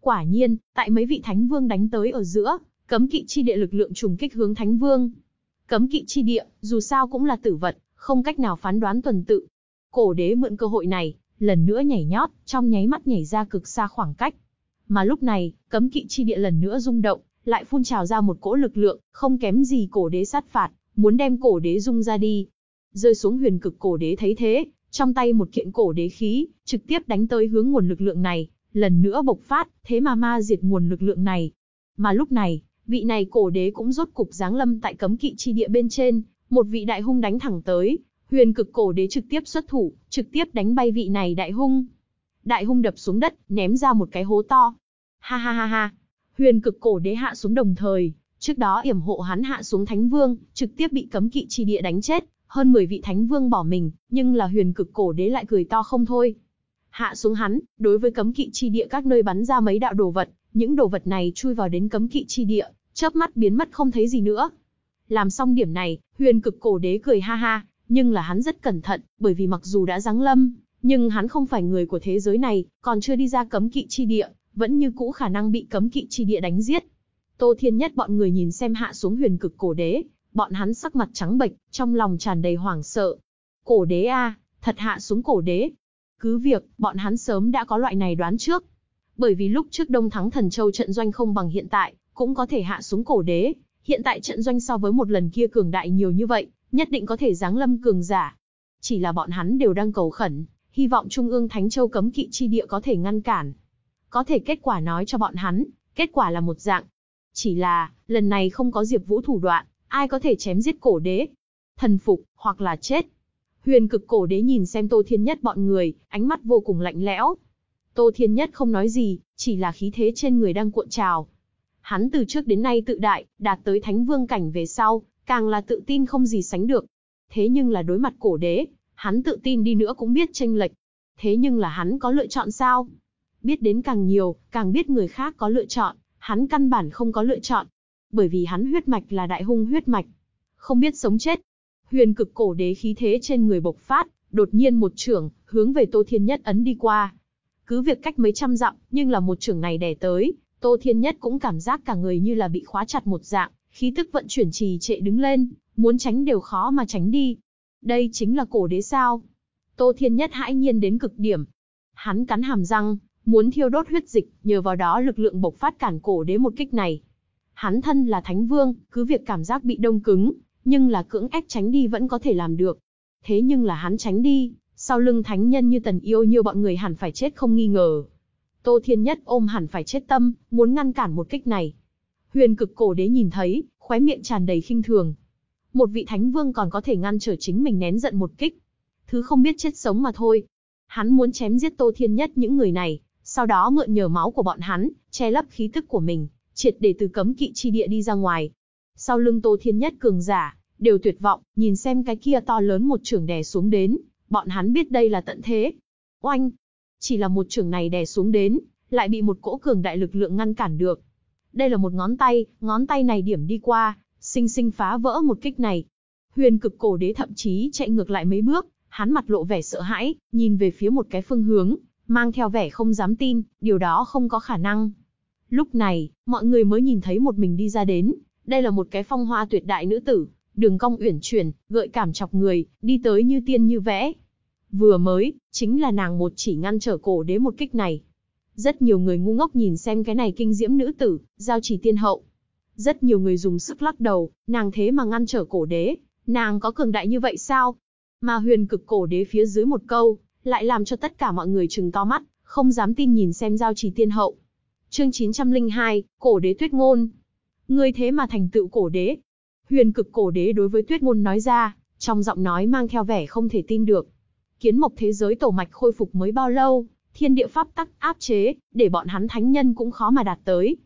Quả nhiên, tại mấy vị thánh vương đánh tới ở giữa, cấm kỵ chi địa lực lượng trùng kích hướng thánh vương. Cấm kỵ chi địa, dù sao cũng là tử vật, không cách nào phán đoán tuần tự. Cổ đế mượn cơ hội này, lần nữa nhảy nhót, trong nháy mắt nhảy ra cực xa khoảng cách. Mà lúc này, cấm kỵ chi địa lần nữa rung động, lại phun trào ra một cỗ lực lượng, không kém gì cổ đế sát phạt, muốn đem cổ đế rung ra đi. Rơi xuống huyền cực cổ đế thấy thế, trong tay một kiện cổ đế khí, trực tiếp đánh tới hướng nguồn lực lượng này, lần nữa bộc phát, thế mà ma diệt nguồn lực lượng này. Mà lúc này, vị này cổ đế cũng rốt cục giáng lâm tại cấm kỵ chi địa bên trên, một vị đại hung đánh thẳng tới, huyền cực cổ đế trực tiếp xuất thủ, trực tiếp đánh bay vị này đại hung. Đại hung đập xuống đất, ném ra một cái hố to. Ha ha ha ha, huyền cực cổ đế hạ xuống đồng thời, trước đó yểm hộ hắn hạ xuống thánh vương, trực tiếp bị cấm kỵ chi địa đánh chết, hơn 10 vị thánh vương bỏ mình, nhưng là huyền cực cổ đế lại cười to không thôi. Hạ xuống hắn, đối với cấm kỵ chi địa các nơi bắn ra mấy đạo đồ vật, những đồ vật này chui vào đến cấm kỵ chi địa, chớp mắt biến mất không thấy gì nữa. Làm xong điểm này, huyền cực cổ đế cười ha ha, nhưng là hắn rất cẩn thận, bởi vì mặc dù đã giáng lâm, nhưng hắn không phải người của thế giới này, còn chưa đi ra cấm kỵ chi địa, vẫn như cũ khả năng bị cấm kỵ chi địa đánh giết. Tô Thiên Nhất bọn người nhìn xem hạ xuống huyền cực cổ đế, bọn hắn sắc mặt trắng bệch, trong lòng tràn đầy hoảng sợ. Cổ đế a, thật hạ xuống cổ đế. Cứ việc, bọn hắn sớm đã có loại này đoán trước. Bởi vì lúc trước Đông Thắng Thần Châu trận doanh không bằng hiện tại, cũng có thể hạ xuống cổ đế. Hiện tại trận doanh so với một lần kia cường đại nhiều như vậy, nhất định có thể giáng lâm cường giả. Chỉ là bọn hắn đều đang cầu khẩn, hy vọng Trung ương Thánh Châu cấm kỵ chi địa có thể ngăn cản. Có thể kết quả nói cho bọn hắn, kết quả là một dạng. Chỉ là, lần này không có Diệp Vũ thủ đoạn, ai có thể chém giết cổ đế? Thần phục, hoặc là chết. Huyền cực cổ đế nhìn xem Tô Thiên Nhất bọn người, ánh mắt vô cùng lạnh lẽo. Tô Thiên Nhất không nói gì, chỉ là khí thế trên người đang cuộn trào. Hắn từ trước đến nay tự đại, đạt tới thánh vương cảnh về sau, càng là tự tin không gì sánh được. Thế nhưng là đối mặt cổ đế, hắn tự tin đi nữa cũng biết tranh lệch. Thế nhưng là hắn có lựa chọn sao? Biết đến càng nhiều, càng biết người khác có lựa chọn, hắn căn bản không có lựa chọn. Bởi vì hắn huyết mạch là đại hung huyết mạch. Không biết sống chết. Huyền cực cổ đế khí thế trên người bộc phát, đột nhiên một trưởng, hướng về Tô Thiên Nhất ấn đi qua. Cứ việc cách mấy trăm dặm, nhưng là một trưởng này đè tới, Tô Thiên Nhất cũng cảm giác cả người như là bị khóa chặt một dạng, khí tức vận chuyển trì trệ đứng lên, muốn tránh đều khó mà tránh đi. Đây chính là cổ đế sao? Tô Thiên Nhất hãi nhiên đến cực điểm. Hắn cắn hàm răng, muốn thiêu đốt huyết dịch, nhờ vào đó lực lượng bộc phát cản cổ đế một kích này. Hắn thân là thánh vương, cứ việc cảm giác bị đông cứng, nhưng là cưỡng ép tránh đi vẫn có thể làm được. Thế nhưng là hắn tránh đi, sau lưng thánh nhân như tần yêu như bọn người hẳn phải chết không nghi ngờ. Tô Thiên Nhất ôm hẳn phải chết tâm, muốn ngăn cản một kích này. Huyền cực cổ đế nhìn thấy, khóe miệng tràn đầy khinh thường. Một vị thánh vương còn có thể ngăn trở chính mình nén giận một kích. Thứ không biết chết sống mà thôi. Hắn muốn chém giết Tô Thiên Nhất những người này, sau đó mượn nhờ máu của bọn hắn, che lấp khí tức của mình, triệt để từ cấm kỵ chi địa đi ra ngoài. Sau lưng Tô Thiên Nhất cường giả, đều tuyệt vọng, nhìn xem cái kia to lớn một trường đè xuống đến, bọn hắn biết đây là tận thế. Oanh! Chỉ là một trường này đè xuống đến, lại bị một cỗ cường đại lực lượng ngăn cản được. Đây là một ngón tay, ngón tay này điểm đi qua, sinh sinh phá vỡ một kích này. Huyền cực cổ đế thậm chí chạy ngược lại mấy bước, hắn mặt lộ vẻ sợ hãi, nhìn về phía một cái phương hướng, mang theo vẻ không dám tin, điều đó không có khả năng. Lúc này, mọi người mới nhìn thấy một mình đi ra đến, đây là một cái phong hoa tuyệt đại nữ tử, đường cong uyển chuyển, gợi cảm chọc người, đi tới như tiên như vẽ. Vừa mới, chính là nàng một chỉ ngăn trở cổ đế một kích này. Rất nhiều người ngu ngốc nhìn xem cái này kinh diễm nữ tử, giao chỉ tiên hậu. Rất nhiều người dùng sức lắc đầu, nàng thế mà ngăn trở cổ đế, nàng có cường đại như vậy sao? Mà huyền cực cổ đế phía dưới một câu, lại làm cho tất cả mọi người trừng to mắt, không dám tin nhìn xem giao chỉ tiên hậu. Chương 902, Cổ đế tuyết ngôn. Ngươi thế mà thành tựu cổ đế. Huyền cực cổ đế đối với tuyết ngôn nói ra, trong giọng nói mang theo vẻ không thể tin được. Kiến mộc thế giới tổ mạch khôi phục mới bao lâu, thiên địa pháp tắc áp chế, để bọn hắn thánh nhân cũng khó mà đạt tới.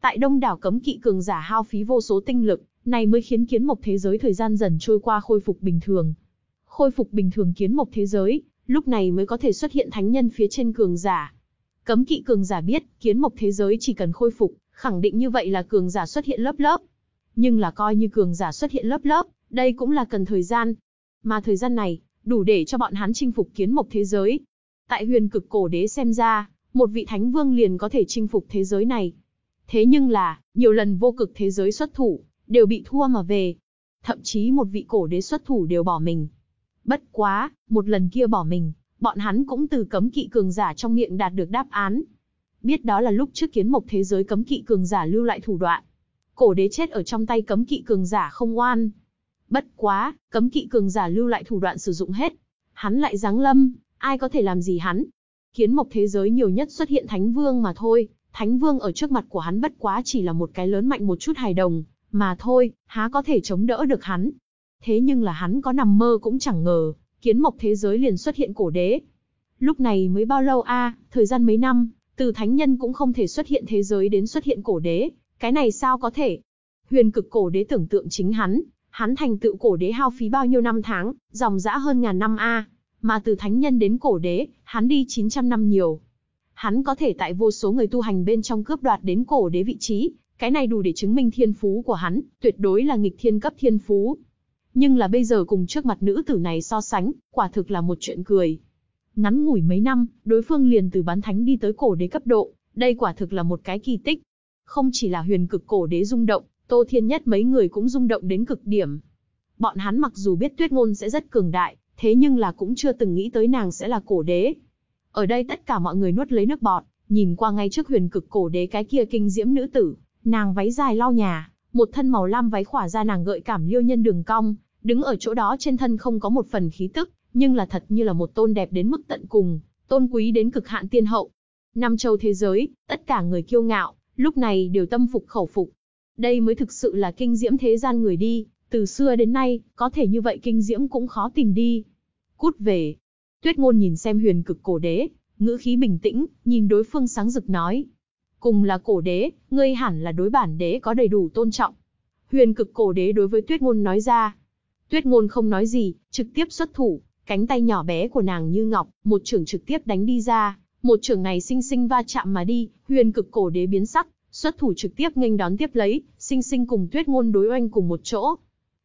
Tại đông đảo cấm kỵ cường giả hao phí vô số tinh lực, này mới khiến kiến mộc thế giới thời gian dần trôi qua khôi phục bình thường. Khôi phục bình thường kiến mộc thế giới, lúc này mới có thể xuất hiện thánh nhân phía trên cường giả. Cấm kỵ cường giả biết, kiến mộc thế giới chỉ cần khôi phục, khẳng định như vậy là cường giả xuất hiện lớp lớp. Nhưng là coi như cường giả xuất hiện lớp lớp, đây cũng là cần thời gian. Mà thời gian này, đủ để cho bọn hắn chinh phục kiến mộc thế giới. Tại huyền cực cổ đế xem ra, một vị thánh vương liền có thể chinh phục thế giới này. Thế nhưng là, nhiều lần vô cực thế giới xuất thủ, đều bị thua mà về. Thậm chí một vị cổ đế xuất thủ đều bỏ mình. Bất quá, một lần kia bỏ mình, bọn hắn cũng từ cấm kỵ cường giả trong miệng đạt được đáp án. Biết đó là lúc trước kiến mộc thế giới cấm kỵ cường giả lưu lại thủ đoạn. Cổ đế chết ở trong tay cấm kỵ cường giả không oan. Bất quá, cấm kỵ cường giả lưu lại thủ đoạn sử dụng hết. Hắn lại giáng lâm, ai có thể làm gì hắn? Kiến mộc thế giới nhiều nhất xuất hiện thánh vương mà thôi, thánh vương ở trước mặt của hắn bất quá chỉ là một cái lớn mạnh một chút hài đồng, mà thôi, há có thể chống đỡ được hắn. Thế nhưng là hắn có nằm mơ cũng chẳng ngờ, kiến mộc thế giới liền xuất hiện cổ đế. Lúc này mới bao lâu a, thời gian mấy năm, từ thánh nhân cũng không thể xuất hiện thế giới đến xuất hiện cổ đế, cái này sao có thể? Huyền cực cổ đế tưởng tượng chính hắn, hắn thành tựu cổ đế hao phí bao nhiêu năm tháng, dòng dã hơn ngàn năm a, mà từ thánh nhân đến cổ đế, hắn đi 900 năm nhiều. Hắn có thể tại vô số người tu hành bên trong cướp đoạt đến cổ đế vị trí, cái này đủ để chứng minh thiên phú của hắn, tuyệt đối là nghịch thiên cấp thiên phú. Nhưng là bây giờ cùng trước mặt nữ tử này so sánh, quả thực là một chuyện cười. Ngắn ngủi mấy năm, đối phương liền từ bán thánh đi tới cổ đế cấp độ, đây quả thực là một cái kỳ tích. Không chỉ là huyền cực cổ đế rung động, Tô Thiên Nhất mấy người cũng rung động đến cực điểm. Bọn hắn mặc dù biết tuyết ngôn sẽ rất cường đại, thế nhưng là cũng chưa từng nghĩ tới nàng sẽ là cổ đế. Ở đây tất cả mọi người nuốt lấy nước bọt, nhìn qua ngay trước huyền cực cổ đế cái kia kinh diễm nữ tử, nàng váy dài lau nhà, một thân màu lam váy khỏa ra nàng gợi cảm liêu nhân đường cong, đứng ở chỗ đó trên thân không có một phần khí tức, nhưng là thật như là một tôn đẹp đến mức tận cùng, tôn quý đến cực hạn tiên hậu. Năm châu thế giới, tất cả người kiêu ngạo, lúc này đều tâm phục khẩu phục. Đây mới thực sự là kinh diễm thế gian người đi, từ xưa đến nay, có thể như vậy kinh diễm cũng khó tìm đi. Cút về. Tuyết ngôn nhìn xem huyền cực cổ đế, ngữ khí bình tĩnh, nhìn đối phương sáng rực nói. Cùng là cổ đế, ngươi hẳn là đối bản đế có đầy đủ tôn trọng. Huyền cực cổ đế đối với tuyết ngôn nói ra. Tuyết ngôn không nói gì, trực tiếp xuất thủ, Cánh tay nhỏ bé của nàng như ngọc, một chưởng trực tiếp đánh đi ra, một chưởng này sinh sinh va chạm mà đi, huyền cực cổ đế biến sắc, xuất thủ trực tiếp nghênh đón tiếp lấy, sinh sinh cùng tuyết ngôn đối oanh cùng một chỗ.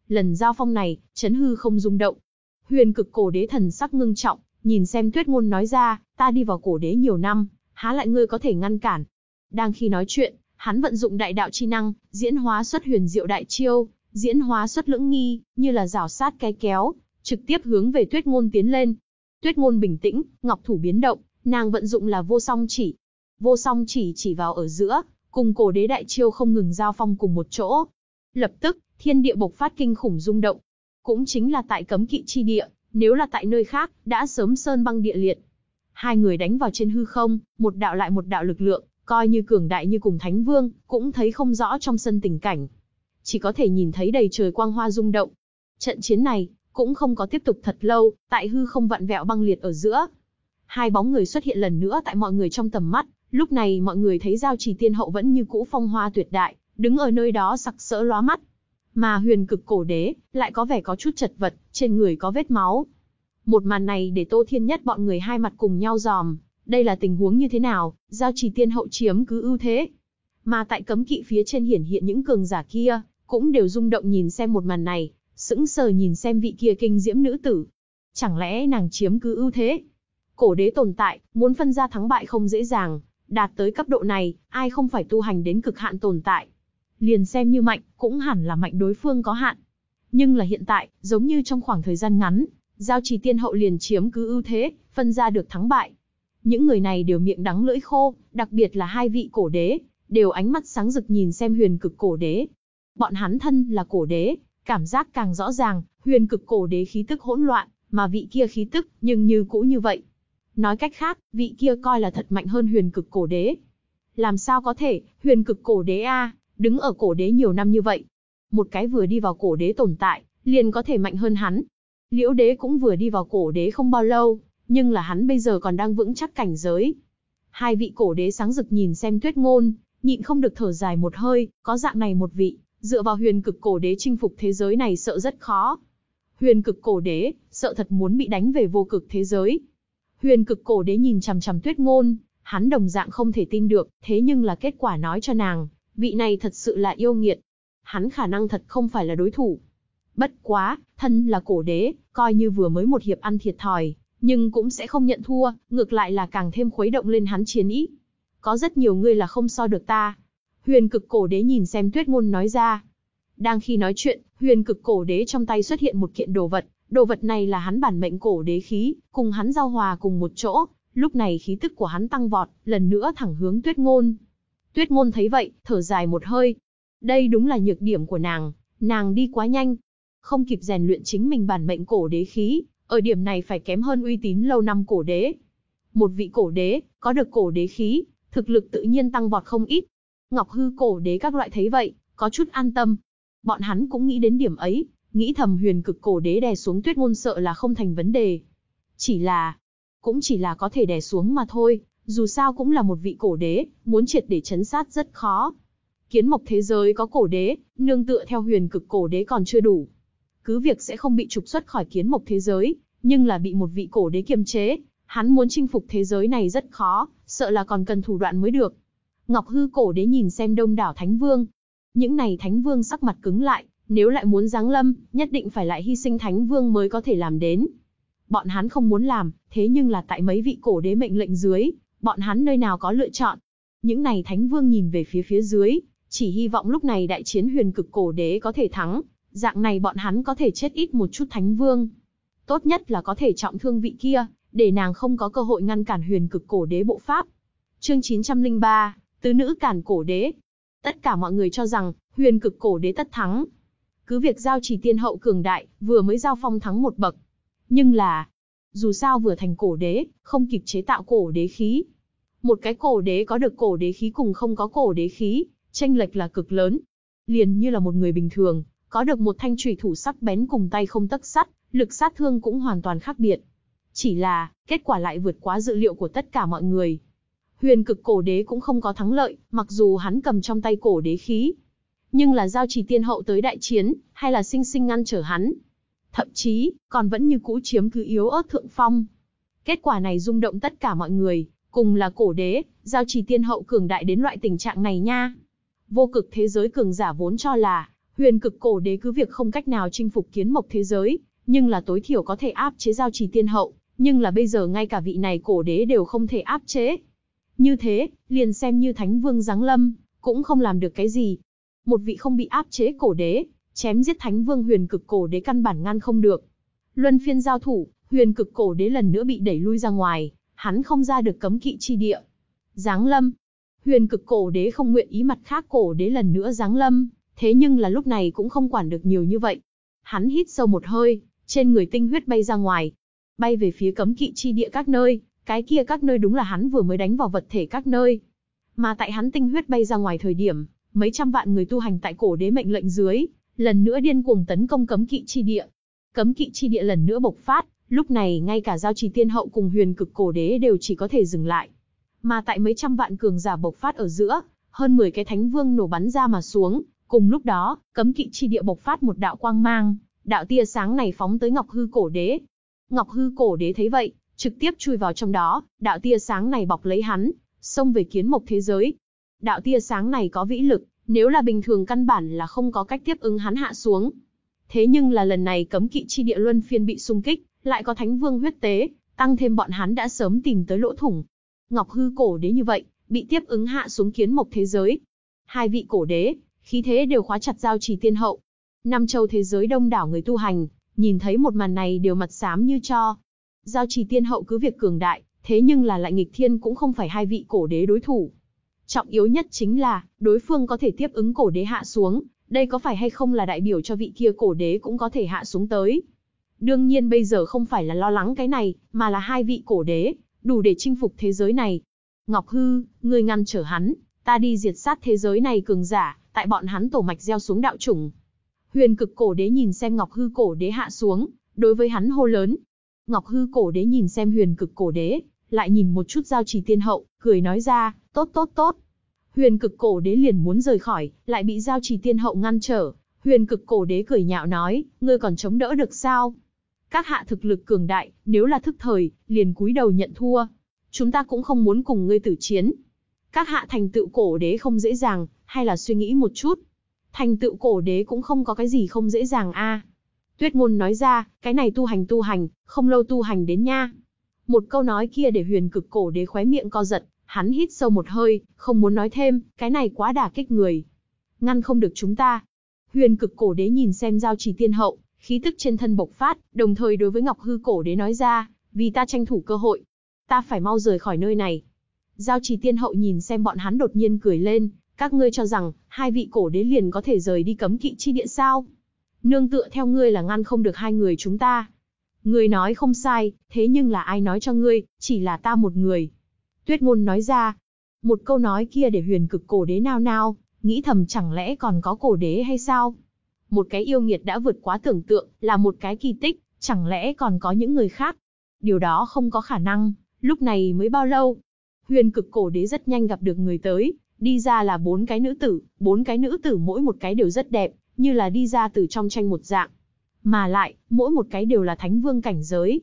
Lần giao phong này, chấn hư không rung động. Huyền cực cổ đế thần sắc ngưng trọng, nhìn xem tuyết ngôn nói ra, ta đi vào cổ đế nhiều năm, há lại ngươi có thể ngăn cản. Đang khi nói chuyện, hắn vận dụng đại đạo chi năng, diễn hóa xuất huyền diệu đại chiêu, diễn hóa xuất lưỡng nghi, như là rào sát cái kéo, trực tiếp hướng về tuyết ngôn tiến lên. Tuyết ngôn bình tĩnh, ngọc thủ biến động, nàng vận dụng là vô song chỉ. Vô song chỉ chỉ vào ở giữa, cùng cổ đế đại chiêu không ngừng giao phong cùng một chỗ. Lập tức, thiên địa bộc phát kinh khủng rung động. Cũng chính là tại cấm kỵ chi địa, nếu là tại nơi khác, đã sớm sơn băng địa liệt. Hai người đánh vào trên hư không, một đạo lại một đạo lực lượng, coi như cường đại như cùng thánh vương, cũng thấy không rõ trong sân tình cảnh. Chỉ có thể nhìn thấy đầy trời quang hoa rung động. Trận chiến này, cũng không có tiếp tục thật lâu, tại hư không vặn vẹo băng liệt ở giữa. Hai bóng người xuất hiện lần nữa tại mọi người trong tầm mắt, lúc này mọi người thấy giao trì tiên hậu vẫn như cũ phong hoa tuyệt đại, đứng ở nơi đó sặc sỡ lóa mắt. Mà huyền cực cổ đế, lại có vẻ có chút chật vật, trên người có vết máu. Một màn này để Tô Thiên Nhất bọn người hai mặt cùng nhau dòm, đây là tình huống như thế nào, giao trì tiên hậu chiếm cứ ưu thế. Mà tại cấm kỵ phía trên hiển hiện những cường giả kia, cũng đều rung động nhìn xem một màn này, sững sờ nhìn xem vị kia kinh diễm nữ tử. Chẳng lẽ nàng chiếm cứ ưu thế? Cổ đế tồn tại, muốn phân ra thắng bại không dễ dàng, đạt tới cấp độ này, ai không phải tu hành đến cực hạn tồn tại. Liền xem như mạnh, cũng hẳn là mạnh đối phương có hạn. Nhưng là hiện tại, giống như trong khoảng thời gian ngắn, giao trì tiên hậu liền chiếm cứ ưu thế, phân ra được thắng bại. Những người này đều miệng đắng lưỡi khô, đặc biệt là hai vị cổ đế, đều ánh mắt sáng rực nhìn xem huyền cực cổ đế. Bọn hắn thân là cổ đế, cảm giác càng rõ ràng, huyền cực cổ đế khí tức hỗn loạn, mà vị kia khí tức, nhưng như cũ như vậy. Nói cách khác, vị kia coi là thật mạnh hơn huyền cực cổ đế. Làm sao có thể, huyền cực cổ đế A, đứng ở cổ đế nhiều năm như vậy. Một cái vừa đi vào cổ đế tồn tại, liền có thể mạnh hơn hắn. Liễu đế cũng vừa đi vào cổ đế không bao lâu, nhưng là hắn bây giờ còn đang vững chắc cảnh giới. Hai vị cổ đế sáng rực nhìn xem tuyết ngôn, nhịn không được thở dài một hơi, có dạng này một vị, dựa vào huyền cực cổ đế chinh phục thế giới này sợ rất khó. Huyền cực cổ đế, sợ thật muốn bị đánh về vô cực thế giới. Huyền cực cổ đế nhìn chằm chằm tuyết ngôn, hắn đồng dạng không thể tin được, thế nhưng là kết quả nói cho nàng, vị này thật sự là yêu nghiệt. Hắn khả năng thật không phải là đối thủ. Bất quá, thân là cổ đế, coi như vừa mới một hiệp ăn thiệt thòi, nhưng cũng sẽ không nhận thua, ngược lại là càng thêm khuấy động lên hắn chiến ý. Có rất nhiều người là không so được ta. Huyền cực cổ đế nhìn xem tuyết ngôn nói ra. Đang khi nói chuyện, huyền cực cổ đế trong tay xuất hiện một kiện đồ vật, đồ vật này là hắn bản mệnh cổ đế khí, cùng hắn giao hòa cùng một chỗ, lúc này khí tức của hắn tăng vọt, lần nữa thẳng hướng tuyết ngôn. Tuyết ngôn thấy vậy, thở dài một hơi. Đây đúng là nhược điểm của nàng, nàng đi quá nhanh. Không kịp rèn luyện chính mình bản mệnh cổ đế khí, ở điểm này phải kém hơn uy tín lâu năm cổ đế. Một vị cổ đế, có được cổ đế khí, thực lực tự nhiên tăng vọt không ít. Ngọc hư cổ đế các loại thấy vậy, có chút an tâm. Bọn hắn cũng nghĩ đến điểm ấy, nghĩ thầm huyền cực cổ đế đè xuống tuyết ngôn sợ là không thành vấn đề. Chỉ là, cũng chỉ là có thể đè xuống mà thôi, dù sao cũng là một vị cổ đế, muốn triệt để chấn sát rất khó. Kiến mộc thế giới có cổ đế, nương tựa theo huyền cực cổ đế còn chưa đủ. Cứ việc sẽ không bị trục xuất khỏi kiến mộc thế giới, nhưng là bị một vị cổ đế kiềm chế, hắn muốn chinh phục thế giới này rất khó, sợ là còn cần thủ đoạn mới được. Ngọc hư cổ đế nhìn xem đông đảo thánh vương. Những này thánh vương sắc mặt cứng lại, nếu lại muốn giáng lâm, nhất định phải lại hy sinh thánh vương mới có thể làm đến. Bọn hắn không muốn làm, thế nhưng là tại mấy vị cổ đế mệnh lệnh dưới, bọn hắn nơi nào có lựa chọn. Những này thánh vương nhìn về phía phía dưới, chỉ hy vọng lúc này đại chiến huyền cực cổ đế có thể thắng, dạng này bọn hắn có thể chết ít một chút thánh vương. Tốt nhất là có thể trọng thương vị kia, để nàng không có cơ hội ngăn cản huyền cực cổ đế bộ pháp. Chương 903, Tứ nữ cản cổ đế. Tất cả mọi người cho rằng, huyền cực cổ đế tất thắng. Cứ việc giao chỉ tiên hậu cường đại, vừa mới giao phong thắng một bậc. Nhưng là, dù sao vừa thành cổ đế, không kịp chế tạo cổ đế khí. Một cái cổ đế có được cổ đế khí cùng không có cổ đế khí, tranh lệch là cực lớn. Liền như là một người bình thường, có được một thanh trùy thủ sắc bén cùng tay không tấc sắt, lực sát thương cũng hoàn toàn khác biệt. Chỉ là, kết quả lại vượt quá dự liệu của tất cả mọi người. Huyền cực cổ đế cũng không có thắng lợi, mặc dù hắn cầm trong tay cổ đế khí. Nhưng là giao chỉ tiên hậu tới đại chiến, hay là sinh sinh ngăn trở hắn thậm chí còn vẫn như cũ chiếm cứ yếu ớt thượng phong. Kết quả này rung động tất cả mọi người, cùng là cổ đế, giao trì tiên hậu cường đại đến loại tình trạng này nha. Vô cực thế giới cường giả vốn cho là, huyền cực cổ đế cứ việc không cách nào chinh phục kiến mộc thế giới, nhưng là tối thiểu có thể áp chế giao trì tiên hậu, nhưng là bây giờ ngay cả vị này cổ đế đều không thể áp chế. Như thế, liền xem như thánh vương giáng lâm, cũng không làm được cái gì. Một vị không bị áp chế cổ đế, chém giết thánh vương huyền cực cổ đế căn bản ngăn không được. Luân phiên giao thủ, huyền cực cổ đế lần nữa bị đẩy lui ra ngoài, hắn không ra được cấm kỵ chi địa. Giáng lâm. Huyền cực cổ đế không nguyện ý mặt khác cổ đế lần nữa giáng lâm, thế nhưng là lúc này cũng không quản được nhiều như vậy. Hắn hít sâu một hơi, trên người tinh huyết bay ra ngoài, bay về phía cấm kỵ chi địa các nơi, cái kia các nơi đúng là hắn vừa mới đánh vào vật thể các nơi. Mà tại hắn tinh huyết bay ra ngoài thời điểm, mấy trăm vạn người tu hành tại cổ đế mệnh lệnh dưới, lần nữa điên cuồng tấn công cấm kỵ chi địa. Cấm kỵ chi địa lần nữa bộc phát, lúc này ngay cả giao trì tiên hậu cùng huyền cực cổ đế đều chỉ có thể dừng lại. Mà tại mấy trăm vạn cường giả bộc phát ở giữa, hơn 10 cái thánh vương nổ bắn ra mà xuống, cùng lúc đó, cấm kỵ chi địa bộc phát một đạo quang mang, đạo tia sáng này phóng tới Ngọc Hư cổ đế. Ngọc Hư cổ đế thấy vậy, trực tiếp chui vào trong đó, đạo tia sáng này bọc lấy hắn, xông về kiến mộc thế giới. Đạo tia sáng này có vĩ lực, nếu là bình thường căn bản là không có cách tiếp ứng hắn hạ xuống. Thế nhưng là lần này cấm kỵ chi địa luân phiên bị xung kích, lại có thánh vương huyết tế, tăng thêm bọn hắn đã sớm tìm tới lỗ thủng. Ngọc hư cổ đế như vậy, bị tiếp ứng hạ xuống kiến mộc thế giới. Hai vị cổ đế, khí thế đều khóa chặt giao trì tiên hậu. Năm châu thế giới đông đảo người tu hành, nhìn thấy một màn này đều mặt xám như cho. Giao trì tiên hậu cứ việc cường đại, thế nhưng là lại nghịch thiên cũng không phải hai vị cổ đế đối thủ. Trọng yếu nhất chính là, đối phương có thể tiếp ứng cổ đế hạ xuống, đây có phải hay không là đại biểu cho vị kia cổ đế cũng có thể hạ xuống tới. Đương nhiên bây giờ không phải là lo lắng cái này, mà là hai vị cổ đế, đủ để chinh phục thế giới này. Ngọc Hư, ngươi ngăn trở hắn, ta đi diệt sát thế giới này cường giả, tại bọn hắn tổ mạch gieo xuống đạo chủng. Huyền cực cổ đế nhìn xem Ngọc Hư cổ đế hạ xuống, đối với hắn hô lớn. Ngọc Hư cổ đế nhìn xem huyền cực cổ đế, lại nhìn một chút giao trì tiên hậu, cười nói ra, tốt tốt tốt. Huyền cực cổ đế liền muốn rời khỏi, lại bị giao trì tiên hậu ngăn trở. Huyền cực cổ đế cười nhạo nói, ngươi còn chống đỡ được sao? Các hạ thực lực cường đại, nếu là thức thời, liền cúi đầu nhận thua. Chúng ta cũng không muốn cùng ngươi tử chiến. Các hạ thành tựu cổ đế không dễ dàng, hay là suy nghĩ một chút. Thành tựu cổ đế cũng không có cái gì không dễ dàng a. Tuyết ngôn nói ra, cái này tu hành tu hành, không lâu tu hành đến nha. Một câu nói kia để huyền cực cổ đế khóe miệng co giật, hắn hít sâu một hơi, không muốn nói thêm, cái này quá đả kích người. Ngăn không được chúng ta. Huyền cực cổ đế nhìn xem giao trì tiên hậu, khí tức trên thân bộc phát, đồng thời đối với Ngọc Hư cổ đế nói ra, vì ta tranh thủ cơ hội, ta phải mau rời khỏi nơi này. Giao trì tiên hậu nhìn xem bọn hắn đột nhiên cười lên, các ngươi cho rằng, hai vị cổ đế liền có thể rời đi cấm kỵ chi địa sao? Nương tựa theo ngươi là ngăn không được hai người chúng ta. Ngươi nói không sai, thế nhưng là ai nói cho ngươi, chỉ là ta một người. Tuyết ngôn nói ra, một câu nói kia để huyền cực cổ đế nao nao, nghĩ thầm chẳng lẽ còn có cổ đế hay sao? Một cái yêu nghiệt đã vượt quá tưởng tượng, là một cái kỳ tích, chẳng lẽ còn có những người khác? Điều đó không có khả năng, lúc này mới bao lâu? Huyền cực cổ đế rất nhanh gặp được người tới, đi ra là bốn cái nữ tử, bốn cái nữ tử mỗi một cái đều rất đẹp, như là đi ra từ trong tranh một dạng. Mà lại, mỗi một cái đều là thánh vương cảnh giới.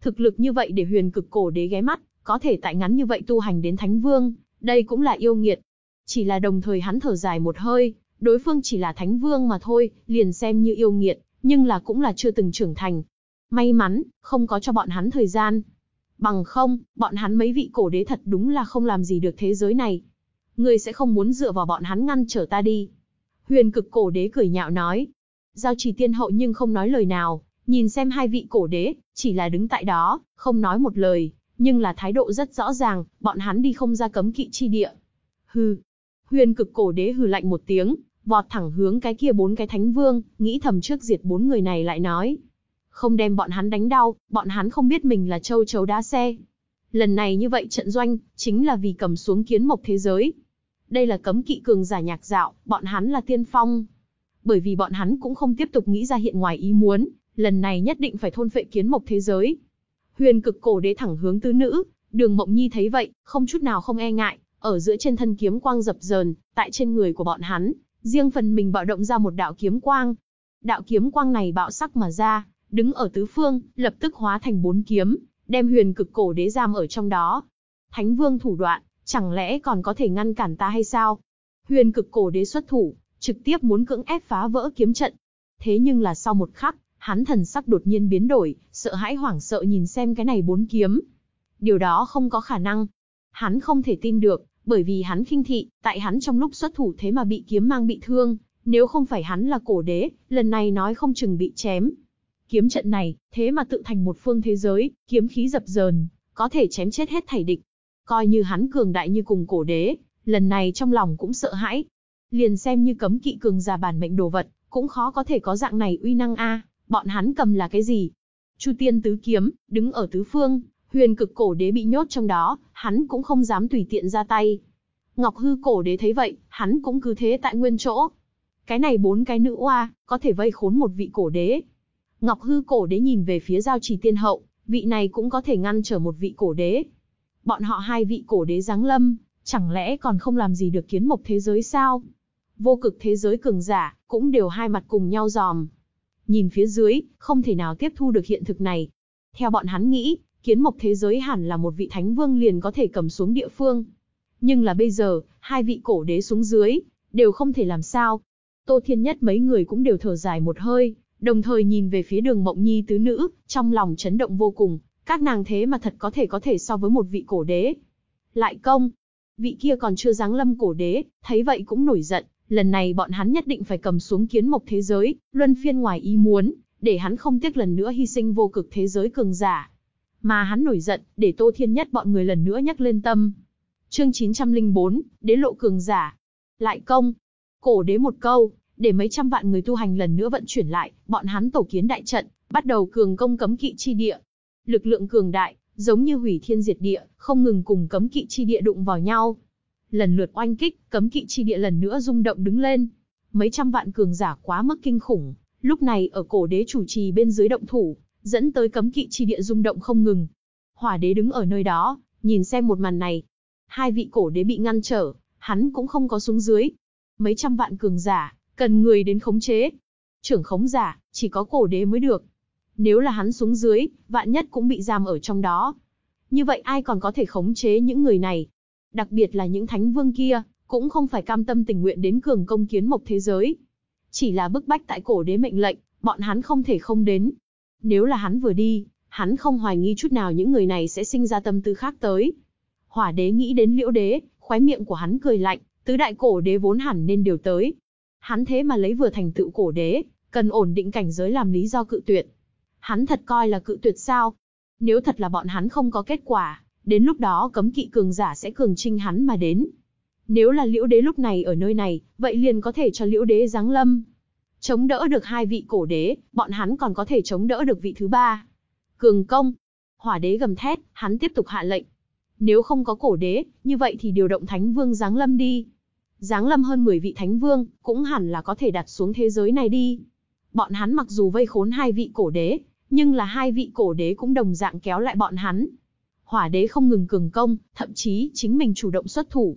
Thực lực như vậy để huyền cực cổ đế ghé mắt, có thể tại ngắn như vậy tu hành đến thánh vương, đây cũng là yêu nghiệt. Chỉ là đồng thời hắn thở dài một hơi, đối phương chỉ là thánh vương mà thôi, liền xem như yêu nghiệt, nhưng là cũng là chưa từng trưởng thành. May mắn, không có cho bọn hắn thời gian. Bằng không, bọn hắn mấy vị cổ đế thật đúng là không làm gì được thế giới này. Ngươi sẽ không muốn dựa vào bọn hắn ngăn trở ta đi. Huyền cực cổ đế cười nhạo nói. Giao trì tiên hậu nhưng không nói lời nào, nhìn xem hai vị cổ đế, chỉ là đứng tại đó, không nói một lời, nhưng là thái độ rất rõ ràng, bọn hắn đi không ra cấm kỵ chi địa. Hừ. Huyền cực cổ đế hừ lạnh một tiếng, vọt thẳng hướng cái kia bốn cái thánh vương, nghĩ thầm trước diệt bốn người này lại nói. Không đem bọn hắn đánh đau, bọn hắn không biết mình là châu chấu đá xe. Lần này như vậy trận doanh, chính là vì cầm xuống kiến mộc thế giới. Đây là cấm kỵ cường giả nhạc dạo, bọn hắn là tiên phong. Bởi vì bọn hắn cũng không tiếp tục nghĩ ra hiện ngoài ý muốn, lần này nhất định phải thôn phệ kiến mộc thế giới. Huyền cực cổ đế thẳng hướng tứ nữ, đường mộng nhi thấy vậy, không chút nào không e ngại, ở giữa trên thân kiếm quang dập dờn, tại trên người của bọn hắn, riêng phần mình bạo động ra một đạo kiếm quang. Đạo kiếm quang này bạo sắc mà ra, đứng ở tứ phương, lập tức hóa thành bốn kiếm, đem huyền cực cổ đế giam ở trong đó. Thánh vương thủ đoạn, chẳng lẽ còn có thể ngăn cản ta hay sao? Huyền cực cổ đế xuất thủ, trực tiếp muốn cưỡng ép phá vỡ kiếm trận. Thế nhưng là sau một khắc, hắn thần sắc đột nhiên biến đổi, sợ hãi hoảng sợ nhìn xem cái này bốn kiếm. Điều đó không có khả năng. Hắn không thể tin được, bởi vì hắn khinh thị, tại hắn trong lúc xuất thủ thế mà bị kiếm mang bị thương, nếu không phải hắn là cổ đế, lần này nói không chừng bị chém. Kiếm trận này, thế mà tự thành một phương thế giới, kiếm khí dập dờn, có thể chém chết hết thảy địch. Coi như hắn cường đại như cùng cổ đế, lần này trong lòng cũng sợ hãi. Liền xem như cấm kỵ cường giả bản mệnh đồ vật, cũng khó có thể có dạng này uy năng a. Bọn hắn cầm là cái gì? Chu Tiên tứ kiếm, đứng ở tứ phương, huyền cực cổ đế bị nhốt trong đó, hắn cũng không dám tùy tiện ra tay. Ngọc hư cổ đế thấy vậy, hắn cũng cứ thế tại nguyên chỗ. Cái này bốn cái nữ oa, có thể vây khốn một vị cổ đế. Ngọc hư cổ đế nhìn về phía giao trì tiên hậu, vị này cũng có thể ngăn trở một vị cổ đế. Bọn họ hai vị cổ đế giáng lâm, chẳng lẽ còn không làm gì được kiến mộc thế giới sao? Vô cực thế giới cường giả, cũng đều hai mặt cùng nhau dòm. Nhìn phía dưới, không thể nào tiếp thu được hiện thực này. Theo bọn hắn nghĩ, kiến mộc thế giới hẳn là một vị thánh vương liền có thể cầm xuống địa phương. Nhưng là bây giờ, hai vị cổ đế xuống dưới, đều không thể làm sao. Tô Thiên Nhất mấy người cũng đều thở dài một hơi, đồng thời nhìn về phía đường mộng nhi tứ nữ, trong lòng chấn động vô cùng, các nàng thế mà thật có thể có thể so với một vị cổ đế. Lại công, vị kia còn chưa giáng lâm cổ đế, thấy vậy cũng nổi giận, lần này bọn hắn nhất định phải cầm xuống kiến mộc thế giới, luân phiên ngoài ý muốn, để hắn không tiếc lần nữa hy sinh vô cực thế giới cường giả. Mà hắn nổi giận, để Tô Thiên Nhất bọn người lần nữa nhắc lên tâm. Chương 904, Đế lộ cường giả. Lại công. Cổ đế một câu, để mấy trăm vạn người tu hành lần nữa vận chuyển lại, bọn hắn tổ kiến đại trận, bắt đầu cường công cấm kỵ chi địa. Lực lượng cường đại, giống như hủy thiên diệt địa, không ngừng cùng cấm kỵ chi địa đụng vào nhau. Lần lượt oanh kích, cấm kỵ chi địa lần nữa rung động đứng lên. Mấy trăm vạn cường giả quá mức kinh khủng, lúc này ở cổ đế chủ trì bên dưới động thủ, dẫn tới cấm kỵ chi địa rung động không ngừng. Hỏa đế đứng ở nơi đó, nhìn xem một màn này. Hai vị cổ đế bị ngăn trở, hắn cũng không có xuống dưới. Mấy trăm vạn cường giả, cần người đến khống chế. Trưởng khống giả, chỉ có cổ đế mới được. Nếu là hắn xuống dưới, vạn nhất cũng bị giam ở trong đó. Như vậy ai còn có thể khống chế những người này? Đặc biệt là những thánh vương kia, cũng không phải cam tâm tình nguyện đến cường công kiến mộc thế giới. Chỉ là bức bách tại cổ đế mệnh lệnh, bọn hắn không thể không đến. Nếu là hắn vừa đi, hắn không hoài nghi chút nào những người này sẽ sinh ra tâm tư khác tới. Hỏa đế nghĩ đến liễu đế, khóe miệng của hắn cười lạnh, tứ đại cổ đế vốn hẳn nên đều tới. Hắn thế mà lấy vừa thành tựu cổ đế, cần ổn định cảnh giới làm lý do cự tuyệt. Hắn thật coi là cự tuyệt sao? Nếu thật là bọn hắn không có kết quả, đến lúc đó cấm kỵ cường giả sẽ cường trinh hắn mà đến. Nếu là liễu đế lúc này ở nơi này, vậy liền có thể cho liễu đế giáng lâm. Chống đỡ được hai vị cổ đế, bọn hắn còn có thể chống đỡ được vị thứ ba. Cường công. Hỏa đế gầm thét, hắn tiếp tục hạ lệnh. Nếu không có cổ đế, như vậy thì điều động thánh vương giáng lâm đi. Giáng lâm hơn 10 vị thánh vương, cũng hẳn là có thể đặt xuống thế giới này đi. Bọn hắn mặc dù vây khốn hai vị cổ đế, nhưng là hai vị cổ đế cũng đồng dạng kéo lại bọn hắn. Hỏa đế không ngừng cường công, thậm chí chính mình chủ động xuất thủ.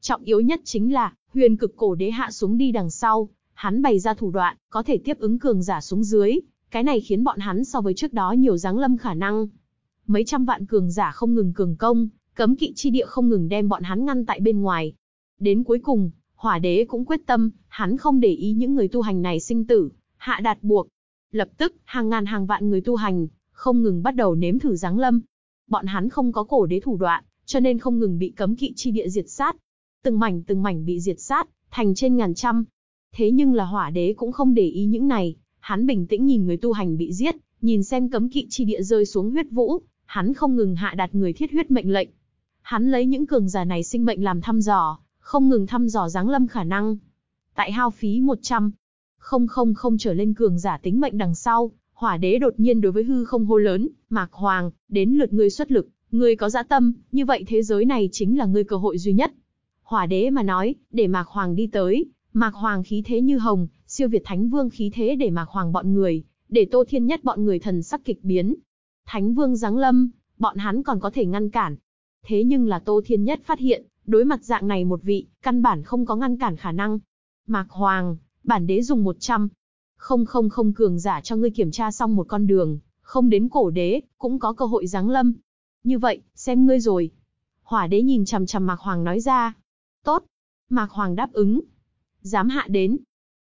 Trọng yếu nhất chính là, huyền cực cổ đế hạ xuống đi đằng sau, hắn bày ra thủ đoạn, có thể tiếp ứng cường giả xuống dưới, cái này khiến bọn hắn so với trước đó nhiều dáng lâm khả năng. Mấy trăm vạn cường giả không ngừng cường công, cấm kỵ chi địa không ngừng đem bọn hắn ngăn tại bên ngoài. Đến cuối cùng, hỏa đế cũng quyết tâm, hắn không để ý những người tu hành này sinh tử, hạ đạt buộc. Lập tức, hàng ngàn hàng vạn người tu hành, không ngừng bắt đầu nếm thử giáng lâm. Bọn hắn không có cổ đế thủ đoạn, cho nên không ngừng bị cấm kỵ chi địa diệt sát. Từng mảnh từng mảnh bị diệt sát, thành trên ngàn trăm. Thế nhưng là hỏa đế cũng không để ý những này, hắn bình tĩnh nhìn người tu hành bị giết, nhìn xem cấm kỵ chi địa rơi xuống huyết vũ, hắn không ngừng hạ đạt người thiết huyết mệnh lệnh. Hắn lấy những cường giả này sinh mệnh làm thăm dò, không ngừng thăm dò giáng lâm khả năng. Tại hao phí 100, không không không trở lên cường giả tính mệnh đằng sau, hỏa đế đột nhiên đối với hư không hô lớn, Mạc Hoàng, đến lượt ngươi xuất lực, ngươi có dã tâm, như vậy thế giới này chính là ngươi cơ hội duy nhất. Hỏa đế mà nói, để Mạc Hoàng đi tới, Mạc Hoàng khí thế như hồng, siêu việt Thánh Vương khí thế để Mạc Hoàng bọn người, để Tô Thiên Nhất bọn người thần sắc kịch biến. Thánh Vương giáng lâm, bọn hắn còn có thể ngăn cản. Thế nhưng là Tô Thiên Nhất phát hiện, đối mặt dạng này một vị, căn bản không có ngăn cản khả năng. Mạc Hoàng, bản đế dùng 100 không không không cường giả cho ngươi kiểm tra xong một con đường, không đến cổ đế, cũng có cơ hội giáng lâm. Như vậy, xem ngươi rồi. Hỏa đế nhìn chằm chằm Mạc Hoàng nói ra. Tốt. Mạc Hoàng đáp ứng. Dám hạ đến.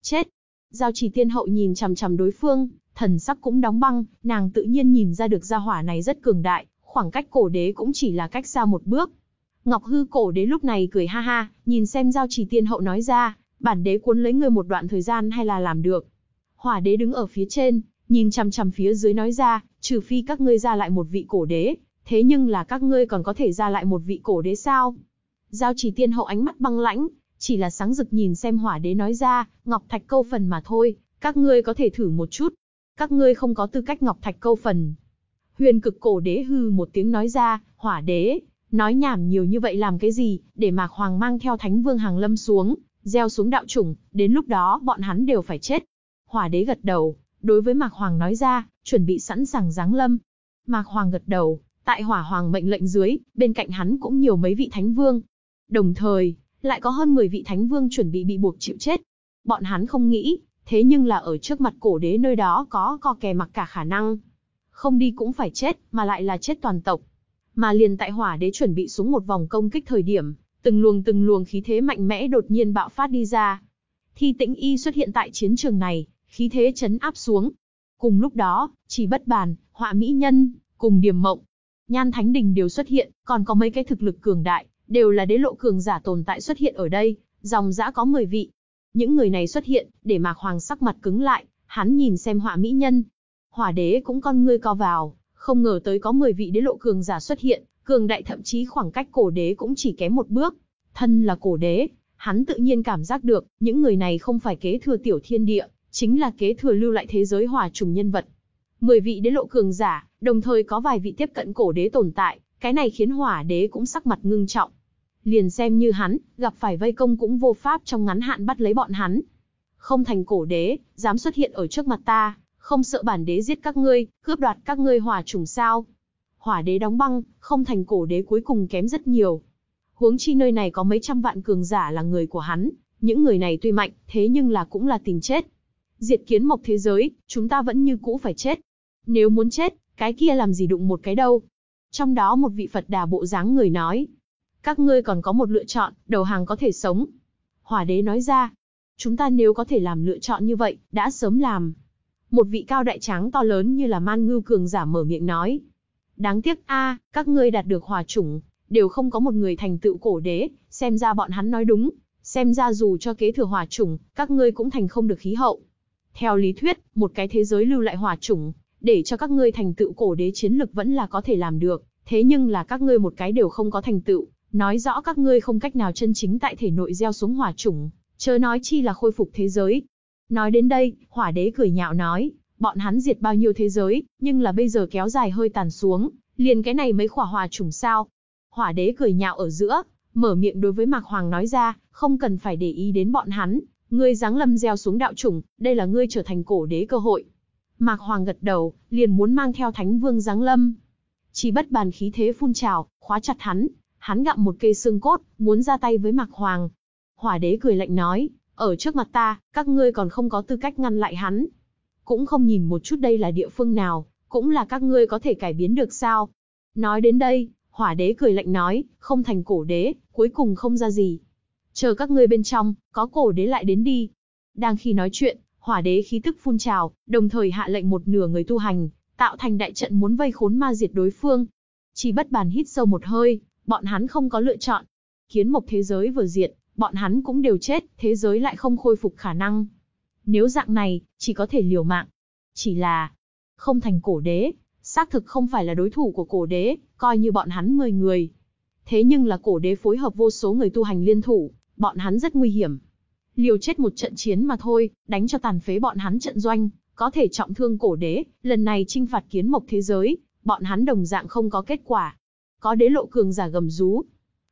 Chết. Giao chỉ tiên hậu nhìn chằm chằm đối phương, thần sắc cũng đóng băng, nàng tự nhiên nhìn ra được gia hỏa này rất cường đại, khoảng cách cổ đế cũng chỉ là cách xa một bước. Ngọc hư cổ đế lúc này cười ha ha, nhìn xem giao chỉ tiên hậu nói ra, bản đế cuốn lấy ngươi một đoạn thời gian hay là làm được. Hỏa đế đứng ở phía trên, nhìn chằm chằm phía dưới nói ra, trừ phi các ngươi ra lại một vị cổ đế, thế nhưng là các ngươi còn có thể ra lại một vị cổ đế sao? Giao chỉ tiên hậu ánh mắt băng lãnh, chỉ là sáng rực nhìn xem hỏa đế nói ra, ngọc thạch câu phần mà thôi, các ngươi có thể thử một chút. Các ngươi không có tư cách ngọc thạch câu phần. Huyền cực cổ đế hư một tiếng nói ra, hỏa đế, nói nhảm nhiều như vậy làm cái gì, để mạc hoàng mang theo thánh vương hàng lâm xuống, gieo xuống đạo chủng, đến lúc đó bọn hắn đều phải chết. Hỏa đế gật đầu, đối với mạc hoàng nói ra, chuẩn bị sẵn sàng giáng lâm. Mạc hoàng gật đầu, tại hỏa hoàng mệnh lệnh dưới, bên cạnh hắn cũng nhiều mấy vị thánh vương. Đồng thời, lại có hơn 10 vị thánh vương chuẩn bị bị buộc chịu chết. Bọn hắn không nghĩ, thế nhưng là ở trước mặt cổ đế nơi đó có co kè mặc cả khả năng. Không đi cũng phải chết, mà lại là chết toàn tộc. Mà liền tại hỏa đế chuẩn bị xuống một vòng công kích thời điểm, từng luồng từng luồng khí thế mạnh mẽ đột nhiên bạo phát đi ra. Thi tĩnh y xuất hiện tại chiến trường này, khí thế chấn áp xuống. Cùng lúc đó, chỉ bất bàn, họa mỹ nhân, cùng điểm mộng, nhan thánh đình đều xuất hiện, còn có mấy cái thực lực cường đại, đều là đế lộ cường giả tồn tại xuất hiện ở đây, dòng dã có 10 vị. Những người này xuất hiện, để Mạc Hoàng sắc mặt cứng lại, hắn nhìn xem họa mỹ nhân. Hỏa đế cũng con ngươi co vào, không ngờ tới có 10 vị đế lộ cường giả xuất hiện, cường đại thậm chí khoảng cách cổ đế cũng chỉ kém một bước. Thân là cổ đế, hắn tự nhiên cảm giác được, những người này không phải kế thừa tiểu thiên địa, chính là kế thừa lưu lại thế giới hỏa trùng nhân vật. 10 vị đế lộ cường giả, đồng thời có vài vị tiếp cận cổ đế tồn tại, cái này khiến hỏa đế cũng sắc mặt ngưng trọng. Liền xem như hắn, gặp phải vây công cũng vô pháp trong ngắn hạn bắt lấy bọn hắn. Không thành cổ đế, dám xuất hiện ở trước mặt ta, không sợ bản đế giết các ngươi, cướp đoạt các ngươi hỏa trùng sao. Hỏa đế đóng băng, không thành cổ đế cuối cùng kém rất nhiều. Huống chi nơi này có mấy trăm vạn cường giả là người của hắn, những người này tuy mạnh, thế nhưng là cũng là tìm chết. Diệt kiến mộc thế giới, chúng ta vẫn như cũ phải chết. Nếu muốn chết, cái kia làm gì đụng một cái đâu. Trong đó một vị Phật đà bộ dáng người nói. Các ngươi còn có một lựa chọn, đầu hàng có thể sống. Hỏa đế nói ra. Chúng ta nếu có thể làm lựa chọn như vậy, đã sớm làm. Một vị cao đại tráng to lớn như là man ngưu cường giả mở miệng nói. Đáng tiếc a, các ngươi đạt được hòa chủng, đều không có một người thành tựu cổ đế, xem ra bọn hắn nói đúng, xem ra dù cho kế thừa hòa chủng, các ngươi cũng thành không được khí hậu. Theo lý thuyết, một cái thế giới lưu lại hòa chủng, để cho các ngươi thành tựu cổ đế chiến lực vẫn là có thể làm được, thế nhưng là các ngươi một cái đều không có thành tựu, nói rõ các ngươi không cách nào chân chính tại thể nội gieo xuống hỏa chủng, chớ nói chi là khôi phục thế giới. Nói đến đây, hỏa đế cười nhạo nói, bọn hắn diệt bao nhiêu thế giới, nhưng là bây giờ kéo dài hơi tàn xuống, liền cái này mấy khỏa hỏa chủng sao. Hỏa đế cười nhạo ở giữa, mở miệng đối với Mạc Hoàng nói ra, không cần phải để ý đến bọn hắn, ngươi giáng lâm gieo xuống đạo chủng, đây là ngươi trở thành cổ đế cơ hội. Mạc Hoàng gật đầu, liền muốn mang theo Thánh Vương giáng lâm. Chỉ bất bàn khí thế phun trào, khóa chặt hắn, hắn gặm một cây xương cốt, muốn ra tay với Mạc Hoàng. Hỏa đế cười lạnh nói, ở trước mặt ta, các ngươi còn không có tư cách ngăn lại hắn. Cũng không nhìn một chút đây là địa phương nào, cũng là các ngươi có thể cải biến được sao. Nói đến đây, hỏa đế cười lạnh nói, không thành cổ đế, cuối cùng không ra gì. Chờ các ngươi bên trong, có cổ đế lại đến đi. Đang khi nói chuyện, hỏa đế khí tức phun trào, đồng thời hạ lệnh một nửa người tu hành, tạo thành đại trận muốn vây khốn ma diệt đối phương. Chỉ bất bàn hít sâu một hơi, bọn hắn không có lựa chọn. Kiến mộc thế giới vừa diệt, bọn hắn cũng đều chết, thế giới lại không khôi phục khả năng. Nếu dạng này, chỉ có thể liều mạng. Chỉ là, không thành cổ đế, xác thực không phải là đối thủ của cổ đế, coi như bọn hắn 10 người. Thế nhưng là cổ đế phối hợp vô số người tu hành liên thủ, bọn hắn rất nguy hiểm. Liều chết một trận chiến mà thôi, đánh cho tàn phế bọn hắn trận doanh, có thể trọng thương cổ đế, lần này trinh phạt kiến mộc thế giới, bọn hắn đồng dạng không có kết quả. Có đế lộ cường giả gầm rú.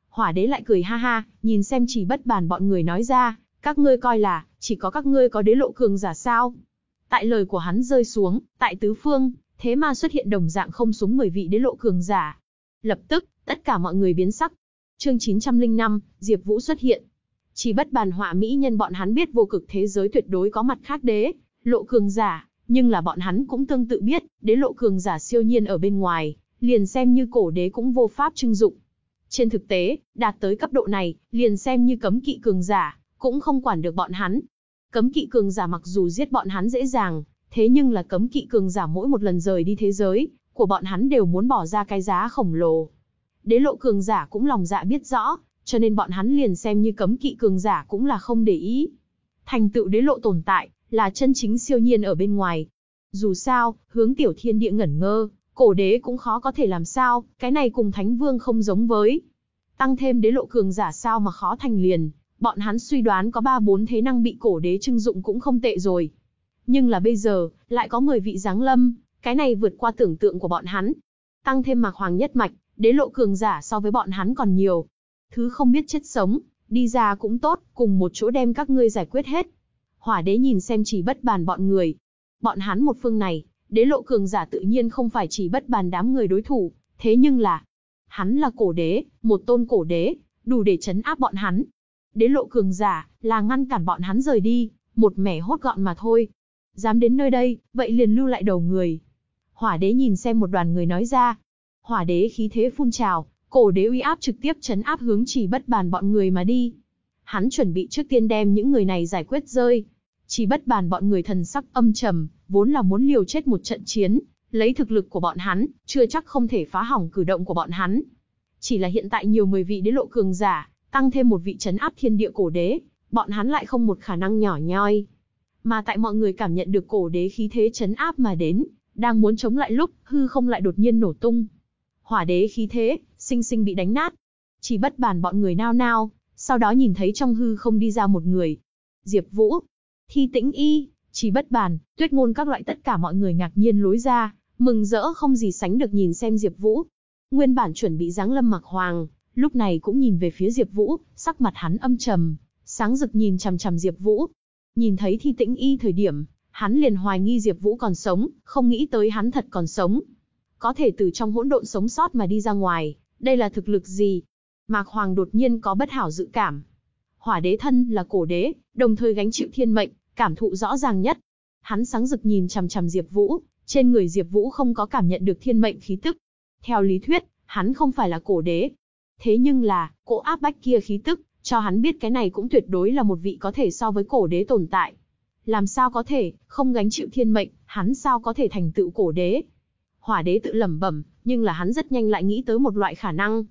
Hỏa đế lại cười ha ha, nhìn xem chỉ bất bàn bọn người nói ra, các ngươi coi là, chỉ có các ngươi có đế lộ cường giả sao. Tại lời của hắn rơi xuống, tại tứ phương, thế mà xuất hiện đồng dạng không xuống 10 vị đế lộ cường giả. Lập tức, tất cả mọi người biến sắc. Chương 905, Diệp Vũ xuất hiện. Chỉ bất bàn họa mỹ nhân bọn hắn biết vô cực thế giới tuyệt đối có mặt khác đế, Lộ cường giả, nhưng là bọn hắn cũng tương tự biết, đế lộ cường giả siêu nhiên ở bên ngoài, liền xem như cổ đế cũng vô pháp trưng dụng. Trên thực tế, đạt tới cấp độ này, liền xem như cấm kỵ cường giả, cũng không quản được bọn hắn. Cấm kỵ cường giả mặc dù giết bọn hắn dễ dàng, thế nhưng là cấm kỵ cường giả mỗi một lần rời đi thế giới, của bọn hắn đều muốn bỏ ra cái giá khổng lồ. Đế lộ cường giả cũng lòng dạ biết rõ, cho nên bọn hắn liền xem như cấm kỵ cường giả cũng là không để ý. Thành tựu đế lộ tồn tại, là chân chính siêu nhiên ở bên ngoài. Dù sao, hướng tiểu thiên địa ngẩn ngơ, cổ đế cũng khó có thể làm sao, cái này cùng thánh vương không giống với. Tăng thêm đế lộ cường giả sao mà khó thành liền, bọn hắn suy đoán có ba bốn thế năng bị cổ đế trưng dụng cũng không tệ rồi. Nhưng là bây giờ, lại có 10 vị giáng lâm, cái này vượt qua tưởng tượng của bọn hắn. Tăng thêm mạc hoàng nhất mạch, đế lộ cường giả so với bọn hắn còn nhiều. Thứ không biết chết sống, đi ra cũng tốt, cùng một chỗ đem các ngươi giải quyết hết. Hỏa đế nhìn xem chỉ bất bàn bọn người. Bọn hắn một phương này, đế lộ cường giả tự nhiên không phải chỉ bất bàn đám người đối thủ, thế nhưng là, hắn là cổ đế, một tôn cổ đế, đủ để chấn áp bọn hắn. Đế lộ cường giả, là ngăn cản bọn hắn rời đi, một mẻ hốt gọn mà thôi. Dám đến nơi đây, vậy liền lưu lại đầu người. Hỏa đế nhìn xem một đoàn người nói ra. Hỏa đế khí thế phun trào, cổ đế uy áp trực tiếp chấn áp hướng chỉ bất bàn bọn người mà đi. Hắn chuẩn bị trước tiên đem những người này giải quyết rơi. Chỉ bất bàn bọn người thần sắc âm trầm, vốn là muốn liều chết một trận chiến, lấy thực lực của bọn hắn, chưa chắc không thể phá hỏng cử động của bọn hắn. Chỉ là hiện tại nhiều mười vị đế lộ cường giả, tăng thêm một vị chấn áp thiên địa cổ đế, bọn hắn lại không một khả năng nhỏ nhoi. Mà tại mọi người cảm nhận được cổ đế khí thế chấn áp mà đến, đang muốn chống lại lúc, hư không lại đột nhiên nổ tung. Hỏa đế khí thế, sinh sinh bị đánh nát. Chỉ bất bàn bọn người nao nao, sau đó nhìn thấy trong hư không đi ra một người. Diệp Vũ, Thi Tĩnh Y, chỉ bất bàn, tuyết ngôn các loại tất cả mọi người ngạc nhiên lối ra, mừng rỡ không gì sánh được nhìn xem Diệp Vũ. Nguyên bản chuẩn bị giáng lâm mặc hoàng, lúc này cũng nhìn về phía Diệp Vũ, sắc mặt hắn âm trầm, sáng rực nhìn chằm chằm Diệp Vũ. Nhìn thấy Thi Tĩnh Y thời điểm, hắn liền hoài nghi Diệp Vũ còn sống, không nghĩ tới hắn thật còn sống. Có thể từ trong hỗn độn sống sót mà đi ra ngoài, đây là thực lực gì? Mạc Hoàng đột nhiên có bất hảo dự cảm. Hỏa đế thân là cổ đế, đồng thời gánh chịu thiên mệnh, cảm thụ rõ ràng nhất. Hắn sáng rực nhìn chằm chằm Diệp Vũ, trên người Diệp Vũ không có cảm nhận được thiên mệnh khí tức. Theo lý thuyết, hắn không phải là cổ đế. Thế nhưng là, cỗ áp bách kia khí tức, cho hắn biết cái này cũng tuyệt đối là một vị có thể so với cổ đế tồn tại. Làm sao có thể, không gánh chịu thiên mệnh, hắn sao có thể thành tựu cổ đế? Hỏa đế tự lẩm bẩm, nhưng là hắn rất nhanh lại nghĩ tới một loại khả năng.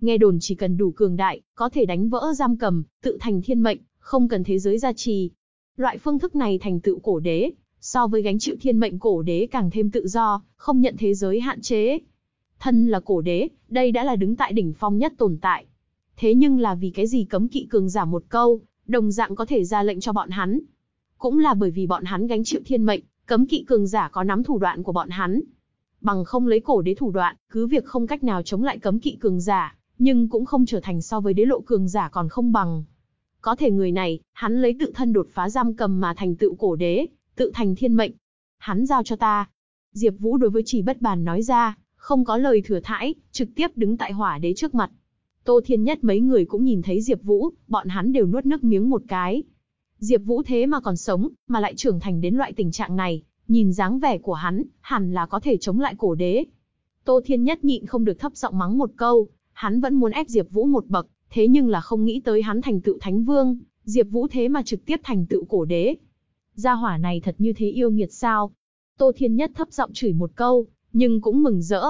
Nghe đồn chỉ cần đủ cường đại, có thể đánh vỡ giam cầm, tự thành thiên mệnh, không cần thế giới gia trì. Loại phương thức này thành tựu cổ đế, so với gánh chịu thiên mệnh cổ đế càng thêm tự do, không nhận thế giới hạn chế. Thân là cổ đế, đây đã là đứng tại đỉnh phong nhất tồn tại. Thế nhưng là vì cái gì cấm kỵ cường giả một câu, đồng dạng có thể ra lệnh cho bọn hắn. Cũng là bởi vì bọn hắn gánh chịu thiên mệnh, cấm kỵ cường giả có nắm thủ đoạn của bọn hắn. Bằng không lấy cổ đế thủ đoạn, cứ việc không cách nào chống lại cấm kỵ cường giả, nhưng cũng không trở thành so với đế lộ cường giả còn không bằng. Có thể người này, hắn lấy tự thân đột phá giam cầm mà thành tựu cổ đế, tự thành thiên mệnh. Hắn giao cho ta. Diệp Vũ đối với chỉ bất bàn nói ra, không có lời thừa thãi, trực tiếp đứng tại hỏa đế trước mặt. Tô Thiên Nhất mấy người cũng nhìn thấy Diệp Vũ, bọn hắn đều nuốt nước miếng một cái. Diệp Vũ thế mà còn sống, mà lại trưởng thành đến loại tình trạng này, nhìn dáng vẻ của hắn, hẳn là có thể chống lại cổ đế. Tô Thiên Nhất nhịn không được thấp giọng mắng một câu, hắn vẫn muốn ép Diệp Vũ một bậc, thế nhưng là không nghĩ tới hắn thành tựu thánh vương, Diệp Vũ thế mà trực tiếp thành tựu cổ đế. Gia hỏa này thật như thế yêu nghiệt sao? Tô Thiên Nhất thấp giọng chửi một câu, nhưng cũng mừng rỡ.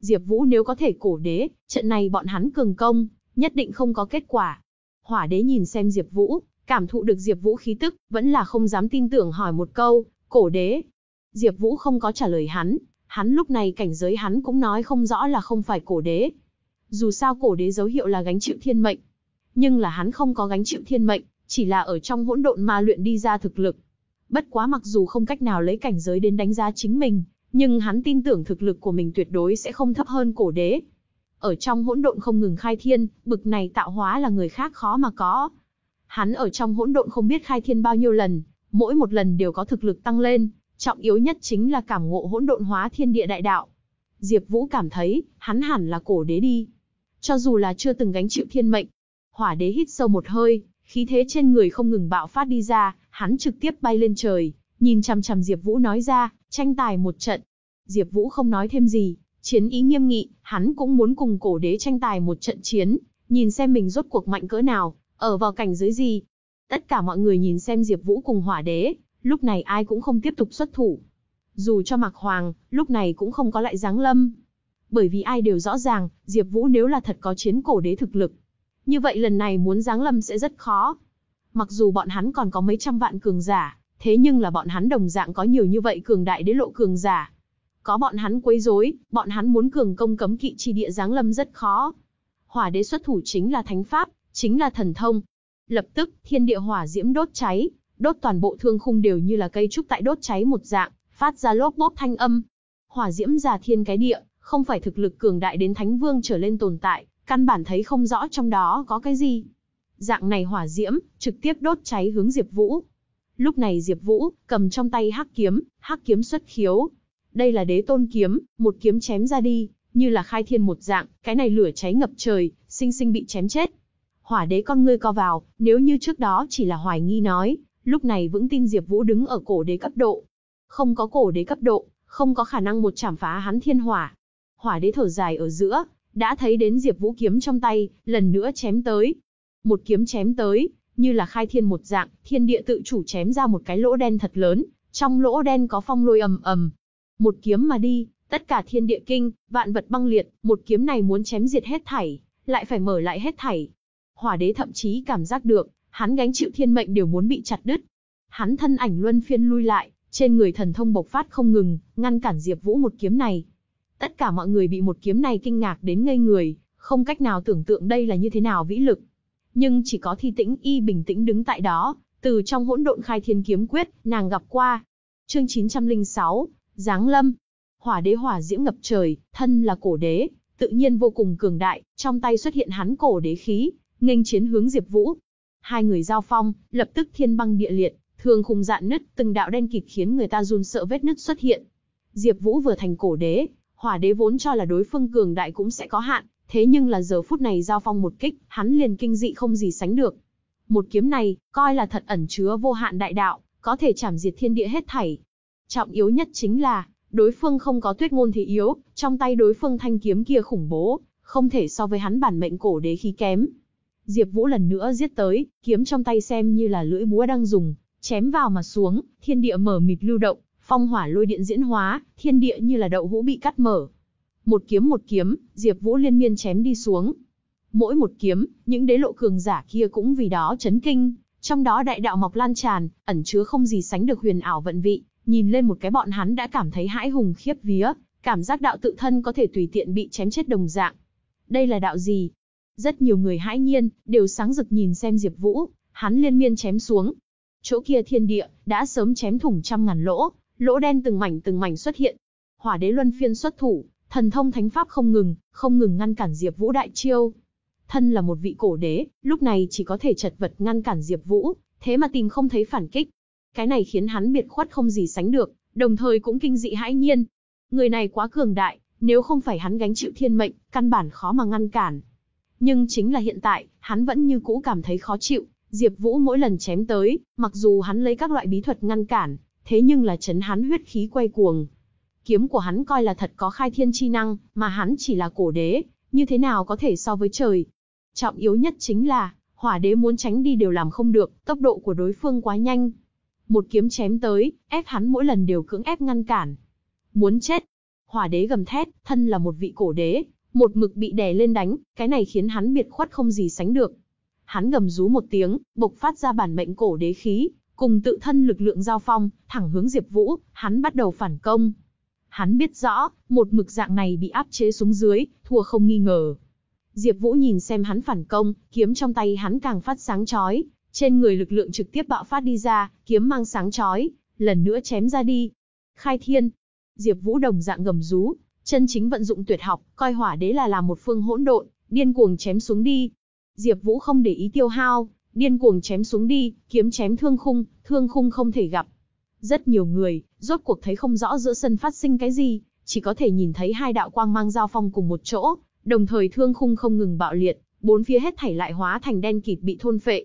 Diệp Vũ nếu có thể cổ đế, trận này bọn hắn cường công, nhất định không có kết quả. Hỏa đế nhìn xem Diệp Vũ, cảm thụ được Diệp Vũ khí tức, vẫn là không dám tin tưởng hỏi một câu, cổ đế. Diệp Vũ không có trả lời hắn, hắn lúc này cảnh giới hắn cũng nói không rõ là không phải cổ đế. Dù sao cổ đế dấu hiệu là gánh chịu thiên mệnh, nhưng là hắn không có gánh chịu thiên mệnh, chỉ là ở trong hỗn độn ma luyện đi ra thực lực. Bất quá mặc dù không cách nào lấy cảnh giới đến đánh giá chính mình, nhưng hắn tin tưởng thực lực của mình tuyệt đối sẽ không thấp hơn cổ đế. Ở trong hỗn độn không ngừng khai thiên, bực này tạo hóa là người khác khó mà có. Hắn ở trong hỗn độn không biết khai thiên bao nhiêu lần, mỗi một lần đều có thực lực tăng lên, trọng yếu nhất chính là cảm ngộ hỗn độn hóa thiên địa đại đạo. Diệp Vũ cảm thấy, hắn hẳn là cổ đế đi. Cho dù là chưa từng gánh chịu thiên mệnh. Hỏa đế hít sâu một hơi, khí thế trên người không ngừng bạo phát đi ra, hắn trực tiếp bay lên trời, Nhìn chằm chằm Diệp Vũ nói ra, tranh tài một trận. Diệp Vũ không nói thêm gì, chiến ý nghiêm nghị, hắn cũng muốn cùng cổ đế tranh tài một trận chiến, nhìn xem mình rốt cuộc mạnh cỡ nào, ở vào cảnh giới gì. Tất cả mọi người nhìn xem Diệp Vũ cùng hỏa đế, lúc này ai cũng không tiếp tục xuất thủ. Dù cho Mạc Hoàng, lúc này cũng không có lại giáng lâm. Bởi vì ai đều rõ ràng, Diệp Vũ nếu là thật có chiến cổ đế thực lực, như vậy lần này muốn giáng lâm sẽ rất khó. Mặc dù bọn hắn còn có mấy trăm vạn cường giả, thế nhưng là bọn hắn đồng dạng có nhiều như vậy cường đại đế lộ cường giả. Có bọn hắn quấy rối, bọn hắn muốn cường công cấm kỵ chi địa giáng lâm rất khó. Hỏa đế xuất thủ chính là thánh pháp, chính là thần thông. Lập tức, thiên địa hỏa diễm đốt cháy, đốt toàn bộ thương khung đều như là cây trúc tại đốt cháy một dạng, phát ra lốp bốp thanh âm. Hỏa diễm già thiên cái địa, không phải thực lực cường đại đến thánh vương trở lên tồn tại, căn bản thấy không rõ trong đó có cái gì. Dạng này hỏa diễm, trực tiếp đốt cháy hướng Diệp Vũ. Lúc này Diệp Vũ, cầm trong tay hắc kiếm, hắc kiếm xuất khiếu. Đây là đế tôn kiếm, một kiếm chém ra đi, như là khai thiên một dạng, cái này lửa cháy ngập trời, sinh sinh bị chém chết. Hỏa đế con ngươi co vào, nếu như trước đó chỉ là hoài nghi nói, lúc này vững tin Diệp Vũ đứng ở cổ đế cấp độ. Không có cổ đế cấp độ, không có khả năng một chảm phá hắn thiên hỏa. Hỏa đế thở dài ở giữa, đã thấy đến Diệp Vũ kiếm trong tay, lần nữa chém tới. Một kiếm chém tới, như là khai thiên một dạng, thiên địa tự chủ chém ra một cái lỗ đen thật lớn, trong lỗ đen có phong lôi ầm ầm. Một kiếm mà đi, tất cả thiên địa kinh, vạn vật băng liệt, một kiếm này muốn chém diệt hết thảy, lại phải mở lại hết thảy. Hỏa đế thậm chí cảm giác được, hắn gánh chịu thiên mệnh đều muốn bị chặt đứt. Hắn thân ảnh luân phiên lui lại, trên người thần thông bộc phát không ngừng, ngăn cản Diệp Vũ một kiếm này. Tất cả mọi người bị một kiếm này kinh ngạc đến ngây người, không cách nào tưởng tượng đây là như thế nào vĩ lực. Nhưng chỉ có Thi Tĩnh Y bình tĩnh đứng tại đó, từ trong hỗn độn khai thiên kiếm quyết, nàng gặp qua. Chương 906, Giáng Lâm. Hỏa đế hỏa diễm ngập trời, thân là cổ đế, tự nhiên vô cùng cường đại, trong tay xuất hiện hắn cổ đế khí, nghênh chiến hướng Diệp Vũ. Hai người giao phong, lập tức thiên băng địa liệt, thường khung dạn nứt, từng đạo đen kịt khiến người ta run sợ vết nứt xuất hiện. Diệp Vũ vừa thành cổ đế, Hỏa đế vốn cho là đối phương cường đại cũng sẽ có hạn, thế nhưng là giờ phút này giao phong một kích, hắn liền kinh dị không gì sánh được. Một kiếm này, coi là thật ẩn chứa vô hạn đại đạo, có thể chảm diệt thiên địa hết thảy. Trọng yếu nhất chính là, đối phương không có tuyết ngôn thì yếu, trong tay đối phương thanh kiếm kia khủng bố, không thể so với hắn bản mệnh cổ đế khí kém. Diệp Vũ lần nữa giết tới, kiếm trong tay xem như là lưỡi búa đang dùng, chém vào mà xuống, thiên địa mở mịt lưu động, phong hỏa lôi điện diễn hóa, thiên địa như là đậu hũ bị cắt mở. Một kiếm một kiếm, Diệp Vũ liên miên chém đi xuống. Mỗi một kiếm, những đế lộ cường giả kia cũng vì đó chấn kinh, trong đó đại đạo mọc lan tràn, ẩn chứa không gì sánh được huyền ảo vận vị, nhìn lên một cái bọn hắn đã cảm thấy hãi hùng khiếp vía, cảm giác đạo tự thân có thể tùy tiện bị chém chết đồng dạng. Đây là đạo gì? Rất nhiều người hãi nhiên, đều sáng rực nhìn xem Diệp Vũ, hắn liên miên chém xuống. Chỗ kia thiên địa đã sớm chém thủng trăm ngàn lỗ, lỗ đen từng mảnh từng mảnh xuất hiện. Hỏa đế luân phiên xuất thủ, thần thông thánh pháp không ngừng, không ngừng ngăn cản Diệp Vũ đại chiêu. Thân là một vị cổ đế, lúc này chỉ có thể chật vật ngăn cản Diệp Vũ, thế mà tìm không thấy phản kích. Cái này khiến hắn biệt khuất không gì sánh được, đồng thời cũng kinh dị hãi nhiên. Người này quá cường đại, nếu không phải hắn gánh chịu thiên mệnh, căn bản khó mà ngăn cản. Nhưng chính là hiện tại, hắn vẫn như cũ cảm thấy khó chịu, Diệp Vũ mỗi lần chém tới, mặc dù hắn lấy các loại bí thuật ngăn cản, thế nhưng là chấn hắn huyết khí quay cuồng. Kiếm của hắn coi là thật có khai thiên chi năng, mà hắn chỉ là cổ đế, như thế nào có thể so với trời. Trọng yếu nhất chính là, hỏa đế muốn tránh đi đều làm không được, tốc độ của đối phương quá nhanh. Một kiếm chém tới, ép hắn mỗi lần đều cưỡng ép ngăn cản. Muốn chết. Hỏa đế gầm thét, thân là một vị cổ đế, một mực bị đè lên đánh, cái này khiến hắn biệt khuất không gì sánh được. Hắn gầm rú một tiếng, bộc phát ra bản mệnh cổ đế khí, cùng tự thân lực lượng giao phong, thẳng hướng Diệp Vũ, hắn bắt đầu phản công. Hắn biết rõ, một mực dạng này bị áp chế xuống dưới, thua không nghi ngờ. Diệp Vũ nhìn xem hắn phản công, kiếm trong tay hắn càng phát sáng chói, trên người lực lượng trực tiếp bạo phát đi ra, kiếm mang sáng chói, lần nữa chém ra đi. Khai thiên. Diệp Vũ đồng dạng gầm rú, chân chính vận dụng tuyệt học, coi hỏa đế là làm một phương hỗn độn, điên cuồng chém xuống đi. Diệp Vũ không để ý tiêu hao, điên cuồng chém xuống đi, kiếm chém thương khung, thương khung không thể gặp. Rất nhiều người, rốt cuộc thấy không rõ giữa sân phát sinh cái gì, chỉ có thể nhìn thấy hai đạo quang mang giao phong cùng một chỗ, đồng thời thương khung không ngừng bạo liệt, bốn phía hết thảy lại hóa thành đen kịt bị thôn phệ.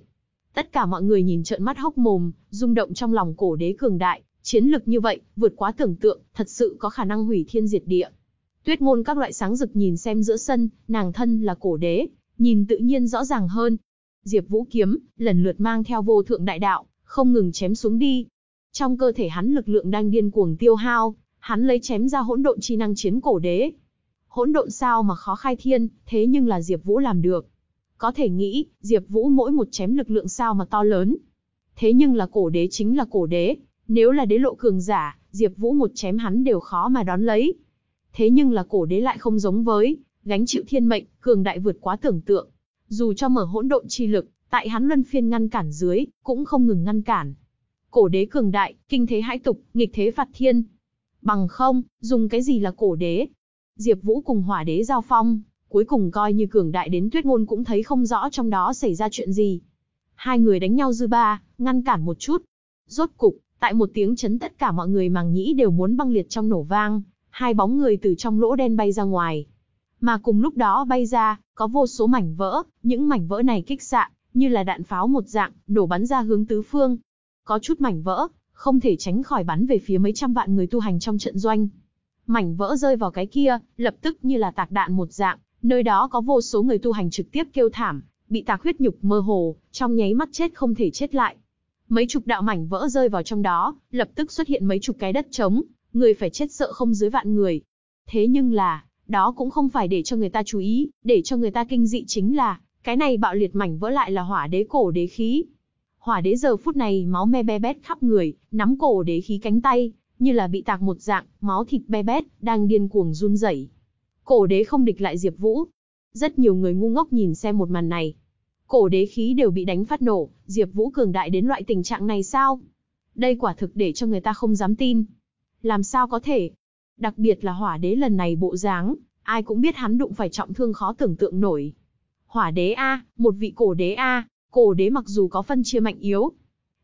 Tất cả mọi người nhìn trợn mắt hốc mồm, rung động trong lòng cổ đế cường đại, Chiến lực như vậy, vượt quá tưởng tượng, thật sự có khả năng hủy thiên diệt địa. Tuyết ngôn các loại sáng rực nhìn xem giữa sân, nàng thân là cổ đế, nhìn tự nhiên rõ ràng hơn. Diệp Vũ kiếm, lần lượt mang theo vô thượng đại đạo, không ngừng chém xuống đi. Trong cơ thể hắn lực lượng đang điên cuồng tiêu hao, hắn lấy chém ra hỗn độn chi năng chiến cổ đế. Hỗn độn sao mà khó khai thiên, thế nhưng là Diệp Vũ làm được. Có thể nghĩ, Diệp Vũ mỗi một chém lực lượng sao mà to lớn. Thế nhưng là cổ đế chính là cổ đế, nếu là đế lộ cường giả, Diệp Vũ một chém hắn đều khó mà đón lấy. Thế nhưng là cổ đế lại không giống với, gánh chịu thiên mệnh, cường đại vượt quá tưởng tượng. Dù cho mở hỗn độn chi lực, tại hắn luân phiên ngăn cản dưới, cũng không ngừng ngăn cản. Cổ đế cường đại, kinh thế hãi tục, nghịch thế phạt thiên. Bằng không, dùng cái gì là cổ đế? Diệp Vũ cùng Hỏa đế giao phong, cuối cùng coi như cường đại đến Tuyết ngôn cũng thấy không rõ trong đó xảy ra chuyện gì. Hai người đánh nhau dư ba, ngăn cản một chút. Rốt cục, tại một tiếng chấn tất cả mọi người màng nhĩ đều muốn băng liệt trong nổ vang, hai bóng người từ trong lỗ đen bay ra ngoài. Mà cùng lúc đó bay ra, có vô số mảnh vỡ, những mảnh vỡ này kích xạ, như là đạn pháo một dạng, nổ bắn ra hướng tứ phương. Có chút mảnh vỡ, không thể tránh khỏi bắn về phía mấy trăm vạn người tu hành trong trận doanh. Mảnh vỡ rơi vào cái kia, lập tức như là tạc đạn một dạng, nơi đó có vô số người tu hành trực tiếp kêu thảm, bị tạc huyết nhục mơ hồ, trong nháy mắt chết không thể chết lại. Mấy chục đạo mảnh vỡ rơi vào trong đó, lập tức xuất hiện mấy chục cái đất trống, người phải chết sợ không dưới vạn người. Thế nhưng là, đó cũng không phải để cho người ta chú ý, để cho người ta kinh dị chính là, cái này bạo liệt mảnh vỡ lại là hỏa đế cổ đế khí. Hỏa đế giờ phút này máu me be bét khắp người, nắm cổ đế khí cánh tay, như là bị tạc một dạng, máu thịt be bét, đang điên cuồng run rẩy. Cổ đế không địch lại Diệp Vũ. Rất nhiều người ngu ngốc nhìn xem một màn này. Cổ đế khí đều bị đánh phát nổ, Diệp Vũ cường đại đến loại tình trạng này sao? Đây quả thực để cho người ta không dám tin. Làm sao có thể? Đặc biệt là hỏa đế lần này bộ dáng, ai cũng biết hắn đụng phải trọng thương khó tưởng tượng nổi. Hỏa đế A, một vị cổ đế A, cổ đế mặc dù có phân chia mạnh yếu,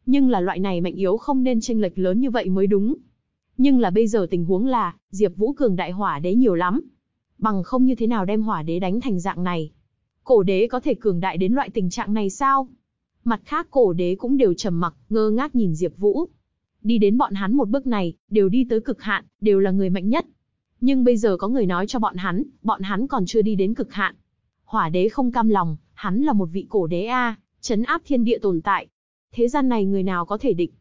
nhưng là loại này mạnh yếu không nên chênh lệch lớn như vậy mới đúng. Nhưng là bây giờ tình huống là, Diệp Vũ cường đại hỏa đế nhiều lắm. Bằng không như thế nào đem hỏa đế đánh thành dạng này. Cổ đế có thể cường đại đến loại tình trạng này sao? Mặt khác cổ đế cũng đều trầm mặc, ngơ ngác nhìn Diệp Vũ. Đi đến bọn hắn một bước này, đều đi tới cực hạn, đều là người mạnh nhất. Nhưng bây giờ có người nói cho bọn hắn, bọn hắn còn chưa đi đến cực hạn. Hỏa đế không cam lòng, hắn là một vị cổ đế a, chấn áp thiên địa tồn tại. Thế gian này người nào có thể địch?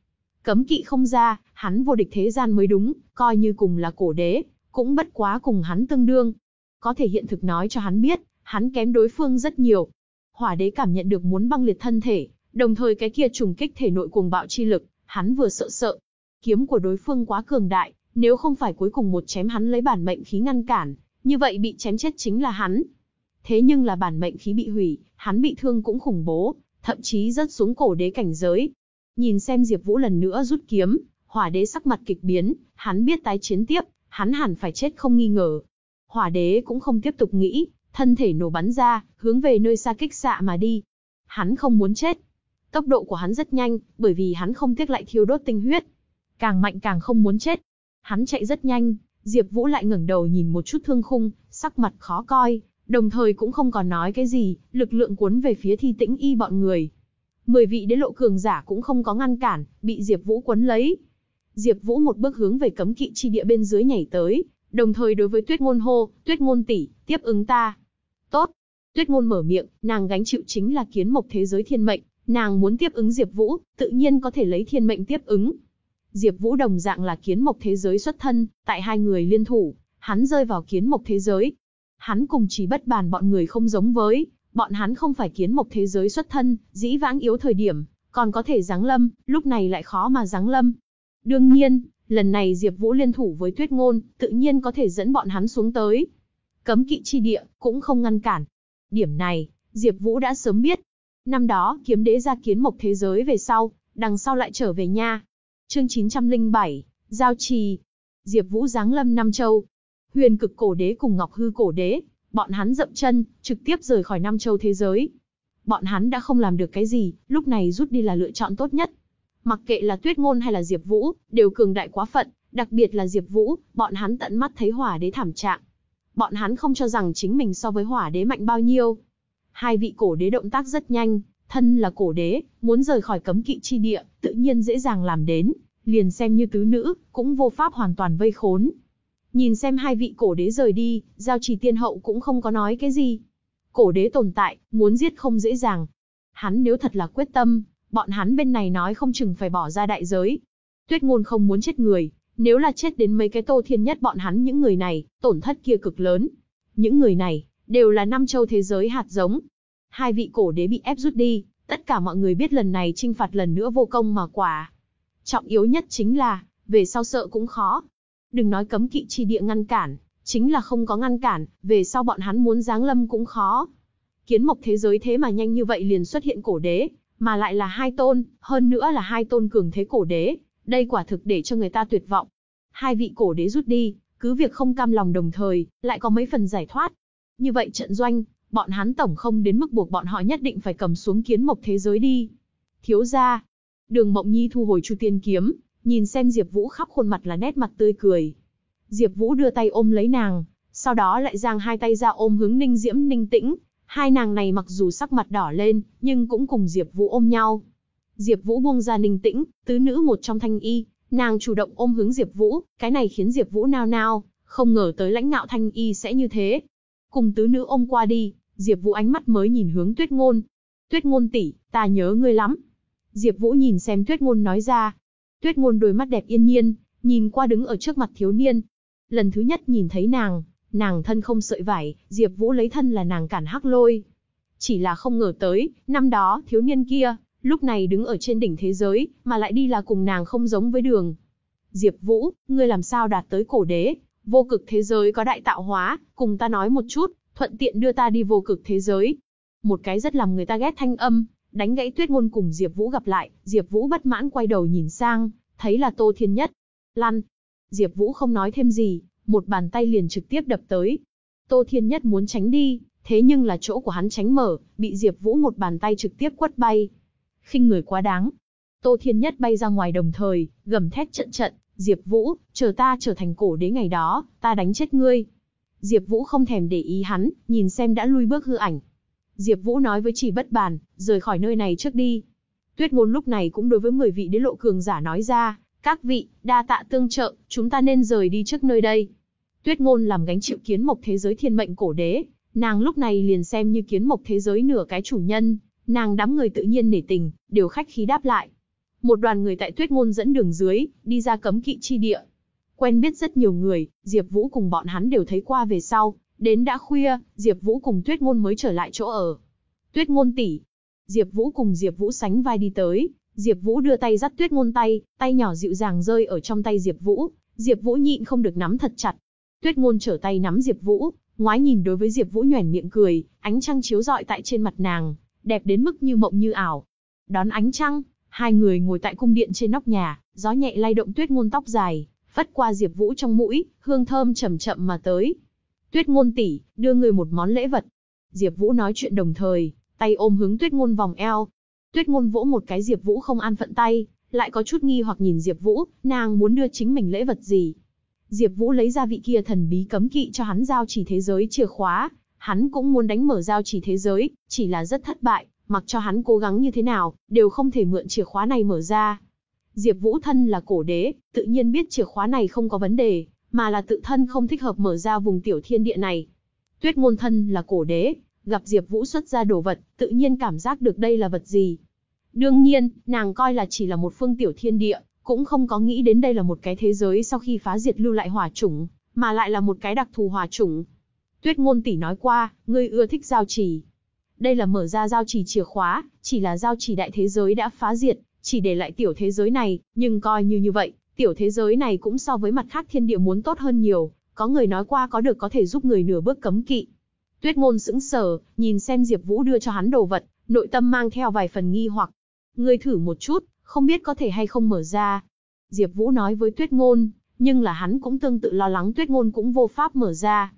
Cấm kỵ không ra, hắn vô địch thế gian mới đúng, coi như cùng là cổ đế, cũng bất quá cùng hắn tương đương. Có thể hiện thực nói cho hắn biết, hắn kém đối phương rất nhiều. Hỏa đế cảm nhận được muốn băng liệt thân thể, đồng thời cái kia trùng kích thể nội cuồng bạo chi lực, hắn vừa sợ sợ. Kiếm của đối phương quá cường đại, nếu không phải cuối cùng một chém hắn lấy bản mệnh khí ngăn cản, như vậy bị chém chết chính là hắn. Thế nhưng là bản mệnh khí bị hủy, hắn bị thương cũng khủng bố, thậm chí rớt xuống cổ đế cảnh giới. Nhìn xem Diệp Vũ lần nữa rút kiếm, Hỏa đế sắc mặt kịch biến, hắn biết tái chiến tiếp, hắn hẳn phải chết không nghi ngờ. Hỏa đế cũng không tiếp tục nghĩ, thân thể nổ bắn ra, hướng về nơi xa kích xạ mà đi. Hắn không muốn chết. Tốc độ của hắn rất nhanh, bởi vì hắn không tiếc lại thiêu đốt tinh huyết. Càng mạnh càng không muốn chết. Hắn chạy rất nhanh, Diệp Vũ lại ngẩng đầu nhìn một chút thương khung, sắc mặt khó coi, đồng thời cũng không còn nói cái gì, lực lượng cuốn về phía Thi Tĩnh Y bọn người. Mười vị đế lộ cường giả cũng không có ngăn cản, bị Diệp Vũ quấn lấy. Diệp Vũ một bước hướng về cấm kỵ chi địa bên dưới nhảy tới, đồng thời đối với Tuyết Ngôn hô, "Tuyết Ngôn tỷ, tiếp ứng ta." "Tốt." Tuyết Ngôn mở miệng, nàng gánh chịu chính là kiến mộc thế giới thiên mệnh, nàng muốn tiếp ứng Diệp Vũ, tự nhiên có thể lấy thiên mệnh tiếp ứng. Diệp Vũ đồng dạng là kiến mộc thế giới xuất thân, tại hai người liên thủ, hắn rơi vào kiến mộc thế giới. Hắn cùng chỉ bất bàn bọn người không giống với, bọn hắn không phải kiến mộc thế giới xuất thân, dĩ vãng yếu thời điểm, còn có thể giáng lâm, lúc này lại khó mà giáng lâm. Đương nhiên, lần này Diệp Vũ liên thủ với Tuyết Ngôn, tự nhiên có thể dẫn bọn hắn xuống tới. Cấm kỵ chi địa, cũng không ngăn cản. Điểm này, Diệp Vũ đã sớm biết. Năm đó, kiếm đế ra kiến mộc thế giới về sau, đằng sau lại trở về nha. Chương 907, Giao trì. Diệp Vũ giáng lâm Nam Châu. Huyền cực cổ đế cùng Ngọc hư cổ đế, bọn hắn dậm chân, trực tiếp rời khỏi Nam Châu thế giới. Bọn hắn đã không làm được cái gì, lúc này rút đi là lựa chọn tốt nhất. Mặc kệ là Tuyết Ngôn hay là Diệp Vũ, đều cường đại quá phận, đặc biệt là Diệp Vũ, bọn hắn tận mắt thấy Hỏa Đế thảm trạng. Bọn hắn không cho rằng chính mình so với Hỏa Đế mạnh bao nhiêu. Hai vị cổ đế động tác rất nhanh, thân là cổ đế, muốn rời khỏi cấm kỵ chi địa, tự nhiên dễ dàng làm đến, liền xem như tứ nữ, cũng vô pháp hoàn toàn vây khốn. Nhìn xem hai vị cổ đế rời đi, giao trì tiên hậu cũng không có nói cái gì. Cổ đế tồn tại, muốn giết không dễ dàng. Hắn nếu thật là quyết tâm, bọn hắn bên này nói không chừng phải bỏ ra đại giới. Tuyết ngôn không muốn chết người, nếu là chết đến mấy cái tô thiên nhất bọn hắn những người này, tổn thất kia cực lớn. Những người này, đều là năm châu thế giới hạt giống. Hai vị cổ đế bị ép rút đi, tất cả mọi người biết lần này trinh phạt lần nữa vô công mà quả. Trọng yếu nhất chính là, về sau sợ cũng khó. Đừng nói cấm kỵ chi địa ngăn cản, chính là không có ngăn cản, về sau bọn hắn muốn giáng lâm cũng khó. Kiến mộc thế giới thế mà nhanh như vậy liền xuất hiện cổ đế, mà lại là hai tôn, hơn nữa là hai tôn cường thế cổ đế, đây quả thực để cho người ta tuyệt vọng. Hai vị cổ đế rút đi, cứ việc không cam lòng đồng thời, lại có mấy phần giải thoát. Như vậy trận doanh, bọn hắn tổng không đến mức buộc bọn họ nhất định phải cầm xuống kiến mộc thế giới đi. Thiếu gia, đường mộng nhi thu hồi chu tiên kiếm, nhìn xem Diệp Vũ khắp khuôn mặt là nét mặt tươi cười. Diệp Vũ đưa tay ôm lấy nàng, sau đó lại giang hai tay ra ôm hướng Ninh Diễm Ninh Tĩnh, hai nàng này mặc dù sắc mặt đỏ lên, nhưng cũng cùng Diệp Vũ ôm nhau. Diệp Vũ buông ra Ninh Tĩnh, tứ nữ một trong thanh y, nàng chủ động ôm hướng Diệp Vũ, cái này khiến Diệp Vũ nao nao, không ngờ tới lãnh ngạo thanh y sẽ như thế. Cùng tứ nữ ôm qua đi, Diệp Vũ ánh mắt mới nhìn hướng Tuyết Ngôn. "Tuyết Ngôn tỷ, ta nhớ ngươi lắm." Diệp Vũ nhìn xem Tuyết Ngôn nói ra. Tuyết Ngôn đôi mắt đẹp yên nhiên, nhìn qua đứng ở trước mặt thiếu niên. Lần thứ nhất nhìn thấy nàng, nàng thân không sợi vải, Diệp Vũ lấy thân là nàng cản hắc lôi. Chỉ là không ngờ tới, năm đó thiếu niên kia, lúc này đứng ở trên đỉnh thế giới, mà lại đi là cùng nàng không giống với đường. Diệp Vũ, ngươi làm sao đạt tới cổ đế? Vô cực thế giới có đại tạo hóa, cùng ta nói một chút, thuận tiện đưa ta đi vô cực thế giới. Một cái rất làm người ta ghét thanh âm, đánh gãy Tuyết Ngôn cùng Diệp Vũ gặp lại, Diệp Vũ bất mãn quay đầu nhìn sang, thấy là Tô Thiên Nhất. Lăn. Diệp Vũ không nói thêm gì, một bàn tay liền trực tiếp đập tới. Tô Thiên Nhất muốn tránh đi, thế nhưng là chỗ của hắn tránh mở, bị Diệp Vũ một bàn tay trực tiếp quất bay. Khinh người quá đáng. Tô Thiên Nhất bay ra ngoài đồng thời, gầm thét trận trận, Diệp Vũ, chờ ta trở thành cổ đế ngày đó, ta đánh chết ngươi. Diệp Vũ không thèm để ý hắn, nhìn xem đã lui bước hư ảnh. Diệp Vũ nói với Chỉ Bất Bàn, rời khỏi nơi này trước đi. Tuyết Ngôn lúc này cũng đối với 10 vị đế lộ cường giả nói ra, các vị, đa tạ tương trợ, chúng ta nên rời đi trước nơi đây. Tuyết Ngôn làm gánh chịu kiến mộc thế giới thiên mệnh cổ đế, nàng lúc này liền xem như kiến mộc thế giới nửa cái chủ nhân, nàng đám người tự nhiên nể tình, đều khách khí đáp lại. Một đoàn người tại Tuyết Ngôn dẫn đường dưới, đi ra cấm kỵ chi địa. Quen biết rất nhiều người, Diệp Vũ cùng bọn hắn đều thấy qua về sau, đến đã khuya, Diệp Vũ cùng Tuyết Ngôn mới trở lại chỗ ở. Tuyết Ngôn tỷ. Diệp Vũ cùng Diệp Vũ sánh vai đi tới, Diệp Vũ đưa tay dắt Tuyết Ngôn tay, tay nhỏ dịu dàng rơi ở trong tay Diệp Vũ, Diệp Vũ nhịn không được nắm thật chặt, Tuyết Ngôn trở tay nắm Diệp Vũ, ngoái nhìn đối với Diệp Vũ nhoẻn miệng cười, ánh trăng chiếu rọi tại trên mặt nàng, đẹp đến mức như mộng như ảo. Đón ánh trăng, hai người ngồi tại cung điện trên nóc nhà, gió nhẹ lay động Tuyết Ngôn tóc dài, vắt qua Diệp Vũ trong mũi, hương thơm chậm chậm mà tới. Tuyết Ngôn tỷ, đưa người một món lễ vật. Diệp Vũ nói chuyện đồng thời, tay ôm hướng Tuyết Ngôn vòng eo. Tuyết Ngôn vỗ một cái Diệp Vũ không an phận tay, lại có chút nghi hoặc nhìn Diệp Vũ, nàng muốn đưa chính mình lễ vật gì? Diệp Vũ lấy ra vị kia thần bí cấm kỵ cho hắn giao chỉ thế giới chìa khóa, hắn cũng muốn đánh mở giao chỉ thế giới, chỉ là rất thất bại, mặc cho hắn cố gắng như thế nào, đều không thể mượn chìa khóa này mở ra. Diệp Vũ thân là cổ đế, tự nhiên biết chìa khóa này không có vấn đề, mà là tự thân không thích hợp mở ra vùng tiểu thiên địa này. Tuyết Ngôn thân là cổ đế, gặp Diệp Vũ xuất ra đồ vật, tự nhiên cảm giác được đây là vật gì. Đương nhiên, nàng coi là chỉ là một phương tiểu thiên địa, cũng không có nghĩ đến đây là một cái thế giới sau khi phá diệt lưu lại hỏa chủng, mà lại là một cái đặc thù hỏa chủng. Tuyết ngôn tỷ nói qua, ngươi ưa thích giao trì. Đây là mở ra giao chỉ chìa khóa, chỉ là giao chỉ đại thế giới đã phá diệt, chỉ để lại tiểu thế giới này, nhưng coi như như vậy, tiểu thế giới này cũng so với mặt khác thiên địa muốn tốt hơn nhiều, có người nói qua có được có thể giúp người nửa bước cấm kỵ. Tuyết ngôn sững sờ, nhìn xem Diệp Vũ đưa cho hắn đồ vật, nội tâm mang theo vài phần nghi hoặc. Ngươi thử một chút, không biết có thể hay không mở ra. Diệp Vũ nói với Tuyết Ngôn, nhưng là hắn cũng tương tự lo lắng Tuyết Ngôn cũng vô pháp mở ra.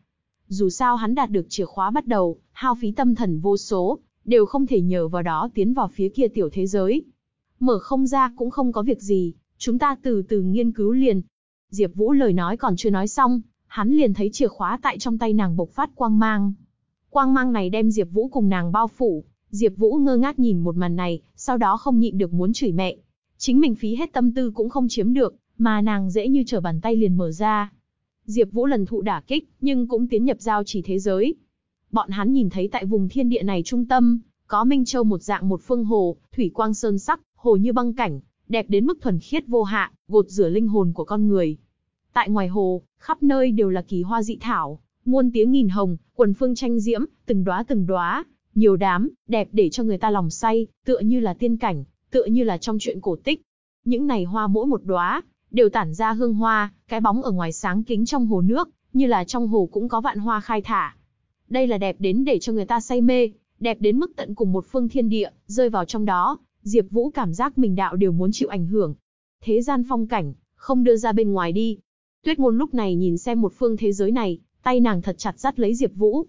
Dù sao hắn đạt được chìa khóa bắt đầu, hao phí tâm thần vô số, đều không thể nhờ vào đó tiến vào phía kia tiểu thế giới. Mở không ra cũng không có việc gì, chúng ta từ từ nghiên cứu liền. Diệp Vũ lời nói còn chưa nói xong, hắn liền thấy chìa khóa tại trong tay nàng bộc phát quang mang. Quang mang này đem Diệp Vũ cùng nàng bao phủ, Diệp Vũ ngơ ngác nhìn một màn này, sau đó không nhịn được muốn chửi mẹ. chính mình phí hết tâm tư cũng không chiếm được, mà nàng dễ như trở bàn tay liền mở ra. Diệp Vũ lần thụ đả kích, nhưng cũng tiến nhập giao chỉ thế giới. Bọn hắn nhìn thấy tại vùng thiên địa này trung tâm, có Minh Châu một dạng một phương hồ, thủy quang sơn sắc, hồ như băng cảnh, đẹp đến mức thuần khiết vô hạ, gột rửa linh hồn của con người. Tại ngoài hồ, khắp nơi đều là kỳ hoa dị thảo, muôn tiếng nghìn hồng, quần phương tranh diễm, từng đóa từng đóa, nhiều đám, đẹp để cho người ta lòng say, tựa như là tiên cảnh, tựa như là trong truyện cổ tích. Những này hoa mỗi một đóa đều tản ra hương hoa, cái bóng ở ngoài sáng kính trong hồ nước, như là trong hồ cũng có vạn hoa khai thả. Đây là đẹp đến để cho người ta say mê, đẹp đến mức tận cùng một phương thiên địa, rơi vào trong đó, Diệp Vũ cảm giác mình đạo đều muốn chịu ảnh hưởng. Thế gian phong cảnh, không đưa ra bên ngoài đi. Tuyết Ngôn lúc này nhìn xem một phương thế giới này, tay nàng thật chặt dắt lấy Diệp Vũ.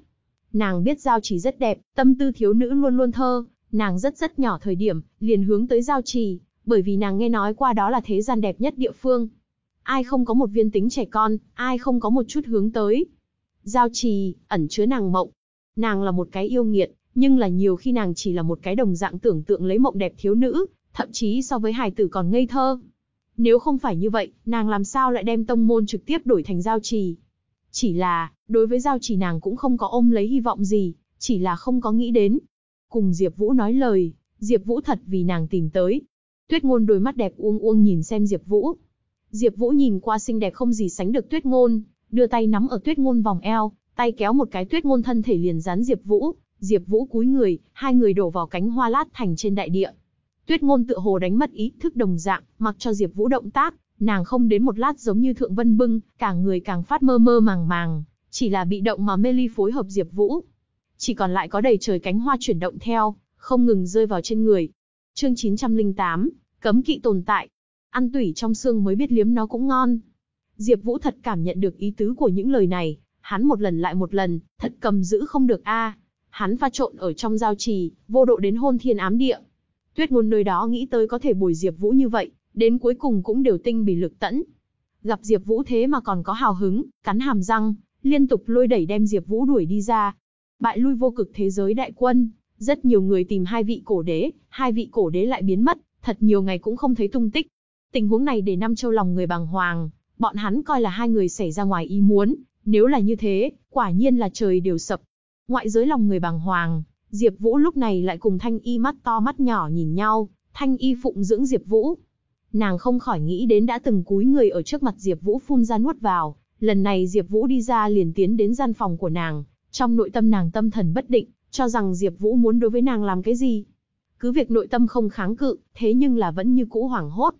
Nàng biết giao trì rất đẹp, tâm tư thiếu nữ luôn luôn thơ, nàng rất rất nhỏ thời điểm, liền hướng tới giao trì, bởi vì nàng nghe nói qua đó là thế gian đẹp nhất địa phương. Ai không có một viên tính trẻ con, ai không có một chút hướng tới. Giao trì, ẩn chứa nàng mộng. Nàng là một cái yêu nghiệt, nhưng là nhiều khi nàng chỉ là một cái đồng dạng tưởng tượng lấy mộng đẹp thiếu nữ, thậm chí so với hài tử còn ngây thơ. Nếu không phải như vậy, nàng làm sao lại đem tông môn trực tiếp đổi thành giao trì? Chỉ là, đối với giao trì nàng cũng không có ôm lấy hy vọng gì, chỉ là không có nghĩ đến. Cùng Diệp Vũ nói lời, Diệp Vũ thật vì nàng tìm tới. Tuyết ngôn đôi mắt đẹp uông uông nhìn xem Diệp Vũ. Diệp Vũ nhìn qua xinh đẹp không gì sánh được Tuyết ngôn, đưa tay nắm ở Tuyết ngôn vòng eo, tay kéo một cái Tuyết ngôn thân thể liền dán Diệp Vũ, Diệp Vũ cúi người, hai người đổ vào cánh hoa lát thành trên đại địa. Tuyết ngôn tựa hồ đánh mất ý thức đồng dạng, mặc cho Diệp Vũ động tác, nàng không đến một lát giống như thượng vân bưng, cả người càng phát mơ mơ màng màng, chỉ là bị động mà mê ly phối hợp Diệp Vũ. Chỉ còn lại có đầy trời cánh hoa chuyển động theo, không ngừng rơi vào trên người. Chương 908, cấm kỵ tồn tại. Ăn tủy trong xương mới biết liếm nó cũng ngon. Diệp Vũ thật cảm nhận được ý tứ của những lời này, hắn một lần lại một lần, thật cầm giữ không được a. Hắn pha trộn ở trong giao trì, vô độ đến hôn thiên ám địa. Tuyết ngôn nơi đó nghĩ tới có thể bồi Diệp Vũ như vậy, đến cuối cùng cũng đều tinh bị lực tẫn. Gặp Diệp Vũ thế mà còn có hào hứng, cắn hàm răng, liên tục lôi đẩy đem Diệp Vũ đuổi đi ra. Bại lui vô cực thế giới đại quân, rất nhiều người tìm hai vị cổ đế, hai vị cổ đế lại biến mất, thật nhiều ngày cũng không thấy tung tích. Tình huống này để Nam Châu lòng người bàng hoàng, bọn hắn coi là hai người xảy ra ngoài ý muốn, nếu là như thế, quả nhiên là trời đều sập. Ngoại giới lòng người bàng hoàng, Diệp Vũ lúc này lại cùng Thanh Y mắt to mắt nhỏ nhìn nhau, Thanh Y phụng dưỡng Diệp Vũ. Nàng không khỏi nghĩ đến đã từng cúi người ở trước mặt Diệp Vũ phun ra nuốt vào, lần này Diệp Vũ đi ra liền tiến đến gian phòng của nàng, trong nội tâm nàng tâm thần bất định, cho rằng Diệp Vũ muốn đối với nàng làm cái gì. Cứ việc nội tâm không kháng cự, thế nhưng là vẫn như cũ hoảng hốt.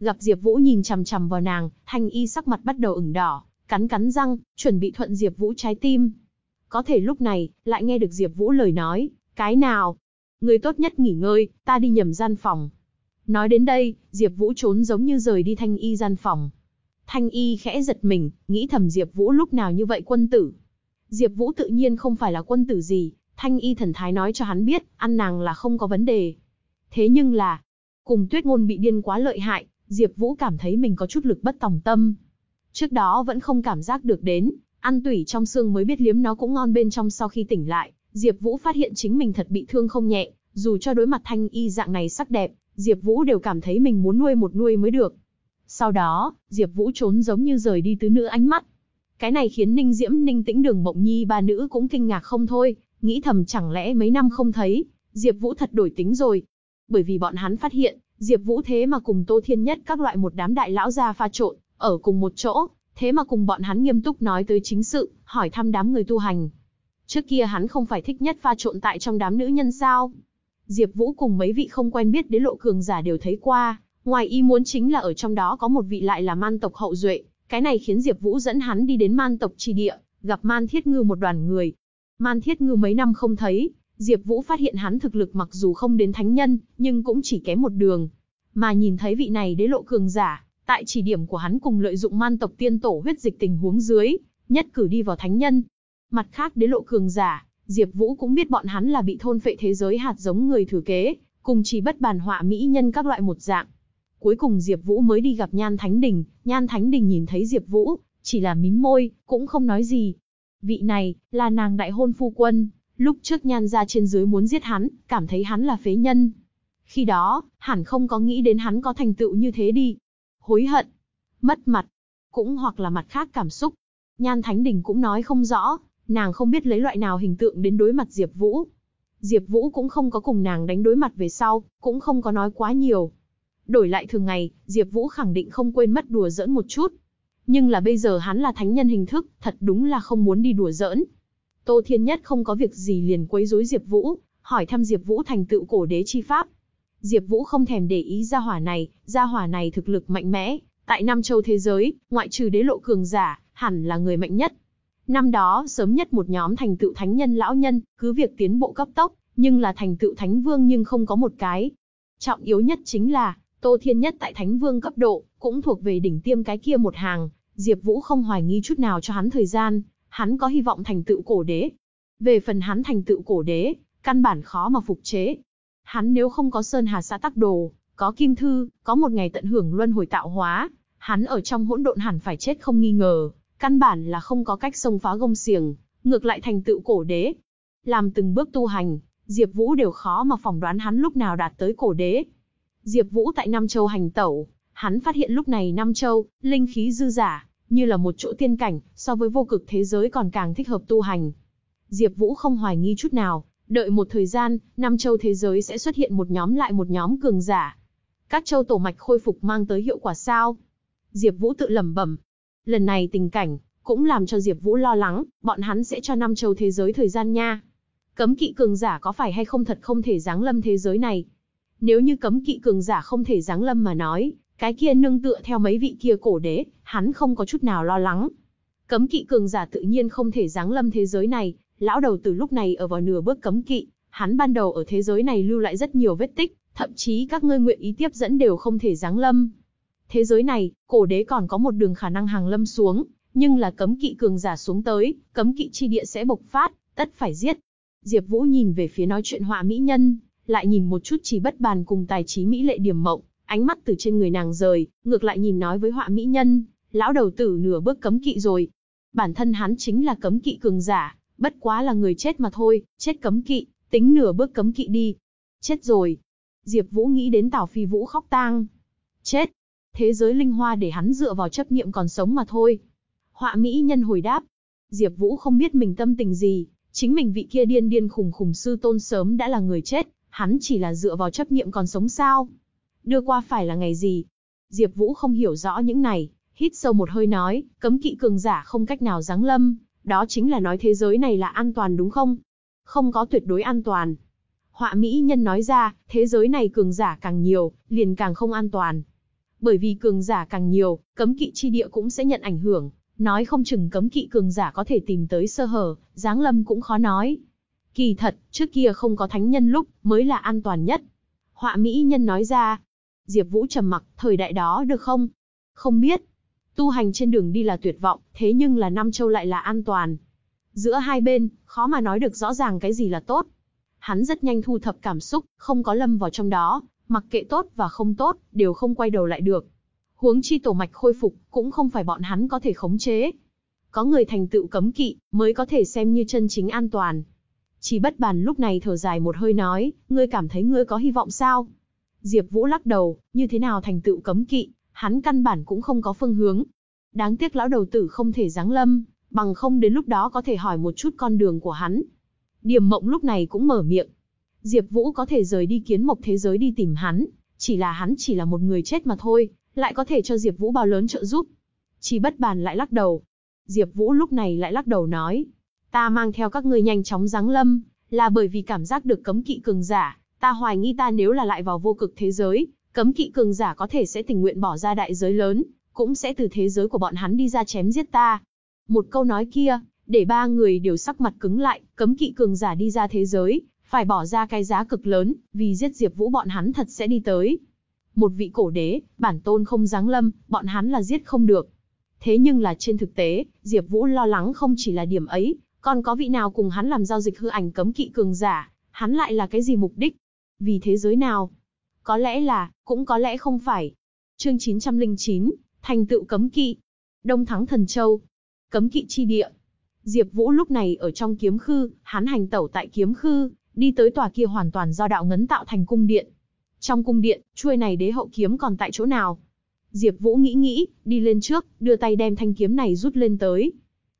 Gặp Diệp Vũ nhìn chằm chằm vào nàng, Thanh Y sắc mặt bắt đầu ửng đỏ, cắn cắn răng, chuẩn bị thuận Diệp Vũ trái tim. Có thể lúc này, lại nghe được Diệp Vũ lời nói, "Cái nào? Ngươi tốt nhất nghỉ ngơi, ta đi nhầm gian phòng." Nói đến đây, Diệp Vũ trốn giống như rời đi Thanh Y gian phòng. Thanh Y khẽ giật mình, nghĩ thầm Diệp Vũ lúc nào như vậy quân tử. Diệp Vũ tự nhiên không phải là quân tử gì, Thanh Y thần thái nói cho hắn biết, ăn nàng là không có vấn đề. Thế nhưng là, cùng Tuyết Ngôn bị điên quá lợi hại, Diệp Vũ cảm thấy mình có chút lực bất tòng tâm. Trước đó vẫn không cảm giác được đến, ăn tủy trong xương mới biết liếm nó cũng ngon bên trong sau khi tỉnh lại, Diệp Vũ phát hiện chính mình thật bị thương không nhẹ, dù cho đối mặt Thanh Y dạng này sắc đẹp, Diệp Vũ đều cảm thấy mình muốn nuôi một nuôi mới được. Sau đó, Diệp Vũ trốn giống như rời đi tứ nữ ánh mắt. Cái này khiến Ninh Diễm, Ninh Tĩnh Đường Mộng Nhi ba nữ cũng kinh ngạc không thôi, nghĩ thầm chẳng lẽ mấy năm không thấy, Diệp Vũ thật đổi tính rồi. Bởi vì bọn hắn phát hiện, Diệp Vũ thế mà cùng Tô Thiên Nhất các loại một đám đại lão gia pha trộn, ở cùng một chỗ, thế mà cùng bọn hắn nghiêm túc nói tới chính sự, hỏi thăm đám người tu hành. Trước kia hắn không phải thích nhất pha trộn tại trong đám nữ nhân sao? Diệp Vũ cùng mấy vị không quen biết đế lộ cường giả đều thấy qua, ngoài ý muốn chính là ở trong đó có một vị lại là man tộc hậu duệ, cái này khiến Diệp Vũ dẫn hắn đi đến man tộc chi địa, gặp Man Thiết Ngư một đoàn người. Man Thiết Ngư mấy năm không thấy, Diệp Vũ phát hiện hắn thực lực mặc dù không đến thánh nhân, nhưng cũng chỉ kém một đường. Mà nhìn thấy vị này đế lộ cường giả, tại chỉ điểm của hắn cùng lợi dụng man tộc tiên tổ huyết dịch tình huống dưới, nhất cử đi vào thánh nhân. Mặt khác đế lộ cường giả, Diệp Vũ cũng biết bọn hắn là bị thôn phệ thế giới hạt giống người thừa kế, cùng chỉ bất bàn họa mỹ nhân các loại một dạng. Cuối cùng Diệp Vũ mới đi gặp Nhan Thánh Đình, Nhan Thánh Đình nhìn thấy Diệp Vũ, chỉ là mím môi, cũng không nói gì. Vị này, là nàng đại hôn phu quân, lúc trước Nhan gia trên dưới muốn giết hắn, cảm thấy hắn là phế nhân. Khi đó, hẳn không có nghĩ đến hắn có thành tựu như thế đi. Hối hận, mất mặt, cũng hoặc là mặt khác cảm xúc. Nhan Thánh Đình cũng nói không rõ, nàng không biết lấy loại nào hình tượng đến đối mặt Diệp Vũ. Diệp Vũ cũng không có cùng nàng đánh đối mặt về sau, cũng không có nói quá nhiều. Đổi lại thường ngày, Diệp Vũ khẳng định không quên mất đùa giỡn một chút. Nhưng là bây giờ hắn là thánh nhân hình thức, thật đúng là không muốn đi đùa giỡn. Tô Thiên Nhất không có việc gì liền quấy rối Diệp Vũ, hỏi thăm Diệp Vũ thành tựu cổ đế chi pháp. Diệp Vũ không thèm để ý gia hỏa này, gia hỏa này thực lực mạnh mẽ, tại Nam Châu thế giới, ngoại trừ đế lộ cường giả, hẳn là người mạnh nhất. Năm đó, sớm nhất một nhóm thành tựu thánh nhân lão nhân, cứ việc tiến bộ cấp tốc, nhưng là thành tựu thánh vương nhưng không có một cái. Trọng yếu nhất chính là, Tô Thiên Nhất tại thánh vương cấp độ, cũng thuộc về đỉnh tiêm cái kia một hàng, Diệp Vũ không hoài nghi chút nào cho hắn thời gian, hắn có hy vọng thành tựu cổ đế. Về phần hắn thành tựu cổ đế, căn bản khó mà phục chế. Hắn nếu không có Sơn Hà xã tắc đồ, có kim thư, có một ngày tận hưởng luân hồi tạo hóa, hắn ở trong hỗn độn hẳn phải chết không nghi ngờ, căn bản là không có cách xông phá gông xiềng, ngược lại thành tựu cổ đế. Làm từng bước tu hành, Diệp Vũ đều khó mà phỏng đoán hắn lúc nào đạt tới cổ đế. Diệp Vũ tại Nam Châu hành tẩu, hắn phát hiện lúc này Nam Châu, linh khí dư giả, như là một chỗ tiên cảnh, so với vô cực thế giới còn càng thích hợp tu hành. Diệp Vũ không hoài nghi chút nào, đợi một thời gian, Nam Châu thế giới sẽ xuất hiện một nhóm lại một nhóm cường giả. Các châu tổ mạch khôi phục mang tới hiệu quả sao? Diệp Vũ tự lẩm bẩm. Lần này tình cảnh cũng làm cho Diệp Vũ lo lắng, bọn hắn sẽ cho Nam Châu thế giới thời gian nha. Cấm kỵ cường giả có phải hay không thật không thể giáng lâm thế giới này? Nếu như cấm kỵ cường giả không thể giáng lâm mà nói, cái kia nương tựa theo mấy vị kia cổ đế, hắn không có chút nào lo lắng. Cấm kỵ cường giả tự nhiên không thể giáng lâm thế giới này, lão đầu từ lúc này ở vào nửa bước cấm kỵ, hắn ban đầu ở thế giới này lưu lại rất nhiều vết tích, thậm chí các ngươi nguyện ý tiếp dẫn đều không thể giáng lâm. Thế giới này, cổ đế còn có một đường khả năng hàng lâm xuống, nhưng là cấm kỵ cường giả xuống tới, cấm kỵ chi địa sẽ bộc phát, tất phải giết. Diệp Vũ nhìn về phía nói chuyện họa mỹ nhân, lại nhìn một chút chỉ bất bàn cùng tài trí mỹ lệ điểm mộng, ánh mắt từ trên người nàng rời, ngược lại nhìn nói với họa mỹ nhân, lão đầu tử nửa bước cấm kỵ rồi. Bản thân hắn chính là cấm kỵ cường giả, bất quá là người chết mà thôi, chết cấm kỵ, tính nửa bước cấm kỵ đi. Chết rồi. Diệp Vũ nghĩ đến Tào Phi Vũ khóc tang. Chết. Thế giới linh hoa để hắn dựa vào chấp niệm còn sống mà thôi. Họa mỹ nhân hồi đáp. Diệp Vũ không biết mình tâm tình gì, chính mình vị kia điên điên khùng khùng sư tôn sớm đã là người chết, hắn chỉ là dựa vào chấp niệm còn sống sao? Đưa qua phải là ngày gì? Diệp Vũ không hiểu rõ những này, hít sâu một hơi nói, cấm kỵ cường giả không cách nào giáng lâm, đó chính là nói thế giới này là an toàn đúng không? Không có tuyệt đối an toàn. Họa mỹ nhân nói ra, thế giới này cường giả càng nhiều, liền càng không an toàn. Bởi vì cường giả càng nhiều, cấm kỵ chi địa cũng sẽ nhận ảnh hưởng, nói không chừng cấm kỵ cường giả có thể tìm tới sơ hở, giáng lâm cũng khó nói. Kỳ thật, trước kia không có thánh nhân lúc, mới là an toàn nhất. Họa mỹ nhân nói ra. Diệp Vũ trầm mặc, thời đại đó được không? Không biết. Tu hành trên đường đi là tuyệt vọng, thế nhưng là Nam Châu lại là an toàn. Giữa hai bên, khó mà nói được rõ ràng cái gì là tốt. Hắn rất nhanh thu thập cảm xúc, không có lâm vào trong đó, mặc kệ tốt và không tốt, đều không quay đầu lại được. Huống chi tổ mạch khôi phục, cũng không phải bọn hắn có thể khống chế. Có người thành tựu cấm kỵ, mới có thể xem như chân chính an toàn. Chỉ bất bàn lúc này thở dài một hơi nói, ngươi cảm thấy ngươi có hy vọng sao? Diệp Vũ lắc đầu, như thế nào thành tựu cấm kỵ, hắn căn bản cũng không có phương hướng. Đáng tiếc lão đầu tử không thể giáng lâm, bằng không đến lúc đó có thể hỏi một chút con đường của hắn. Điềm mộng lúc này cũng mở miệng. Diệp Vũ có thể rời đi kiến mộc thế giới đi tìm hắn, chỉ là hắn chỉ là một người chết mà thôi, lại có thể cho Diệp Vũ bao lớn trợ giúp. Chỉ bất bàn lại lắc đầu. Diệp Vũ lúc này lại lắc đầu nói, ta mang theo các ngươi nhanh chóng giáng lâm, là bởi vì cảm giác được cấm kỵ cường giả, ta hoài nghi ta nếu là lại vào vô cực thế giới, cấm kỵ cường giả có thể sẽ tình nguyện bỏ ra đại giới lớn, cũng sẽ từ thế giới của bọn hắn đi ra chém giết ta. Một câu nói kia, để ba người đều sắc mặt cứng lại, cấm kỵ cường giả đi ra thế giới, phải bỏ ra cái giá cực lớn, vì giết Diệp Vũ bọn hắn thật sẽ đi tới. Một vị cổ đế, bản tôn không giáng lâm, bọn hắn là giết không được. Thế nhưng là trên thực tế, Diệp Vũ lo lắng không chỉ là điểm ấy, còn có vị nào cùng hắn làm giao dịch hư ảnh cấm kỵ cường giả, hắn lại là cái gì mục đích? Vì thế giới nào? Có lẽ là, cũng có lẽ không phải. Chương 909, thành tựu cấm kỵ. Đông thắng thần châu. Cấm kỵ chi địa. Diệp Vũ lúc này ở trong kiếm khư, hắn hành tẩu tại kiếm khư, đi tới tòa kia hoàn toàn do đạo ngấn tạo thành cung điện. Trong cung điện, chuôi này đế hậu kiếm còn tại chỗ nào? Diệp Vũ nghĩ nghĩ, đi lên trước, đưa tay đem thanh kiếm này rút lên tới.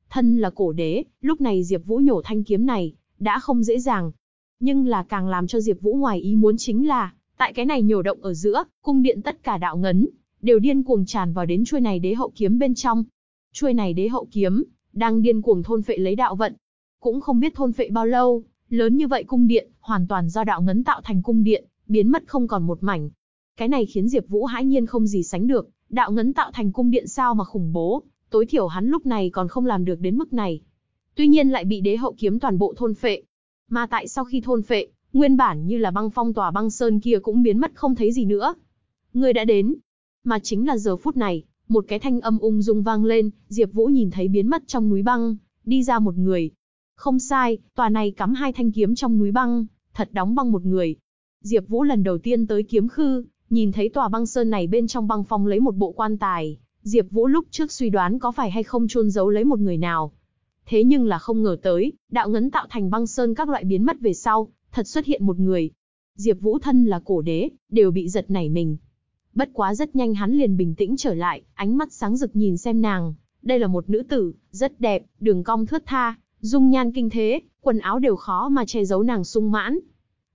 Thân là cổ đế, lúc này Diệp Vũ nhổ thanh kiếm này, đã không dễ dàng. Nhưng là càng làm cho Diệp Vũ ngoài ý muốn chính là, tại cái này nhổ động ở giữa, cung điện tất cả đạo ngấn đều điên cuồng tràn vào đến chuôi này đế hậu kiếm bên trong. Chuôi này đế hậu kiếm đang điên cuồng thôn phệ lấy đạo vận. Cũng không biết thôn phệ bao lâu, lớn như vậy cung điện, hoàn toàn do đạo ngấn tạo thành cung điện, biến mất không còn một mảnh. Cái này khiến Diệp Vũ hãi nhiên không gì sánh được, đạo ngấn tạo thành cung điện sao mà khủng bố, tối thiểu hắn lúc này còn không làm được đến mức này. Tuy nhiên lại bị đế hậu kiếm toàn bộ thôn phệ. Mà tại sau khi thôn phệ, nguyên bản như là băng phong tòa băng sơn kia cũng biến mất không thấy gì nữa. Người đã đến. Mà chính là giờ phút này, một cái thanh âm ung dung vang lên, Diệp Vũ nhìn thấy biến mất trong núi băng, đi ra một người. Không sai, tòa này cắm hai thanh kiếm trong núi băng, thật đóng băng một người. Diệp Vũ lần đầu tiên tới kiếm khư, nhìn thấy tòa băng sơn này bên trong băng phong lấy một bộ quan tài, Diệp Vũ lúc trước suy đoán có phải hay không chôn giấu lấy một người nào. Thế nhưng là không ngờ tới, đạo ngấn tạo thành băng sơn các loại biến mất về sau, thật xuất hiện một người. Diệp Vũ thân là cổ đế, đều bị giật nảy mình. Bất quá rất nhanh hắn liền bình tĩnh trở lại, ánh mắt sáng rực nhìn xem nàng, đây là một nữ tử, rất đẹp, đường cong thướt tha, dung nhan kinh thế, quần áo đều khó mà che giấu nàng sung mãn.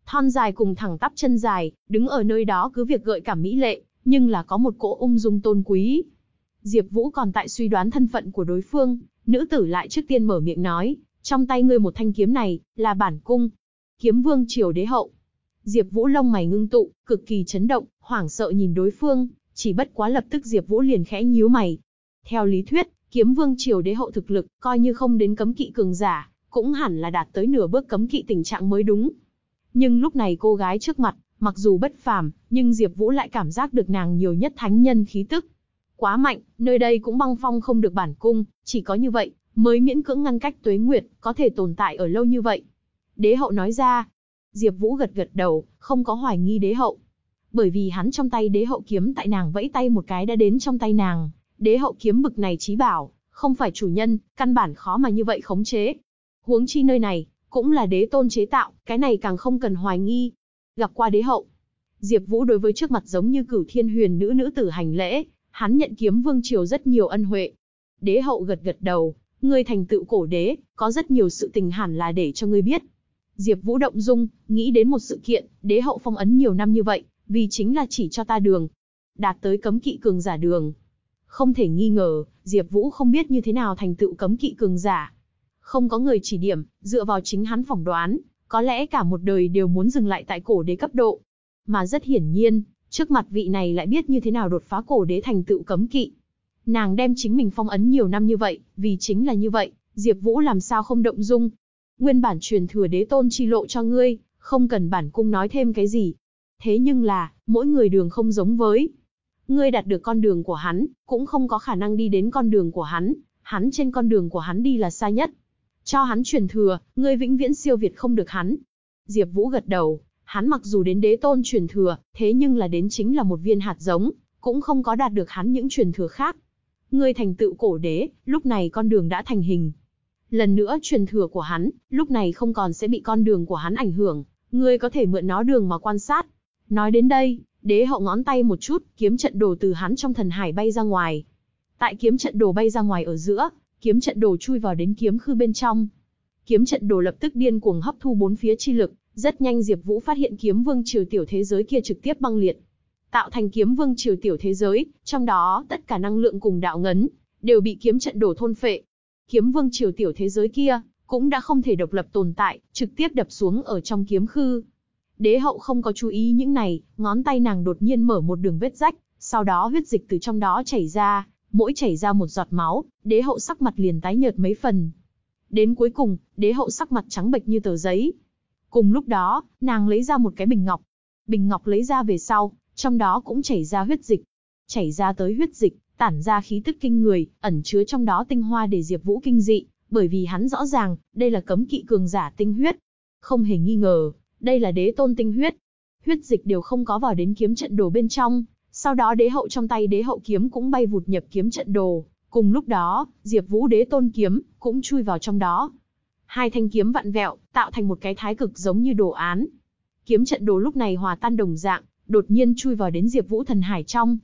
Thon dài cùng thẳng tắp chân dài, đứng ở nơi đó cứ việc gợi cảm mỹ lệ, nhưng là có một cỗ ung dung tôn quý. Diệp Vũ còn tại suy đoán thân phận của đối phương, nữ tử lại trước tiên mở miệng nói, trong tay ngươi một thanh kiếm này, là bản cung. Kiếm vương triều đế hậu. Diệp Vũ lông mày ngưng tụ, cực kỳ chấn động, hoảng sợ nhìn đối phương, chỉ bất quá lập tức Diệp Vũ liền khẽ nhíu mày. Theo lý thuyết, kiếm vương triều đế hậu thực lực, coi như không đến cấm kỵ cường giả, cũng hẳn là đạt tới nửa bước cấm kỵ tình trạng mới đúng. Nhưng lúc này cô gái trước mặt, mặc dù bất phàm, nhưng Diệp Vũ lại cảm giác được nàng nhiều nhất thánh nhân khí tức. Quá mạnh, nơi đây cũng băng phong không được bản cung, chỉ có như vậy, mới miễn cưỡng ngăn cách tuế nguyệt, có thể tồn tại ở lâu như vậy. Đế hậu nói ra. Diệp Vũ gật gật đầu, không có hoài nghi đế hậu. Bởi vì hắn trong tay đế hậu kiếm tại nàng vẫy tay một cái đã đến trong tay nàng. Đế hậu kiếm bực này chí bảo, không phải chủ nhân, căn bản khó mà như vậy khống chế. Huống chi nơi này, cũng là đế tôn chế tạo, cái này càng không cần hoài nghi. Gặp qua đế hậu, Diệp Vũ đối với trước mặt giống như cửu thiên huyền nữ nữ tử hành lễ, hắn nhận kiếm vương triều rất nhiều ân huệ. Đế hậu gật gật đầu, ngươi thành tựu cổ đế, có rất nhiều sự tình hẳn là để cho ngươi biết. Diệp Vũ động dung, nghĩ đến một sự kiện, đế hậu phong ấn nhiều năm như vậy, vì chính là chỉ cho ta đường. Đạt tới cấm kỵ cường giả đường. Không thể nghi ngờ, Diệp Vũ không biết như thế nào thành tựu cấm kỵ cường giả. Không có người chỉ điểm, dựa vào chính hắn phỏng đoán, có lẽ cả một đời đều muốn dừng lại tại cổ đế cấp độ. Mà rất hiển nhiên, trước mặt vị này lại biết như thế nào đột phá cổ đế thành tựu cấm kỵ. Nàng đem chính mình phong ấn nhiều năm như vậy, vì chính là như vậy, Diệp Vũ làm sao không động dung. Nguyên bản truyền thừa đế tôn chi lộ cho ngươi, không cần bản cung nói thêm cái gì. Thế nhưng là, mỗi người đường không giống với. Ngươi đạt được con đường của hắn, cũng không có khả năng đi đến con đường của hắn, hắn trên con đường của hắn đi là xa nhất. Cho hắn truyền thừa, ngươi vĩnh viễn siêu việt không được hắn. Diệp Vũ gật đầu, hắn mặc dù đến đế tôn truyền thừa, thế nhưng là đến chính là một viên hạt giống, cũng không có đạt được hắn những truyền thừa khác. Ngươi thành tựu cổ đế, lúc này con đường đã thành hình. Lần nữa truyền thừa của hắn, lúc này không còn sẽ bị con đường của hắn ảnh hưởng, ngươi có thể mượn nó đường mà quan sát. Nói đến đây, đế hậu ngón tay một chút, kiếm trận đồ từ hắn trong thần hải bay ra ngoài. Tại kiếm trận đồ bay ra ngoài ở giữa, kiếm trận đồ chui vào đến kiếm khư bên trong. Kiếm trận đồ lập tức điên cuồng hấp thu bốn phía chi lực, rất nhanh Diệp Vũ phát hiện kiếm vương triều tiểu thế giới kia trực tiếp băng liệt, tạo thành kiếm vương triều tiểu thế giới, trong đó tất cả năng lượng cùng đạo ngấn đều bị kiếm trận đổ thôn phệ. Kiếm vương triều tiểu thế giới kia cũng đã không thể độc lập tồn tại, trực tiếp đập xuống ở trong kiếm khư. Đế hậu không có chú ý những này, ngón tay nàng đột nhiên mở một đường vết rách, sau đó huyết dịch từ trong đó chảy ra, mỗi chảy ra một giọt máu, đế hậu sắc mặt liền tái nhợt mấy phần. Đến cuối cùng, đế hậu sắc mặt trắng bệch như tờ giấy. Cùng lúc đó, nàng lấy ra một cái bình ngọc. Bình ngọc lấy ra về sau, trong đó cũng chảy ra huyết dịch. Chảy ra tới huyết dịch, tản ra khí tức kinh người, ẩn chứa trong đó tinh hoa để Diệp Vũ kinh dị, bởi vì hắn rõ ràng, đây là cấm kỵ cường giả tinh huyết. Không hề nghi ngờ, đây là đế tôn tinh huyết. Huyết dịch đều không có vào đến kiếm trận đồ bên trong, sau đó đế hậu trong tay đế hậu kiếm cũng bay vụt nhập kiếm trận đồ, cùng lúc đó, Diệp Vũ đế tôn kiếm cũng chui vào trong đó. Hai thanh kiếm vặn vẹo, tạo thành một cái thái cực giống như đồ án. Kiếm trận đồ lúc này hòa tan đồng dạng, đột nhiên chui vào đến Diệp Vũ thần hải trong.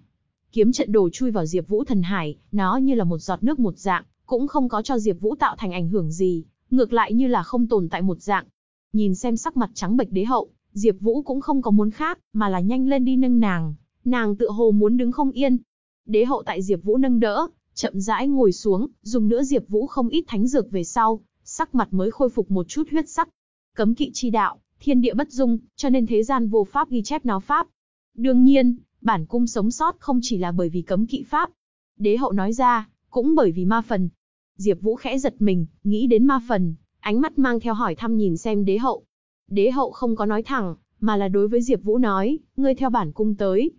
Kiếm trận đồ chui vào Diệp Vũ thần hải, nó như là một giọt nước một dạng, cũng không có cho Diệp Vũ tạo thành ảnh hưởng gì, ngược lại như là không tồn tại một dạng. Nhìn xem sắc mặt trắng bệch đế hậu, Diệp Vũ cũng không có muốn khác, mà là nhanh lên đi nâng nàng. Nàng tựa hồ muốn đứng không yên. Đế hậu tại Diệp Vũ nâng đỡ, chậm rãi ngồi xuống, dùng nữa Diệp Vũ không ít thánh dược về sau, sắc mặt mới khôi phục một chút huyết sắc. Cấm kỵ chi đạo, thiên địa bất dung, cho nên thế gian vô pháp ghi chép nó pháp. Đương nhiên, bản cung sống sót không chỉ là bởi vì cấm kỵ pháp. Đế hậu nói ra, cũng bởi vì ma phần. Diệp Vũ khẽ giật mình, nghĩ đến ma phần, ánh mắt mang theo hỏi thăm nhìn xem đế hậu. Đế hậu không có nói thẳng, mà là đối với Diệp Vũ nói, ngươi theo bản cung tới.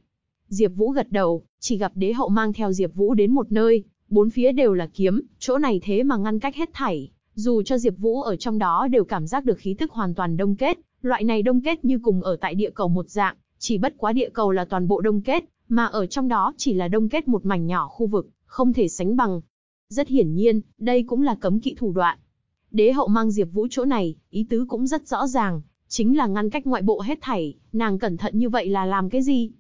Diệp Vũ gật đầu, chỉ gặp đế hậu mang theo Diệp Vũ đến một nơi, bốn phía đều là kiếm, chỗ này thế mà ngăn cách hết thảy, dù cho Diệp Vũ ở trong đó đều cảm giác được khí tức hoàn toàn đông kết, loại này đông kết như cùng ở tại địa cầu một dạng, chỉ bất quá địa cầu là toàn bộ đông kết, mà ở trong đó chỉ là đông kết một mảnh nhỏ khu vực, không thể sánh bằng. Rất hiển nhiên, đây cũng là cấm kỵ thủ đoạn. Đế hậu mang Diệp Vũ chỗ này, ý tứ cũng rất rõ ràng, chính là ngăn cách ngoại bộ hết thảy, nàng cẩn thận như vậy là làm cái gì?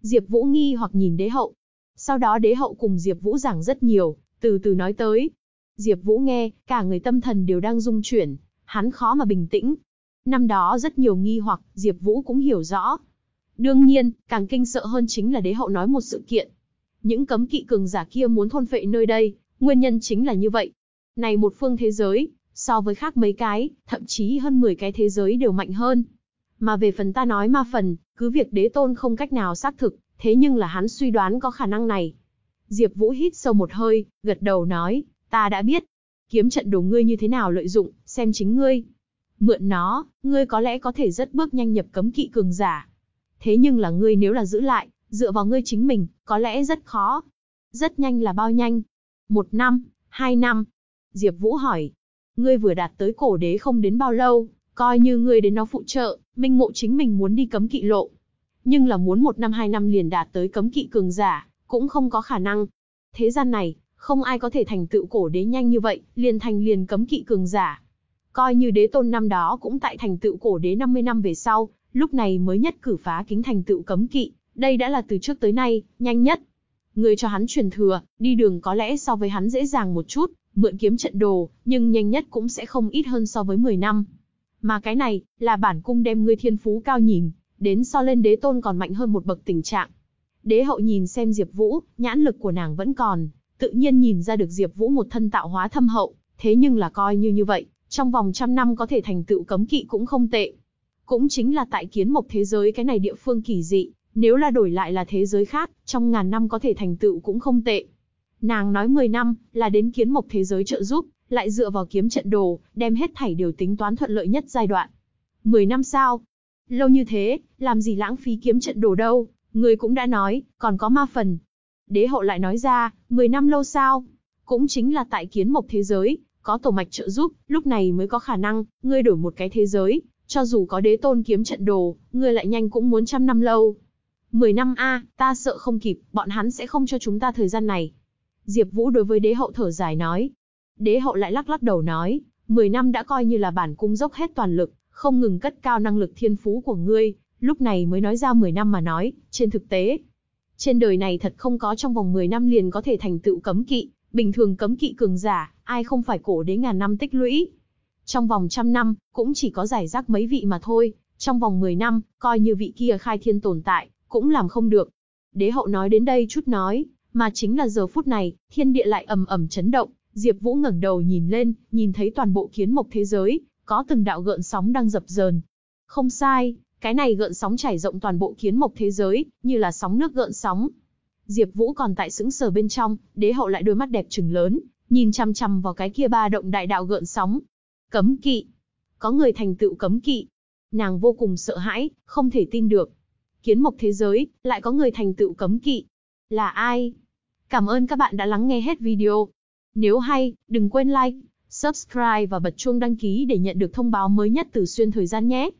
Diệp Vũ nghi hoặc nhìn đế hậu. Sau đó đế hậu cùng Diệp Vũ giảng rất nhiều, từ từ nói tới. Diệp Vũ nghe, cả người tâm thần đều đang rung chuyển, hắn khó mà bình tĩnh. Năm đó rất nhiều nghi hoặc, Diệp Vũ cũng hiểu rõ. Đương nhiên, càng kinh sợ hơn chính là đế hậu nói một sự kiện. Những cấm kỵ cường giả kia muốn thôn phệ nơi đây, nguyên nhân chính là như vậy. Này một phương thế giới, so với khác mấy cái, thậm chí hơn 10 cái thế giới đều mạnh hơn. Mà về phần ta nói ma phần, cứ việc đế tôn không cách nào xác thực, thế nhưng là hắn suy đoán có khả năng này. Diệp Vũ hít sâu một hơi, gật đầu nói, ta đã biết. Kiếm trận đồ ngươi như thế nào lợi dụng, xem chính ngươi. Mượn nó, ngươi có lẽ có thể rất bước nhanh nhập cấm kỵ cường giả. Thế nhưng là ngươi nếu là giữ lại, dựa vào ngươi chính mình, có lẽ rất khó. Rất nhanh là bao nhanh? Một năm, hai năm. Diệp Vũ hỏi. Ngươi vừa đạt tới cổ đế không đến bao lâu, coi như ngươi đến nó phụ trợ, minh ngộ chính mình muốn đi cấm kỵ lộ. Nhưng là muốn một năm hai năm liền đạt tới cấm kỵ cường giả, cũng không có khả năng. Thế gian này, không ai có thể thành tựu cổ đế nhanh như vậy, liền thành liền cấm kỵ cường giả. Coi như đế tôn năm đó cũng tại thành tựu cổ đế 50 năm về sau, lúc này mới nhất cử phá kính thành tựu cấm kỵ, đây đã là từ trước tới nay, nhanh nhất. Người cho hắn truyền thừa, đi đường có lẽ so với hắn dễ dàng một chút, mượn kiếm trận đồ, nhưng nhanh nhất cũng sẽ không ít hơn so với 10 năm. Mà cái này, là bản cung đem ngươi thiên phú cao nhìn, đến so lên đế tôn còn mạnh hơn một bậc tình trạng. Đế hậu nhìn xem Diệp Vũ, nhãn lực của nàng vẫn còn, tự nhiên nhìn ra được Diệp Vũ một thân tạo hóa thâm hậu, thế nhưng là coi như như vậy, trong vòng trăm năm có thể thành tựu cấm kỵ cũng không tệ. Cũng chính là tại kiến mộc thế giới cái này địa phương kỳ dị, nếu là đổi lại là thế giới khác, trong ngàn năm có thể thành tựu cũng không tệ. Nàng nói 10 năm, là đến kiến mộc thế giới trợ giúp, lại dựa vào kiếm trận đồ, đem hết thảy đều tính toán thuận lợi nhất giai đoạn. 10 năm sao? Lâu như thế, làm gì lãng phí kiếm trận đồ đâu, người cũng đã nói, còn có ma phần. Đế hậu lại nói ra, 10 năm lâu sao? Cũng chính là tại kiến mộc thế giới, có tổ mạch trợ giúp, lúc này mới có khả năng, ngươi đổi một cái thế giới, cho dù có đế tôn kiếm trận đồ, ngươi lại nhanh cũng muốn trăm năm lâu. 10 năm a, ta sợ không kịp, bọn hắn sẽ không cho chúng ta thời gian này. Diệp Vũ đối với đế hậu thở dài nói. Đế hậu lại lắc lắc đầu nói, 10 năm đã coi như là bản cung dốc hết toàn lực, không ngừng cất cao năng lực thiên phú của ngươi, lúc này mới nói ra 10 năm mà nói, trên thực tế. Trên đời này thật không có trong vòng 10 năm liền có thể thành tựu cấm kỵ, bình thường cấm kỵ cường giả, ai không phải cổ đế ngàn năm tích lũy. Trong vòng trăm năm, cũng chỉ có giải rác mấy vị mà thôi, trong vòng 10 năm, coi như vị kia khai thiên tồn tại, cũng làm không được. Đế hậu nói đến đây chút nói, mà chính là giờ phút này, thiên địa lại ầm ầm chấn động, Diệp Vũ ngẩng đầu nhìn lên, nhìn thấy toàn bộ kiến mộc thế giới, có từng đạo gợn sóng đang dập dờn. Không sai, cái này gợn sóng trải rộng toàn bộ kiến mộc thế giới, như là sóng nước gợn sóng. Diệp Vũ còn tại sững sờ bên trong, đế hậu lại đôi mắt đẹp trừng lớn, nhìn chằm chằm vào cái kia ba động đại đạo gợn sóng. Cấm kỵ. Có người thành tựu cấm kỵ. Nàng vô cùng sợ hãi, không thể tin được. Kiến mộc thế giới, lại có người thành tựu cấm kỵ. Là ai? Cảm ơn các bạn đã lắng nghe hết video. Nếu hay, đừng quên like, subscribe và bật chuông đăng ký để nhận được thông báo mới nhất từ xuyên thời gian nhé.